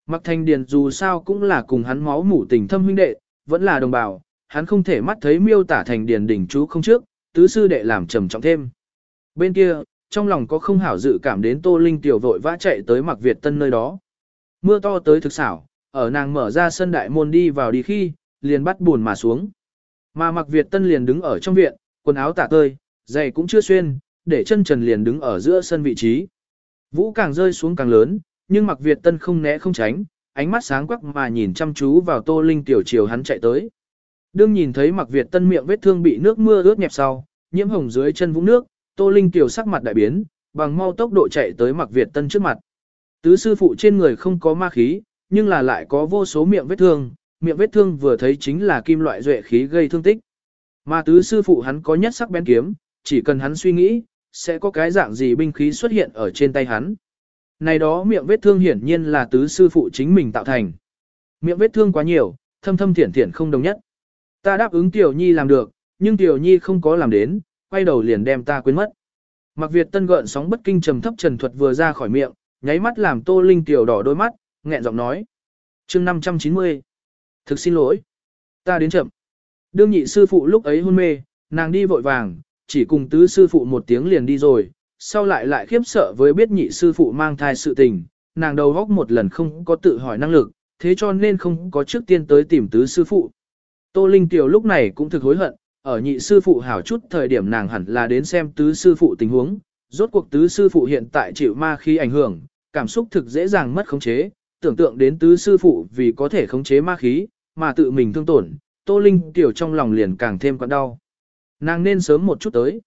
Mặc thành điền dù sao cũng là cùng hắn máu mủ tình thâm huynh đệ, vẫn là đồng bào, hắn không thể mắt thấy miêu tả thành điền đỉnh chú không trước, tứ sư đệ làm trầm trọng thêm. Bên kia, trong lòng có không hảo dự cảm đến Tô Linh tiểu vội vã chạy tới Mạc Việt Tân nơi đó. Mưa to tới thực xảo, ở nàng mở ra sân đại môn đi vào đi khi, liền bắt buồn mà xuống. Mà Mạc Việt Tân liền đứng ở trong viện, quần áo tả tơi, giày cũng chưa xuyên, để chân trần liền đứng ở giữa sân vị trí. Vũ càng rơi xuống càng lớn, nhưng mặc Việt Tân không né không tránh, ánh mắt sáng quắc mà nhìn chăm chú vào Tô Linh tiểu chiều hắn chạy tới. Đương nhìn thấy Mặc Việt Tân miệng vết thương bị nước mưa ướt nhẹp sau, nhiễm hồng dưới chân vũng nước, Tô Linh tiểu sắc mặt đại biến, bằng mau tốc độ chạy tới Mặc Việt Tân trước mặt. Tứ sư phụ trên người không có ma khí, nhưng là lại có vô số miệng vết thương, miệng vết thương vừa thấy chính là kim loại duệ khí gây thương tích. Mà tứ sư phụ hắn có nhất sắc bén kiếm, chỉ cần hắn suy nghĩ, sẽ có cái dạng gì binh khí xuất hiện ở trên tay hắn. Này đó miệng vết thương hiển nhiên là tứ sư phụ chính mình tạo thành. Miệng vết thương quá nhiều, thâm thâm thiển thiển không đồng nhất. Ta đáp ứng Tiểu Nhi làm được, nhưng Tiểu Nhi không có làm đến, quay đầu liền đem ta quên mất. Mặc Việt Tân gợn sóng bất kinh trầm thấp trần thuật vừa ra khỏi miệng, nháy mắt làm Tô Linh tiểu đỏ đôi mắt, nghẹn giọng nói. chương 590. Thực xin lỗi. Ta đến chậm. Đương nhị sư phụ lúc ấy hôn mê, nàng đi vội vàng, chỉ cùng tứ sư phụ một tiếng liền đi rồi, sau lại lại khiếp sợ với biết nhị sư phụ mang thai sự tình, nàng đầu góc một lần không có tự hỏi năng lực, thế cho nên không có trước tiên tới tìm tứ sư phụ. Tô Linh Tiểu lúc này cũng thực hối hận, ở nhị sư phụ hảo chút thời điểm nàng hẳn là đến xem tứ sư phụ tình huống, rốt cuộc tứ sư phụ hiện tại chịu ma khí ảnh hưởng, cảm xúc thực dễ dàng mất khống chế, tưởng tượng đến tứ sư phụ vì có thể khống chế ma khí, mà tự mình thương tổn, Tô Linh tiểu trong lòng liền càng thêm quặn đau. Nàng nên sớm một chút tới.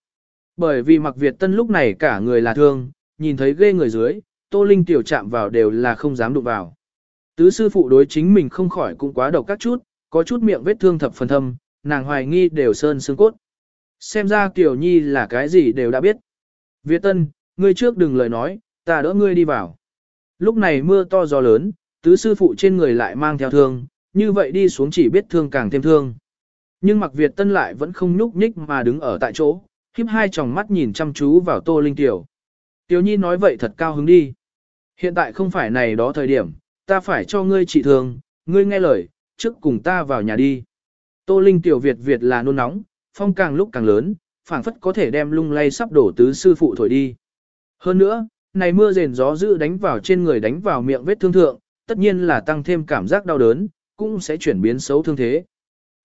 Bởi vì mặc Việt Tân lúc này cả người là thương, nhìn thấy ghê người dưới, Tô Linh tiểu chạm vào đều là không dám đụng vào. Tứ sư phụ đối chính mình không khỏi cũng quá độc các chút, có chút miệng vết thương thập phần thâm, nàng hoài nghi đều sơn xương cốt. Xem ra tiểu Nhi là cái gì đều đã biết. Việt Tân, ngươi trước đừng lời nói, ta đỡ ngươi đi vào. Lúc này mưa to gió lớn, tứ sư phụ trên người lại mang theo thương, như vậy đi xuống chỉ biết thương càng thêm thương. Nhưng mặc Việt Tân lại vẫn không nhúc nhích mà đứng ở tại chỗ, khiếp hai tròng mắt nhìn chăm chú vào Tô Linh Tiểu. Tiểu Nhi nói vậy thật cao hứng đi. Hiện tại không phải này đó thời điểm, ta phải cho ngươi trị thương, ngươi nghe lời, trước cùng ta vào nhà đi. Tô Linh Tiểu Việt Việt là nôn nóng, phong càng lúc càng lớn, phảng phất có thể đem lung lay sắp đổ tứ sư phụ thổi đi. Hơn nữa, này mưa rền gió dữ đánh vào trên người đánh vào miệng vết thương thượng, tất nhiên là tăng thêm cảm giác đau đớn, cũng sẽ chuyển biến xấu thương thế.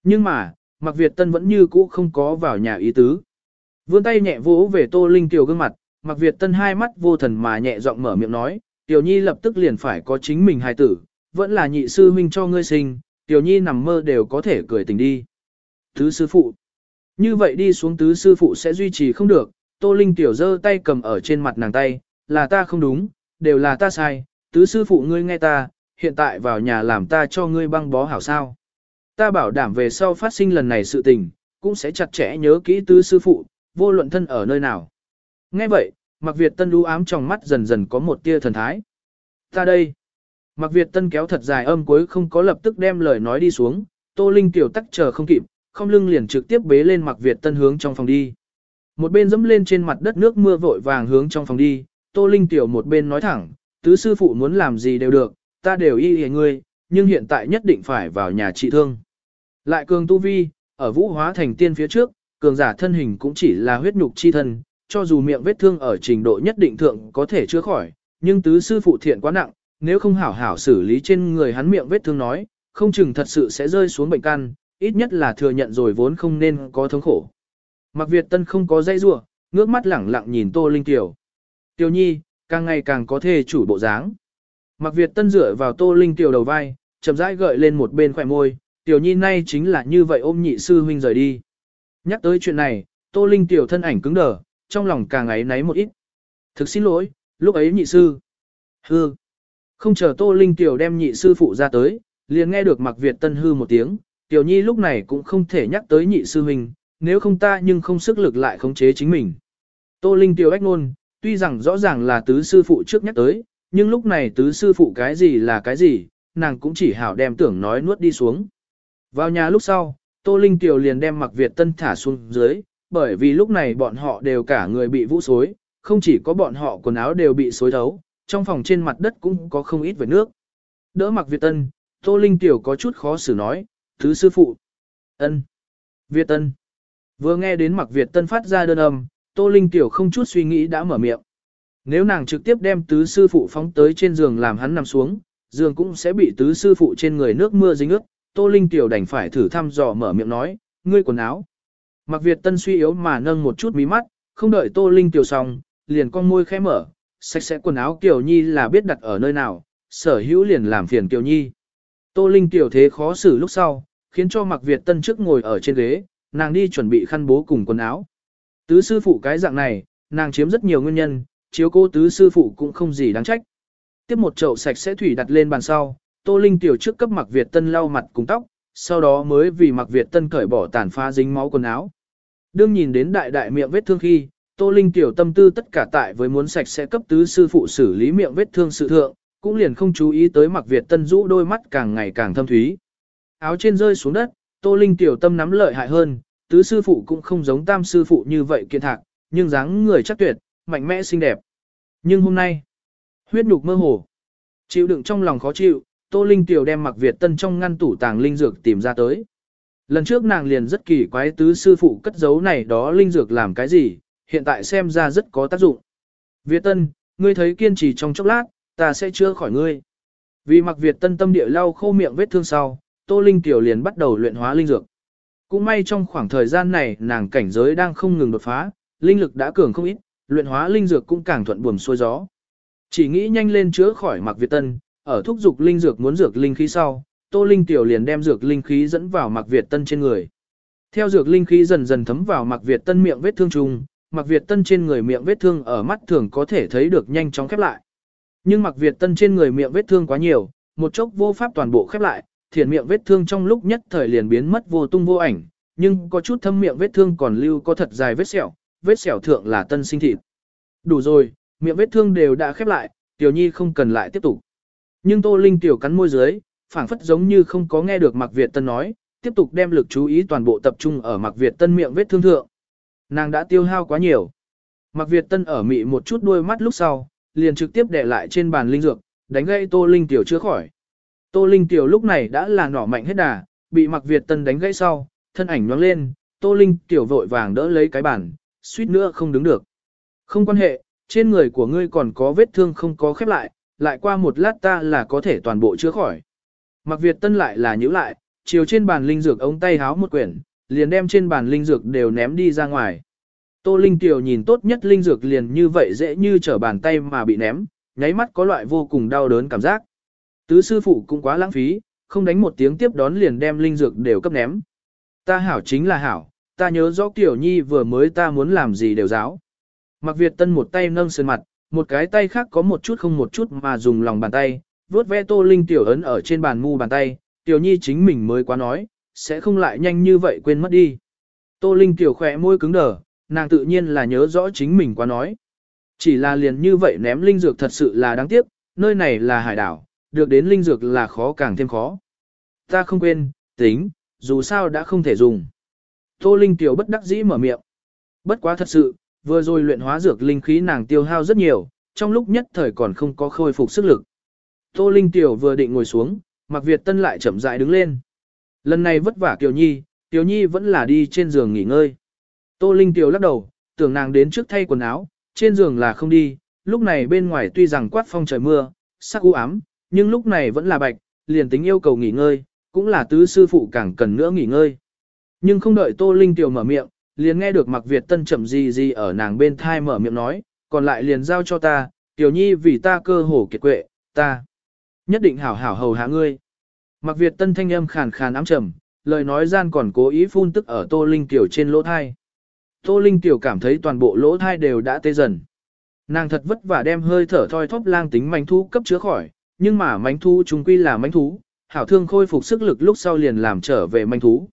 Nhưng mà, Mạc Việt Tân vẫn như cũ không có vào nhà ý tứ. Vươn tay nhẹ vỗ về Tô Linh Tiểu gương mặt, Mạc Việt Tân hai mắt vô thần mà nhẹ giọng mở miệng nói, Tiểu Nhi lập tức liền phải có chính mình hài tử, vẫn là nhị sư huynh cho ngươi sinh, Tiểu Nhi nằm mơ đều có thể cười tình đi. Tứ sư phụ. Như vậy đi xuống tứ sư phụ sẽ duy trì không được, Tô Linh Tiểu giơ tay cầm ở trên mặt nàng tay, là ta không đúng, đều là ta sai, tứ sư phụ ngươi nghe ta, hiện tại vào nhà làm ta cho ngươi băng bó hảo sao. Ta bảo đảm về sau phát sinh lần này sự tình, cũng sẽ chặt chẽ nhớ kỹ tứ sư phụ, vô luận thân ở nơi nào. Nghe vậy, Mạc Việt Tân đu ám trong mắt dần dần có một tia thần thái. Ta đây. Mạc Việt Tân kéo thật dài âm cuối không có lập tức đem lời nói đi xuống, Tô Linh tiểu tắc chờ không kịp, không lưng liền trực tiếp bế lên Mạc Việt Tân hướng trong phòng đi. Một bên dẫm lên trên mặt đất nước mưa vội vàng hướng trong phòng đi, Tô Linh tiểu một bên nói thẳng, tứ sư phụ muốn làm gì đều được, ta đều y hề ngươi, nhưng hiện tại nhất định phải vào nhà trị thương. Lại cường tu vi, ở vũ hóa thành tiên phía trước, cường giả thân hình cũng chỉ là huyết nhục chi thân, cho dù miệng vết thương ở trình độ nhất định thượng có thể chữa khỏi, nhưng tứ sư phụ thiện quá nặng, nếu không hảo hảo xử lý trên người hắn miệng vết thương nói, không chừng thật sự sẽ rơi xuống bệnh căn, ít nhất là thừa nhận rồi vốn không nên có thống khổ. Mặc Việt Tân không có dây rủa, ngước mắt lẳng lặng nhìn Tô Linh Tiểu. Tiểu Nhi, càng ngày càng có thể chủ bộ dáng. Mặc Việt Tân dựa vào Tô Linh Tiểu đầu vai, chậm rãi gợi lên một bên khỏe môi, Tiểu Nhi nay chính là như vậy ôm nhị sư huynh rời đi. Nhắc tới chuyện này, Tô Linh Tiểu thân ảnh cứng đờ, trong lòng càng ấy náy một ít. Thực xin lỗi, lúc ấy nhị sư. Hư. Không chờ Tô Linh Tiểu đem nhị sư phụ ra tới, liền nghe được Mặc Việt Tân hư một tiếng, Tiểu Nhi lúc này cũng không thể nhắc tới nhị sư huynh, nếu không ta nhưng không sức lực lại khống chế chính mình. Tô Linh Tiểu ách ngôn, tuy rằng rõ ràng là tứ sư phụ trước nhắc tới, nhưng lúc này tứ sư phụ cái gì là cái gì, nàng cũng chỉ hảo đem tưởng nói nuốt đi xuống. Vào nhà lúc sau, Tô Linh Tiểu liền đem mặc Việt Tân thả xuống dưới, bởi vì lúc này bọn họ đều cả người bị vũ xối, không chỉ có bọn họ quần áo đều bị xối thấu, trong phòng trên mặt đất cũng có không ít vệt nước. Đỡ mặc Việt Tân, Tô Linh Tiểu có chút khó xử nói, thứ sư phụ. ân Việt Tân. Vừa nghe đến mặc Việt Tân phát ra đơn âm, Tô Linh Tiểu không chút suy nghĩ đã mở miệng. Nếu nàng trực tiếp đem tứ sư phụ phóng tới trên giường làm hắn nằm xuống, giường cũng sẽ bị tứ sư phụ trên người nước mưa dính ướt. Tô Linh Tiểu đành phải thử thăm dò mở miệng nói, ngươi quần áo. Mặc Việt Tân suy yếu mà nâng một chút mí mắt, không đợi Tô Linh Tiểu xong, liền con môi khẽ mở, sạch sẽ quần áo Kiều Nhi là biết đặt ở nơi nào, sở hữu liền làm phiền Kiều Nhi. Tô Linh Tiểu thế khó xử lúc sau, khiến cho Mặc Việt Tân trước ngồi ở trên ghế, nàng đi chuẩn bị khăn bố cùng quần áo. Tứ sư phụ cái dạng này, nàng chiếm rất nhiều nguyên nhân, chiếu cố tứ sư phụ cũng không gì đáng trách. Tiếp một chậu sạch sẽ thủy đặt lên bàn sau, Tô Linh tiểu trước cấp Mặc Việt Tân lau mặt cùng tóc, sau đó mới vì Mặc Việt Tân cởi bỏ tàn phá dính máu quần áo. Đương nhìn đến đại đại miệng vết thương khi, Tô Linh tiểu tâm tư tất cả tại với muốn sạch sẽ cấp tứ sư phụ xử lý miệng vết thương sự thượng, cũng liền không chú ý tới Mặc Việt Tân rũ đôi mắt càng ngày càng thâm thúy. Áo trên rơi xuống đất, Tô Linh tiểu tâm nắm lợi hại hơn, tứ sư phụ cũng không giống tam sư phụ như vậy kiện thạc, nhưng dáng người chắc tuyệt, mạnh mẽ xinh đẹp. Nhưng hôm nay, huyết nhục mơ hồ, chịu đựng trong lòng khó chịu, Tô Linh tiểu đem mặc Việt Tân trong ngăn tủ tàng linh dược tìm ra tới. Lần trước nàng liền rất kỳ quái tứ sư phụ cất giấu này đó linh dược làm cái gì, hiện tại xem ra rất có tác dụng. Việt Tân, ngươi thấy kiên trì trong chốc lát, ta sẽ chữa khỏi ngươi. Vì mặc Việt Tân tâm địa lau khô miệng vết thương sau, Tô Linh tiểu liền bắt đầu luyện hóa linh dược. Cũng may trong khoảng thời gian này nàng cảnh giới đang không ngừng đột phá, linh lực đã cường không ít, luyện hóa linh dược cũng càng thuận buồm xuôi gió. Chỉ nghĩ nhanh lên chữa khỏi Mặc Việt Tân, ở thúc dục linh dược muốn dược linh khí sau, Tô Linh tiểu liền đem dược linh khí dẫn vào Mạc Việt Tân trên người. Theo dược linh khí dần dần thấm vào Mạc Việt Tân miệng vết thương trùng, Mạc Việt Tân trên người miệng vết thương ở mắt thường có thể thấy được nhanh chóng khép lại. Nhưng Mạc Việt Tân trên người miệng vết thương quá nhiều, một chốc vô pháp toàn bộ khép lại, thiền miệng vết thương trong lúc nhất thời liền biến mất vô tung vô ảnh, nhưng có chút thâm miệng vết thương còn lưu có thật dài vết sẹo, vết sẹo thượng là tân sinh thịt. Đủ rồi, miệng vết thương đều đã khép lại, Tiểu Nhi không cần lại tiếp tục. Nhưng Tô Linh tiểu cắn môi dưới, phảng phất giống như không có nghe được Mạc Việt Tân nói, tiếp tục đem lực chú ý toàn bộ tập trung ở Mạc Việt Tân miệng vết thương thượng. Nàng đã tiêu hao quá nhiều. Mạc Việt Tân ở mị một chút đuôi mắt lúc sau, liền trực tiếp để lại trên bàn linh dược, đánh gãy Tô Linh tiểu chưa khỏi. Tô Linh Tiểu lúc này đã là nỏ mạnh hết đà, bị Mạc Việt Tân đánh gãy sau, thân ảnh nhoáng lên, Tô Linh Tiểu vội vàng đỡ lấy cái bàn, suýt nữa không đứng được. Không quan hệ, trên người của ngươi còn có vết thương không có khép lại, lại qua một lát ta là có thể toàn bộ chữa khỏi. Mặc Việt Tân lại là nhữ lại, chiều trên bàn linh dược ống tay háo một quyển, liền đem trên bàn linh dược đều ném đi ra ngoài. Tô Linh Tiểu nhìn tốt nhất linh dược liền như vậy dễ như trở bàn tay mà bị ném, nháy mắt có loại vô cùng đau đớn cảm giác. Tứ sư phụ cũng quá lãng phí, không đánh một tiếng tiếp đón liền đem linh dược đều cấp ném. Ta hảo chính là hảo, ta nhớ rõ Tiểu Nhi vừa mới ta muốn làm gì đều giáo. Mặc Việt Tân một tay nâng sơn mặt, một cái tay khác có một chút không một chút mà dùng lòng bàn tay, vuốt ve Tô Linh Tiểu ấn ở trên bàn mu bàn tay, Tiểu Nhi chính mình mới quá nói, sẽ không lại nhanh như vậy quên mất đi. Tô Linh Tiểu khỏe môi cứng đờ, nàng tự nhiên là nhớ rõ chính mình quá nói. Chỉ là liền như vậy ném linh dược thật sự là đáng tiếc, nơi này là hải đảo, được đến linh dược là khó càng thêm khó. Ta không quên, tính, dù sao đã không thể dùng. Tô Linh Tiểu bất đắc dĩ mở miệng. Bất quá thật sự, vừa rồi luyện hóa dược linh khí nàng tiêu hao rất nhiều, trong lúc nhất thời còn không có khôi phục sức lực. Tô Linh Tiểu vừa định ngồi xuống, Mạc Việt Tân lại chậm rãi đứng lên. Lần này vất vả Kiều Nhi, Kiều Nhi vẫn là đi trên giường nghỉ ngơi. Tô Linh Tiểu lắc đầu, tưởng nàng đến trước thay quần áo, trên giường là không đi, lúc này bên ngoài tuy rằng quát phong trời mưa, sắc u ám, nhưng lúc này vẫn là bạch, liền tính yêu cầu nghỉ ngơi, cũng là tứ sư phụ càng cần nữa nghỉ ngơi. Nhưng không đợi Tô Linh Tiểu mở miệng, liền nghe được Mạc Việt Tân chậm gì gì ở nàng bên thai mở miệng nói, còn lại liền giao cho ta, Tiểu Nhi vì ta cơ hồ kiệt quệ, ta nhất định hảo hảo hầu hạ ngươi. Mạc Việt Tân thanh âm khàn khàn ám trầm, lời nói gian còn cố ý phun tức ở Tô Linh Tiểu trên lỗ thai. Tô Linh Tiểu cảm thấy toàn bộ lỗ thai đều đã tê dần. Nàng thật vất vả đem hơi thở thoi thóp lang tính manh thú cấp chứa khỏi, nhưng mà mánh thú chúng quy là mánh thú, hảo thương khôi phục sức lực lúc sau liền làm trở về manh thú.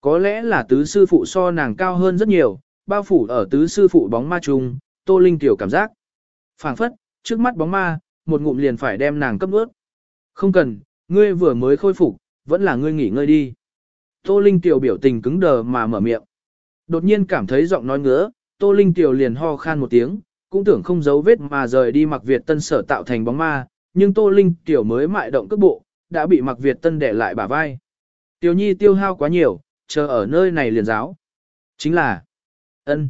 Có lẽ là tứ sư phụ so nàng cao hơn rất nhiều, bao phủ ở tứ sư phụ bóng ma trùng, tô linh tiểu cảm giác. phảng phất, trước mắt bóng ma, một ngụm liền phải đem nàng cấp ướt. Không cần, ngươi vừa mới khôi phục, vẫn là ngươi nghỉ ngơi đi. Tô Linh Tiểu biểu tình cứng đờ mà mở miệng. Đột nhiên cảm thấy giọng nói ngứa, Tô Linh Tiểu liền ho khan một tiếng, cũng tưởng không giấu vết mà rời đi mặc Việt tân sở tạo thành bóng ma, nhưng Tô Linh tiểu mới mại động cước bộ, đã bị mặc Việt Tân để lại bả vai. Tiểu Nhi tiêu hao quá nhiều, chờ ở nơi này liền giáo. Chính là ân.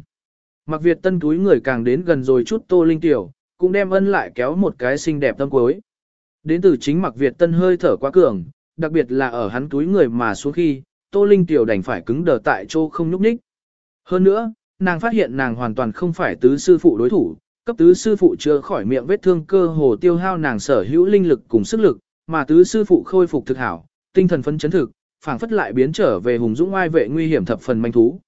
Mặc Việt Tân túi người càng đến gần rồi chút Tô Linh Tiểu, cũng đem ân lại kéo một cái xinh đẹp tâm cuối. Đến từ chính Mặc Việt Tân hơi thở quá cường, đặc biệt là ở hắn túi người mà xuống khi, Tô Linh Tiểu đành phải cứng đờ tại chỗ không nhúc nhích. Hơn nữa, nàng phát hiện nàng hoàn toàn không phải tứ sư phụ đối thủ, cấp tứ sư phụ chữa khỏi miệng vết thương cơ hồ tiêu hao nàng sở hữu linh lực cùng sức lực, mà tứ sư phụ khôi phục thực hảo, tinh thần phấn chấn thực, phảng phất lại biến trở về hùng dũng oai vệ nguy hiểm thập phần manh thú.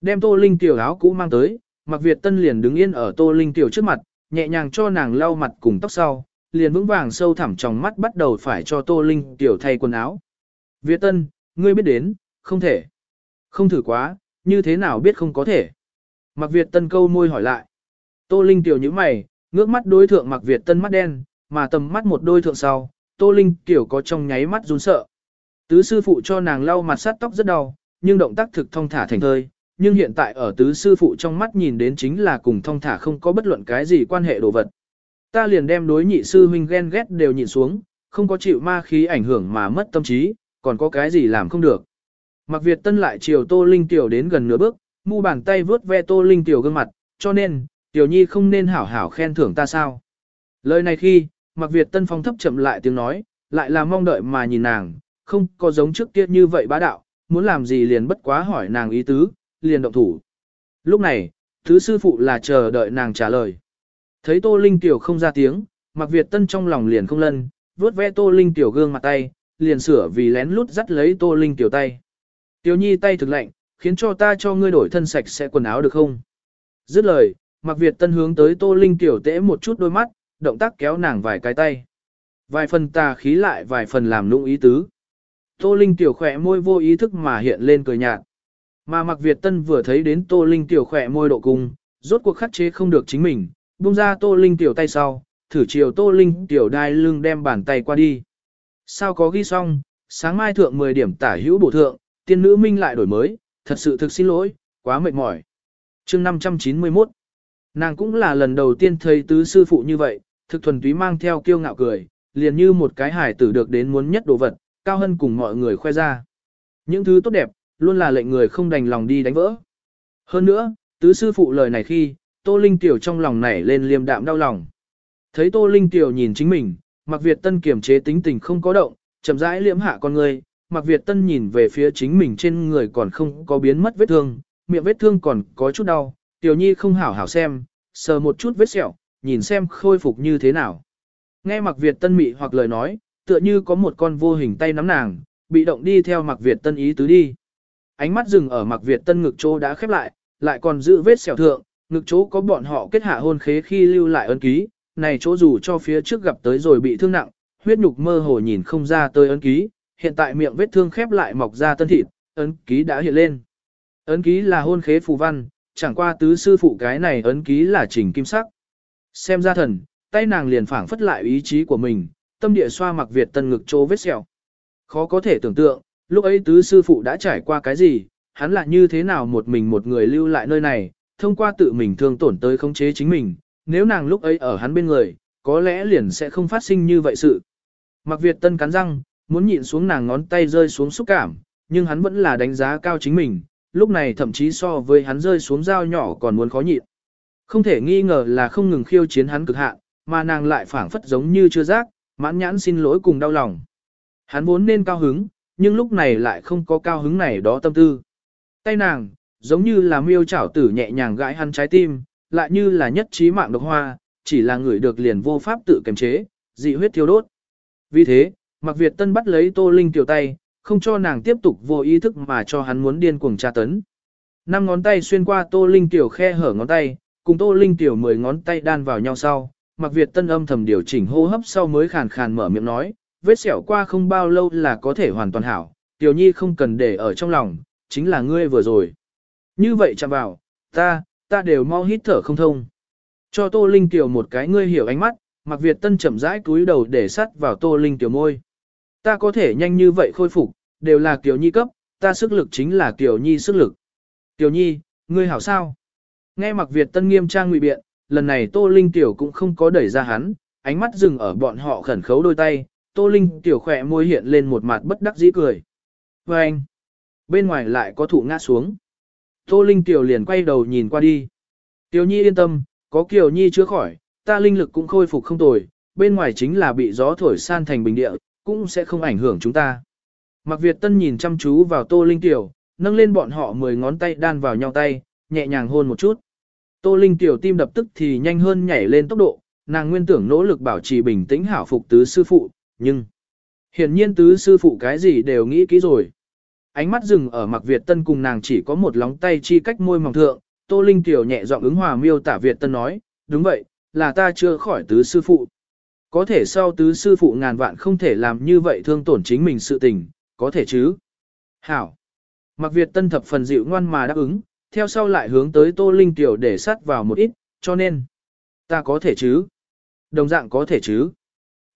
Đem Tô Linh tiểu áo cũ mang tới, Mặc Việt Tân liền đứng yên ở Tô Linh tiểu trước mặt, nhẹ nhàng cho nàng lau mặt cùng tóc sau, liền vững vàng sâu thẳm trong mắt bắt đầu phải cho Tô Linh tiểu thay quần áo. Việt Tân, ngươi biết đến, không thể. Không thử quá, như thế nào biết không có thể. Mặc Việt Tân câu môi hỏi lại. Tô Linh tiểu như mày, ngước mắt đối thượng Mặc Việt Tân mắt đen, mà tầm mắt một đôi thượng sau, Tô Linh tiểu có trong nháy mắt run sợ. Tứ sư phụ cho nàng lau mặt sát tóc rất đau, nhưng động tác thực thông thả thành thơi, nhưng hiện tại ở tứ sư phụ trong mắt nhìn đến chính là cùng thông thả không có bất luận cái gì quan hệ đồ vật. Ta liền đem đối nhị sư huynh ghen ghét đều nhịn xuống, không có chịu ma khí ảnh hưởng mà mất tâm trí, còn có cái gì làm không được. Mặc Việt Tân lại chiều Tô Linh Tiểu đến gần nửa bước, mu bàn tay vướt ve Tô Linh Tiểu gương mặt, cho nên, Tiểu Nhi không nên hảo hảo khen thưởng ta sao. Lời này khi, Mặc Việt Tân phong thấp chậm lại tiếng nói, lại là mong đợi mà nhìn nàng, không có giống trước kia như vậy bá đạo, muốn làm gì liền bất quá hỏi nàng ý tứ, liền động thủ. Lúc này, thứ sư phụ là chờ đợi nàng trả lời. Thấy Tô Linh Tiểu không ra tiếng, Mạc Việt Tân trong lòng liền không lân, vuốt ve Tô Linh Tiểu gương mặt tay, liền sửa vì lén lút dắt lấy Tô Linh Tiểu tay. Tiểu Nhi tay thực lạnh, khiến cho ta cho ngươi đổi thân sạch sẽ quần áo được không? Dứt lời, Mạc Việt Tân hướng tới Tô Linh Tiểu tễ một chút đôi mắt, động tác kéo nàng vài cái tay. Vài phần tà khí lại vài phần làm nũng ý tứ. Tô Linh tiểu khỏe môi vô ý thức mà hiện lên cười nhạt. Mà Mạc Việt Tân vừa thấy đến Tô Linh tiểu khỏe môi độ cung, rốt cuộc khắc chế không được chính mình, buông ra Tô Linh tiểu tay sau, thử chiều Tô Linh tiểu đai lưng đem bàn tay qua đi. Sao có ghi xong, sáng mai thượng 10 điểm tả hữu bổ thượng, tiên nữ minh lại đổi mới, thật sự thực xin lỗi, quá mệt mỏi. chương 591 Nàng cũng là lần đầu tiên thấy tứ sư phụ như vậy, thực thuần túy mang theo kiêu ngạo cười, liền như một cái hải tử được đến muốn nhất đồ vật, cao hân cùng mọi người khoe ra. Những thứ tốt đẹp, luôn là lệnh người không đành lòng đi đánh vỡ. Hơn nữa, tứ sư phụ lời này khi, Tô Linh Tiểu trong lòng nảy lên liềm đạm đau lòng. Thấy Tô Linh Tiểu nhìn chính mình, Mạc Việt Tân kiềm chế tính tình không có động, chậm rãi liễm hạ con người, Mạc Việt Tân nhìn về phía chính mình trên người còn không có biến mất vết thương, miệng vết thương còn có chút đau, Tiểu Nhi không hảo hảo xem, sờ một chút vết sẹo, nhìn xem khôi phục như thế nào. Nghe Mạc Việt Tân mị hoặc lời nói, tựa như có một con vô hình tay nắm nàng, bị động đi theo Mạc Việt Tân ý tứ đi. Ánh mắt dừng ở Mạc Việt Tân ngực chỗ đã khép lại, lại còn giữ vết sẹo thượng, ngực chỗ có bọn họ kết hạ hôn khế khi lưu lại ấn ký, này chỗ dù cho phía trước gặp tới rồi bị thương nặng, huyết nhục mơ hồ nhìn không ra tới ấn ký, hiện tại miệng vết thương khép lại mọc ra tân thịt, ấn ký đã hiện lên. Ấn ký là hôn khế phù văn, chẳng qua tứ sư phụ cái này ấn ký là trình kim sắc. Xem ra thần, tay nàng liền phảng phất lại ý chí của mình, tâm địa xoa mặc Việt tân ngực chỗ vết sẹo. Khó có thể tưởng tượng, lúc ấy tứ sư phụ đã trải qua cái gì, hắn là như thế nào một mình một người lưu lại nơi này, thông qua tự mình thương tổn tới khống chế chính mình, nếu nàng lúc ấy ở hắn bên người, có lẽ liền sẽ không phát sinh như vậy sự. Mặc Việt tân cắn răng, muốn nhịn xuống nàng ngón tay rơi xuống xúc cảm, nhưng hắn vẫn là đánh giá cao chính mình, lúc này thậm chí so với hắn rơi xuống dao nhỏ còn muốn khó nhịn. Không thể nghi ngờ là không ngừng khiêu chiến hắn cực hạn, mà nàng lại phản phất giống như chưa giác, mãn nhãn xin lỗi cùng đau lòng. Hắn vốn nên cao hứng, nhưng lúc này lại không có cao hứng này đó tâm tư. Tay nàng, giống như là miêu chảo tử nhẹ nhàng gãi hắn trái tim, lại như là nhất trí mạng độc hoa, chỉ là người được liền vô pháp tự kiềm chế, dị huyết thiêu đốt. Vì thế, Mạc Việt Tân bắt lấy Tô Linh tiểu tay, không cho nàng tiếp tục vô ý thức mà cho hắn muốn điên cuồng tra tấn. Năm ngón tay xuyên qua Tô Linh tiểu khe hở ngón tay, cùng Tô Linh tiểu mười ngón tay đan vào nhau sau, Mạc Việt Tân âm thầm điều chỉnh hô hấp sau mới khàn khàn mở miệng nói, vết sẹo qua không bao lâu là có thể hoàn toàn hảo, Tiểu Nhi không cần để ở trong lòng, chính là ngươi vừa rồi. Như vậy chạm vào, ta, ta đều mau hít thở không thông. Cho Tô Linh Tiểu một cái ngươi hiểu ánh mắt, Mạc Việt Tân chậm rãi cúi đầu để sắt vào Tô Linh Tiểu môi. Ta có thể nhanh như vậy khôi phục, đều là Kiều Nhi cấp, ta sức lực chính là Kiều Nhi sức lực. Kiều Nhi, ngươi hảo sao? Nghe Mạc Việt Tân nghiêm trang ngụy biện, lần này Tô Linh Tiểu cũng không có đẩy ra hắn, ánh mắt dừng ở bọn họ khẩn khấu đôi tay, Tô Linh Tiểu khỏe môi hiện lên một mặt bất đắc dĩ cười. Và anh, bên ngoài lại có thụ ngã xuống. Tô Linh Tiểu liền quay đầu nhìn qua đi. Tiểu Nhi yên tâm, có Kiều Nhi chữa khỏi, ta linh lực cũng khôi phục không tồi, bên ngoài chính là bị gió thổi san thành bình địa, cũng sẽ không ảnh hưởng chúng ta. mặc Việt Tân nhìn chăm chú vào Tô Linh Tiểu, nâng lên bọn họ 10 ngón tay đan vào nhau tay, nhẹ nhàng hôn một chút. Tô Linh Tiểu tim đập tức thì nhanh hơn nhảy lên tốc độ, nàng nguyên tưởng nỗ lực bảo trì bình tĩnh hảo phục tứ sư phụ, nhưng... Hiển nhiên tứ sư phụ cái gì đều nghĩ kỹ rồi. Ánh mắt dừng ở Mạc Việt Tân cùng nàng chỉ có một lóng tay chi cách môi mỏng thượng, Tô Linh Tiểu nhẹ giọng ứng hòa miêu tả Việt Tân nói, đúng vậy, là ta chưa khỏi tứ sư phụ. Có thể sau tứ sư phụ ngàn vạn không thể làm như vậy thương tổn chính mình sự tình, có thể chứ. Hảo. Mặc Việt Tân thập phần dịu ngoan mà đáp ứng, theo sau lại hướng tới Tô Linh Tiểu để sát vào một ít, cho nên, ta có thể chứ. Đồng dạng có thể chứ.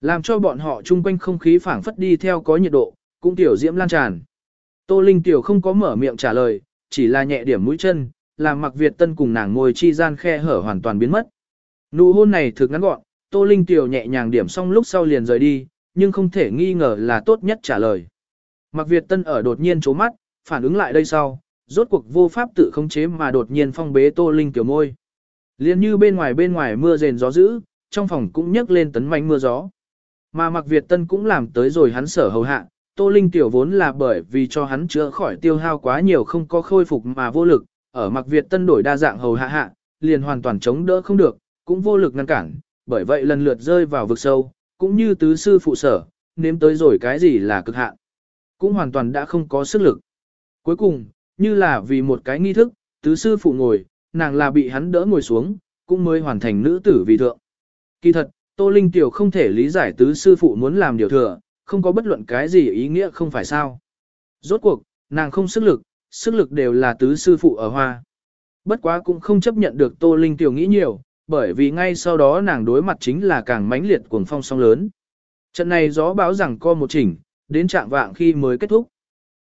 Làm cho bọn họ chung quanh không khí phảng phất đi theo có nhiệt độ, cũng tiểu diễm lan tràn. Tô Linh Tiểu không có mở miệng trả lời, chỉ là nhẹ điểm mũi chân, làm mặc Việt Tân cùng nàng ngồi chi gian khe hở hoàn toàn biến mất. Nụ hôn này thực ngắn gọn, Tô Linh Tiểu nhẹ nhàng điểm xong lúc sau liền rời đi, nhưng không thể nghi ngờ là tốt nhất trả lời. Mặc Việt Tân ở đột nhiên chố mắt, phản ứng lại đây sau, rốt cuộc vô pháp tự khống chế mà đột nhiên phong bế Tô Linh Tiểu môi. Liên như bên ngoài bên ngoài mưa rền gió dữ, trong phòng cũng nhấc lên tấn mạnh mưa gió. Mà Mặc Việt Tân cũng làm tới rồi hắn sở hầu hạ, Tô Linh Tiểu vốn là bởi vì cho hắn chữa khỏi tiêu hao quá nhiều không có khôi phục mà vô lực, ở Mặc Việt Tân đổi đa dạng hầu hạ hạ, liền hoàn toàn chống đỡ không được, cũng vô lực ngăn cản, bởi vậy lần lượt rơi vào vực sâu, cũng như tứ sư phụ sở, nếm tới rồi cái gì là cực hạn. Cũng hoàn toàn đã không có sức lực. Cuối cùng, như là vì một cái nghi thức, tứ sư phụ ngồi, nàng là bị hắn đỡ ngồi xuống, cũng mới hoàn thành nữ tử vì thượng. Kỳ thật, Tô Linh Tiểu không thể lý giải tứ sư phụ muốn làm điều thừa, không có bất luận cái gì ý nghĩa không phải sao. Rốt cuộc, nàng không sức lực, sức lực đều là tứ sư phụ ở hoa. Bất quá cũng không chấp nhận được Tô Linh Tiểu nghĩ nhiều, bởi vì ngay sau đó nàng đối mặt chính là càng mãnh liệt cuồng phong sóng lớn. Trận này gió báo rằng co một chỉnh, đến trạng vạng khi mới kết thúc.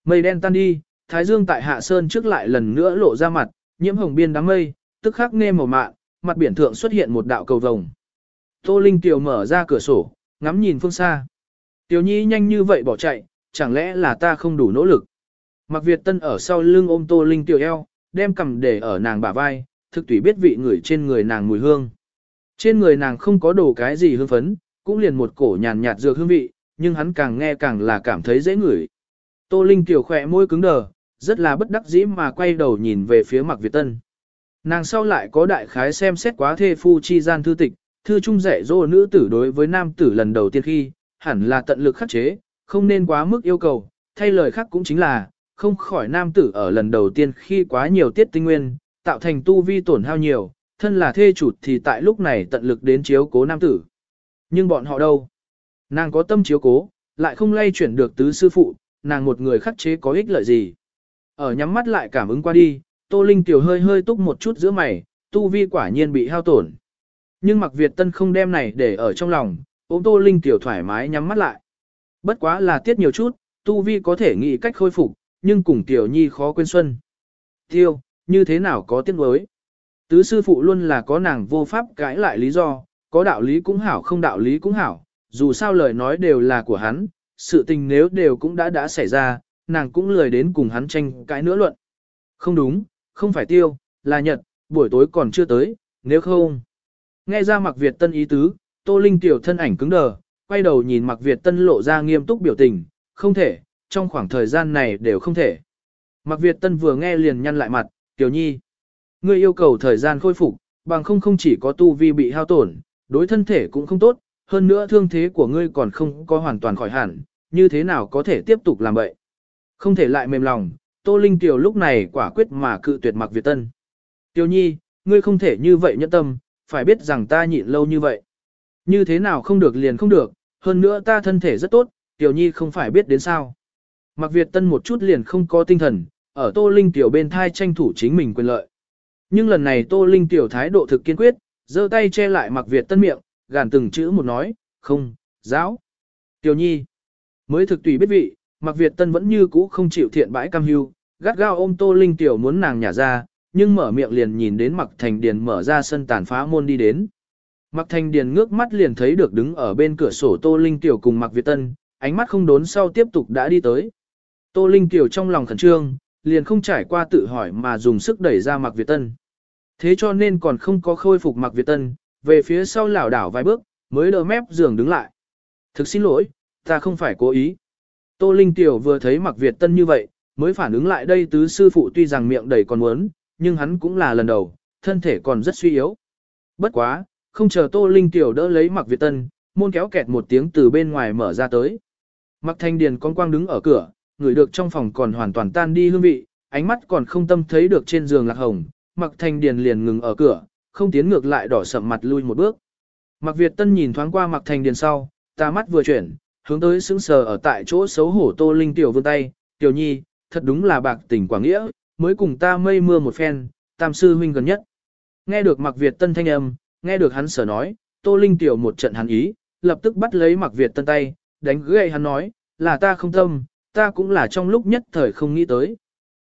Mây đen tan đi, thái dương tại hạ sơn trước lại lần nữa lộ ra mặt, nhiễm hồng biên đám mây, tức khắc nghe màu mạn, mặt biển thượng xuất hiện một đạo cầu vồng. Tô Linh Tiểu mở ra cửa sổ, ngắm nhìn phương xa. Tiểu Nhi nhanh như vậy bỏ chạy, chẳng lẽ là ta không đủ nỗ lực. Mặc Việt Tân ở sau lưng ôm Tô Linh Tiểu eo, đem cầm để ở nàng bả vai, thực tủy biết vị người trên người nàng mùi hương. Trên người nàng không có đồ cái gì hương phấn, cũng liền một cổ nhàn nhạt dược hương vị, nhưng hắn càng nghe càng là cảm thấy dễ ngửi. Tô Linh tiểu khỏe môi cứng đờ, rất là bất đắc dĩ mà quay đầu nhìn về phía Mạc Việt Tân. Nàng sau lại có đại khái xem xét quá thê phu chi gian thư tịch, thư trung dạy dỗ nữ tử đối với nam tử lần đầu tiên khi, hẳn là tận lực khắc chế, không nên quá mức yêu cầu, thay lời khác cũng chính là, không khỏi nam tử ở lần đầu tiên khi quá nhiều tiết tinh nguyên, tạo thành tu vi tổn hao nhiều, thân là thê chủ thì tại lúc này tận lực đến chiếu cố nam tử. Nhưng bọn họ đâu? Nàng có tâm chiếu cố, lại không lay chuyển được tứ sư phụ, nàng một người khắc chế có ích lợi gì. Ở nhắm mắt lại cảm ứng qua đi, Tô Linh tiểu hơi hơi túc một chút giữa mày, tu vi quả nhiên bị hao tổn. Nhưng mặc Việt Tân không đem này để ở trong lòng, ôm Tô Linh tiểu thoải mái nhắm mắt lại. Bất quá là tiết nhiều chút, tu vi có thể nghĩ cách khôi phục, nhưng cùng tiểu nhi khó quên xuân. Tiêu, như thế nào có tiếc nuối. Tứ sư phụ luôn là có nàng vô pháp cãi lại lý do, có đạo lý cũng hảo không đạo lý cũng hảo, dù sao lời nói đều là của hắn, sự tình nếu đều cũng đã đã xảy ra, nàng cũng lười đến cùng hắn tranh cãi nữa luận. Không đúng, không phải tiêu, là nhật, buổi tối còn chưa tới, nếu không. Nghe ra mặc Việt Tân ý tứ, Tô Linh tiểu thân ảnh cứng đờ, quay đầu nhìn mặc Việt Tân lộ ra nghiêm túc biểu tình, không thể, trong khoảng thời gian này đều không thể. Mặc Việt Tân vừa nghe liền nhăn lại mặt, Tiểu Nhi, ngươi yêu cầu thời gian khôi phục, bằng không không chỉ có tu vi bị hao tổn, đối thân thể cũng không tốt, hơn nữa thương thế của ngươi còn không có hoàn toàn khỏi hẳn, như thế nào có thể tiếp tục làm vậy? Không thể lại mềm lòng, Tô Linh Tiểu lúc này quả quyết mà cự tuyệt mặc Việt Tân. Tiểu Nhi, ngươi không thể như vậy nhẫn tâm, phải biết rằng ta nhịn lâu như vậy. Như thế nào không được liền không được, hơn nữa ta thân thể rất tốt, Tiểu Nhi không phải biết đến sao. Mặc Việt Tân một chút liền không có tinh thần, ở Tô Linh Tiểu bên thai tranh thủ chính mình quyền lợi. Nhưng lần này Tô Linh Tiểu thái độ thực kiên quyết, giơ tay che lại mặc Việt tân miệng, gàn từng chữ một nói, không, giáo. Tiểu Nhi, mới thực tùy biết vị, Mạc Việt tân vẫn như cũ không chịu thiện bãi cam hưu, gắt gao ôm Tô Linh Tiểu muốn nàng nhả ra, nhưng mở miệng liền nhìn đến Mạc thành điền mở ra sân tàn phá môn đi đến. Mạc thành điền ngước mắt liền thấy được đứng ở bên cửa sổ Tô Linh Tiểu cùng Mạc Việt tân, ánh mắt không đốn sau tiếp tục đã đi tới. Tô Linh Tiểu trong lòng khẩn trương, liền không trải qua tự hỏi mà dùng sức đẩy ra Mạc Việt Tân. Thế cho nên còn không có khôi phục Mạc Việt Tân, về phía sau lảo đảo vài bước, mới đỡ mép giường đứng lại. Thực xin lỗi, ta không phải cố ý. Tô Linh Tiểu vừa thấy mặc Việt Tân như vậy, mới phản ứng lại đây tứ sư phụ tuy rằng miệng đầy còn muốn, nhưng hắn cũng là lần đầu, thân thể còn rất suy yếu. Bất quá, không chờ Tô Linh Tiểu đỡ lấy mặc Việt Tân, môn kéo kẹt một tiếng từ bên ngoài mở ra tới. Mặc Thanh Điền con quang đứng ở cửa, người được trong phòng còn hoàn toàn tan đi hương vị, ánh mắt còn không tâm thấy được trên giường lạc hồng, Mặc Thanh Điền liền ngừng ở cửa, không tiến ngược lại đỏ sậm mặt lui một bước. Mặc Việt Tân nhìn thoáng qua Mặc Thanh Điền sau, ta mắt vừa chuyển, hướng tới sững sờ ở tại chỗ xấu hổ Tô Linh Tiểu vươn tay, Tiểu Nhi, thật đúng là bạc tình quảng nghĩa, mới cùng ta mây mưa một phen, tam sư huynh gần nhất. Nghe được Mặc Việt Tân thanh âm, nghe được hắn sở nói, Tô Linh Tiểu một trận hắn ý, lập tức bắt lấy Mặc Việt Tân tay, đánh gậy hắn nói, là ta không tâm, ta cũng là trong lúc nhất thời không nghĩ tới.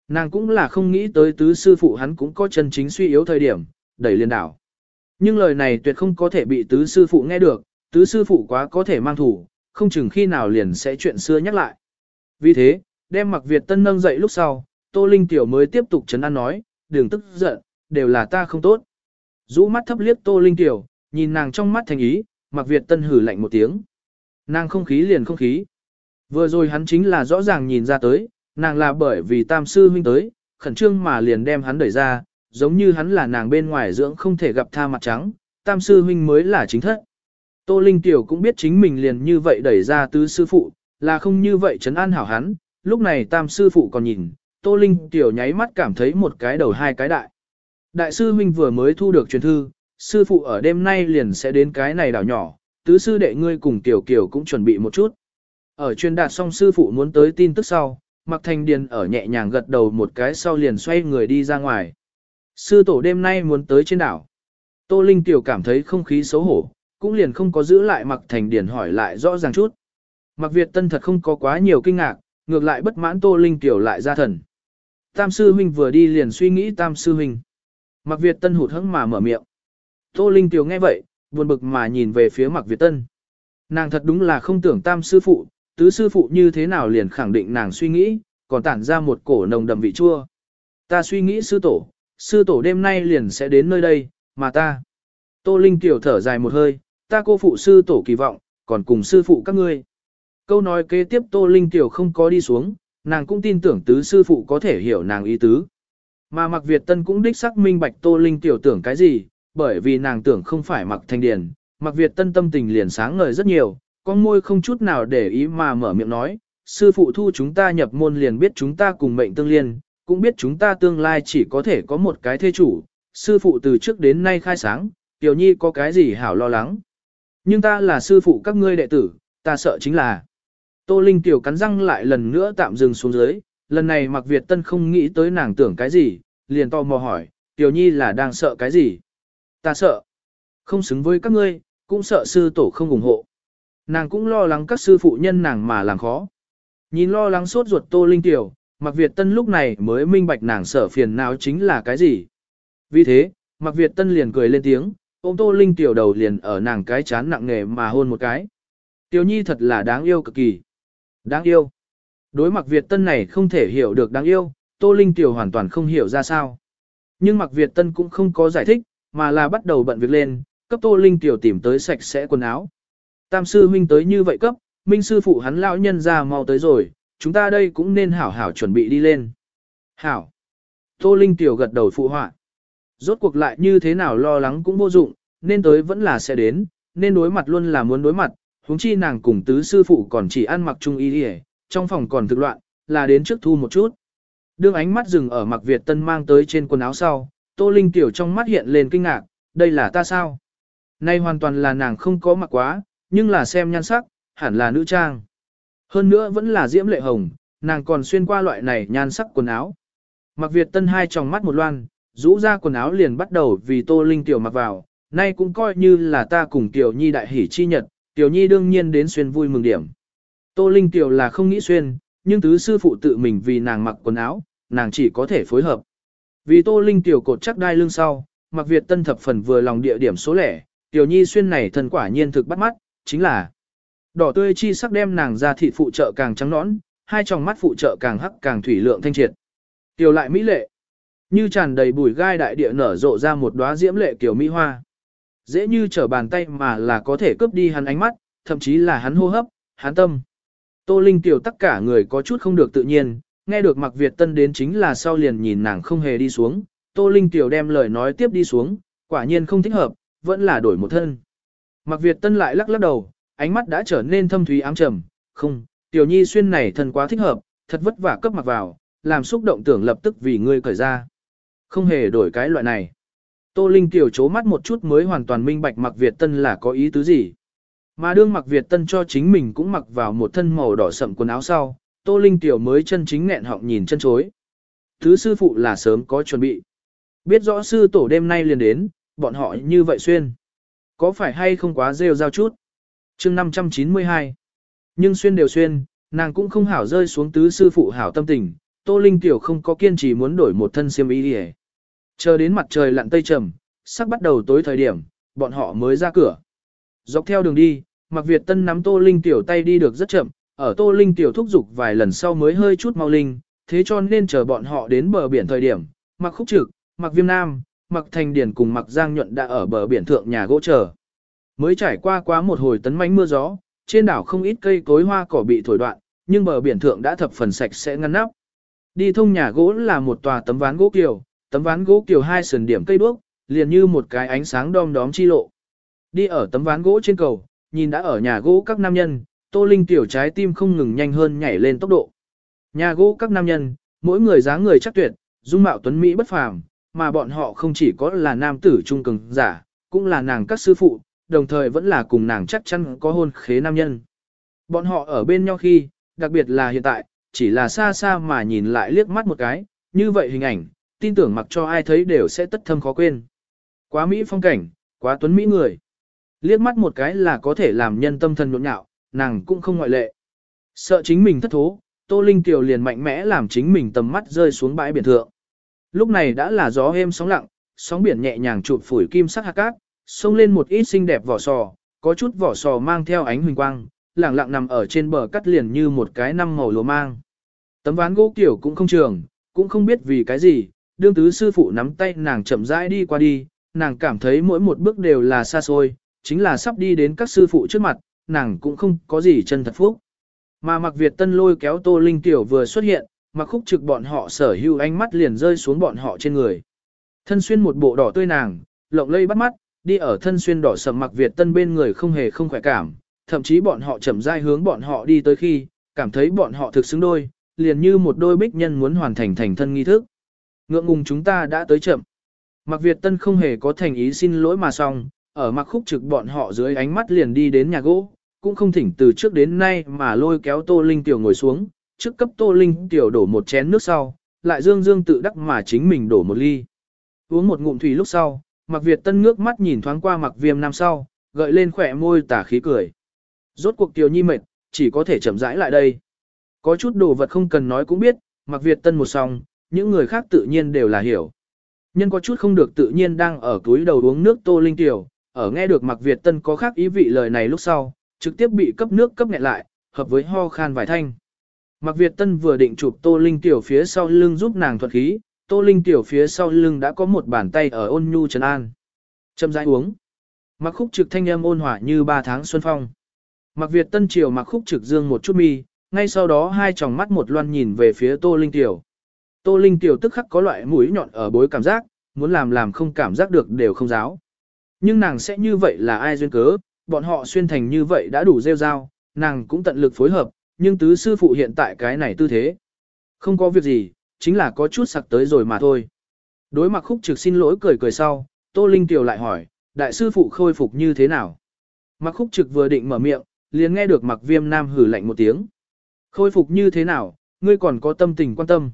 Nàng cũng là không nghĩ tới tứ sư phụ hắn cũng có chân chính suy yếu thời điểm, đẩy liên đảo. Nhưng lời này tuyệt không có thể bị tứ sư phụ nghe được, tứ sư phụ quá có thể mang thủ, không chừng khi nào liền sẽ chuyện xưa nhắc lại. Vì thế, đem mặc Việt Tân nâng dậy lúc sau, Tô Linh Tiểu mới tiếp tục chấn an nói, đừng tức giận, đều là ta không tốt. Rũ mắt thấp liếc Tô Linh Tiểu, nhìn nàng trong mắt thành ý, mặc Việt Tân hử lạnh một tiếng. Nàng không khí liền không khí. Vừa rồi hắn chính là rõ ràng nhìn ra tới, nàng là bởi vì tam sư huynh tới, khẩn trương mà liền đem hắn đẩy ra, giống như hắn là nàng bên ngoài dưỡng không thể gặp tha mặt trắng, tam sư huynh mới là chính thất. Tô Linh Tiểu cũng biết chính mình liền như vậy đẩy ra tứ sư phụ, là không như vậy chấn an hảo hắn, lúc này tam sư phụ còn nhìn, Tô Linh Tiểu nháy mắt cảm thấy một cái đầu hai cái đại. Đại sư huynh vừa mới thu được truyền thư, sư phụ ở đêm nay liền sẽ đến cái này đảo nhỏ, tứ sư đệ ngươi cùng Tiểu Kiều cũng chuẩn bị một chút. Ở truyền đạt xong sư phụ muốn tới tin tức sau, Mạc Thành Điền ở nhẹ nhàng gật đầu một cái sau liền xoay người đi ra ngoài. Sư tổ đêm nay muốn tới trên đảo. Tô Linh Tiểu cảm thấy không khí xấu hổ, cũng liền không có giữ lại Mạc Thành Điền hỏi lại rõ ràng chút. Mạc Việt Tân thật không có quá nhiều kinh ngạc, ngược lại bất mãn Tô Linh Tiểu lại ra thần. Tam sư huynh vừa đi liền suy nghĩ Tam sư huynh. Mạc Việt Tân hụt hẫng mà mở miệng. Tô Linh Tiểu nghe vậy, buồn bực mà nhìn về phía Mạc Việt Tân. Nàng thật đúng là không tưởng Tam sư phụ, tứ sư phụ như thế nào liền khẳng định nàng suy nghĩ, còn tản ra một cổ nồng đậm vị chua. Ta suy nghĩ sư tổ, sư tổ đêm nay liền sẽ đến nơi đây, mà ta. Tô Linh tiểu thở dài một hơi, ta cô phụ sư tổ kỳ vọng, còn cùng sư phụ các ngươi. Câu nói kế tiếp Tô Linh tiểu không có đi xuống, nàng cũng tin tưởng tứ sư phụ có thể hiểu nàng ý tứ. Mà Mạc Việt Tân cũng đích xác minh bạch Tô Linh tiểu tưởng cái gì, bởi vì nàng tưởng không phải Mạc Thanh Điền, Mạc Việt Tân tâm tình liền sáng ngời rất nhiều, con môi không chút nào để ý mà mở miệng nói, sư phụ thu chúng ta nhập môn liền biết chúng ta cùng mệnh tương liên, cũng biết chúng ta tương lai chỉ có thể có một cái thê chủ, sư phụ từ trước đến nay khai sáng, tiểu nhi có cái gì hảo lo lắng. Nhưng ta là sư phụ các ngươi đệ tử, ta sợ chính là. Tô Linh tiểu cắn răng lại lần nữa tạm dừng xuống dưới, lần này mặc Việt Tân không nghĩ tới nàng tưởng cái gì, liền to mò hỏi, tiểu nhi là đang sợ cái gì. Ta sợ. Không xứng với các ngươi, cũng sợ sư tổ không ủng hộ. Nàng cũng lo lắng các sư phụ nhân nàng mà làm khó. Nhìn lo lắng sốt ruột Tô Linh Tiểu, Mạc Việt Tân lúc này mới minh bạch nàng sợ phiền não chính là cái gì. Vì thế, Mạc Việt Tân liền cười lên tiếng, ôm Tô Linh Tiểu đầu liền ở nàng cái chán nặng nề mà hôn một cái. Tiểu Nhi thật là đáng yêu cực kỳ. Đáng yêu. Đối mặt Việt Tân này không thể hiểu được đáng yêu, Tô Linh Tiểu hoàn toàn không hiểu ra sao. Nhưng Mặc Việt Tân cũng không có giải thích, mà là bắt đầu bận việc lên, cấp Tô Linh Tiểu tìm tới sạch sẽ quần áo. Tam sư huynh tới như vậy cấp, minh sư phụ hắn lão nhân ra mau tới rồi, chúng ta đây cũng nên hảo hảo chuẩn bị đi lên. Hảo. Tô Linh tiểu gật đầu phụ họa. Rốt cuộc lại như thế nào lo lắng cũng vô dụng, nên tới vẫn là sẽ đến, nên đối mặt luôn là muốn đối mặt, huống chi nàng cùng tứ sư phụ còn chỉ ăn mặc chung y đi trong phòng còn thực loạn, là đến trước thu một chút. Đương ánh mắt dừng ở mặc Việt Tân mang tới trên quần áo sau, Tô Linh tiểu trong mắt hiện lên kinh ngạc, đây là ta sao? Nay hoàn toàn là nàng không có mặc quá, nhưng là xem nhan sắc, hẳn là nữ trang. Hơn nữa vẫn là diễm lệ hồng, nàng còn xuyên qua loại này nhan sắc quần áo. Mặc Việt Tân hai tròng mắt một loan, rũ ra quần áo liền bắt đầu vì Tô Linh Tiểu mặc vào, nay cũng coi như là ta cùng Tiểu Nhi đại hỷ chi nhật, Tiểu Nhi đương nhiên đến xuyên vui mừng điểm. Tô Linh Tiểu là không nghĩ xuyên, nhưng tứ sư phụ tự mình vì nàng mặc quần áo, nàng chỉ có thể phối hợp. Vì Tô Linh Tiểu cột chắc đai lưng sau, Mặc Việt Tân thập phần vừa lòng địa điểm số lẻ, Tiểu Nhi xuyên này thần quả nhiên thực bắt mắt, chính là đỏ tươi chi sắc đem nàng ra thị phụ trợ càng trắng nõn, hai tròng mắt phụ trợ càng hắc càng thủy lượng thanh triệt. Tiểu lại mỹ lệ. Như tràn đầy bùi gai đại địa nở rộ ra một đóa diễm lệ kiểu mỹ hoa. Dễ như trở bàn tay mà là có thể cướp đi hắn ánh mắt, thậm chí là hắn hô hấp, hắn tâm. Tô Linh tiểu tất cả người có chút không được tự nhiên, nghe được Mạc Việt Tân đến chính là sau liền nhìn nàng không hề đi xuống, Tô Linh tiểu đem lời nói tiếp đi xuống, quả nhiên không thích hợp, vẫn là đổi một thân. Mạc Việt Tân lại lắc lắc đầu, ánh mắt đã trở nên thâm thúy ám trầm, không, tiểu nhi xuyên này thân quá thích hợp, thật vất vả cấp mặc vào, làm xúc động tưởng lập tức vì ngươi cởi ra. Không hề đổi cái loại này. Tô Linh tiểu chố mắt một chút mới hoàn toàn minh bạch Mạc Việt Tân là có ý tứ gì. Mà đương Mạc Việt Tân cho chính mình cũng mặc vào một thân màu đỏ sậm quần áo sau, Tô Linh tiểu mới chân chính nghẹn họng nhìn chân chối. Thứ sư phụ là sớm có chuẩn bị. Biết rõ sư tổ đêm nay liền đến, bọn họ như vậy xuyên. Có phải hay không quá rêu rao chút? chương 592. Nhưng xuyên đều xuyên, nàng cũng không hảo rơi xuống tứ sư phụ hảo tâm tình, Tô Linh Tiểu không có kiên trì muốn đổi một thân xiêm y đi Chờ đến mặt trời lặn tây trầm, sắc bắt đầu tối thời điểm, bọn họ mới ra cửa. Dọc theo đường đi, Mạc Việt Tân nắm Tô Linh Tiểu tay đi được rất chậm, ở Tô Linh Tiểu thúc giục vài lần sau mới hơi chút mau linh, thế cho nên chờ bọn họ đến bờ biển thời điểm, Mạc Khúc Trực, Mạc Viêm Nam, Mạc Thành Điển cùng Mạc Giang Nhuận đã ở bờ biển thượng nhà gỗ chờ. Mới trải qua quá một hồi tấn mánh mưa gió, trên đảo không ít cây cối hoa cỏ bị thổi đoạn, nhưng bờ biển thượng đã thập phần sạch sẽ ngăn nắp. Đi thông nhà gỗ là một tòa tấm ván gỗ kiều, tấm ván gỗ kiểu hai sườn điểm cây đuốc, liền như một cái ánh sáng đom đóm chi lộ. Đi ở tấm ván gỗ trên cầu, nhìn đã ở nhà gỗ các nam nhân, Tô Linh tiểu trái tim không ngừng nhanh hơn nhảy lên tốc độ. Nhà gỗ các nam nhân, mỗi người dáng người chắc tuyệt, dung mạo tuấn mỹ bất phàm, mà bọn họ không chỉ có là nam tử trung cường giả, cũng là nàng các sư phụ, đồng thời vẫn là cùng nàng chắc chắn có hôn khế nam nhân. Bọn họ ở bên nhau khi, đặc biệt là hiện tại, chỉ là xa xa mà nhìn lại liếc mắt một cái, như vậy hình ảnh, tin tưởng mặc cho ai thấy đều sẽ tất thâm khó quên. Quá Mỹ phong cảnh, quá tuấn Mỹ người. Liếc mắt một cái là có thể làm nhân tâm thần nhộn nhạo, nàng cũng không ngoại lệ. Sợ chính mình thất thố, Tô Linh Tiểu liền mạnh mẽ làm chính mình tầm mắt rơi xuống bãi biển thượng. Lúc này đã là gió êm sóng lặng, sóng biển nhẹ nhàng chụp phủi kim sắc hạt cát, xông lên một ít xinh đẹp vỏ sò, có chút vỏ sò mang theo ánh huỳnh quang, lẳng lặng nằm ở trên bờ cắt liền như một cái năm màu lúa mang. Tấm ván gỗ kiểu cũng không trường, cũng không biết vì cái gì, đương tứ sư phụ nắm tay nàng chậm rãi đi qua đi, nàng cảm thấy mỗi một bước đều là xa xôi, chính là sắp đi đến các sư phụ trước mặt, nàng cũng không có gì chân thật phúc. Mà mặc Việt Tân lôi kéo Tô Linh Tiểu vừa xuất hiện, mặc khúc trực bọn họ sở hữu ánh mắt liền rơi xuống bọn họ trên người. Thân xuyên một bộ đỏ tươi nàng, lộng lây bắt mắt, đi ở thân xuyên đỏ sầm mặc Việt Tân bên người không hề không khỏe cảm, thậm chí bọn họ chậm rãi hướng bọn họ đi tới khi, cảm thấy bọn họ thực xứng đôi, liền như một đôi bích nhân muốn hoàn thành thành thân nghi thức. Ngượng ngùng chúng ta đã tới chậm. Mặc Việt Tân không hề có thành ý xin lỗi mà xong, ở mặc khúc trực bọn họ dưới ánh mắt liền đi đến nhà gỗ, cũng không thỉnh từ trước đến nay mà lôi kéo Tô Linh Tiểu ngồi xuống, trước cấp Tô Linh Tiểu đổ một chén nước sau, lại dương dương tự đắc mà chính mình đổ một ly. Uống một ngụm thủy lúc sau, Mặc Việt Tân ngước mắt nhìn thoáng qua Mặc Viêm Nam sau, gợi lên khỏe môi tà khí cười. Rốt cuộc Tiểu Nhi mệt, chỉ có thể chậm rãi lại đây. Có chút đồ vật không cần nói cũng biết, Mặc Việt Tân một song, những người khác tự nhiên đều là hiểu. Nhân có chút không được tự nhiên đang ở túi đầu uống nước Tô Linh Tiểu, ở nghe được Mặc Việt Tân có khác ý vị lời này lúc sau, trực tiếp bị cấp nước cấp nghẹn lại, hợp với ho khan vài thanh. Mặc Việt Tân vừa định chụp Tô Linh Tiểu phía sau lưng giúp nàng thuật khí, Tô Linh Tiểu phía sau lưng đã có một bàn tay ở ôn nhu trấn an. Châm rãi uống. Mặc khúc trực thanh âm ôn hòa như ba tháng xuân phong. Mặc Việt Tân Triều mặc khúc trực dương một chút mi, ngay sau đó hai tròng mắt một loan nhìn về phía Tô Linh Tiểu. Tô Linh Tiểu tức khắc có loại mũi nhọn ở bối cảm giác, muốn làm làm không cảm giác được đều không giáo. Nhưng nàng sẽ như vậy là ai duyên cớ, bọn họ xuyên thành như vậy đã đủ rêu rao, nàng cũng tận lực phối hợp, nhưng tứ sư phụ hiện tại cái này tư thế. Không có việc gì, chính là có chút sặc tới rồi mà thôi. Đối mặt khúc trực xin lỗi cười cười sau, Tô Linh Tiểu lại hỏi, đại sư phụ khôi phục như thế nào? Mặc khúc trực vừa định mở miệng, liền nghe được mặc viêm nam hử lạnh một tiếng. Khôi phục như thế nào, ngươi còn có tâm tình quan tâm.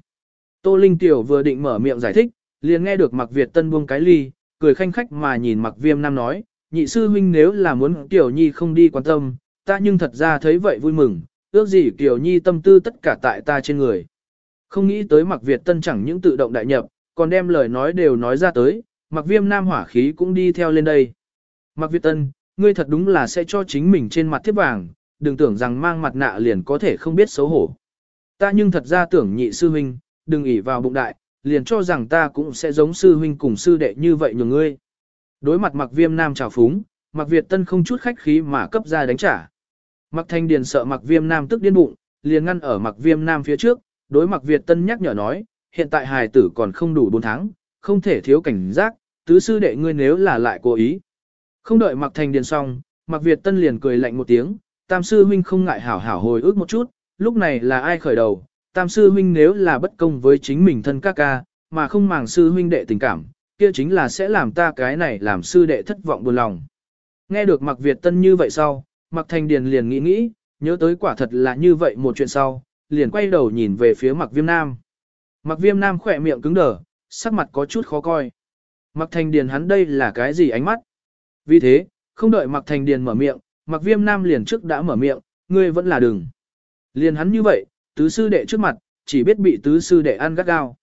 Tô Linh Tiểu vừa định mở miệng giải thích, liền nghe được mặc Việt Tân buông cái ly, cười khanh khách mà nhìn mặc viêm nam nói, nhị sư huynh nếu là muốn Tiểu Nhi không đi quan tâm, ta nhưng thật ra thấy vậy vui mừng, ước gì Tiểu Nhi tâm tư tất cả tại ta trên người. Không nghĩ tới mặc Việt Tân chẳng những tự động đại nhập, còn đem lời nói đều nói ra tới, mặc viêm nam hỏa khí cũng đi theo lên đây. Mặc Việt Tân, ngươi thật đúng là sẽ cho chính mình trên mặt thiết vàng, đừng tưởng rằng mang mặt nạ liền có thể không biết xấu hổ. Ta nhưng thật ra tưởng nhị sư huynh, đừng ỉ vào bụng đại, liền cho rằng ta cũng sẽ giống sư huynh cùng sư đệ như vậy nhường ngươi. Đối mặt mặc viêm nam trào phúng, mặc Việt Tân không chút khách khí mà cấp ra đánh trả. Mặc thanh điền sợ mặc viêm nam tức điên bụng, liền ngăn ở mặc viêm nam phía trước, đối Mạc Việt Tân nhắc nhở nói, hiện tại hài tử còn không đủ 4 tháng, không thể thiếu cảnh giác, tứ sư đệ ngươi nếu là lại cố ý. Không đợi mặc thanh điền xong, mặc Việt Tân liền cười lạnh một tiếng, tam sư huynh không ngại hảo hảo hồi ức một chút, lúc này là ai khởi đầu, tam sư huynh nếu là bất công với chính mình thân ca ca, mà không màng sư huynh đệ tình cảm, kia chính là sẽ làm ta cái này làm sư đệ thất vọng buồn lòng. Nghe được Mạc Việt Tân như vậy sau, Mạc Thành Điền liền nghĩ nghĩ, nhớ tới quả thật là như vậy một chuyện sau, liền quay đầu nhìn về phía Mạc Viêm Nam. Mạc Viêm Nam khỏe miệng cứng đờ, sắc mặt có chút khó coi. Mạc Thành Điền hắn đây là cái gì ánh mắt? Vì thế, không đợi Mạc Thành Điền mở miệng, Mạc Viêm Nam liền trước đã mở miệng, ngươi vẫn là đừng. Liền hắn như vậy, tứ sư đệ trước mặt, chỉ biết bị tứ sư đệ ăn gắt gao.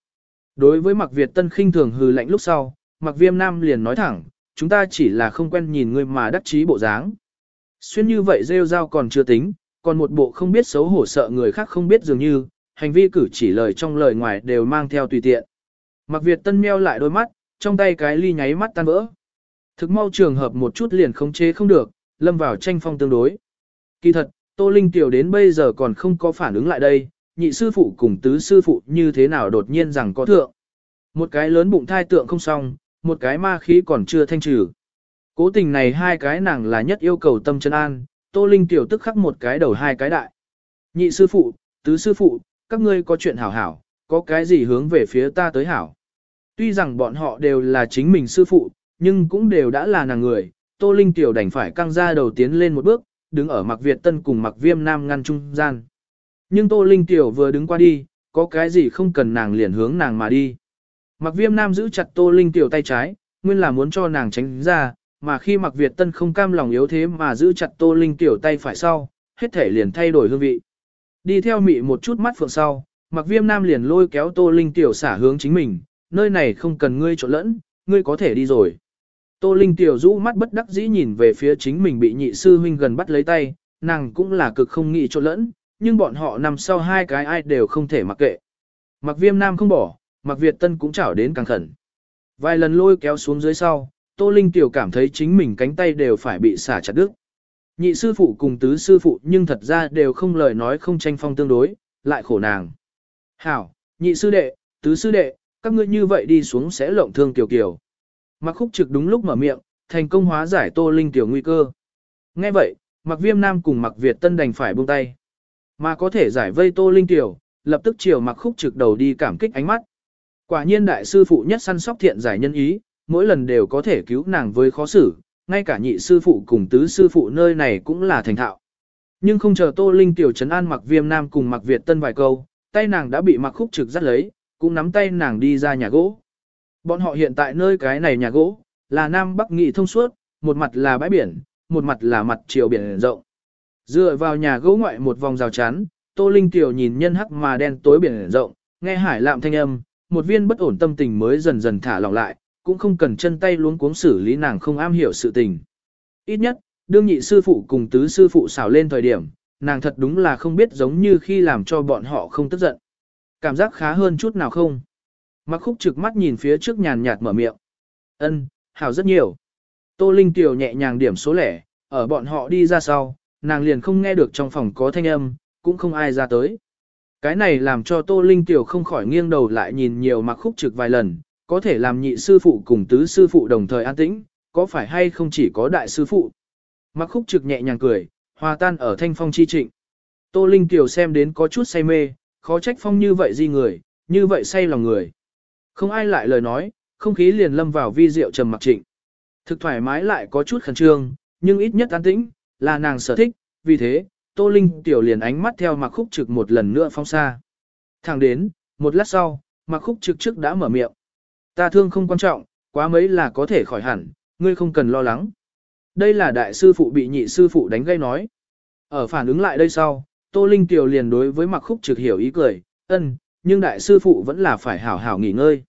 Đối với Mạc Việt Tân khinh thường hừ lạnh lúc sau, Mạc Viêm Nam liền nói thẳng, chúng ta chỉ là không quen nhìn ngươi mà đắc chí bộ dáng. Xuyên như vậy rêu rao còn chưa tính, còn một bộ không biết xấu hổ sợ người khác không biết dường như, hành vi cử chỉ lời trong lời ngoài đều mang theo tùy tiện. Mạc Việt Tân meo lại đôi mắt, trong tay cái ly nháy mắt tan vỡ. Thực mau trường hợp một chút liền không chế không được, lâm vào tranh phong tương đối. Kỳ thật, Tô Linh tiểu đến bây giờ còn không có phản ứng lại đây, nhị sư phụ cùng tứ sư phụ như thế nào đột nhiên rằng có thượng. Một cái lớn bụng thai tượng không xong, một cái ma khí còn chưa thanh trừ. Cố tình này hai cái nàng là nhất yêu cầu tâm chân an, Tô Linh tiểu tức khắc một cái đầu hai cái đại. Nhị sư phụ, tứ sư phụ, các ngươi có chuyện hảo hảo, có cái gì hướng về phía ta tới hảo. Tuy rằng bọn họ đều là chính mình sư phụ, nhưng cũng đều đã là nàng người, Tô Linh tiểu đành phải căng ra đầu tiến lên một bước, đứng ở mặc Việt Tân cùng mặc Viêm Nam ngăn trung gian. Nhưng Tô Linh tiểu vừa đứng qua đi, có cái gì không cần nàng liền hướng nàng mà đi. Mặc Viêm Nam giữ chặt Tô Linh tiểu tay trái, nguyên là muốn cho nàng tránh ra, mà khi mặc Việt Tân không cam lòng yếu thế mà giữ chặt Tô Linh tiểu tay phải sau, hết thể liền thay đổi hương vị. Đi theo mị một chút mắt phượng sau, mặc Viêm Nam liền lôi kéo Tô Linh tiểu xả hướng chính mình, nơi này không cần ngươi trộn lẫn, ngươi có thể đi rồi. Tô Linh tiểu rũ mắt bất đắc dĩ nhìn về phía chính mình bị nhị sư huynh gần bắt lấy tay, nàng cũng là cực không nghĩ trộn lẫn, nhưng bọn họ nằm sau hai cái ai đều không thể mặc kệ. Mặc viêm nam không bỏ, mặc Việt Tân cũng chảo đến càng khẩn. Vài lần lôi kéo xuống dưới sau, Tô Linh tiểu cảm thấy chính mình cánh tay đều phải bị xả chặt đứt. Nhị sư phụ cùng tứ sư phụ nhưng thật ra đều không lời nói không tranh phong tương đối, lại khổ nàng. Hảo, nhị sư đệ, tứ sư đệ, các ngươi như vậy đi xuống sẽ lộng thương kiều kiều. Mặc khúc trực đúng lúc mở miệng, thành công hóa giải Tô Linh tiểu nguy cơ. Nghe vậy, mặc viêm nam cùng mặc Việt Tân đành phải buông tay. Mà có thể giải vây Tô Linh tiểu, lập tức chiều mặc khúc trực đầu đi cảm kích ánh mắt. Quả nhiên đại sư phụ nhất săn sóc thiện giải nhân ý, mỗi lần đều có thể cứu nàng với khó xử, ngay cả nhị sư phụ cùng tứ sư phụ nơi này cũng là thành thạo. Nhưng không chờ Tô Linh tiểu trấn an mặc viêm nam cùng mặc Việt Tân vài câu, tay nàng đã bị mặc khúc trực dắt lấy, cũng nắm tay nàng đi ra nhà gỗ. Bọn họ hiện tại nơi cái này nhà gỗ, là Nam Bắc Nghị thông suốt, một mặt là bãi biển, một mặt là mặt chiều biển rộng. Dựa vào nhà gỗ ngoại một vòng rào chắn, Tô Linh Tiểu nhìn nhân hắc mà đen tối biển rộng, nghe hải lạm thanh âm, một viên bất ổn tâm tình mới dần dần thả lỏng lại, cũng không cần chân tay luống cuống xử lý nàng không am hiểu sự tình. Ít nhất, đương nhị sư phụ cùng tứ sư phụ xảo lên thời điểm, nàng thật đúng là không biết giống như khi làm cho bọn họ không tức giận. Cảm giác khá hơn chút nào không? Mặc khúc trực mắt nhìn phía trước nhàn nhạt mở miệng. Ân, hảo rất nhiều. Tô Linh Tiểu nhẹ nhàng điểm số lẻ, ở bọn họ đi ra sau, nàng liền không nghe được trong phòng có thanh âm, cũng không ai ra tới. Cái này làm cho Tô Linh Tiểu không khỏi nghiêng đầu lại nhìn nhiều mặc khúc trực vài lần, có thể làm nhị sư phụ cùng tứ sư phụ đồng thời an tĩnh, có phải hay không chỉ có đại sư phụ. Mặc khúc trực nhẹ nhàng cười, hòa tan ở thanh phong chi trịnh. Tô Linh Tiểu xem đến có chút say mê, khó trách phong như vậy gì người, như vậy say lòng người. Không ai lại lời nói, không khí liền lâm vào vi diệu trầm mặc trịnh. Thực thoải mái lại có chút khẩn trương, nhưng ít nhất an tĩnh, là nàng sở thích, vì thế, Tô Linh tiểu liền ánh mắt theo mặc khúc trực một lần nữa phong xa. Thẳng đến, một lát sau, mặc khúc trực trước đã mở miệng. Ta thương không quan trọng, quá mấy là có thể khỏi hẳn, ngươi không cần lo lắng. Đây là đại sư phụ bị nhị sư phụ đánh gây nói. Ở phản ứng lại đây sau, Tô Linh tiểu liền đối với mặc khúc trực hiểu ý cười, ân, nhưng đại sư phụ vẫn là phải hảo hảo nghỉ ngơi.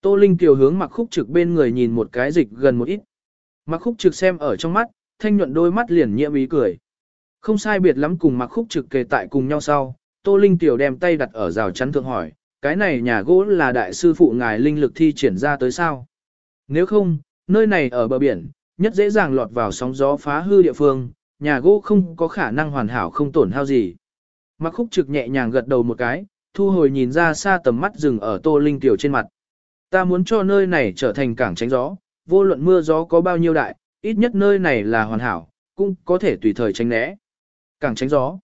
Tô Linh Kiều hướng mặc khúc trực bên người nhìn một cái dịch gần một ít. Mặc khúc trực xem ở trong mắt, thanh nhuận đôi mắt liền nhiễm ý cười. Không sai biệt lắm cùng mặc khúc trực kề tại cùng nhau sau, Tô Linh Kiều đem tay đặt ở rào chắn thượng hỏi, cái này nhà gỗ là đại sư phụ ngài linh lực thi triển ra tới sao. Nếu không, nơi này ở bờ biển, nhất dễ dàng lọt vào sóng gió phá hư địa phương, nhà gỗ không có khả năng hoàn hảo không tổn hao gì. Mặc khúc trực nhẹ nhàng gật đầu một cái, thu hồi nhìn ra xa tầm mắt rừng ở tô linh tiểu trên mặt. Ta muốn cho nơi này trở thành cảng tránh gió, vô luận mưa gió có bao nhiêu đại, ít nhất nơi này là hoàn hảo, cũng có thể tùy thời tránh né. Cảng tránh gió.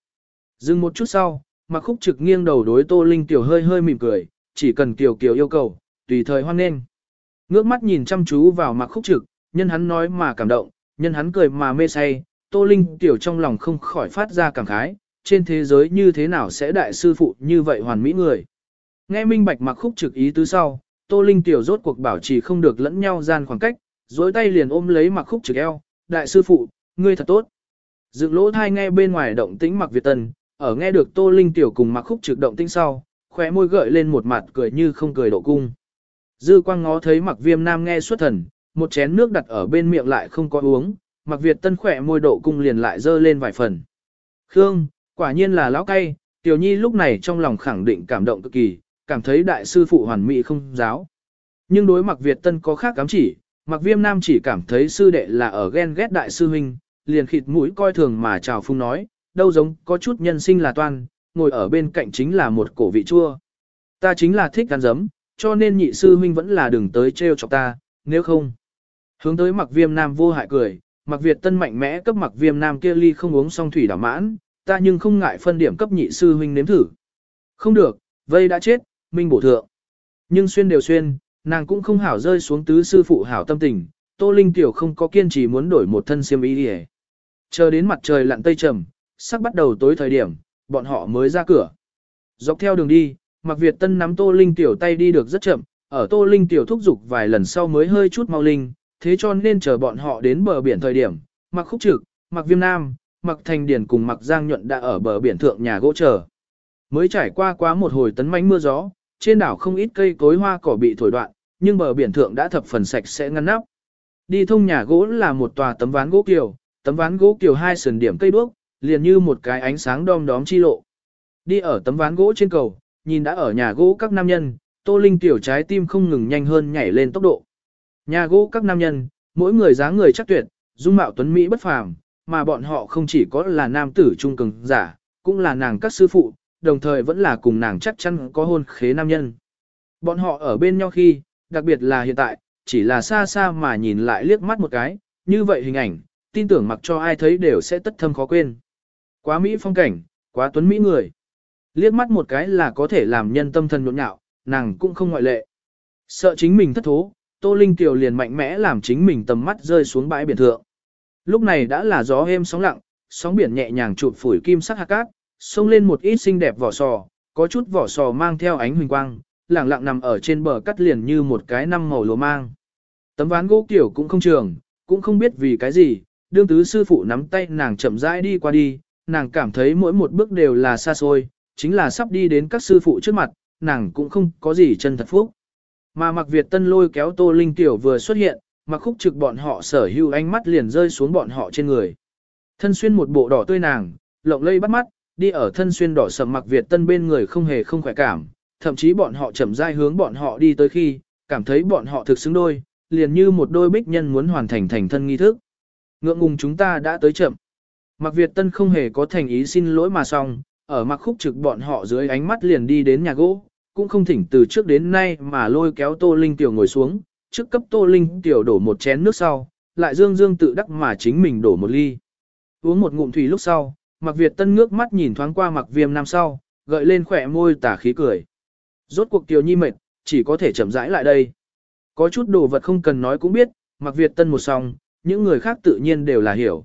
Dừng một chút sau, mặc khúc trực nghiêng đầu đối tô linh tiểu hơi hơi mỉm cười, chỉ cần kiều kiều yêu cầu, tùy thời hoan nghênh. Ngước mắt nhìn chăm chú vào mặc khúc trực, nhân hắn nói mà cảm động, nhân hắn cười mà mê say, tô linh tiểu trong lòng không khỏi phát ra cảm khái, trên thế giới như thế nào sẽ đại sư phụ như vậy hoàn mỹ người. Nghe minh bạch mặc khúc trực ý tứ sau, tô linh tiểu rốt cuộc bảo trì không được lẫn nhau gian khoảng cách, dối tay liền ôm lấy mặc khúc trực eo, đại sư phụ, ngươi thật tốt. Dựng lỗ thai nghe bên ngoài động tĩnh mặc Việt Tân, ở nghe được tô linh tiểu cùng mặc khúc trực động tĩnh sau, khóe môi gợi lên một mặt cười như không cười độ cung. Dư quang ngó thấy mặc viêm nam nghe xuất thần, một chén nước đặt ở bên miệng lại không có uống, mặc Việt Tân khỏe môi độ cung liền lại dơ lên vài phần. Khương, Quả nhiên là lão cay, Tiểu Nhi lúc này trong lòng khẳng định cảm động cực kỳ, cảm thấy đại sư phụ hoàn mỹ không giáo. Nhưng đối mặt Việt Tân có khác cám chỉ, mặc viêm nam chỉ cảm thấy sư đệ là ở ghen ghét đại sư huynh, liền khịt mũi coi thường mà chào phung nói, đâu giống có chút nhân sinh là toan, ngồi ở bên cạnh chính là một cổ vị chua. Ta chính là thích ăn dấm, cho nên nhị sư huynh vẫn là đừng tới trêu chọc ta, nếu không. Hướng tới mặc viêm nam vô hại cười, mặc Việt Tân mạnh mẽ cấp mặc viêm nam kia ly không uống xong thủy đảo mãn, ta nhưng không ngại phân điểm cấp nhị sư huynh nếm thử. Không được, vây đã chết, minh bổ thượng. Nhưng xuyên đều xuyên, nàng cũng không hảo rơi xuống tứ sư phụ hảo tâm tình, Tô Linh tiểu không có kiên trì muốn đổi một thân xiêm y đi Chờ đến mặt trời lặn tây trầm, sắc bắt đầu tối thời điểm, bọn họ mới ra cửa. Dọc theo đường đi, Mạc Việt Tân nắm Tô Linh tiểu tay đi được rất chậm, ở Tô Linh tiểu thúc giục vài lần sau mới hơi chút mau linh, thế cho nên chờ bọn họ đến bờ biển thời điểm, Mạc Khúc Trực, Mạc Viêm Nam, Mặc Thành Điền cùng Mặc Giang Nhuận đã ở bờ biển thượng nhà gỗ chờ. Mới trải qua quá một hồi tấn mãnh mưa gió, trên đảo không ít cây cối hoa cỏ bị thổi đoạn, nhưng bờ biển thượng đã thập phần sạch sẽ ngăn nắp. Đi thông nhà gỗ là một tòa tấm ván gỗ kiều, tấm ván gỗ kiều hai sườn điểm cây đuốc, liền như một cái ánh sáng đom đóm chi lộ. Đi ở tấm ván gỗ trên cầu, nhìn đã ở nhà gỗ các nam nhân, Tô Linh tiểu trái tim không ngừng nhanh hơn nhảy lên tốc độ. Nhà gỗ các nam nhân, mỗi người dáng người chắc tuyệt, dung mạo tuấn mỹ bất phàm, mà bọn họ không chỉ có là nam tử trung cường giả, cũng là nàng các sư phụ, đồng thời vẫn là cùng nàng chắc chắn có hôn khế nam nhân. Bọn họ ở bên nhau khi, đặc biệt là hiện tại, chỉ là xa xa mà nhìn lại liếc mắt một cái, như vậy hình ảnh, tin tưởng mặc cho ai thấy đều sẽ tất thâm khó quên. Quá Mỹ phong cảnh, quá tuấn Mỹ người. Liếc mắt một cái là có thể làm nhân tâm thần nhộn nhạo, nàng cũng không ngoại lệ. Sợ chính mình thất thố, Tô Linh Kiều liền mạnh mẽ làm chính mình tầm mắt rơi xuống bãi biển thượng. Lúc này đã là gió êm sóng lặng, sóng biển nhẹ nhàng chụp phủi kim sắc hạt cát, xông lên một ít xinh đẹp vỏ sò, có chút vỏ sò mang theo ánh huỳnh quang, lẳng lặng nằm ở trên bờ cắt liền như một cái năm màu lúa mang. Tấm ván gỗ kiểu cũng không trường, cũng không biết vì cái gì, đương tứ sư phụ nắm tay nàng chậm rãi đi qua đi, nàng cảm thấy mỗi một bước đều là xa xôi, chính là sắp đi đến các sư phụ trước mặt, nàng cũng không có gì chân thật phúc. Mà mặc Việt Tân lôi kéo Tô Linh Tiểu vừa xuất hiện, mặc khúc trực bọn họ sở hữu ánh mắt liền rơi xuống bọn họ trên người. Thân xuyên một bộ đỏ tươi nàng, lộng lây bắt mắt, đi ở thân xuyên đỏ sầm mặc Việt tân bên người không hề không khỏe cảm, thậm chí bọn họ chậm rãi hướng bọn họ đi tới khi, cảm thấy bọn họ thực xứng đôi, liền như một đôi bích nhân muốn hoàn thành thành thân nghi thức. Ngượng ngùng chúng ta đã tới chậm. Mặc Việt Tân không hề có thành ý xin lỗi mà xong, ở mặc khúc trực bọn họ dưới ánh mắt liền đi đến nhà gỗ, cũng không thỉnh từ trước đến nay mà lôi kéo Tô Linh Tiểu ngồi xuống, trước cấp Tô Linh tiểu đổ một chén nước sau, lại dương dương tự đắc mà chính mình đổ một ly. Uống một ngụm thủy lúc sau, Mạc Việt Tân ngước mắt nhìn thoáng qua Mạc Viêm Nam sau, gợi lên khỏe môi tà khí cười. Rốt cuộc tiểu nhi mệt, chỉ có thể chậm rãi lại đây. Có chút đồ vật không cần nói cũng biết, Mạc Việt Tân một song, những người khác tự nhiên đều là hiểu.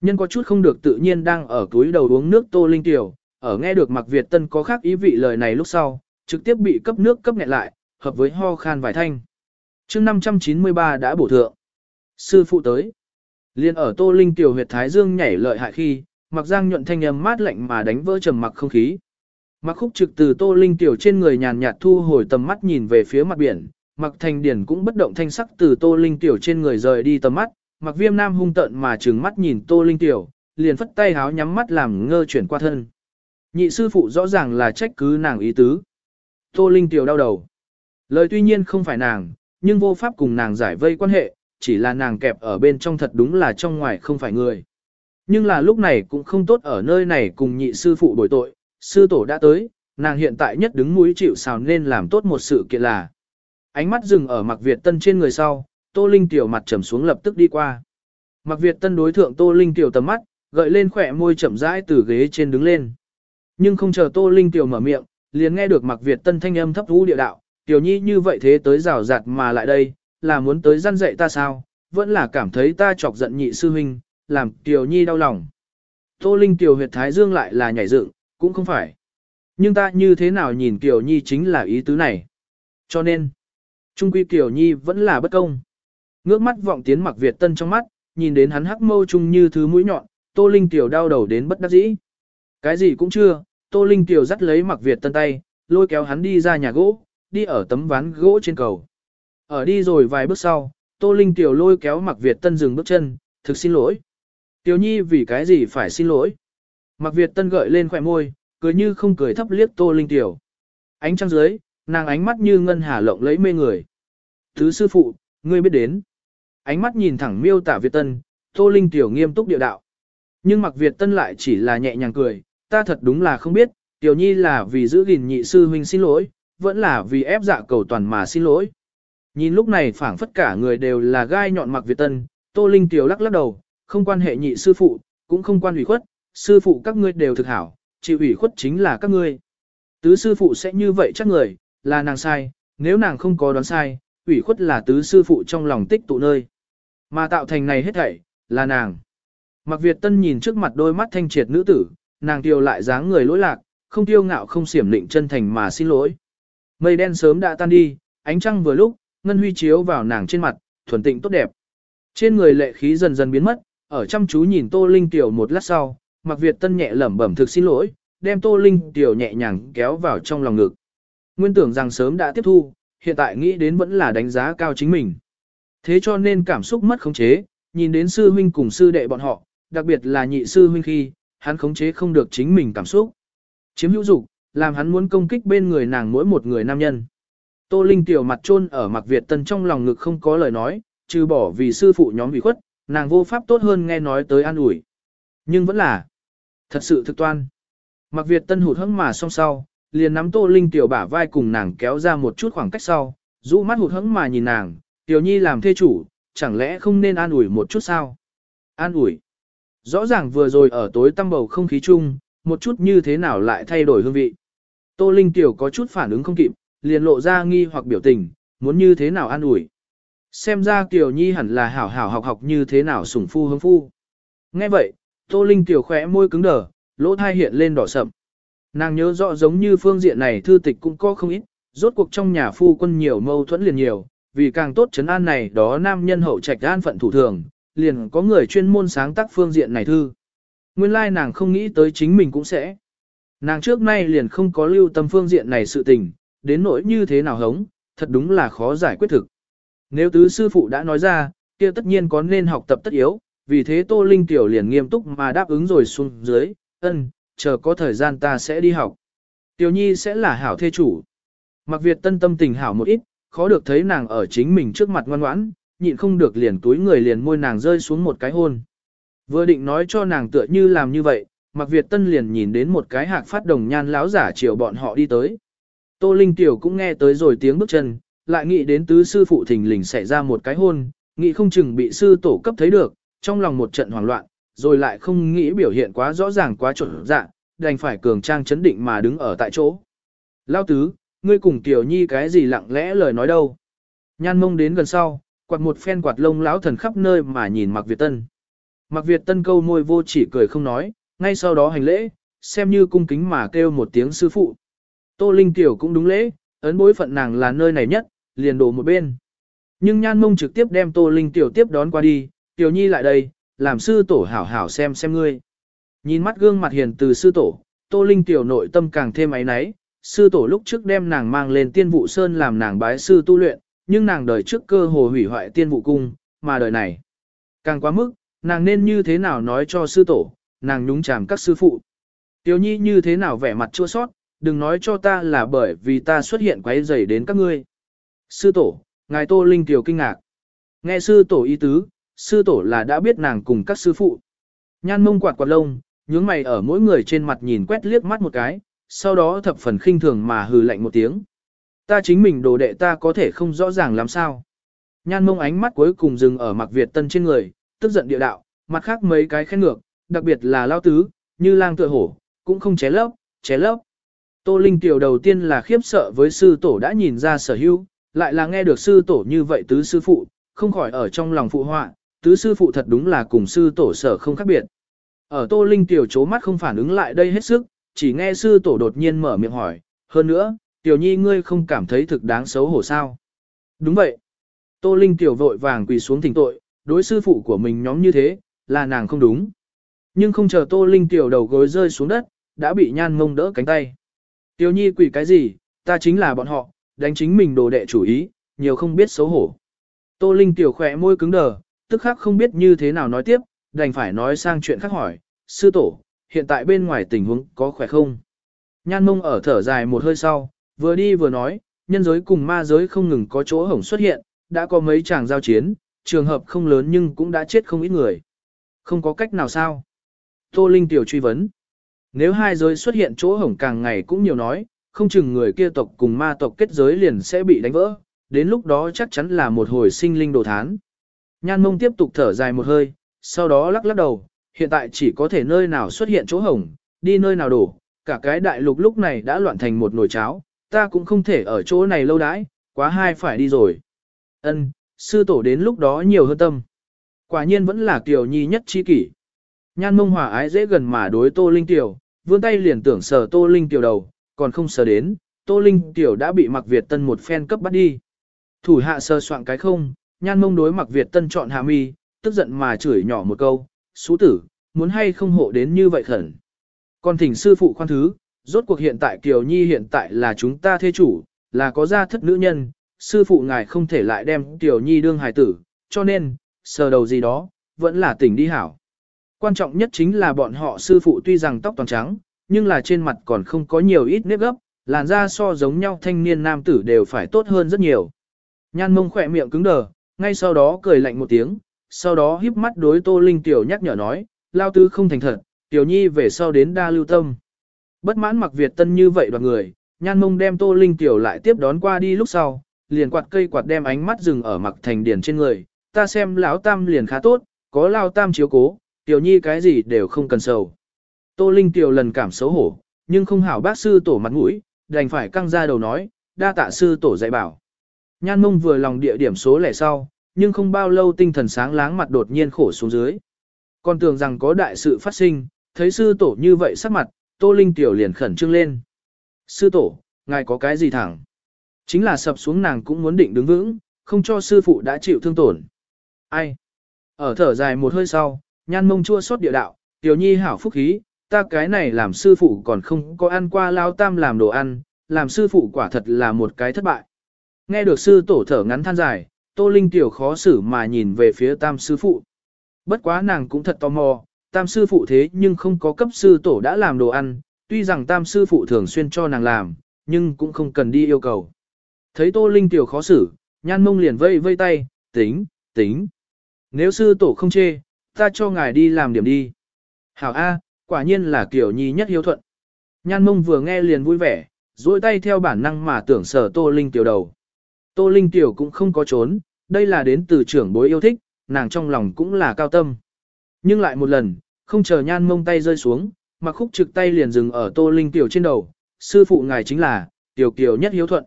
Nhân có chút không được tự nhiên đang ở túi đầu uống nước Tô Linh tiểu, ở nghe được Mạc Việt Tân có khác ý vị lời này lúc sau, trực tiếp bị cấp nước cấp nghẹn lại, hợp với ho khan vài thanh chương 593 đã bổ thượng. Sư phụ tới. Liên ở Tô Linh tiểu huyệt thái dương nhảy lợi hại khi, mặc giang nhuận thanh âm mát lạnh mà đánh vỡ trầm mặc không khí. Mặc khúc trực từ Tô Linh tiểu trên người nhàn nhạt thu hồi tầm mắt nhìn về phía mặt biển, mặc thành điển cũng bất động thanh sắc từ Tô Linh tiểu trên người rời đi tầm mắt, mặc viêm nam hung tợn mà trừng mắt nhìn Tô Linh tiểu, liền phất tay háo nhắm mắt làm ngơ chuyển qua thân. Nhị sư phụ rõ ràng là trách cứ nàng ý tứ. Tô Linh Tiểu đau đầu. Lời tuy nhiên không phải nàng, nhưng vô pháp cùng nàng giải vây quan hệ, chỉ là nàng kẹp ở bên trong thật đúng là trong ngoài không phải người. Nhưng là lúc này cũng không tốt ở nơi này cùng nhị sư phụ bồi tội, sư tổ đã tới, nàng hiện tại nhất đứng mũi chịu sào nên làm tốt một sự kiện là. Ánh mắt dừng ở mặc Việt Tân trên người sau, Tô Linh Tiểu mặt trầm xuống lập tức đi qua. mặc Việt Tân đối thượng Tô Linh Tiểu tầm mắt, gợi lên khỏe môi chậm rãi từ ghế trên đứng lên. Nhưng không chờ Tô Linh Tiểu mở miệng, liền nghe được mặc Việt Tân thanh âm thấp vũ địa đạo, Tiểu Nhi như vậy thế tới rào rạt mà lại đây, là muốn tới gian dạy ta sao, vẫn là cảm thấy ta chọc giận nhị sư huynh, làm Tiểu Nhi đau lòng. Tô Linh Tiểu huyệt thái dương lại là nhảy dựng, cũng không phải. Nhưng ta như thế nào nhìn Tiểu Nhi chính là ý tứ này. Cho nên, Trung quy Tiểu Nhi vẫn là bất công. Ngước mắt vọng tiến mặc Việt Tân trong mắt, nhìn đến hắn hắc mâu chung như thứ mũi nhọn, Tô Linh Tiểu đau đầu đến bất đắc dĩ. Cái gì cũng chưa, Tô Linh Tiểu dắt lấy mặc Việt Tân tay, lôi kéo hắn đi ra nhà gỗ, đi ở tấm ván gỗ trên cầu. Ở đi rồi vài bước sau, Tô Linh Tiểu lôi kéo mặc Việt Tân dừng bước chân, thực xin lỗi. Tiểu Nhi vì cái gì phải xin lỗi? Mặc Việt Tân gợi lên khỏe môi, cười như không cười thấp liếc Tô Linh Tiểu. Ánh trăng dưới, nàng ánh mắt như ngân hà lộng lấy mê người. Thứ sư phụ, ngươi biết đến. Ánh mắt nhìn thẳng miêu tả Việt Tân, Tô Linh Tiểu nghiêm túc địa đạo. Nhưng mặc Việt Tân lại chỉ là nhẹ nhàng cười, ta thật đúng là không biết, Tiểu Nhi là vì giữ gìn nhị sư huynh xin lỗi, vẫn là vì ép dạ cầu toàn mà xin lỗi. Nhìn lúc này phảng phất cả người đều là gai nhọn mặc Việt Tân, Tô Linh Tiểu lắc lắc đầu, không quan hệ nhị sư phụ, cũng không quan ủy khuất, sư phụ các ngươi đều thực hảo, chịu ủy khuất chính là các ngươi. Tứ sư phụ sẽ như vậy chắc người, là nàng sai, nếu nàng không có đoán sai, ủy khuất là tứ sư phụ trong lòng tích tụ nơi. Mà tạo thành này hết thảy, là nàng. Mặc Việt Tân nhìn trước mặt đôi mắt thanh triệt nữ tử, nàng tiêu lại dáng người lỗi lạc, không tiêu ngạo không xiểm định chân thành mà xin lỗi. Mây đen sớm đã tan đi, ánh trăng vừa lúc, ngân huy chiếu vào nàng trên mặt, thuần tịnh tốt đẹp. Trên người lệ khí dần dần biến mất, ở chăm chú nhìn Tô Linh tiểu một lát sau, Mặc Việt Tân nhẹ lẩm bẩm thực xin lỗi, đem Tô Linh tiểu nhẹ nhàng kéo vào trong lòng ngực. Nguyên tưởng rằng sớm đã tiếp thu, hiện tại nghĩ đến vẫn là đánh giá cao chính mình. Thế cho nên cảm xúc mất khống chế, nhìn đến sư huynh cùng sư đệ bọn họ, đặc biệt là nhị sư huynh khi, hắn khống chế không được chính mình cảm xúc. Chiếm hữu dục, làm hắn muốn công kích bên người nàng mỗi một người nam nhân. Tô Linh tiểu mặt chôn ở mặc Việt Tân trong lòng ngực không có lời nói, trừ bỏ vì sư phụ nhóm bị khuất, nàng vô pháp tốt hơn nghe nói tới an ủi. Nhưng vẫn là, thật sự thực toan. Mặc Việt Tân hụt hẫng mà song sau, liền nắm Tô Linh tiểu bả vai cùng nàng kéo ra một chút khoảng cách sau, rũ mắt hụt hẫng mà nhìn nàng, Tiểu Nhi làm thê chủ, chẳng lẽ không nên an ủi một chút sao? An ủi. Rõ ràng vừa rồi ở tối tăm bầu không khí chung, một chút như thế nào lại thay đổi hương vị. Tô Linh Tiểu có chút phản ứng không kịp, liền lộ ra nghi hoặc biểu tình, muốn như thế nào an ủi. Xem ra Tiểu Nhi hẳn là hảo hảo học học như thế nào sủng phu hướng phu. Nghe vậy, Tô Linh Tiểu khỏe môi cứng đờ, lỗ thai hiện lên đỏ sậm. Nàng nhớ rõ giống như phương diện này thư tịch cũng có không ít, rốt cuộc trong nhà phu quân nhiều mâu thuẫn liền nhiều, vì càng tốt chấn an này đó nam nhân hậu trạch an phận thủ thường, liền có người chuyên môn sáng tác phương diện này thư. Nguyên lai nàng không nghĩ tới chính mình cũng sẽ. Nàng trước nay liền không có lưu tâm phương diện này sự tình, đến nỗi như thế nào hống, thật đúng là khó giải quyết thực. Nếu tứ sư phụ đã nói ra, kia tất nhiên có nên học tập tất yếu, vì thế Tô Linh Tiểu liền nghiêm túc mà đáp ứng rồi xuống dưới, ân, chờ có thời gian ta sẽ đi học. Tiểu Nhi sẽ là hảo thê chủ. Mặc Việt tân tâm tình hảo một ít, khó được thấy nàng ở chính mình trước mặt ngoan ngoãn, nhịn không được liền túi người liền môi nàng rơi xuống một cái hôn. Vừa định nói cho nàng tựa như làm như vậy, Mạc Việt Tân liền nhìn đến một cái hạc phát đồng nhan lão giả chiều bọn họ đi tới. Tô Linh Tiểu cũng nghe tới rồi tiếng bước chân, lại nghĩ đến tứ sư phụ thình lình xảy ra một cái hôn, nghĩ không chừng bị sư tổ cấp thấy được, trong lòng một trận hoảng loạn, rồi lại không nghĩ biểu hiện quá rõ ràng quá trộn dạ, đành phải cường trang chấn định mà đứng ở tại chỗ. Lao tứ, ngươi cùng Tiểu Nhi cái gì lặng lẽ lời nói đâu. Nhan mông đến gần sau, quạt một phen quạt lông lão thần khắp nơi mà nhìn Mạc Việt Tân. Mạc Việt Tân câu môi vô chỉ cười không nói, ngay sau đó hành lễ, xem như cung kính mà kêu một tiếng sư phụ. Tô Linh Tiểu cũng đúng lễ, ấn bối phận nàng là nơi này nhất, liền đổ một bên. Nhưng nhan mông trực tiếp đem Tô Linh Tiểu tiếp đón qua đi, Tiểu Nhi lại đây, làm sư tổ hảo hảo xem xem ngươi. Nhìn mắt gương mặt hiền từ sư tổ, Tô Linh Tiểu nội tâm càng thêm ấy náy, sư tổ lúc trước đem nàng mang lên tiên vụ sơn làm nàng bái sư tu luyện, nhưng nàng đời trước cơ hồ hủy hoại tiên vụ cung, mà đời này. Càng quá mức, nàng nên như thế nào nói cho sư tổ, nàng nhúng chàm các sư phụ. Tiểu nhi như thế nào vẻ mặt chua sót, đừng nói cho ta là bởi vì ta xuất hiện quấy rầy đến các ngươi. Sư tổ, ngài Tô Linh Tiểu kinh ngạc. Nghe sư tổ ý tứ, sư tổ là đã biết nàng cùng các sư phụ. Nhan mông quạt quạt lông, nhướng mày ở mỗi người trên mặt nhìn quét liếc mắt một cái, sau đó thập phần khinh thường mà hừ lạnh một tiếng. Ta chính mình đồ đệ ta có thể không rõ ràng làm sao. Nhan mông ánh mắt cuối cùng dừng ở mặc Việt tân trên người, tức giận địa đạo, mặt khác mấy cái khen ngược, đặc biệt là lao tứ, như lang tựa hổ, cũng không ché lấp, ché lấp. Tô Linh tiểu đầu tiên là khiếp sợ với sư tổ đã nhìn ra sở hữu, lại là nghe được sư tổ như vậy tứ sư phụ, không khỏi ở trong lòng phụ họa, tứ sư phụ thật đúng là cùng sư tổ sở không khác biệt. Ở Tô Linh tiểu chố mắt không phản ứng lại đây hết sức, chỉ nghe sư tổ đột nhiên mở miệng hỏi, hơn nữa, tiểu nhi ngươi không cảm thấy thực đáng xấu hổ sao? Đúng vậy. Tô Linh tiểu vội vàng quỳ xuống thỉnh tội, đối sư phụ của mình nhóm như thế, là nàng không đúng. Nhưng không chờ Tô Linh tiểu đầu gối rơi xuống đất, đã bị nhan ngông đỡ cánh tay. Tiểu nhi quỷ cái gì, ta chính là bọn họ, đánh chính mình đồ đệ chủ ý, nhiều không biết xấu hổ. Tô Linh tiểu khỏe môi cứng đờ, tức khắc không biết như thế nào nói tiếp, đành phải nói sang chuyện khác hỏi, sư tổ, hiện tại bên ngoài tình huống có khỏe không? Nhan mông ở thở dài một hơi sau, vừa đi vừa nói, nhân giới cùng ma giới không ngừng có chỗ hổng xuất hiện, đã có mấy chàng giao chiến, trường hợp không lớn nhưng cũng đã chết không ít người. Không có cách nào sao? Tô Linh tiểu truy vấn. Nếu hai giới xuất hiện chỗ hổng càng ngày cũng nhiều nói, không chừng người kia tộc cùng ma tộc kết giới liền sẽ bị đánh vỡ, đến lúc đó chắc chắn là một hồi sinh linh đồ thán. Nhan mông tiếp tục thở dài một hơi, sau đó lắc lắc đầu, hiện tại chỉ có thể nơi nào xuất hiện chỗ hổng, đi nơi nào đổ, cả cái đại lục lúc này đã loạn thành một nồi cháo, ta cũng không thể ở chỗ này lâu đãi, quá hai phải đi rồi. Ân, sư tổ đến lúc đó nhiều hơn tâm. Quả nhiên vẫn là kiểu Nhi nhất chi kỷ. Nhan mông hòa ái dễ gần mà đối Tô Linh Tiểu, vươn tay liền tưởng sờ Tô Linh Tiểu đầu, còn không sờ đến, Tô Linh Tiểu đã bị Mạc Việt Tân một phen cấp bắt đi. Thủ hạ sờ soạn cái không, nhan mông đối Mạc Việt Tân chọn hạ mi, tức giận mà chửi nhỏ một câu, xú tử, muốn hay không hộ đến như vậy khẩn. Còn thỉnh sư phụ khoan thứ, rốt cuộc hiện tại Kiều Nhi hiện tại là chúng ta thê chủ, là có gia thất nữ nhân, sư phụ ngài không thể lại đem Kiều Nhi đương hài tử, cho nên, sờ đầu gì đó, vẫn là tỉnh đi hảo. Quan trọng nhất chính là bọn họ sư phụ tuy rằng tóc toàn trắng, nhưng là trên mặt còn không có nhiều ít nếp gấp, làn da so giống nhau thanh niên nam tử đều phải tốt hơn rất nhiều. Nhan mông khỏe miệng cứng đờ, ngay sau đó cười lạnh một tiếng, sau đó híp mắt đối Tô Linh Tiểu nhắc nhở nói, lao tứ không thành thật, Tiểu Nhi về sau đến đa lưu tâm. Bất mãn mặc Việt tân như vậy đoàn người, nhan mông đem Tô Linh Tiểu lại tiếp đón qua đi lúc sau, liền quạt cây quạt đem ánh mắt dừng ở mặc thành điển trên người, ta xem lão tam liền khá tốt, có lao tam chiếu cố, Tiểu Nhi cái gì đều không cần sầu. Tô Linh Tiểu lần cảm xấu hổ, nhưng không hảo bác sư tổ mặt mũi, đành phải căng ra đầu nói, đa tạ sư tổ dạy bảo. Nhan mông vừa lòng địa điểm số lẻ sau, nhưng không bao lâu tinh thần sáng láng mặt đột nhiên khổ xuống dưới. Còn tưởng rằng có đại sự phát sinh, thấy sư tổ như vậy sắc mặt, Tô Linh Tiểu liền khẩn trương lên. Sư tổ, ngài có cái gì thẳng? Chính là sập xuống nàng cũng muốn định đứng vững, không cho sư phụ đã chịu thương tổn. Ai? Ở thở dài một hơi sau, nhan mông chua xót địa đạo, Tiểu Nhi hảo phúc khí, ta cái này làm sư phụ còn không có ăn qua lao tam làm đồ ăn, làm sư phụ quả thật là một cái thất bại. Nghe được sư tổ thở ngắn than dài, Tô Linh Tiểu khó xử mà nhìn về phía tam sư phụ. Bất quá nàng cũng thật tò mò, tam sư phụ thế nhưng không có cấp sư tổ đã làm đồ ăn, tuy rằng tam sư phụ thường xuyên cho nàng làm, nhưng cũng không cần đi yêu cầu. Thấy Tô Linh Tiểu khó xử, nhan mông liền vây vây tay, tính, tính. Nếu sư tổ không chê, ta cho ngài đi làm điểm đi. Hảo A, quả nhiên là kiểu nhi nhất hiếu thuận. Nhan mông vừa nghe liền vui vẻ, duỗi tay theo bản năng mà tưởng sở Tô Linh Tiểu đầu. Tô Linh Tiểu cũng không có trốn, đây là đến từ trưởng bối yêu thích, nàng trong lòng cũng là cao tâm. Nhưng lại một lần, không chờ nhan mông tay rơi xuống, mà khúc trực tay liền dừng ở Tô Linh Tiểu trên đầu, sư phụ ngài chính là, Tiểu Kiều nhất hiếu thuận.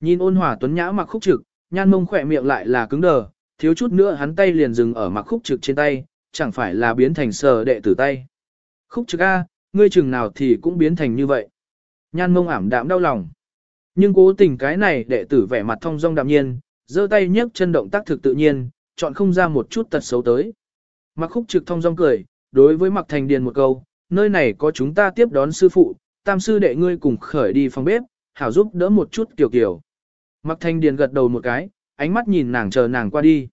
Nhìn ôn hòa tuấn nhã mặc khúc trực, nhan mông khỏe miệng lại là cứng đờ, thiếu chút nữa hắn tay liền dừng ở mặc khúc trực trên tay, chẳng phải là biến thành sờ đệ tử tay. Khúc trực A, ngươi chừng nào thì cũng biến thành như vậy. Nhan mông ảm đạm đau lòng. Nhưng cố tình cái này đệ tử vẻ mặt thông dong đạm nhiên, giơ tay nhấc chân động tác thực tự nhiên, chọn không ra một chút tật xấu tới. Mặc khúc trực thông dong cười, đối với mặc thành điền một câu, nơi này có chúng ta tiếp đón sư phụ, tam sư đệ ngươi cùng khởi đi phòng bếp, hảo giúp đỡ một chút kiểu kiểu. Mặc thanh điền gật đầu một cái, ánh mắt nhìn nàng chờ nàng qua đi.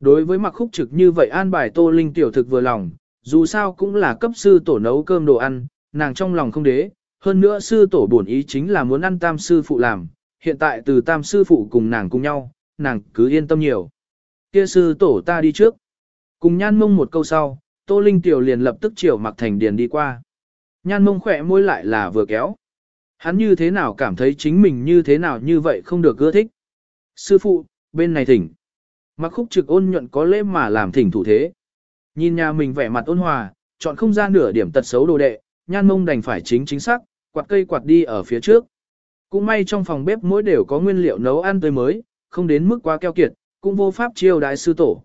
Đối với mặc khúc trực như vậy an bài tô linh tiểu thực vừa lòng, dù sao cũng là cấp sư tổ nấu cơm đồ ăn, nàng trong lòng không đế, hơn nữa sư tổ bổn ý chính là muốn ăn tam sư phụ làm, hiện tại từ tam sư phụ cùng nàng cùng nhau, nàng cứ yên tâm nhiều. Kia sư tổ ta đi trước. Cùng nhan mông một câu sau, Tô Linh Tiểu liền lập tức chiều mặc thành điền đi qua. Nhan mông khỏe môi lại là vừa kéo. Hắn như thế nào cảm thấy chính mình như thế nào như vậy không được ưa thích. Sư phụ, bên này thỉnh. Mặc khúc trực ôn nhuận có lễ mà làm thỉnh thủ thế. Nhìn nhà mình vẻ mặt ôn hòa, chọn không ra nửa điểm tật xấu đồ đệ, nhan mông đành phải chính chính xác, quạt cây quạt đi ở phía trước. Cũng may trong phòng bếp mỗi đều có nguyên liệu nấu ăn tươi mới, không đến mức quá keo kiệt, cũng vô pháp chiêu đại sư tổ.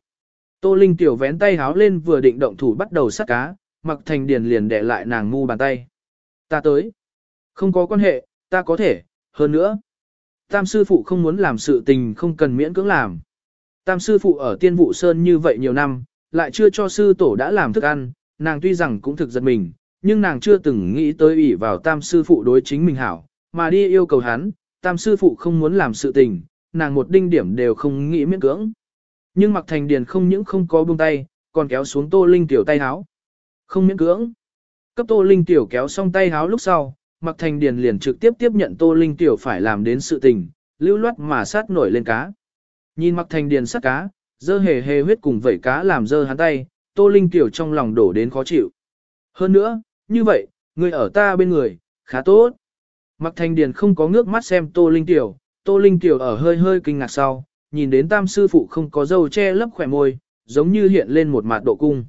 Tô Linh tiểu vén tay háo lên vừa định động thủ bắt đầu sát cá, mặc thành điền liền để lại nàng ngu bàn tay. Ta tới. Không có quan hệ, ta có thể, hơn nữa. Tam sư phụ không muốn làm sự tình không cần miễn cưỡng làm. Tam sư phụ ở tiên vụ sơn như vậy nhiều năm, lại chưa cho sư tổ đã làm thức ăn, nàng tuy rằng cũng thực giật mình, nhưng nàng chưa từng nghĩ tới ủy vào tam sư phụ đối chính mình hảo, mà đi yêu cầu hắn, tam sư phụ không muốn làm sự tình, nàng một đinh điểm đều không nghĩ miễn cưỡng. Nhưng mặc thành điền không những không có buông tay, còn kéo xuống tô linh tiểu tay háo. Không miễn cưỡng. Cấp tô linh tiểu kéo xong tay háo lúc sau, mặc thành điền liền trực tiếp tiếp nhận tô linh tiểu phải làm đến sự tình, lưu loát mà sát nổi lên cá. Nhìn mặc thành điền sát cá, dơ hề hề huyết cùng vẩy cá làm dơ hắn tay, tô linh tiểu trong lòng đổ đến khó chịu. Hơn nữa, như vậy, người ở ta bên người, khá tốt. Mặc thành điền không có ngước mắt xem tô linh tiểu, tô linh tiểu ở hơi hơi kinh ngạc sau, nhìn đến tam sư phụ không có dâu che lấp khỏe môi, giống như hiện lên một mặt độ cung.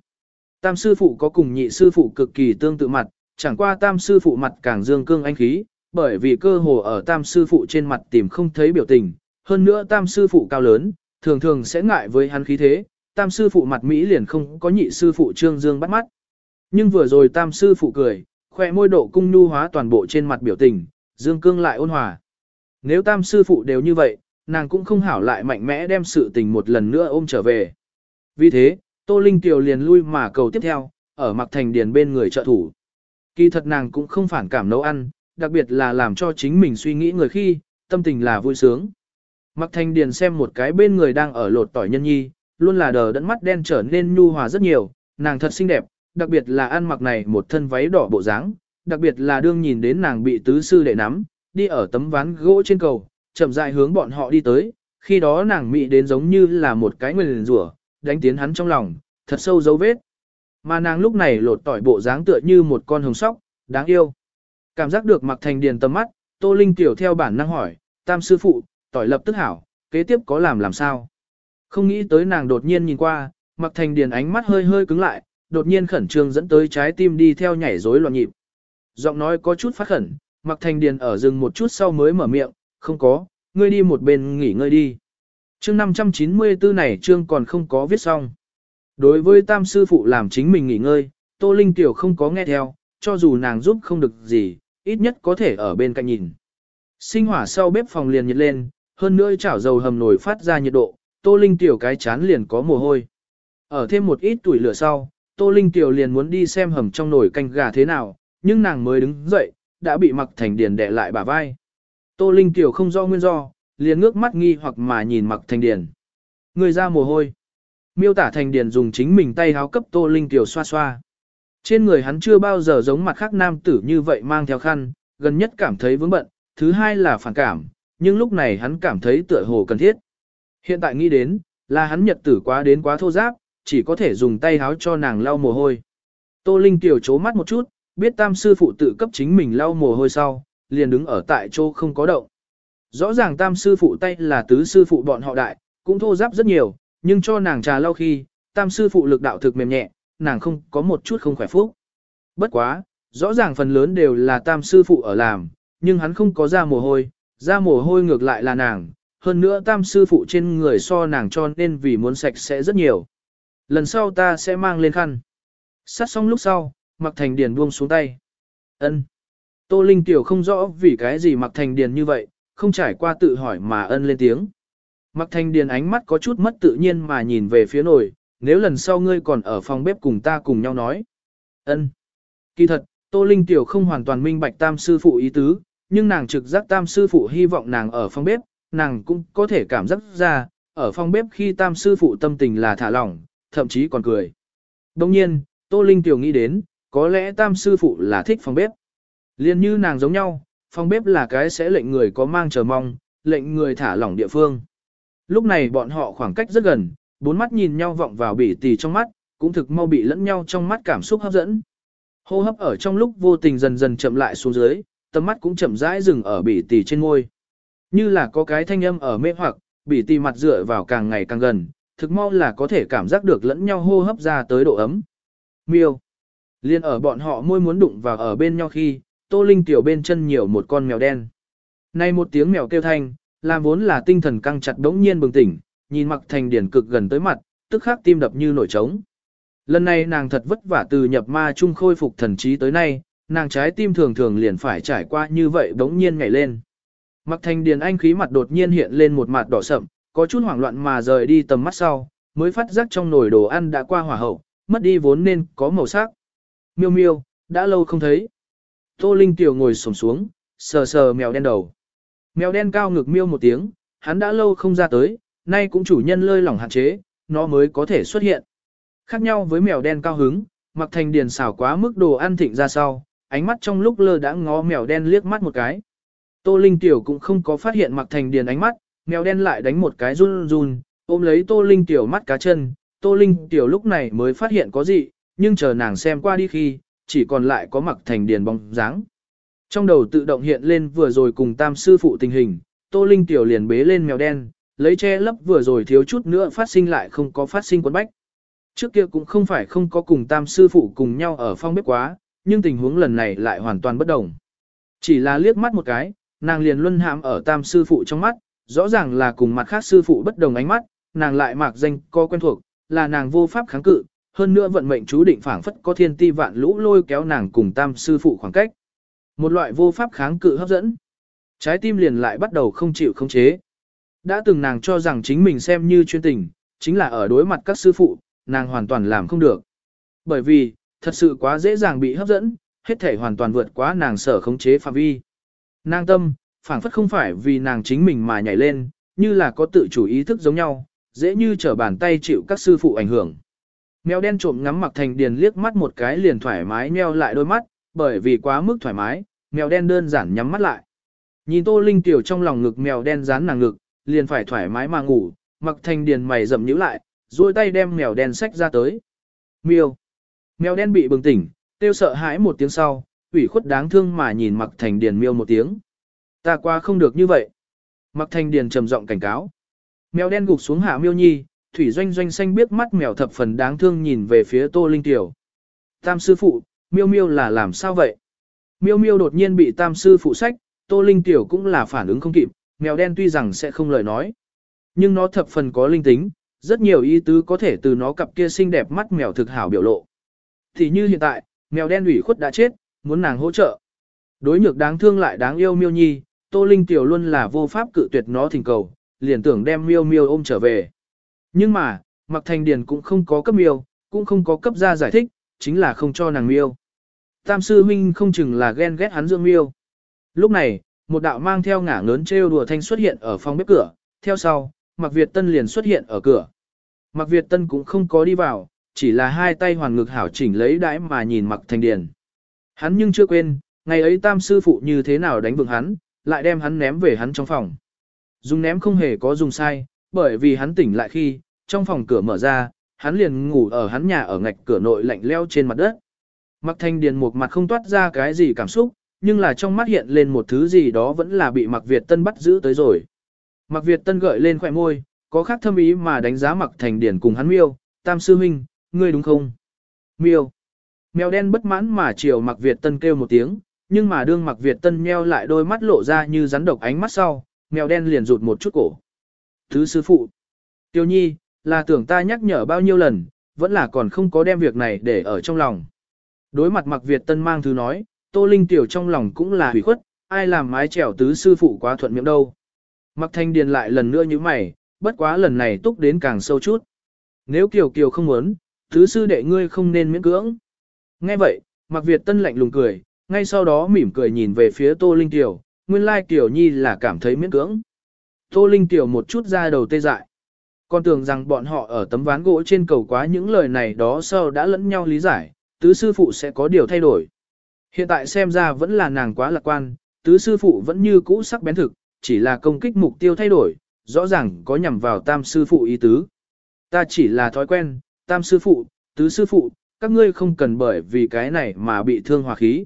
Tam sư phụ có cùng nhị sư phụ cực kỳ tương tự mặt, chẳng qua tam sư phụ mặt càng dương cương anh khí, bởi vì cơ hồ ở tam sư phụ trên mặt tìm không thấy biểu tình, hơn nữa tam sư phụ cao lớn, thường thường sẽ ngại với hắn khí thế, tam sư phụ mặt Mỹ liền không có nhị sư phụ trương dương bắt mắt. Nhưng vừa rồi tam sư phụ cười, khoe môi độ cung nhu hóa toàn bộ trên mặt biểu tình, dương cương lại ôn hòa. Nếu tam sư phụ đều như vậy, nàng cũng không hảo lại mạnh mẽ đem sự tình một lần nữa ôm trở về. Vì thế, Tô Linh Kiều liền lui mà cầu tiếp theo, ở mặc thành điền bên người trợ thủ. Kỳ thật nàng cũng không phản cảm nấu ăn, đặc biệt là làm cho chính mình suy nghĩ người khi, tâm tình là vui sướng. Mặc thành điền xem một cái bên người đang ở lột tỏi nhân nhi, luôn là đờ đẫn mắt đen trở nên nhu hòa rất nhiều, nàng thật xinh đẹp, đặc biệt là ăn mặc này một thân váy đỏ bộ dáng, đặc biệt là đương nhìn đến nàng bị tứ sư đệ nắm, đi ở tấm ván gỗ trên cầu, chậm rãi hướng bọn họ đi tới, khi đó nàng mị đến giống như là một cái nguyên rủa, đánh tiến hắn trong lòng, thật sâu dấu vết. Mà nàng lúc này lột tỏi bộ dáng tựa như một con hồng sóc, đáng yêu. Cảm giác được mặc thành điền tầm mắt, Tô Linh tiểu theo bản năng hỏi, tam sư phụ, tỏi lập tức hảo, kế tiếp có làm làm sao? Không nghĩ tới nàng đột nhiên nhìn qua, mặc thành điền ánh mắt hơi hơi cứng lại, đột nhiên khẩn trương dẫn tới trái tim đi theo nhảy rối loạn nhịp. Giọng nói có chút phát khẩn, mặc thành điền ở rừng một chút sau mới mở miệng, không có, ngươi đi một bên nghỉ ngơi đi. Chương 594 này chương còn không có viết xong. Đối với tam sư phụ làm chính mình nghỉ ngơi, Tô Linh Tiểu không có nghe theo, cho dù nàng giúp không được gì, ít nhất có thể ở bên cạnh nhìn. Sinh hỏa sau bếp phòng liền nhiệt lên, hơn nữa chảo dầu hầm nổi phát ra nhiệt độ, Tô Linh Tiểu cái chán liền có mồ hôi. Ở thêm một ít tuổi lửa sau, Tô Linh Tiểu liền muốn đi xem hầm trong nồi canh gà thế nào, nhưng nàng mới đứng dậy, đã bị mặc thành điền đè lại bả vai. Tô Linh Tiểu không do nguyên do, liền ngước mắt nghi hoặc mà nhìn mặc thành điền. Người ra mồ hôi. Miêu tả thành điền dùng chính mình tay háo cấp Tô Linh Tiểu xoa xoa. Trên người hắn chưa bao giờ giống mặt khác nam tử như vậy mang theo khăn, gần nhất cảm thấy vướng bận, thứ hai là phản cảm, nhưng lúc này hắn cảm thấy tựa hồ cần thiết. Hiện tại nghĩ đến, là hắn nhật tử quá đến quá thô giáp, chỉ có thể dùng tay háo cho nàng lau mồ hôi. Tô Linh tiểu chố mắt một chút, biết tam sư phụ tự cấp chính mình lau mồ hôi sau, liền đứng ở tại chỗ không có động. Rõ ràng tam sư phụ tay là tứ sư phụ bọn họ đại, cũng thô giáp rất nhiều, nhưng cho nàng trà lau khi, tam sư phụ lực đạo thực mềm nhẹ, nàng không có một chút không khỏe phúc. Bất quá, rõ ràng phần lớn đều là tam sư phụ ở làm, nhưng hắn không có ra mồ hôi, ra mồ hôi ngược lại là nàng, hơn nữa tam sư phụ trên người so nàng cho nên vì muốn sạch sẽ rất nhiều. Lần sau ta sẽ mang lên khăn. Sát xong lúc sau, mặc thành điền buông xuống tay. ân Tô Linh Tiểu không rõ vì cái gì mặc thành điền như vậy, không trải qua tự hỏi mà ân lên tiếng. Mặc thành điền ánh mắt có chút mất tự nhiên mà nhìn về phía nồi, nếu lần sau ngươi còn ở phòng bếp cùng ta cùng nhau nói. ân Kỳ thật, Tô Linh Tiểu không hoàn toàn minh bạch tam sư phụ ý tứ, nhưng nàng trực giác tam sư phụ hy vọng nàng ở phòng bếp, nàng cũng có thể cảm giác ra, ở phòng bếp khi tam sư phụ tâm tình là thả lỏng, thậm chí còn cười. Đồng nhiên, Tô Linh Tiểu nghĩ đến, có lẽ tam sư phụ là thích phòng bếp. Liên như nàng giống nhau, phòng bếp là cái sẽ lệnh người có mang chờ mong, lệnh người thả lỏng địa phương. Lúc này bọn họ khoảng cách rất gần, bốn mắt nhìn nhau vọng vào bỉ tì trong mắt, cũng thực mau bị lẫn nhau trong mắt cảm xúc hấp dẫn. Hô hấp ở trong lúc vô tình dần dần chậm lại xuống dưới, tầm mắt cũng chậm rãi dừng ở bỉ tỷ trên môi. Như là có cái thanh âm ở mê hoặc, bỉ tỷ mặt dựa vào càng ngày càng gần, thực mau là có thể cảm giác được lẫn nhau hô hấp ra tới độ ấm. Miêu. Liên ở bọn họ môi muốn đụng vào ở bên nhau khi, Tô Linh tiểu bên chân nhiều một con mèo đen. Nay một tiếng mèo kêu thanh, làm vốn là tinh thần căng chặt đống nhiên bừng tỉnh, nhìn mặc thành điển cực gần tới mặt, tức khắc tim đập như nổi trống. Lần này nàng thật vất vả từ nhập ma chung khôi phục thần trí tới nay, nàng trái tim thường thường liền phải trải qua như vậy đống nhiên nhảy lên. Mặc thành điền anh khí mặt đột nhiên hiện lên một mặt đỏ sậm, có chút hoảng loạn mà rời đi tầm mắt sau, mới phát giác trong nồi đồ ăn đã qua hỏa hậu, mất đi vốn nên có màu sắc. Miêu miêu, đã lâu không thấy. Tô Linh Tiểu ngồi sổm xuống, sờ sờ mèo đen đầu. Mèo đen cao ngực miêu một tiếng, hắn đã lâu không ra tới, nay cũng chủ nhân lơi lỏng hạn chế, nó mới có thể xuất hiện. Khác nhau với mèo đen cao hứng, mặc thành điền xảo quá mức đồ ăn thịnh ra sau, ánh mắt trong lúc lơ đã ngó mèo đen liếc mắt một cái. Tô Linh Tiểu cũng không có phát hiện mặc thành điền ánh mắt, mèo đen lại đánh một cái run run, ôm lấy Tô Linh Tiểu mắt cá chân, Tô Linh Tiểu lúc này mới phát hiện có gì, nhưng chờ nàng xem qua đi khi, chỉ còn lại có mặc thành điền bóng dáng. Trong đầu tự động hiện lên vừa rồi cùng tam sư phụ tình hình, Tô Linh Tiểu liền bế lên mèo đen, lấy che lấp vừa rồi thiếu chút nữa phát sinh lại không có phát sinh quấn bách. Trước kia cũng không phải không có cùng tam sư phụ cùng nhau ở phong bếp quá, nhưng tình huống lần này lại hoàn toàn bất đồng. Chỉ là liếc mắt một cái, nàng liền luân hãm ở tam sư phụ trong mắt, rõ ràng là cùng mặt khác sư phụ bất đồng ánh mắt, nàng lại mạc danh co quen thuộc, là nàng vô pháp kháng cự, hơn nữa vận mệnh chú định phảng phất có thiên ti vạn lũ lôi kéo nàng cùng tam sư phụ khoảng cách. Một loại vô pháp kháng cự hấp dẫn. Trái tim liền lại bắt đầu không chịu không chế. Đã từng nàng cho rằng chính mình xem như chuyên tình, chính là ở đối mặt các sư phụ, nàng hoàn toàn làm không được. Bởi vì, thật sự quá dễ dàng bị hấp dẫn, hết thể hoàn toàn vượt quá nàng sở khống chế phạm vi. Nàng tâm, phảng phất không phải vì nàng chính mình mà nhảy lên, như là có tự chủ ý thức giống nhau, dễ như trở bàn tay chịu các sư phụ ảnh hưởng. Mèo đen trộm ngắm mặc thành điền liếc mắt một cái liền thoải mái nheo lại đôi mắt, bởi vì quá mức thoải mái, mèo đen đơn giản nhắm mắt lại. Nhìn tô linh tiểu trong lòng ngực mèo đen dán nàng ngực, liền phải thoải mái mà ngủ, mặc thành điền mày rậm nhíu lại, duỗi tay đem mèo đen xách ra tới. Miêu. Mèo đen bị bừng tỉnh, tiêu sợ hãi một tiếng sau, ủy khuất đáng thương mà nhìn mặc thành điền miêu một tiếng. Ta qua không được như vậy. Mặc thành điền trầm giọng cảnh cáo. Mèo đen gục xuống hạ miêu nhi, thủy doanh doanh xanh biết mắt mèo thập phần đáng thương nhìn về phía tô linh tiểu. Tam sư phụ, miêu miêu là làm sao vậy? Miêu miêu đột nhiên bị tam sư phụ sách, tô linh tiểu cũng là phản ứng không kịp, mèo đen tuy rằng sẽ không lời nói. Nhưng nó thập phần có linh tính, rất nhiều ý tứ có thể từ nó cặp kia xinh đẹp mắt mèo thực hảo biểu lộ. Thì như hiện tại, mèo đen ủy khuất đã chết, muốn nàng hỗ trợ. Đối nhược đáng thương lại đáng yêu miêu nhi, Tô Linh Tiểu luôn là vô pháp cự tuyệt nó thỉnh cầu, liền tưởng đem miêu miêu ôm trở về. Nhưng mà, Mặc Thành Điền cũng không có cấp miêu, cũng không có cấp ra giải thích, chính là không cho nàng miêu. Tam sư huynh không chừng là ghen ghét hắn dưỡng miêu. Lúc này, một đạo mang theo ngả ngớn trêu đùa thanh xuất hiện ở phòng bếp cửa, theo sau, Mạc Việt Tân liền xuất hiện ở cửa. Mạc Việt Tân cũng không có đi vào, chỉ là hai tay hoàn ngực hảo chỉnh lấy đãi mà nhìn mặc Thành Điền. Hắn nhưng chưa quên, ngày ấy tam sư phụ như thế nào đánh vượng hắn, lại đem hắn ném về hắn trong phòng. Dùng ném không hề có dùng sai, bởi vì hắn tỉnh lại khi, trong phòng cửa mở ra, hắn liền ngủ ở hắn nhà ở ngạch cửa nội lạnh leo trên mặt đất. mặc Thanh Điền một mặt không toát ra cái gì cảm xúc, nhưng là trong mắt hiện lên một thứ gì đó vẫn là bị Mạc Việt Tân bắt giữ tới rồi. Mạc Việt Tân gợi lên khỏe môi, có khác thâm ý mà đánh giá Mạc Thành Điền cùng hắn miêu, tam sư huynh, ngươi đúng không? Miêu. Mèo đen bất mãn mà chiều Mạc Việt Tân kêu một tiếng, nhưng mà đương Mạc Việt Tân nheo lại đôi mắt lộ ra như rắn độc ánh mắt sau, mèo đen liền rụt một chút cổ. Thứ sư phụ. Tiêu nhi, là tưởng ta nhắc nhở bao nhiêu lần, vẫn là còn không có đem việc này để ở trong lòng. Đối mặt Mạc Việt Tân mang thứ nói, Tô Linh Tiểu trong lòng cũng là hủy khuất, ai làm mái trèo tứ sư phụ quá thuận miệng đâu. Mạc Thanh Điền lại lần nữa như mày, bất quá lần này túc đến càng sâu chút. Nếu Kiều Kiều không muốn, tứ sư đệ ngươi không nên miễn cưỡng. Nghe vậy, Mạc Việt Tân lạnh lùng cười, ngay sau đó mỉm cười nhìn về phía Tô Linh Tiểu, nguyên lai Tiểu Nhi là cảm thấy miễn cưỡng. Tô Linh Tiểu một chút ra đầu tê dại. Con tưởng rằng bọn họ ở tấm ván gỗ trên cầu quá những lời này đó sau đã lẫn nhau lý giải, tứ sư phụ sẽ có điều thay đổi. Hiện tại xem ra vẫn là nàng quá lạc quan, tứ sư phụ vẫn như cũ sắc bén thực, chỉ là công kích mục tiêu thay đổi, rõ ràng có nhằm vào tam sư phụ ý tứ. Ta chỉ là thói quen, tam sư phụ, tứ sư phụ, các ngươi không cần bởi vì cái này mà bị thương hòa khí.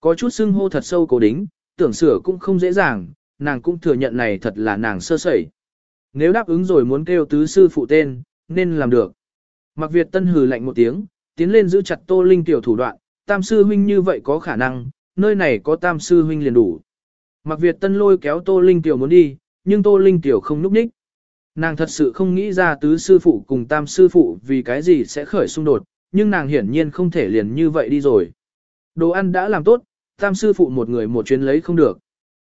Có chút xưng hô thật sâu cố đính, tưởng sửa cũng không dễ dàng, nàng cũng thừa nhận này thật là nàng sơ sẩy. Nếu đáp ứng rồi muốn kêu tứ sư phụ tên, nên làm được. Mặc Việt Tân hừ lạnh một tiếng, tiến lên giữ chặt Tô Linh tiểu thủ đoạn, tam sư huynh như vậy có khả năng, nơi này có tam sư huynh liền đủ. Mặc Việt Tân lôi kéo Tô Linh tiểu muốn đi, nhưng Tô Linh tiểu không núp ních. Nàng thật sự không nghĩ ra tứ sư phụ cùng tam sư phụ vì cái gì sẽ khởi xung đột, nhưng nàng hiển nhiên không thể liền như vậy đi rồi. Đồ ăn đã làm tốt, tam sư phụ một người một chuyến lấy không được.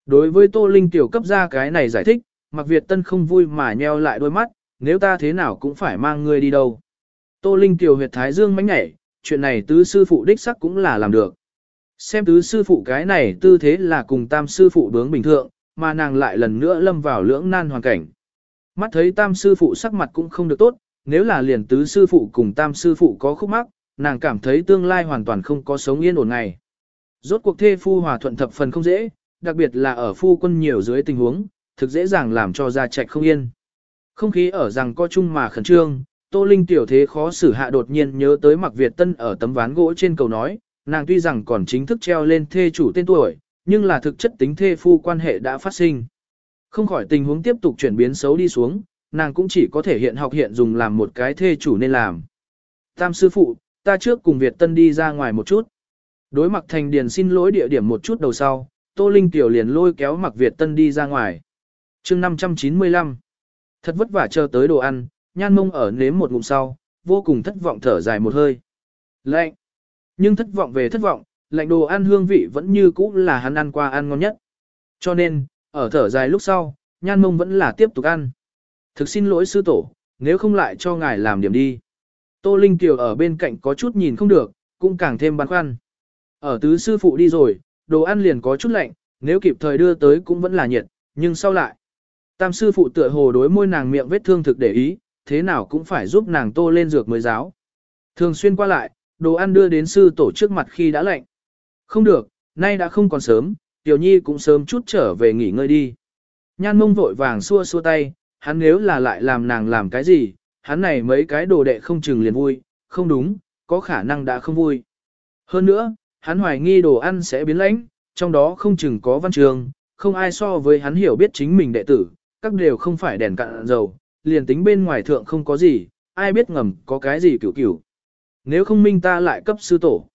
Đối với Tô Linh tiểu cấp ra cái này giải thích, Mặc Việt Tân không vui mà nheo lại đôi mắt, nếu ta thế nào cũng phải mang ngươi đi đâu. Tô Linh tiểu huyệt thái dương mánh nhảy, chuyện này tứ sư phụ đích sắc cũng là làm được. Xem tứ sư phụ cái này tư thế là cùng tam sư phụ bướng bình thượng, mà nàng lại lần nữa lâm vào lưỡng nan hoàn cảnh. Mắt thấy tam sư phụ sắc mặt cũng không được tốt, nếu là liền tứ sư phụ cùng tam sư phụ có khúc mắc, nàng cảm thấy tương lai hoàn toàn không có sống yên ổn ngày. Rốt cuộc thê phu hòa thuận thập phần không dễ, đặc biệt là ở phu quân nhiều dưới tình huống, thực dễ dàng làm cho gia trạch không yên. Không khí ở rằng co chung mà khẩn trương, Tô Linh tiểu thế khó xử hạ đột nhiên nhớ tới Mặc Việt Tân ở tấm ván gỗ trên cầu nói, nàng tuy rằng còn chính thức treo lên thê chủ tên tuổi, nhưng là thực chất tính thê phu quan hệ đã phát sinh. Không khỏi tình huống tiếp tục chuyển biến xấu đi xuống, nàng cũng chỉ có thể hiện học hiện dùng làm một cái thê chủ nên làm. Tam sư phụ, ta trước cùng Việt Tân đi ra ngoài một chút. Đối mặt thành điền xin lỗi địa điểm một chút đầu sau, Tô Linh tiểu liền lôi kéo mặc Việt Tân đi ra ngoài. chương 595 Thật vất vả chờ tới đồ ăn, nhan mông ở nếm một ngụm sau, vô cùng thất vọng thở dài một hơi. Lạnh! Nhưng thất vọng về thất vọng, lạnh đồ ăn hương vị vẫn như cũ là hắn ăn qua ăn ngon nhất. Cho nên, ở thở dài lúc sau, nhan mông vẫn là tiếp tục ăn. Thực xin lỗi sư tổ, nếu không lại cho ngài làm điểm đi. Tô Linh Kiều ở bên cạnh có chút nhìn không được, cũng càng thêm băn khoăn. Ở tứ sư phụ đi rồi, đồ ăn liền có chút lạnh, nếu kịp thời đưa tới cũng vẫn là nhiệt, nhưng sau lại. Tam sư phụ tựa hồ đối môi nàng miệng vết thương thực để ý, thế nào cũng phải giúp nàng tô lên dược mới giáo. Thường xuyên qua lại, đồ ăn đưa đến sư tổ trước mặt khi đã lạnh. Không được, nay đã không còn sớm, Tiểu Nhi cũng sớm chút trở về nghỉ ngơi đi. Nhan mông vội vàng xua xua tay, hắn nếu là lại làm nàng làm cái gì, hắn này mấy cái đồ đệ không chừng liền vui, không đúng, có khả năng đã không vui. Hơn nữa, hắn hoài nghi đồ ăn sẽ biến lãnh, trong đó không chừng có văn trường, không ai so với hắn hiểu biết chính mình đệ tử, các đều không phải đèn cạn dầu, liền tính bên ngoài thượng không có gì, ai biết ngầm có cái gì kiểu kiểu. Nếu không minh ta lại cấp sư tổ.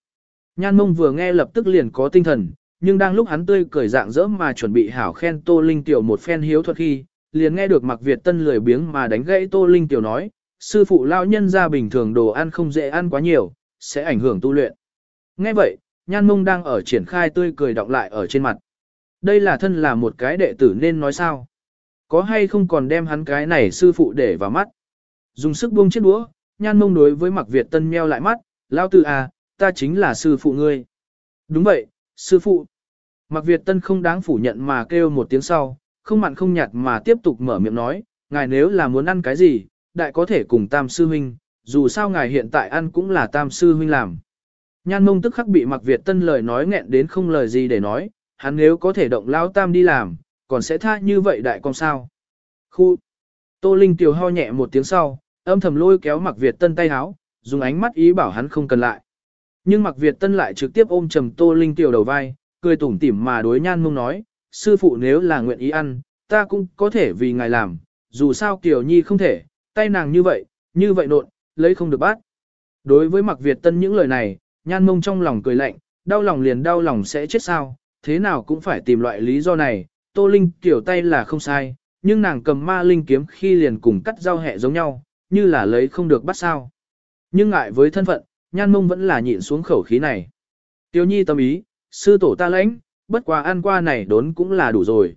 Nhan mông vừa nghe lập tức liền có tinh thần, nhưng đang lúc hắn tươi cười dạng dỡ mà chuẩn bị hảo khen Tô Linh Tiểu một phen hiếu thuật khi, liền nghe được Mặc Việt Tân lười biếng mà đánh gãy Tô Linh Tiểu nói, sư phụ lao nhân ra bình thường đồ ăn không dễ ăn quá nhiều, sẽ ảnh hưởng tu luyện. Nghe vậy, nhan mông đang ở triển khai tươi cười đọng lại ở trên mặt. Đây là thân là một cái đệ tử nên nói sao? Có hay không còn đem hắn cái này sư phụ để vào mắt? Dùng sức buông chiếc đũa, nhan mông đối với Mặc Việt Tân meo lại mắt, lao tử à, ta chính là sư phụ ngươi. Đúng vậy, sư phụ. Mặc Việt Tân không đáng phủ nhận mà kêu một tiếng sau, không mặn không nhạt mà tiếp tục mở miệng nói, ngài nếu là muốn ăn cái gì, đại có thể cùng tam sư huynh, dù sao ngài hiện tại ăn cũng là tam sư huynh làm. Nhan mông tức khắc bị Mặc Việt Tân lời nói nghẹn đến không lời gì để nói, hắn nếu có thể động lao tam đi làm, còn sẽ tha như vậy đại con sao. Khu! Tô Linh tiểu ho nhẹ một tiếng sau, âm thầm lôi kéo Mặc Việt Tân tay háo, dùng ánh mắt ý bảo hắn không cần lại. Nhưng Mặc Việt Tân lại trực tiếp ôm trầm Tô Linh tiểu đầu vai, cười tủm tỉm mà đối nhan mông nói, sư phụ nếu là nguyện ý ăn, ta cũng có thể vì ngài làm, dù sao Kiều Nhi không thể, tay nàng như vậy, như vậy nộn, lấy không được bát. Đối với Mặc Việt Tân những lời này, nhan mông trong lòng cười lạnh, đau lòng liền đau lòng sẽ chết sao, thế nào cũng phải tìm loại lý do này, Tô Linh tiểu tay là không sai, nhưng nàng cầm ma linh kiếm khi liền cùng cắt rau hẹ giống nhau, như là lấy không được bắt sao. Nhưng ngại với thân phận, nhan mông vẫn là nhịn xuống khẩu khí này. Tiêu nhi tâm ý, sư tổ ta lãnh, bất quá ăn qua này đốn cũng là đủ rồi.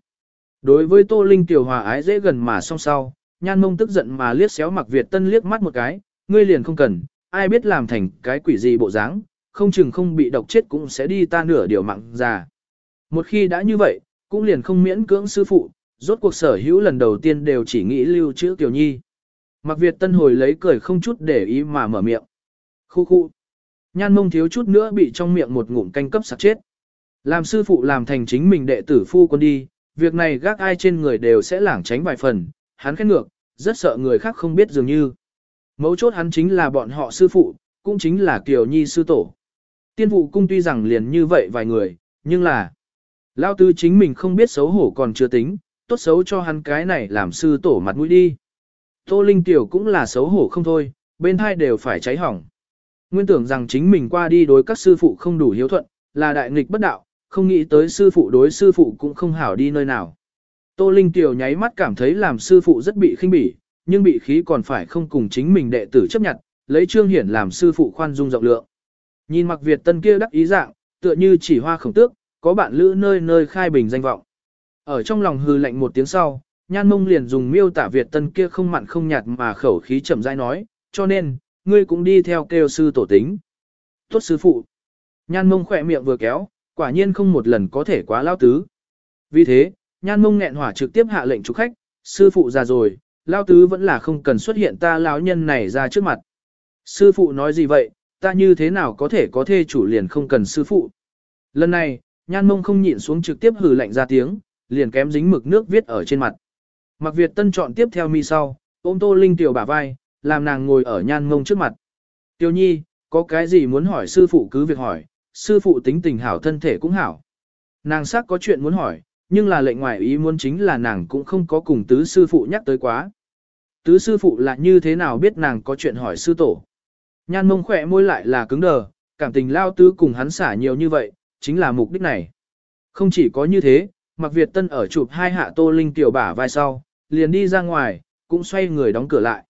Đối với Tô Linh tiểu hòa ái dễ gần mà song sau, nhan mông tức giận mà liếc xéo mặc Việt Tân liếc mắt một cái, ngươi liền không cần, ai biết làm thành cái quỷ gì bộ dáng, không chừng không bị độc chết cũng sẽ đi ta nửa điều mạng già. Một khi đã như vậy, cũng liền không miễn cưỡng sư phụ, rốt cuộc sở hữu lần đầu tiên đều chỉ nghĩ lưu trữ Tiểu Nhi. Mặc Việt Tân hồi lấy cười không chút để ý mà mở miệng. Khu khu. Nhan mông thiếu chút nữa bị trong miệng một ngụm canh cấp sặc chết. Làm sư phụ làm thành chính mình đệ tử phu quân đi, việc này gác ai trên người đều sẽ lảng tránh vài phần, hắn khét ngược, rất sợ người khác không biết dường như. Mấu chốt hắn chính là bọn họ sư phụ, cũng chính là Kiều Nhi sư tổ. Tiên vụ cung tuy rằng liền như vậy vài người, nhưng là Lao tư chính mình không biết xấu hổ còn chưa tính, tốt xấu cho hắn cái này làm sư tổ mặt mũi đi. Tô Linh Tiểu cũng là xấu hổ không thôi, bên hai đều phải cháy hỏng. Nguyên tưởng rằng chính mình qua đi đối các sư phụ không đủ hiếu thuận, là đại nghịch bất đạo, không nghĩ tới sư phụ đối sư phụ cũng không hảo đi nơi nào. Tô Linh Tiểu nháy mắt cảm thấy làm sư phụ rất bị khinh bỉ, nhưng bị khí còn phải không cùng chính mình đệ tử chấp nhận, lấy Trương Hiển làm sư phụ khoan dung rộng lượng. Nhìn mặc Việt tân kia đắc ý dạng, tựa như chỉ hoa khổng tước, có bạn lữ nơi nơi khai bình danh vọng. Ở trong lòng hư lạnh một tiếng sau, nhan mông liền dùng miêu tả Việt tân kia không mặn không nhạt mà khẩu khí chậm rãi nói, cho nên, ngươi cũng đi theo kêu sư tổ tính. Tốt sư phụ. Nhan mông khỏe miệng vừa kéo, quả nhiên không một lần có thể quá lao tứ. Vì thế, nhan mông nghẹn hỏa trực tiếp hạ lệnh chủ khách, sư phụ già rồi, lao tứ vẫn là không cần xuất hiện ta lão nhân này ra trước mặt. Sư phụ nói gì vậy, ta như thế nào có thể có thê chủ liền không cần sư phụ. Lần này, nhan mông không nhịn xuống trực tiếp hừ lạnh ra tiếng, liền kém dính mực nước viết ở trên mặt. Mặc Việt Tân chọn tiếp theo mi sau, ôm Tô Linh tiểu bả vai, làm nàng ngồi ở nhan mông trước mặt. Tiêu nhi, có cái gì muốn hỏi sư phụ cứ việc hỏi, sư phụ tính tình hảo thân thể cũng hảo. Nàng xác có chuyện muốn hỏi, nhưng là lệnh ngoại ý muốn chính là nàng cũng không có cùng tứ sư phụ nhắc tới quá. Tứ sư phụ là như thế nào biết nàng có chuyện hỏi sư tổ. Nhan mông khỏe môi lại là cứng đờ, cảm tình lao tứ cùng hắn xả nhiều như vậy, chính là mục đích này. Không chỉ có như thế, mặc Việt Tân ở chụp hai hạ Tô Linh tiểu bả vai sau, liền đi ra ngoài, cũng xoay người đóng cửa lại.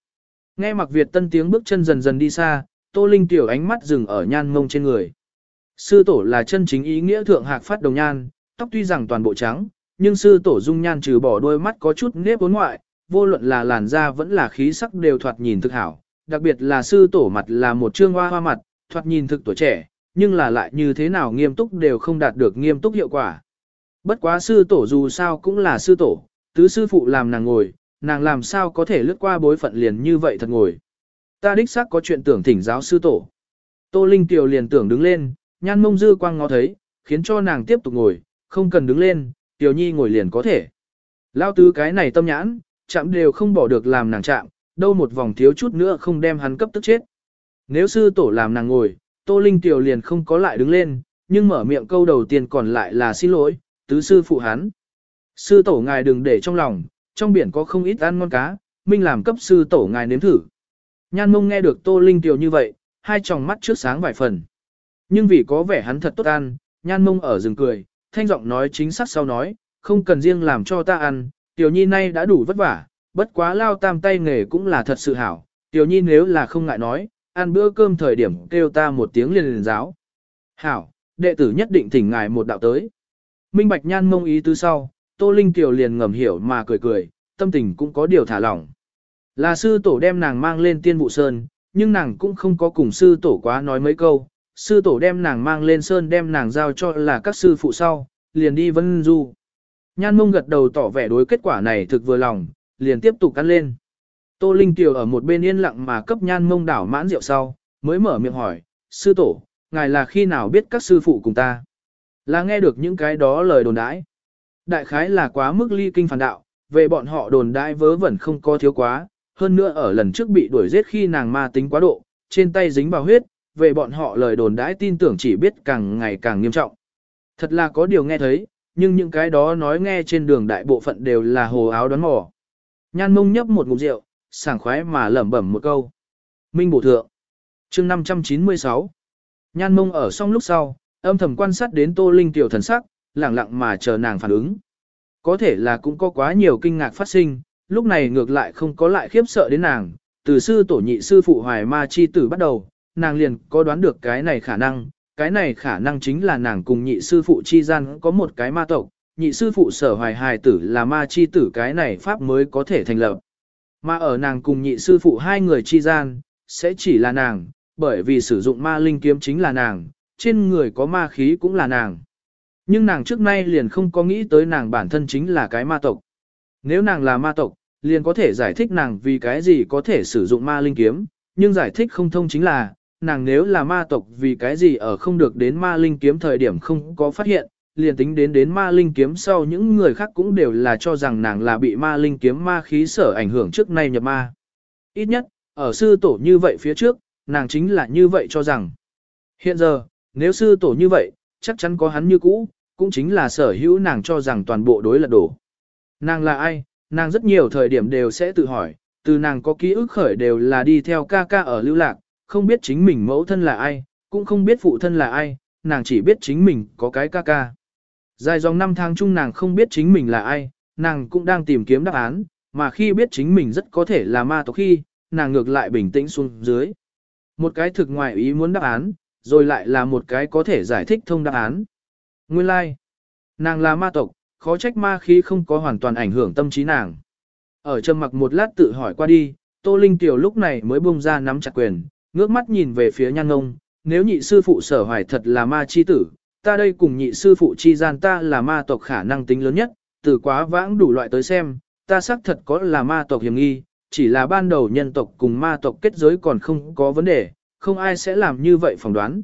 Nghe mặc Việt Tân tiếng bước chân dần dần đi xa, Tô Linh tiểu ánh mắt dừng ở nhan mông trên người. Sư tổ là chân chính ý nghĩa thượng hạc phát đồng nhan, tóc tuy rằng toàn bộ trắng, nhưng sư tổ dung nhan trừ bỏ đôi mắt có chút nếp vốn ngoại, vô luận là làn da vẫn là khí sắc đều thoạt nhìn thực hảo, đặc biệt là sư tổ mặt là một trương hoa hoa mặt, thoạt nhìn thực tuổi trẻ, nhưng là lại như thế nào nghiêm túc đều không đạt được nghiêm túc hiệu quả. Bất quá sư tổ dù sao cũng là sư tổ, tứ sư phụ làm nàng ngồi, nàng làm sao có thể lướt qua bối phận liền như vậy thật ngồi. Ta đích xác có chuyện tưởng thỉnh giáo sư tổ. Tô Linh Tiểu liền tưởng đứng lên, nhan mông dư quang ngó thấy, khiến cho nàng tiếp tục ngồi, không cần đứng lên, Tiểu Nhi ngồi liền có thể. Lao tứ cái này tâm nhãn, chạm đều không bỏ được làm nàng chạm, đâu một vòng thiếu chút nữa không đem hắn cấp tức chết. Nếu sư tổ làm nàng ngồi, Tô Linh Tiểu liền không có lại đứng lên, nhưng mở miệng câu đầu tiên còn lại là xin lỗi, tứ sư phụ hắn. Sư tổ ngài đừng để trong lòng, trong biển có không ít ăn ngon cá, minh làm cấp sư tổ ngài nếm thử. Nhan mông nghe được Tô Linh Tiểu như vậy, hai tròng mắt trước sáng vài phần. Nhưng vì có vẻ hắn thật tốt ăn, nhan mông ở rừng cười, thanh giọng nói chính xác sau nói, không cần riêng làm cho ta ăn, tiểu nhi nay đã đủ vất vả, bất quá lao tam tay nghề cũng là thật sự hảo, tiểu nhi nếu là không ngại nói, ăn bữa cơm thời điểm kêu ta một tiếng liền liền giáo. Hảo, đệ tử nhất định thỉnh ngài một đạo tới. Minh Bạch Nhan mông ý tứ sau, Tô Linh Tiểu liền ngầm hiểu mà cười cười, tâm tình cũng có điều thả lỏng. Là sư tổ đem nàng mang lên tiên vụ sơn, nhưng nàng cũng không có cùng sư tổ quá nói mấy câu. Sư tổ đem nàng mang lên sơn đem nàng giao cho là các sư phụ sau, liền đi vân du. Nhan mông gật đầu tỏ vẻ đối kết quả này thực vừa lòng, liền tiếp tục ăn lên. Tô Linh Tiểu ở một bên yên lặng mà cấp nhan mông đảo mãn rượu sau, mới mở miệng hỏi, sư tổ, ngài là khi nào biết các sư phụ cùng ta? Là nghe được những cái đó lời đồn đãi. Đại khái là quá mức ly kinh phản đạo, về bọn họ đồn đại vớ vẩn không có thiếu quá, hơn nữa ở lần trước bị đuổi giết khi nàng ma tính quá độ, trên tay dính vào huyết, về bọn họ lời đồn đãi tin tưởng chỉ biết càng ngày càng nghiêm trọng. Thật là có điều nghe thấy, nhưng những cái đó nói nghe trên đường đại bộ phận đều là hồ áo đoán mò. Nhan mông nhấp một ngụm rượu, sảng khoái mà lẩm bẩm một câu. Minh bổ thượng. chương 596. Nhan mông ở xong lúc sau, âm thầm quan sát đến tô linh tiểu thần sắc, lặng lặng mà chờ nàng phản ứng. Có thể là cũng có quá nhiều kinh ngạc phát sinh, lúc này ngược lại không có lại khiếp sợ đến nàng, từ sư tổ nhị sư phụ hoài ma chi tử bắt đầu, nàng liền có đoán được cái này khả năng, cái này khả năng chính là nàng cùng nhị sư phụ chi gian có một cái ma tộc, nhị sư phụ sở hoài hài tử là ma chi tử cái này pháp mới có thể thành lập. Mà ở nàng cùng nhị sư phụ hai người chi gian, sẽ chỉ là nàng, bởi vì sử dụng ma linh kiếm chính là nàng, trên người có ma khí cũng là nàng. Nhưng nàng trước nay liền không có nghĩ tới nàng bản thân chính là cái ma tộc. Nếu nàng là ma tộc, liền có thể giải thích nàng vì cái gì có thể sử dụng ma linh kiếm, nhưng giải thích không thông chính là, nàng nếu là ma tộc vì cái gì ở không được đến ma linh kiếm thời điểm không có phát hiện, liền tính đến đến ma linh kiếm sau những người khác cũng đều là cho rằng nàng là bị ma linh kiếm ma khí sở ảnh hưởng trước nay nhập ma. Ít nhất, ở sư tổ như vậy phía trước, nàng chính là như vậy cho rằng. Hiện giờ, nếu sư tổ như vậy, chắc chắn có hắn như cũ, cũng chính là sở hữu nàng cho rằng toàn bộ đối là đổ. Nàng là ai, nàng rất nhiều thời điểm đều sẽ tự hỏi, từ nàng có ký ức khởi đều là đi theo ca ca ở lưu lạc, không biết chính mình mẫu thân là ai, cũng không biết phụ thân là ai, nàng chỉ biết chính mình có cái ca ca. Dài dòng năm tháng chung nàng không biết chính mình là ai, nàng cũng đang tìm kiếm đáp án, mà khi biết chính mình rất có thể là ma tộc khi, nàng ngược lại bình tĩnh xuống dưới. Một cái thực ngoài ý muốn đáp án, rồi lại là một cái có thể giải thích thông đáp án. Nguyên lai, like. nàng là ma tộc, khó trách ma khí không có hoàn toàn ảnh hưởng tâm trí nàng. Ở trầm mặc một lát tự hỏi qua đi, Tô Linh Tiểu lúc này mới buông ra nắm chặt quyền, ngước mắt nhìn về phía nhan ngông, nếu nhị sư phụ sở hoài thật là ma chi tử, ta đây cùng nhị sư phụ chi gian ta là ma tộc khả năng tính lớn nhất, từ quá vãng đủ loại tới xem, ta xác thật có là ma tộc hiểm nghi, chỉ là ban đầu nhân tộc cùng ma tộc kết giới còn không có vấn đề, không ai sẽ làm như vậy phỏng đoán.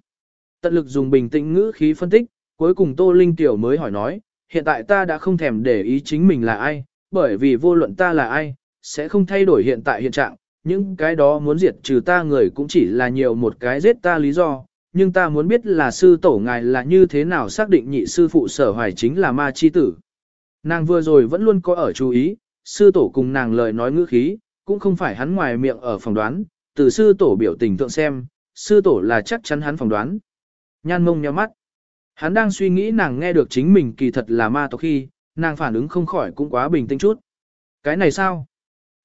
Tận lực dùng bình tĩnh ngữ khí phân tích, cuối cùng Tô Linh Tiểu mới hỏi nói, hiện tại ta đã không thèm để ý chính mình là ai, bởi vì vô luận ta là ai, sẽ không thay đổi hiện tại hiện trạng, những cái đó muốn diệt trừ ta người cũng chỉ là nhiều một cái giết ta lý do, nhưng ta muốn biết là sư tổ ngài là như thế nào xác định nhị sư phụ sở hoài chính là ma chi tử. Nàng vừa rồi vẫn luôn có ở chú ý, sư tổ cùng nàng lời nói ngữ khí, cũng không phải hắn ngoài miệng ở phòng đoán, từ sư tổ biểu tình tượng xem, sư tổ là chắc chắn hắn phỏng đoán. Nhan mông nhắm mắt. Hắn đang suy nghĩ nàng nghe được chính mình kỳ thật là ma tộc khi, nàng phản ứng không khỏi cũng quá bình tĩnh chút. Cái này sao?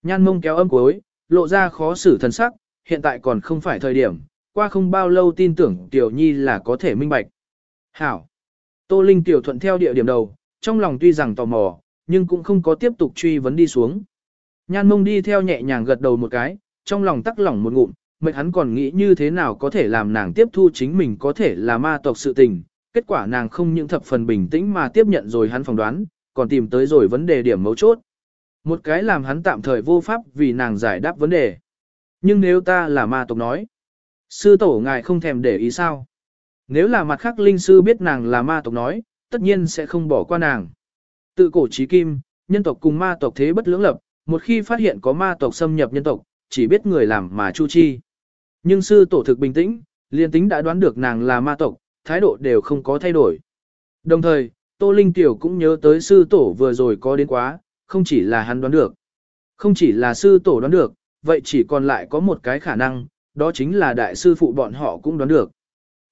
Nhan mông kéo âm cuối, lộ ra khó xử thần sắc, hiện tại còn không phải thời điểm, qua không bao lâu tin tưởng Tiểu Nhi là có thể minh bạch. Hảo. Tô Linh Tiểu thuận theo địa điểm đầu, trong lòng tuy rằng tò mò, nhưng cũng không có tiếp tục truy vấn đi xuống. Nhan mông đi theo nhẹ nhàng gật đầu một cái, trong lòng tắc lỏng một ngụm, mệnh hắn còn nghĩ như thế nào có thể làm nàng tiếp thu chính mình có thể là ma tộc sự tình. Kết quả nàng không những thập phần bình tĩnh mà tiếp nhận rồi hắn phỏng đoán, còn tìm tới rồi vấn đề điểm mấu chốt. Một cái làm hắn tạm thời vô pháp vì nàng giải đáp vấn đề. Nhưng nếu ta là ma tộc nói, sư tổ ngài không thèm để ý sao? Nếu là mặt khác linh sư biết nàng là ma tộc nói, tất nhiên sẽ không bỏ qua nàng. Tự cổ trí kim, nhân tộc cùng ma tộc thế bất lưỡng lập, một khi phát hiện có ma tộc xâm nhập nhân tộc, chỉ biết người làm mà chu chi. Nhưng sư tổ thực bình tĩnh, liền tính đã đoán được nàng là ma tộc, thái độ đều không có thay đổi. Đồng thời, Tô Linh Tiểu cũng nhớ tới sư tổ vừa rồi có đến quá, không chỉ là hắn đoán được. Không chỉ là sư tổ đoán được, vậy chỉ còn lại có một cái khả năng, đó chính là đại sư phụ bọn họ cũng đoán được.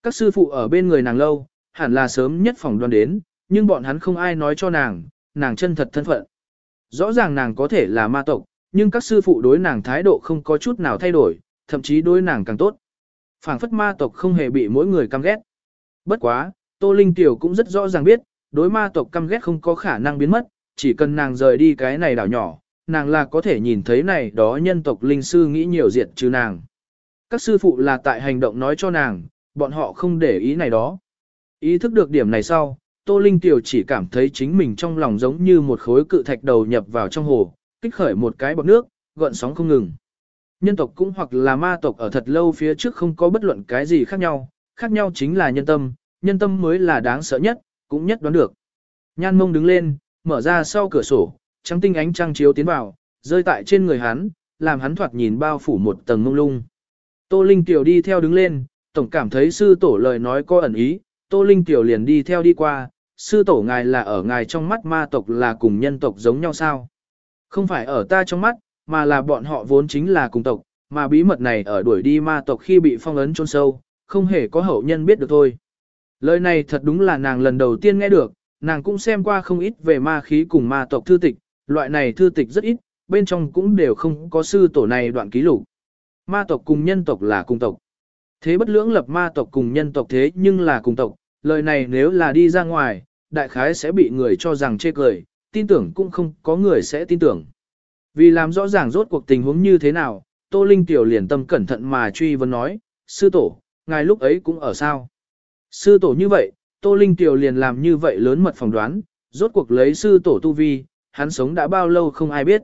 Các sư phụ ở bên người nàng lâu, hẳn là sớm nhất phòng đoán đến, nhưng bọn hắn không ai nói cho nàng, nàng chân thật thân phận. Rõ ràng nàng có thể là ma tộc, nhưng các sư phụ đối nàng thái độ không có chút nào thay đổi, thậm chí đối nàng càng tốt. phảng phất ma tộc không hề bị mỗi người căm ghét. Bất quá, Tô Linh Tiểu cũng rất rõ ràng biết, đối ma tộc căm ghét không có khả năng biến mất, chỉ cần nàng rời đi cái này đảo nhỏ, nàng là có thể nhìn thấy này đó nhân tộc linh sư nghĩ nhiều diệt trừ nàng. Các sư phụ là tại hành động nói cho nàng, bọn họ không để ý này đó. Ý thức được điểm này sau, Tô Linh Tiểu chỉ cảm thấy chính mình trong lòng giống như một khối cự thạch đầu nhập vào trong hồ, kích khởi một cái bọt nước, gợn sóng không ngừng. Nhân tộc cũng hoặc là ma tộc ở thật lâu phía trước không có bất luận cái gì khác nhau, khác nhau chính là nhân tâm, nhân tâm mới là đáng sợ nhất, cũng nhất đoán được. Nhan mông đứng lên, mở ra sau cửa sổ, trắng tinh ánh trăng chiếu tiến vào, rơi tại trên người hắn, làm hắn thoạt nhìn bao phủ một tầng mông lung. Tô Linh Tiểu đi theo đứng lên, tổng cảm thấy sư tổ lời nói có ẩn ý, Tô Linh Tiểu liền đi theo đi qua, sư tổ ngài là ở ngài trong mắt ma tộc là cùng nhân tộc giống nhau sao? Không phải ở ta trong mắt, mà là bọn họ vốn chính là cùng tộc, mà bí mật này ở đuổi đi ma tộc khi bị phong ấn chôn sâu, không hề có hậu nhân biết được thôi. Lời này thật đúng là nàng lần đầu tiên nghe được, nàng cũng xem qua không ít về ma khí cùng ma tộc thư tịch, loại này thư tịch rất ít, bên trong cũng đều không có sư tổ này đoạn ký lục. Ma tộc cùng nhân tộc là cùng tộc. Thế bất lưỡng lập ma tộc cùng nhân tộc thế nhưng là cùng tộc, lời này nếu là đi ra ngoài, đại khái sẽ bị người cho rằng chê cười, tin tưởng cũng không có người sẽ tin tưởng. Vì làm rõ ràng rốt cuộc tình huống như thế nào, Tô Linh Tiểu liền tâm cẩn thận mà truy vấn nói, sư tổ, ngài lúc ấy cũng ở sao? Sư tổ như vậy, Tô Linh Tiểu liền làm như vậy lớn mật phỏng đoán, rốt cuộc lấy sư tổ tu vi, hắn sống đã bao lâu không ai biết.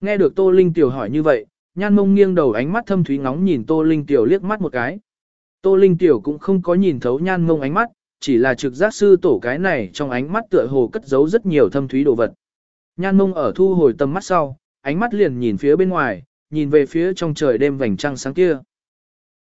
Nghe được Tô Linh Tiểu hỏi như vậy, nhan mông nghiêng đầu ánh mắt thâm thúy ngóng nhìn Tô Linh Tiểu liếc mắt một cái. Tô Linh Tiểu cũng không có nhìn thấu nhan mông ánh mắt, chỉ là trực giác sư tổ cái này trong ánh mắt tựa hồ cất giấu rất nhiều thâm thúy đồ vật. Nhan mông ở thu hồi tầm mắt sau, ánh mắt liền nhìn phía bên ngoài, nhìn về phía trong trời đêm vành trăng sáng kia.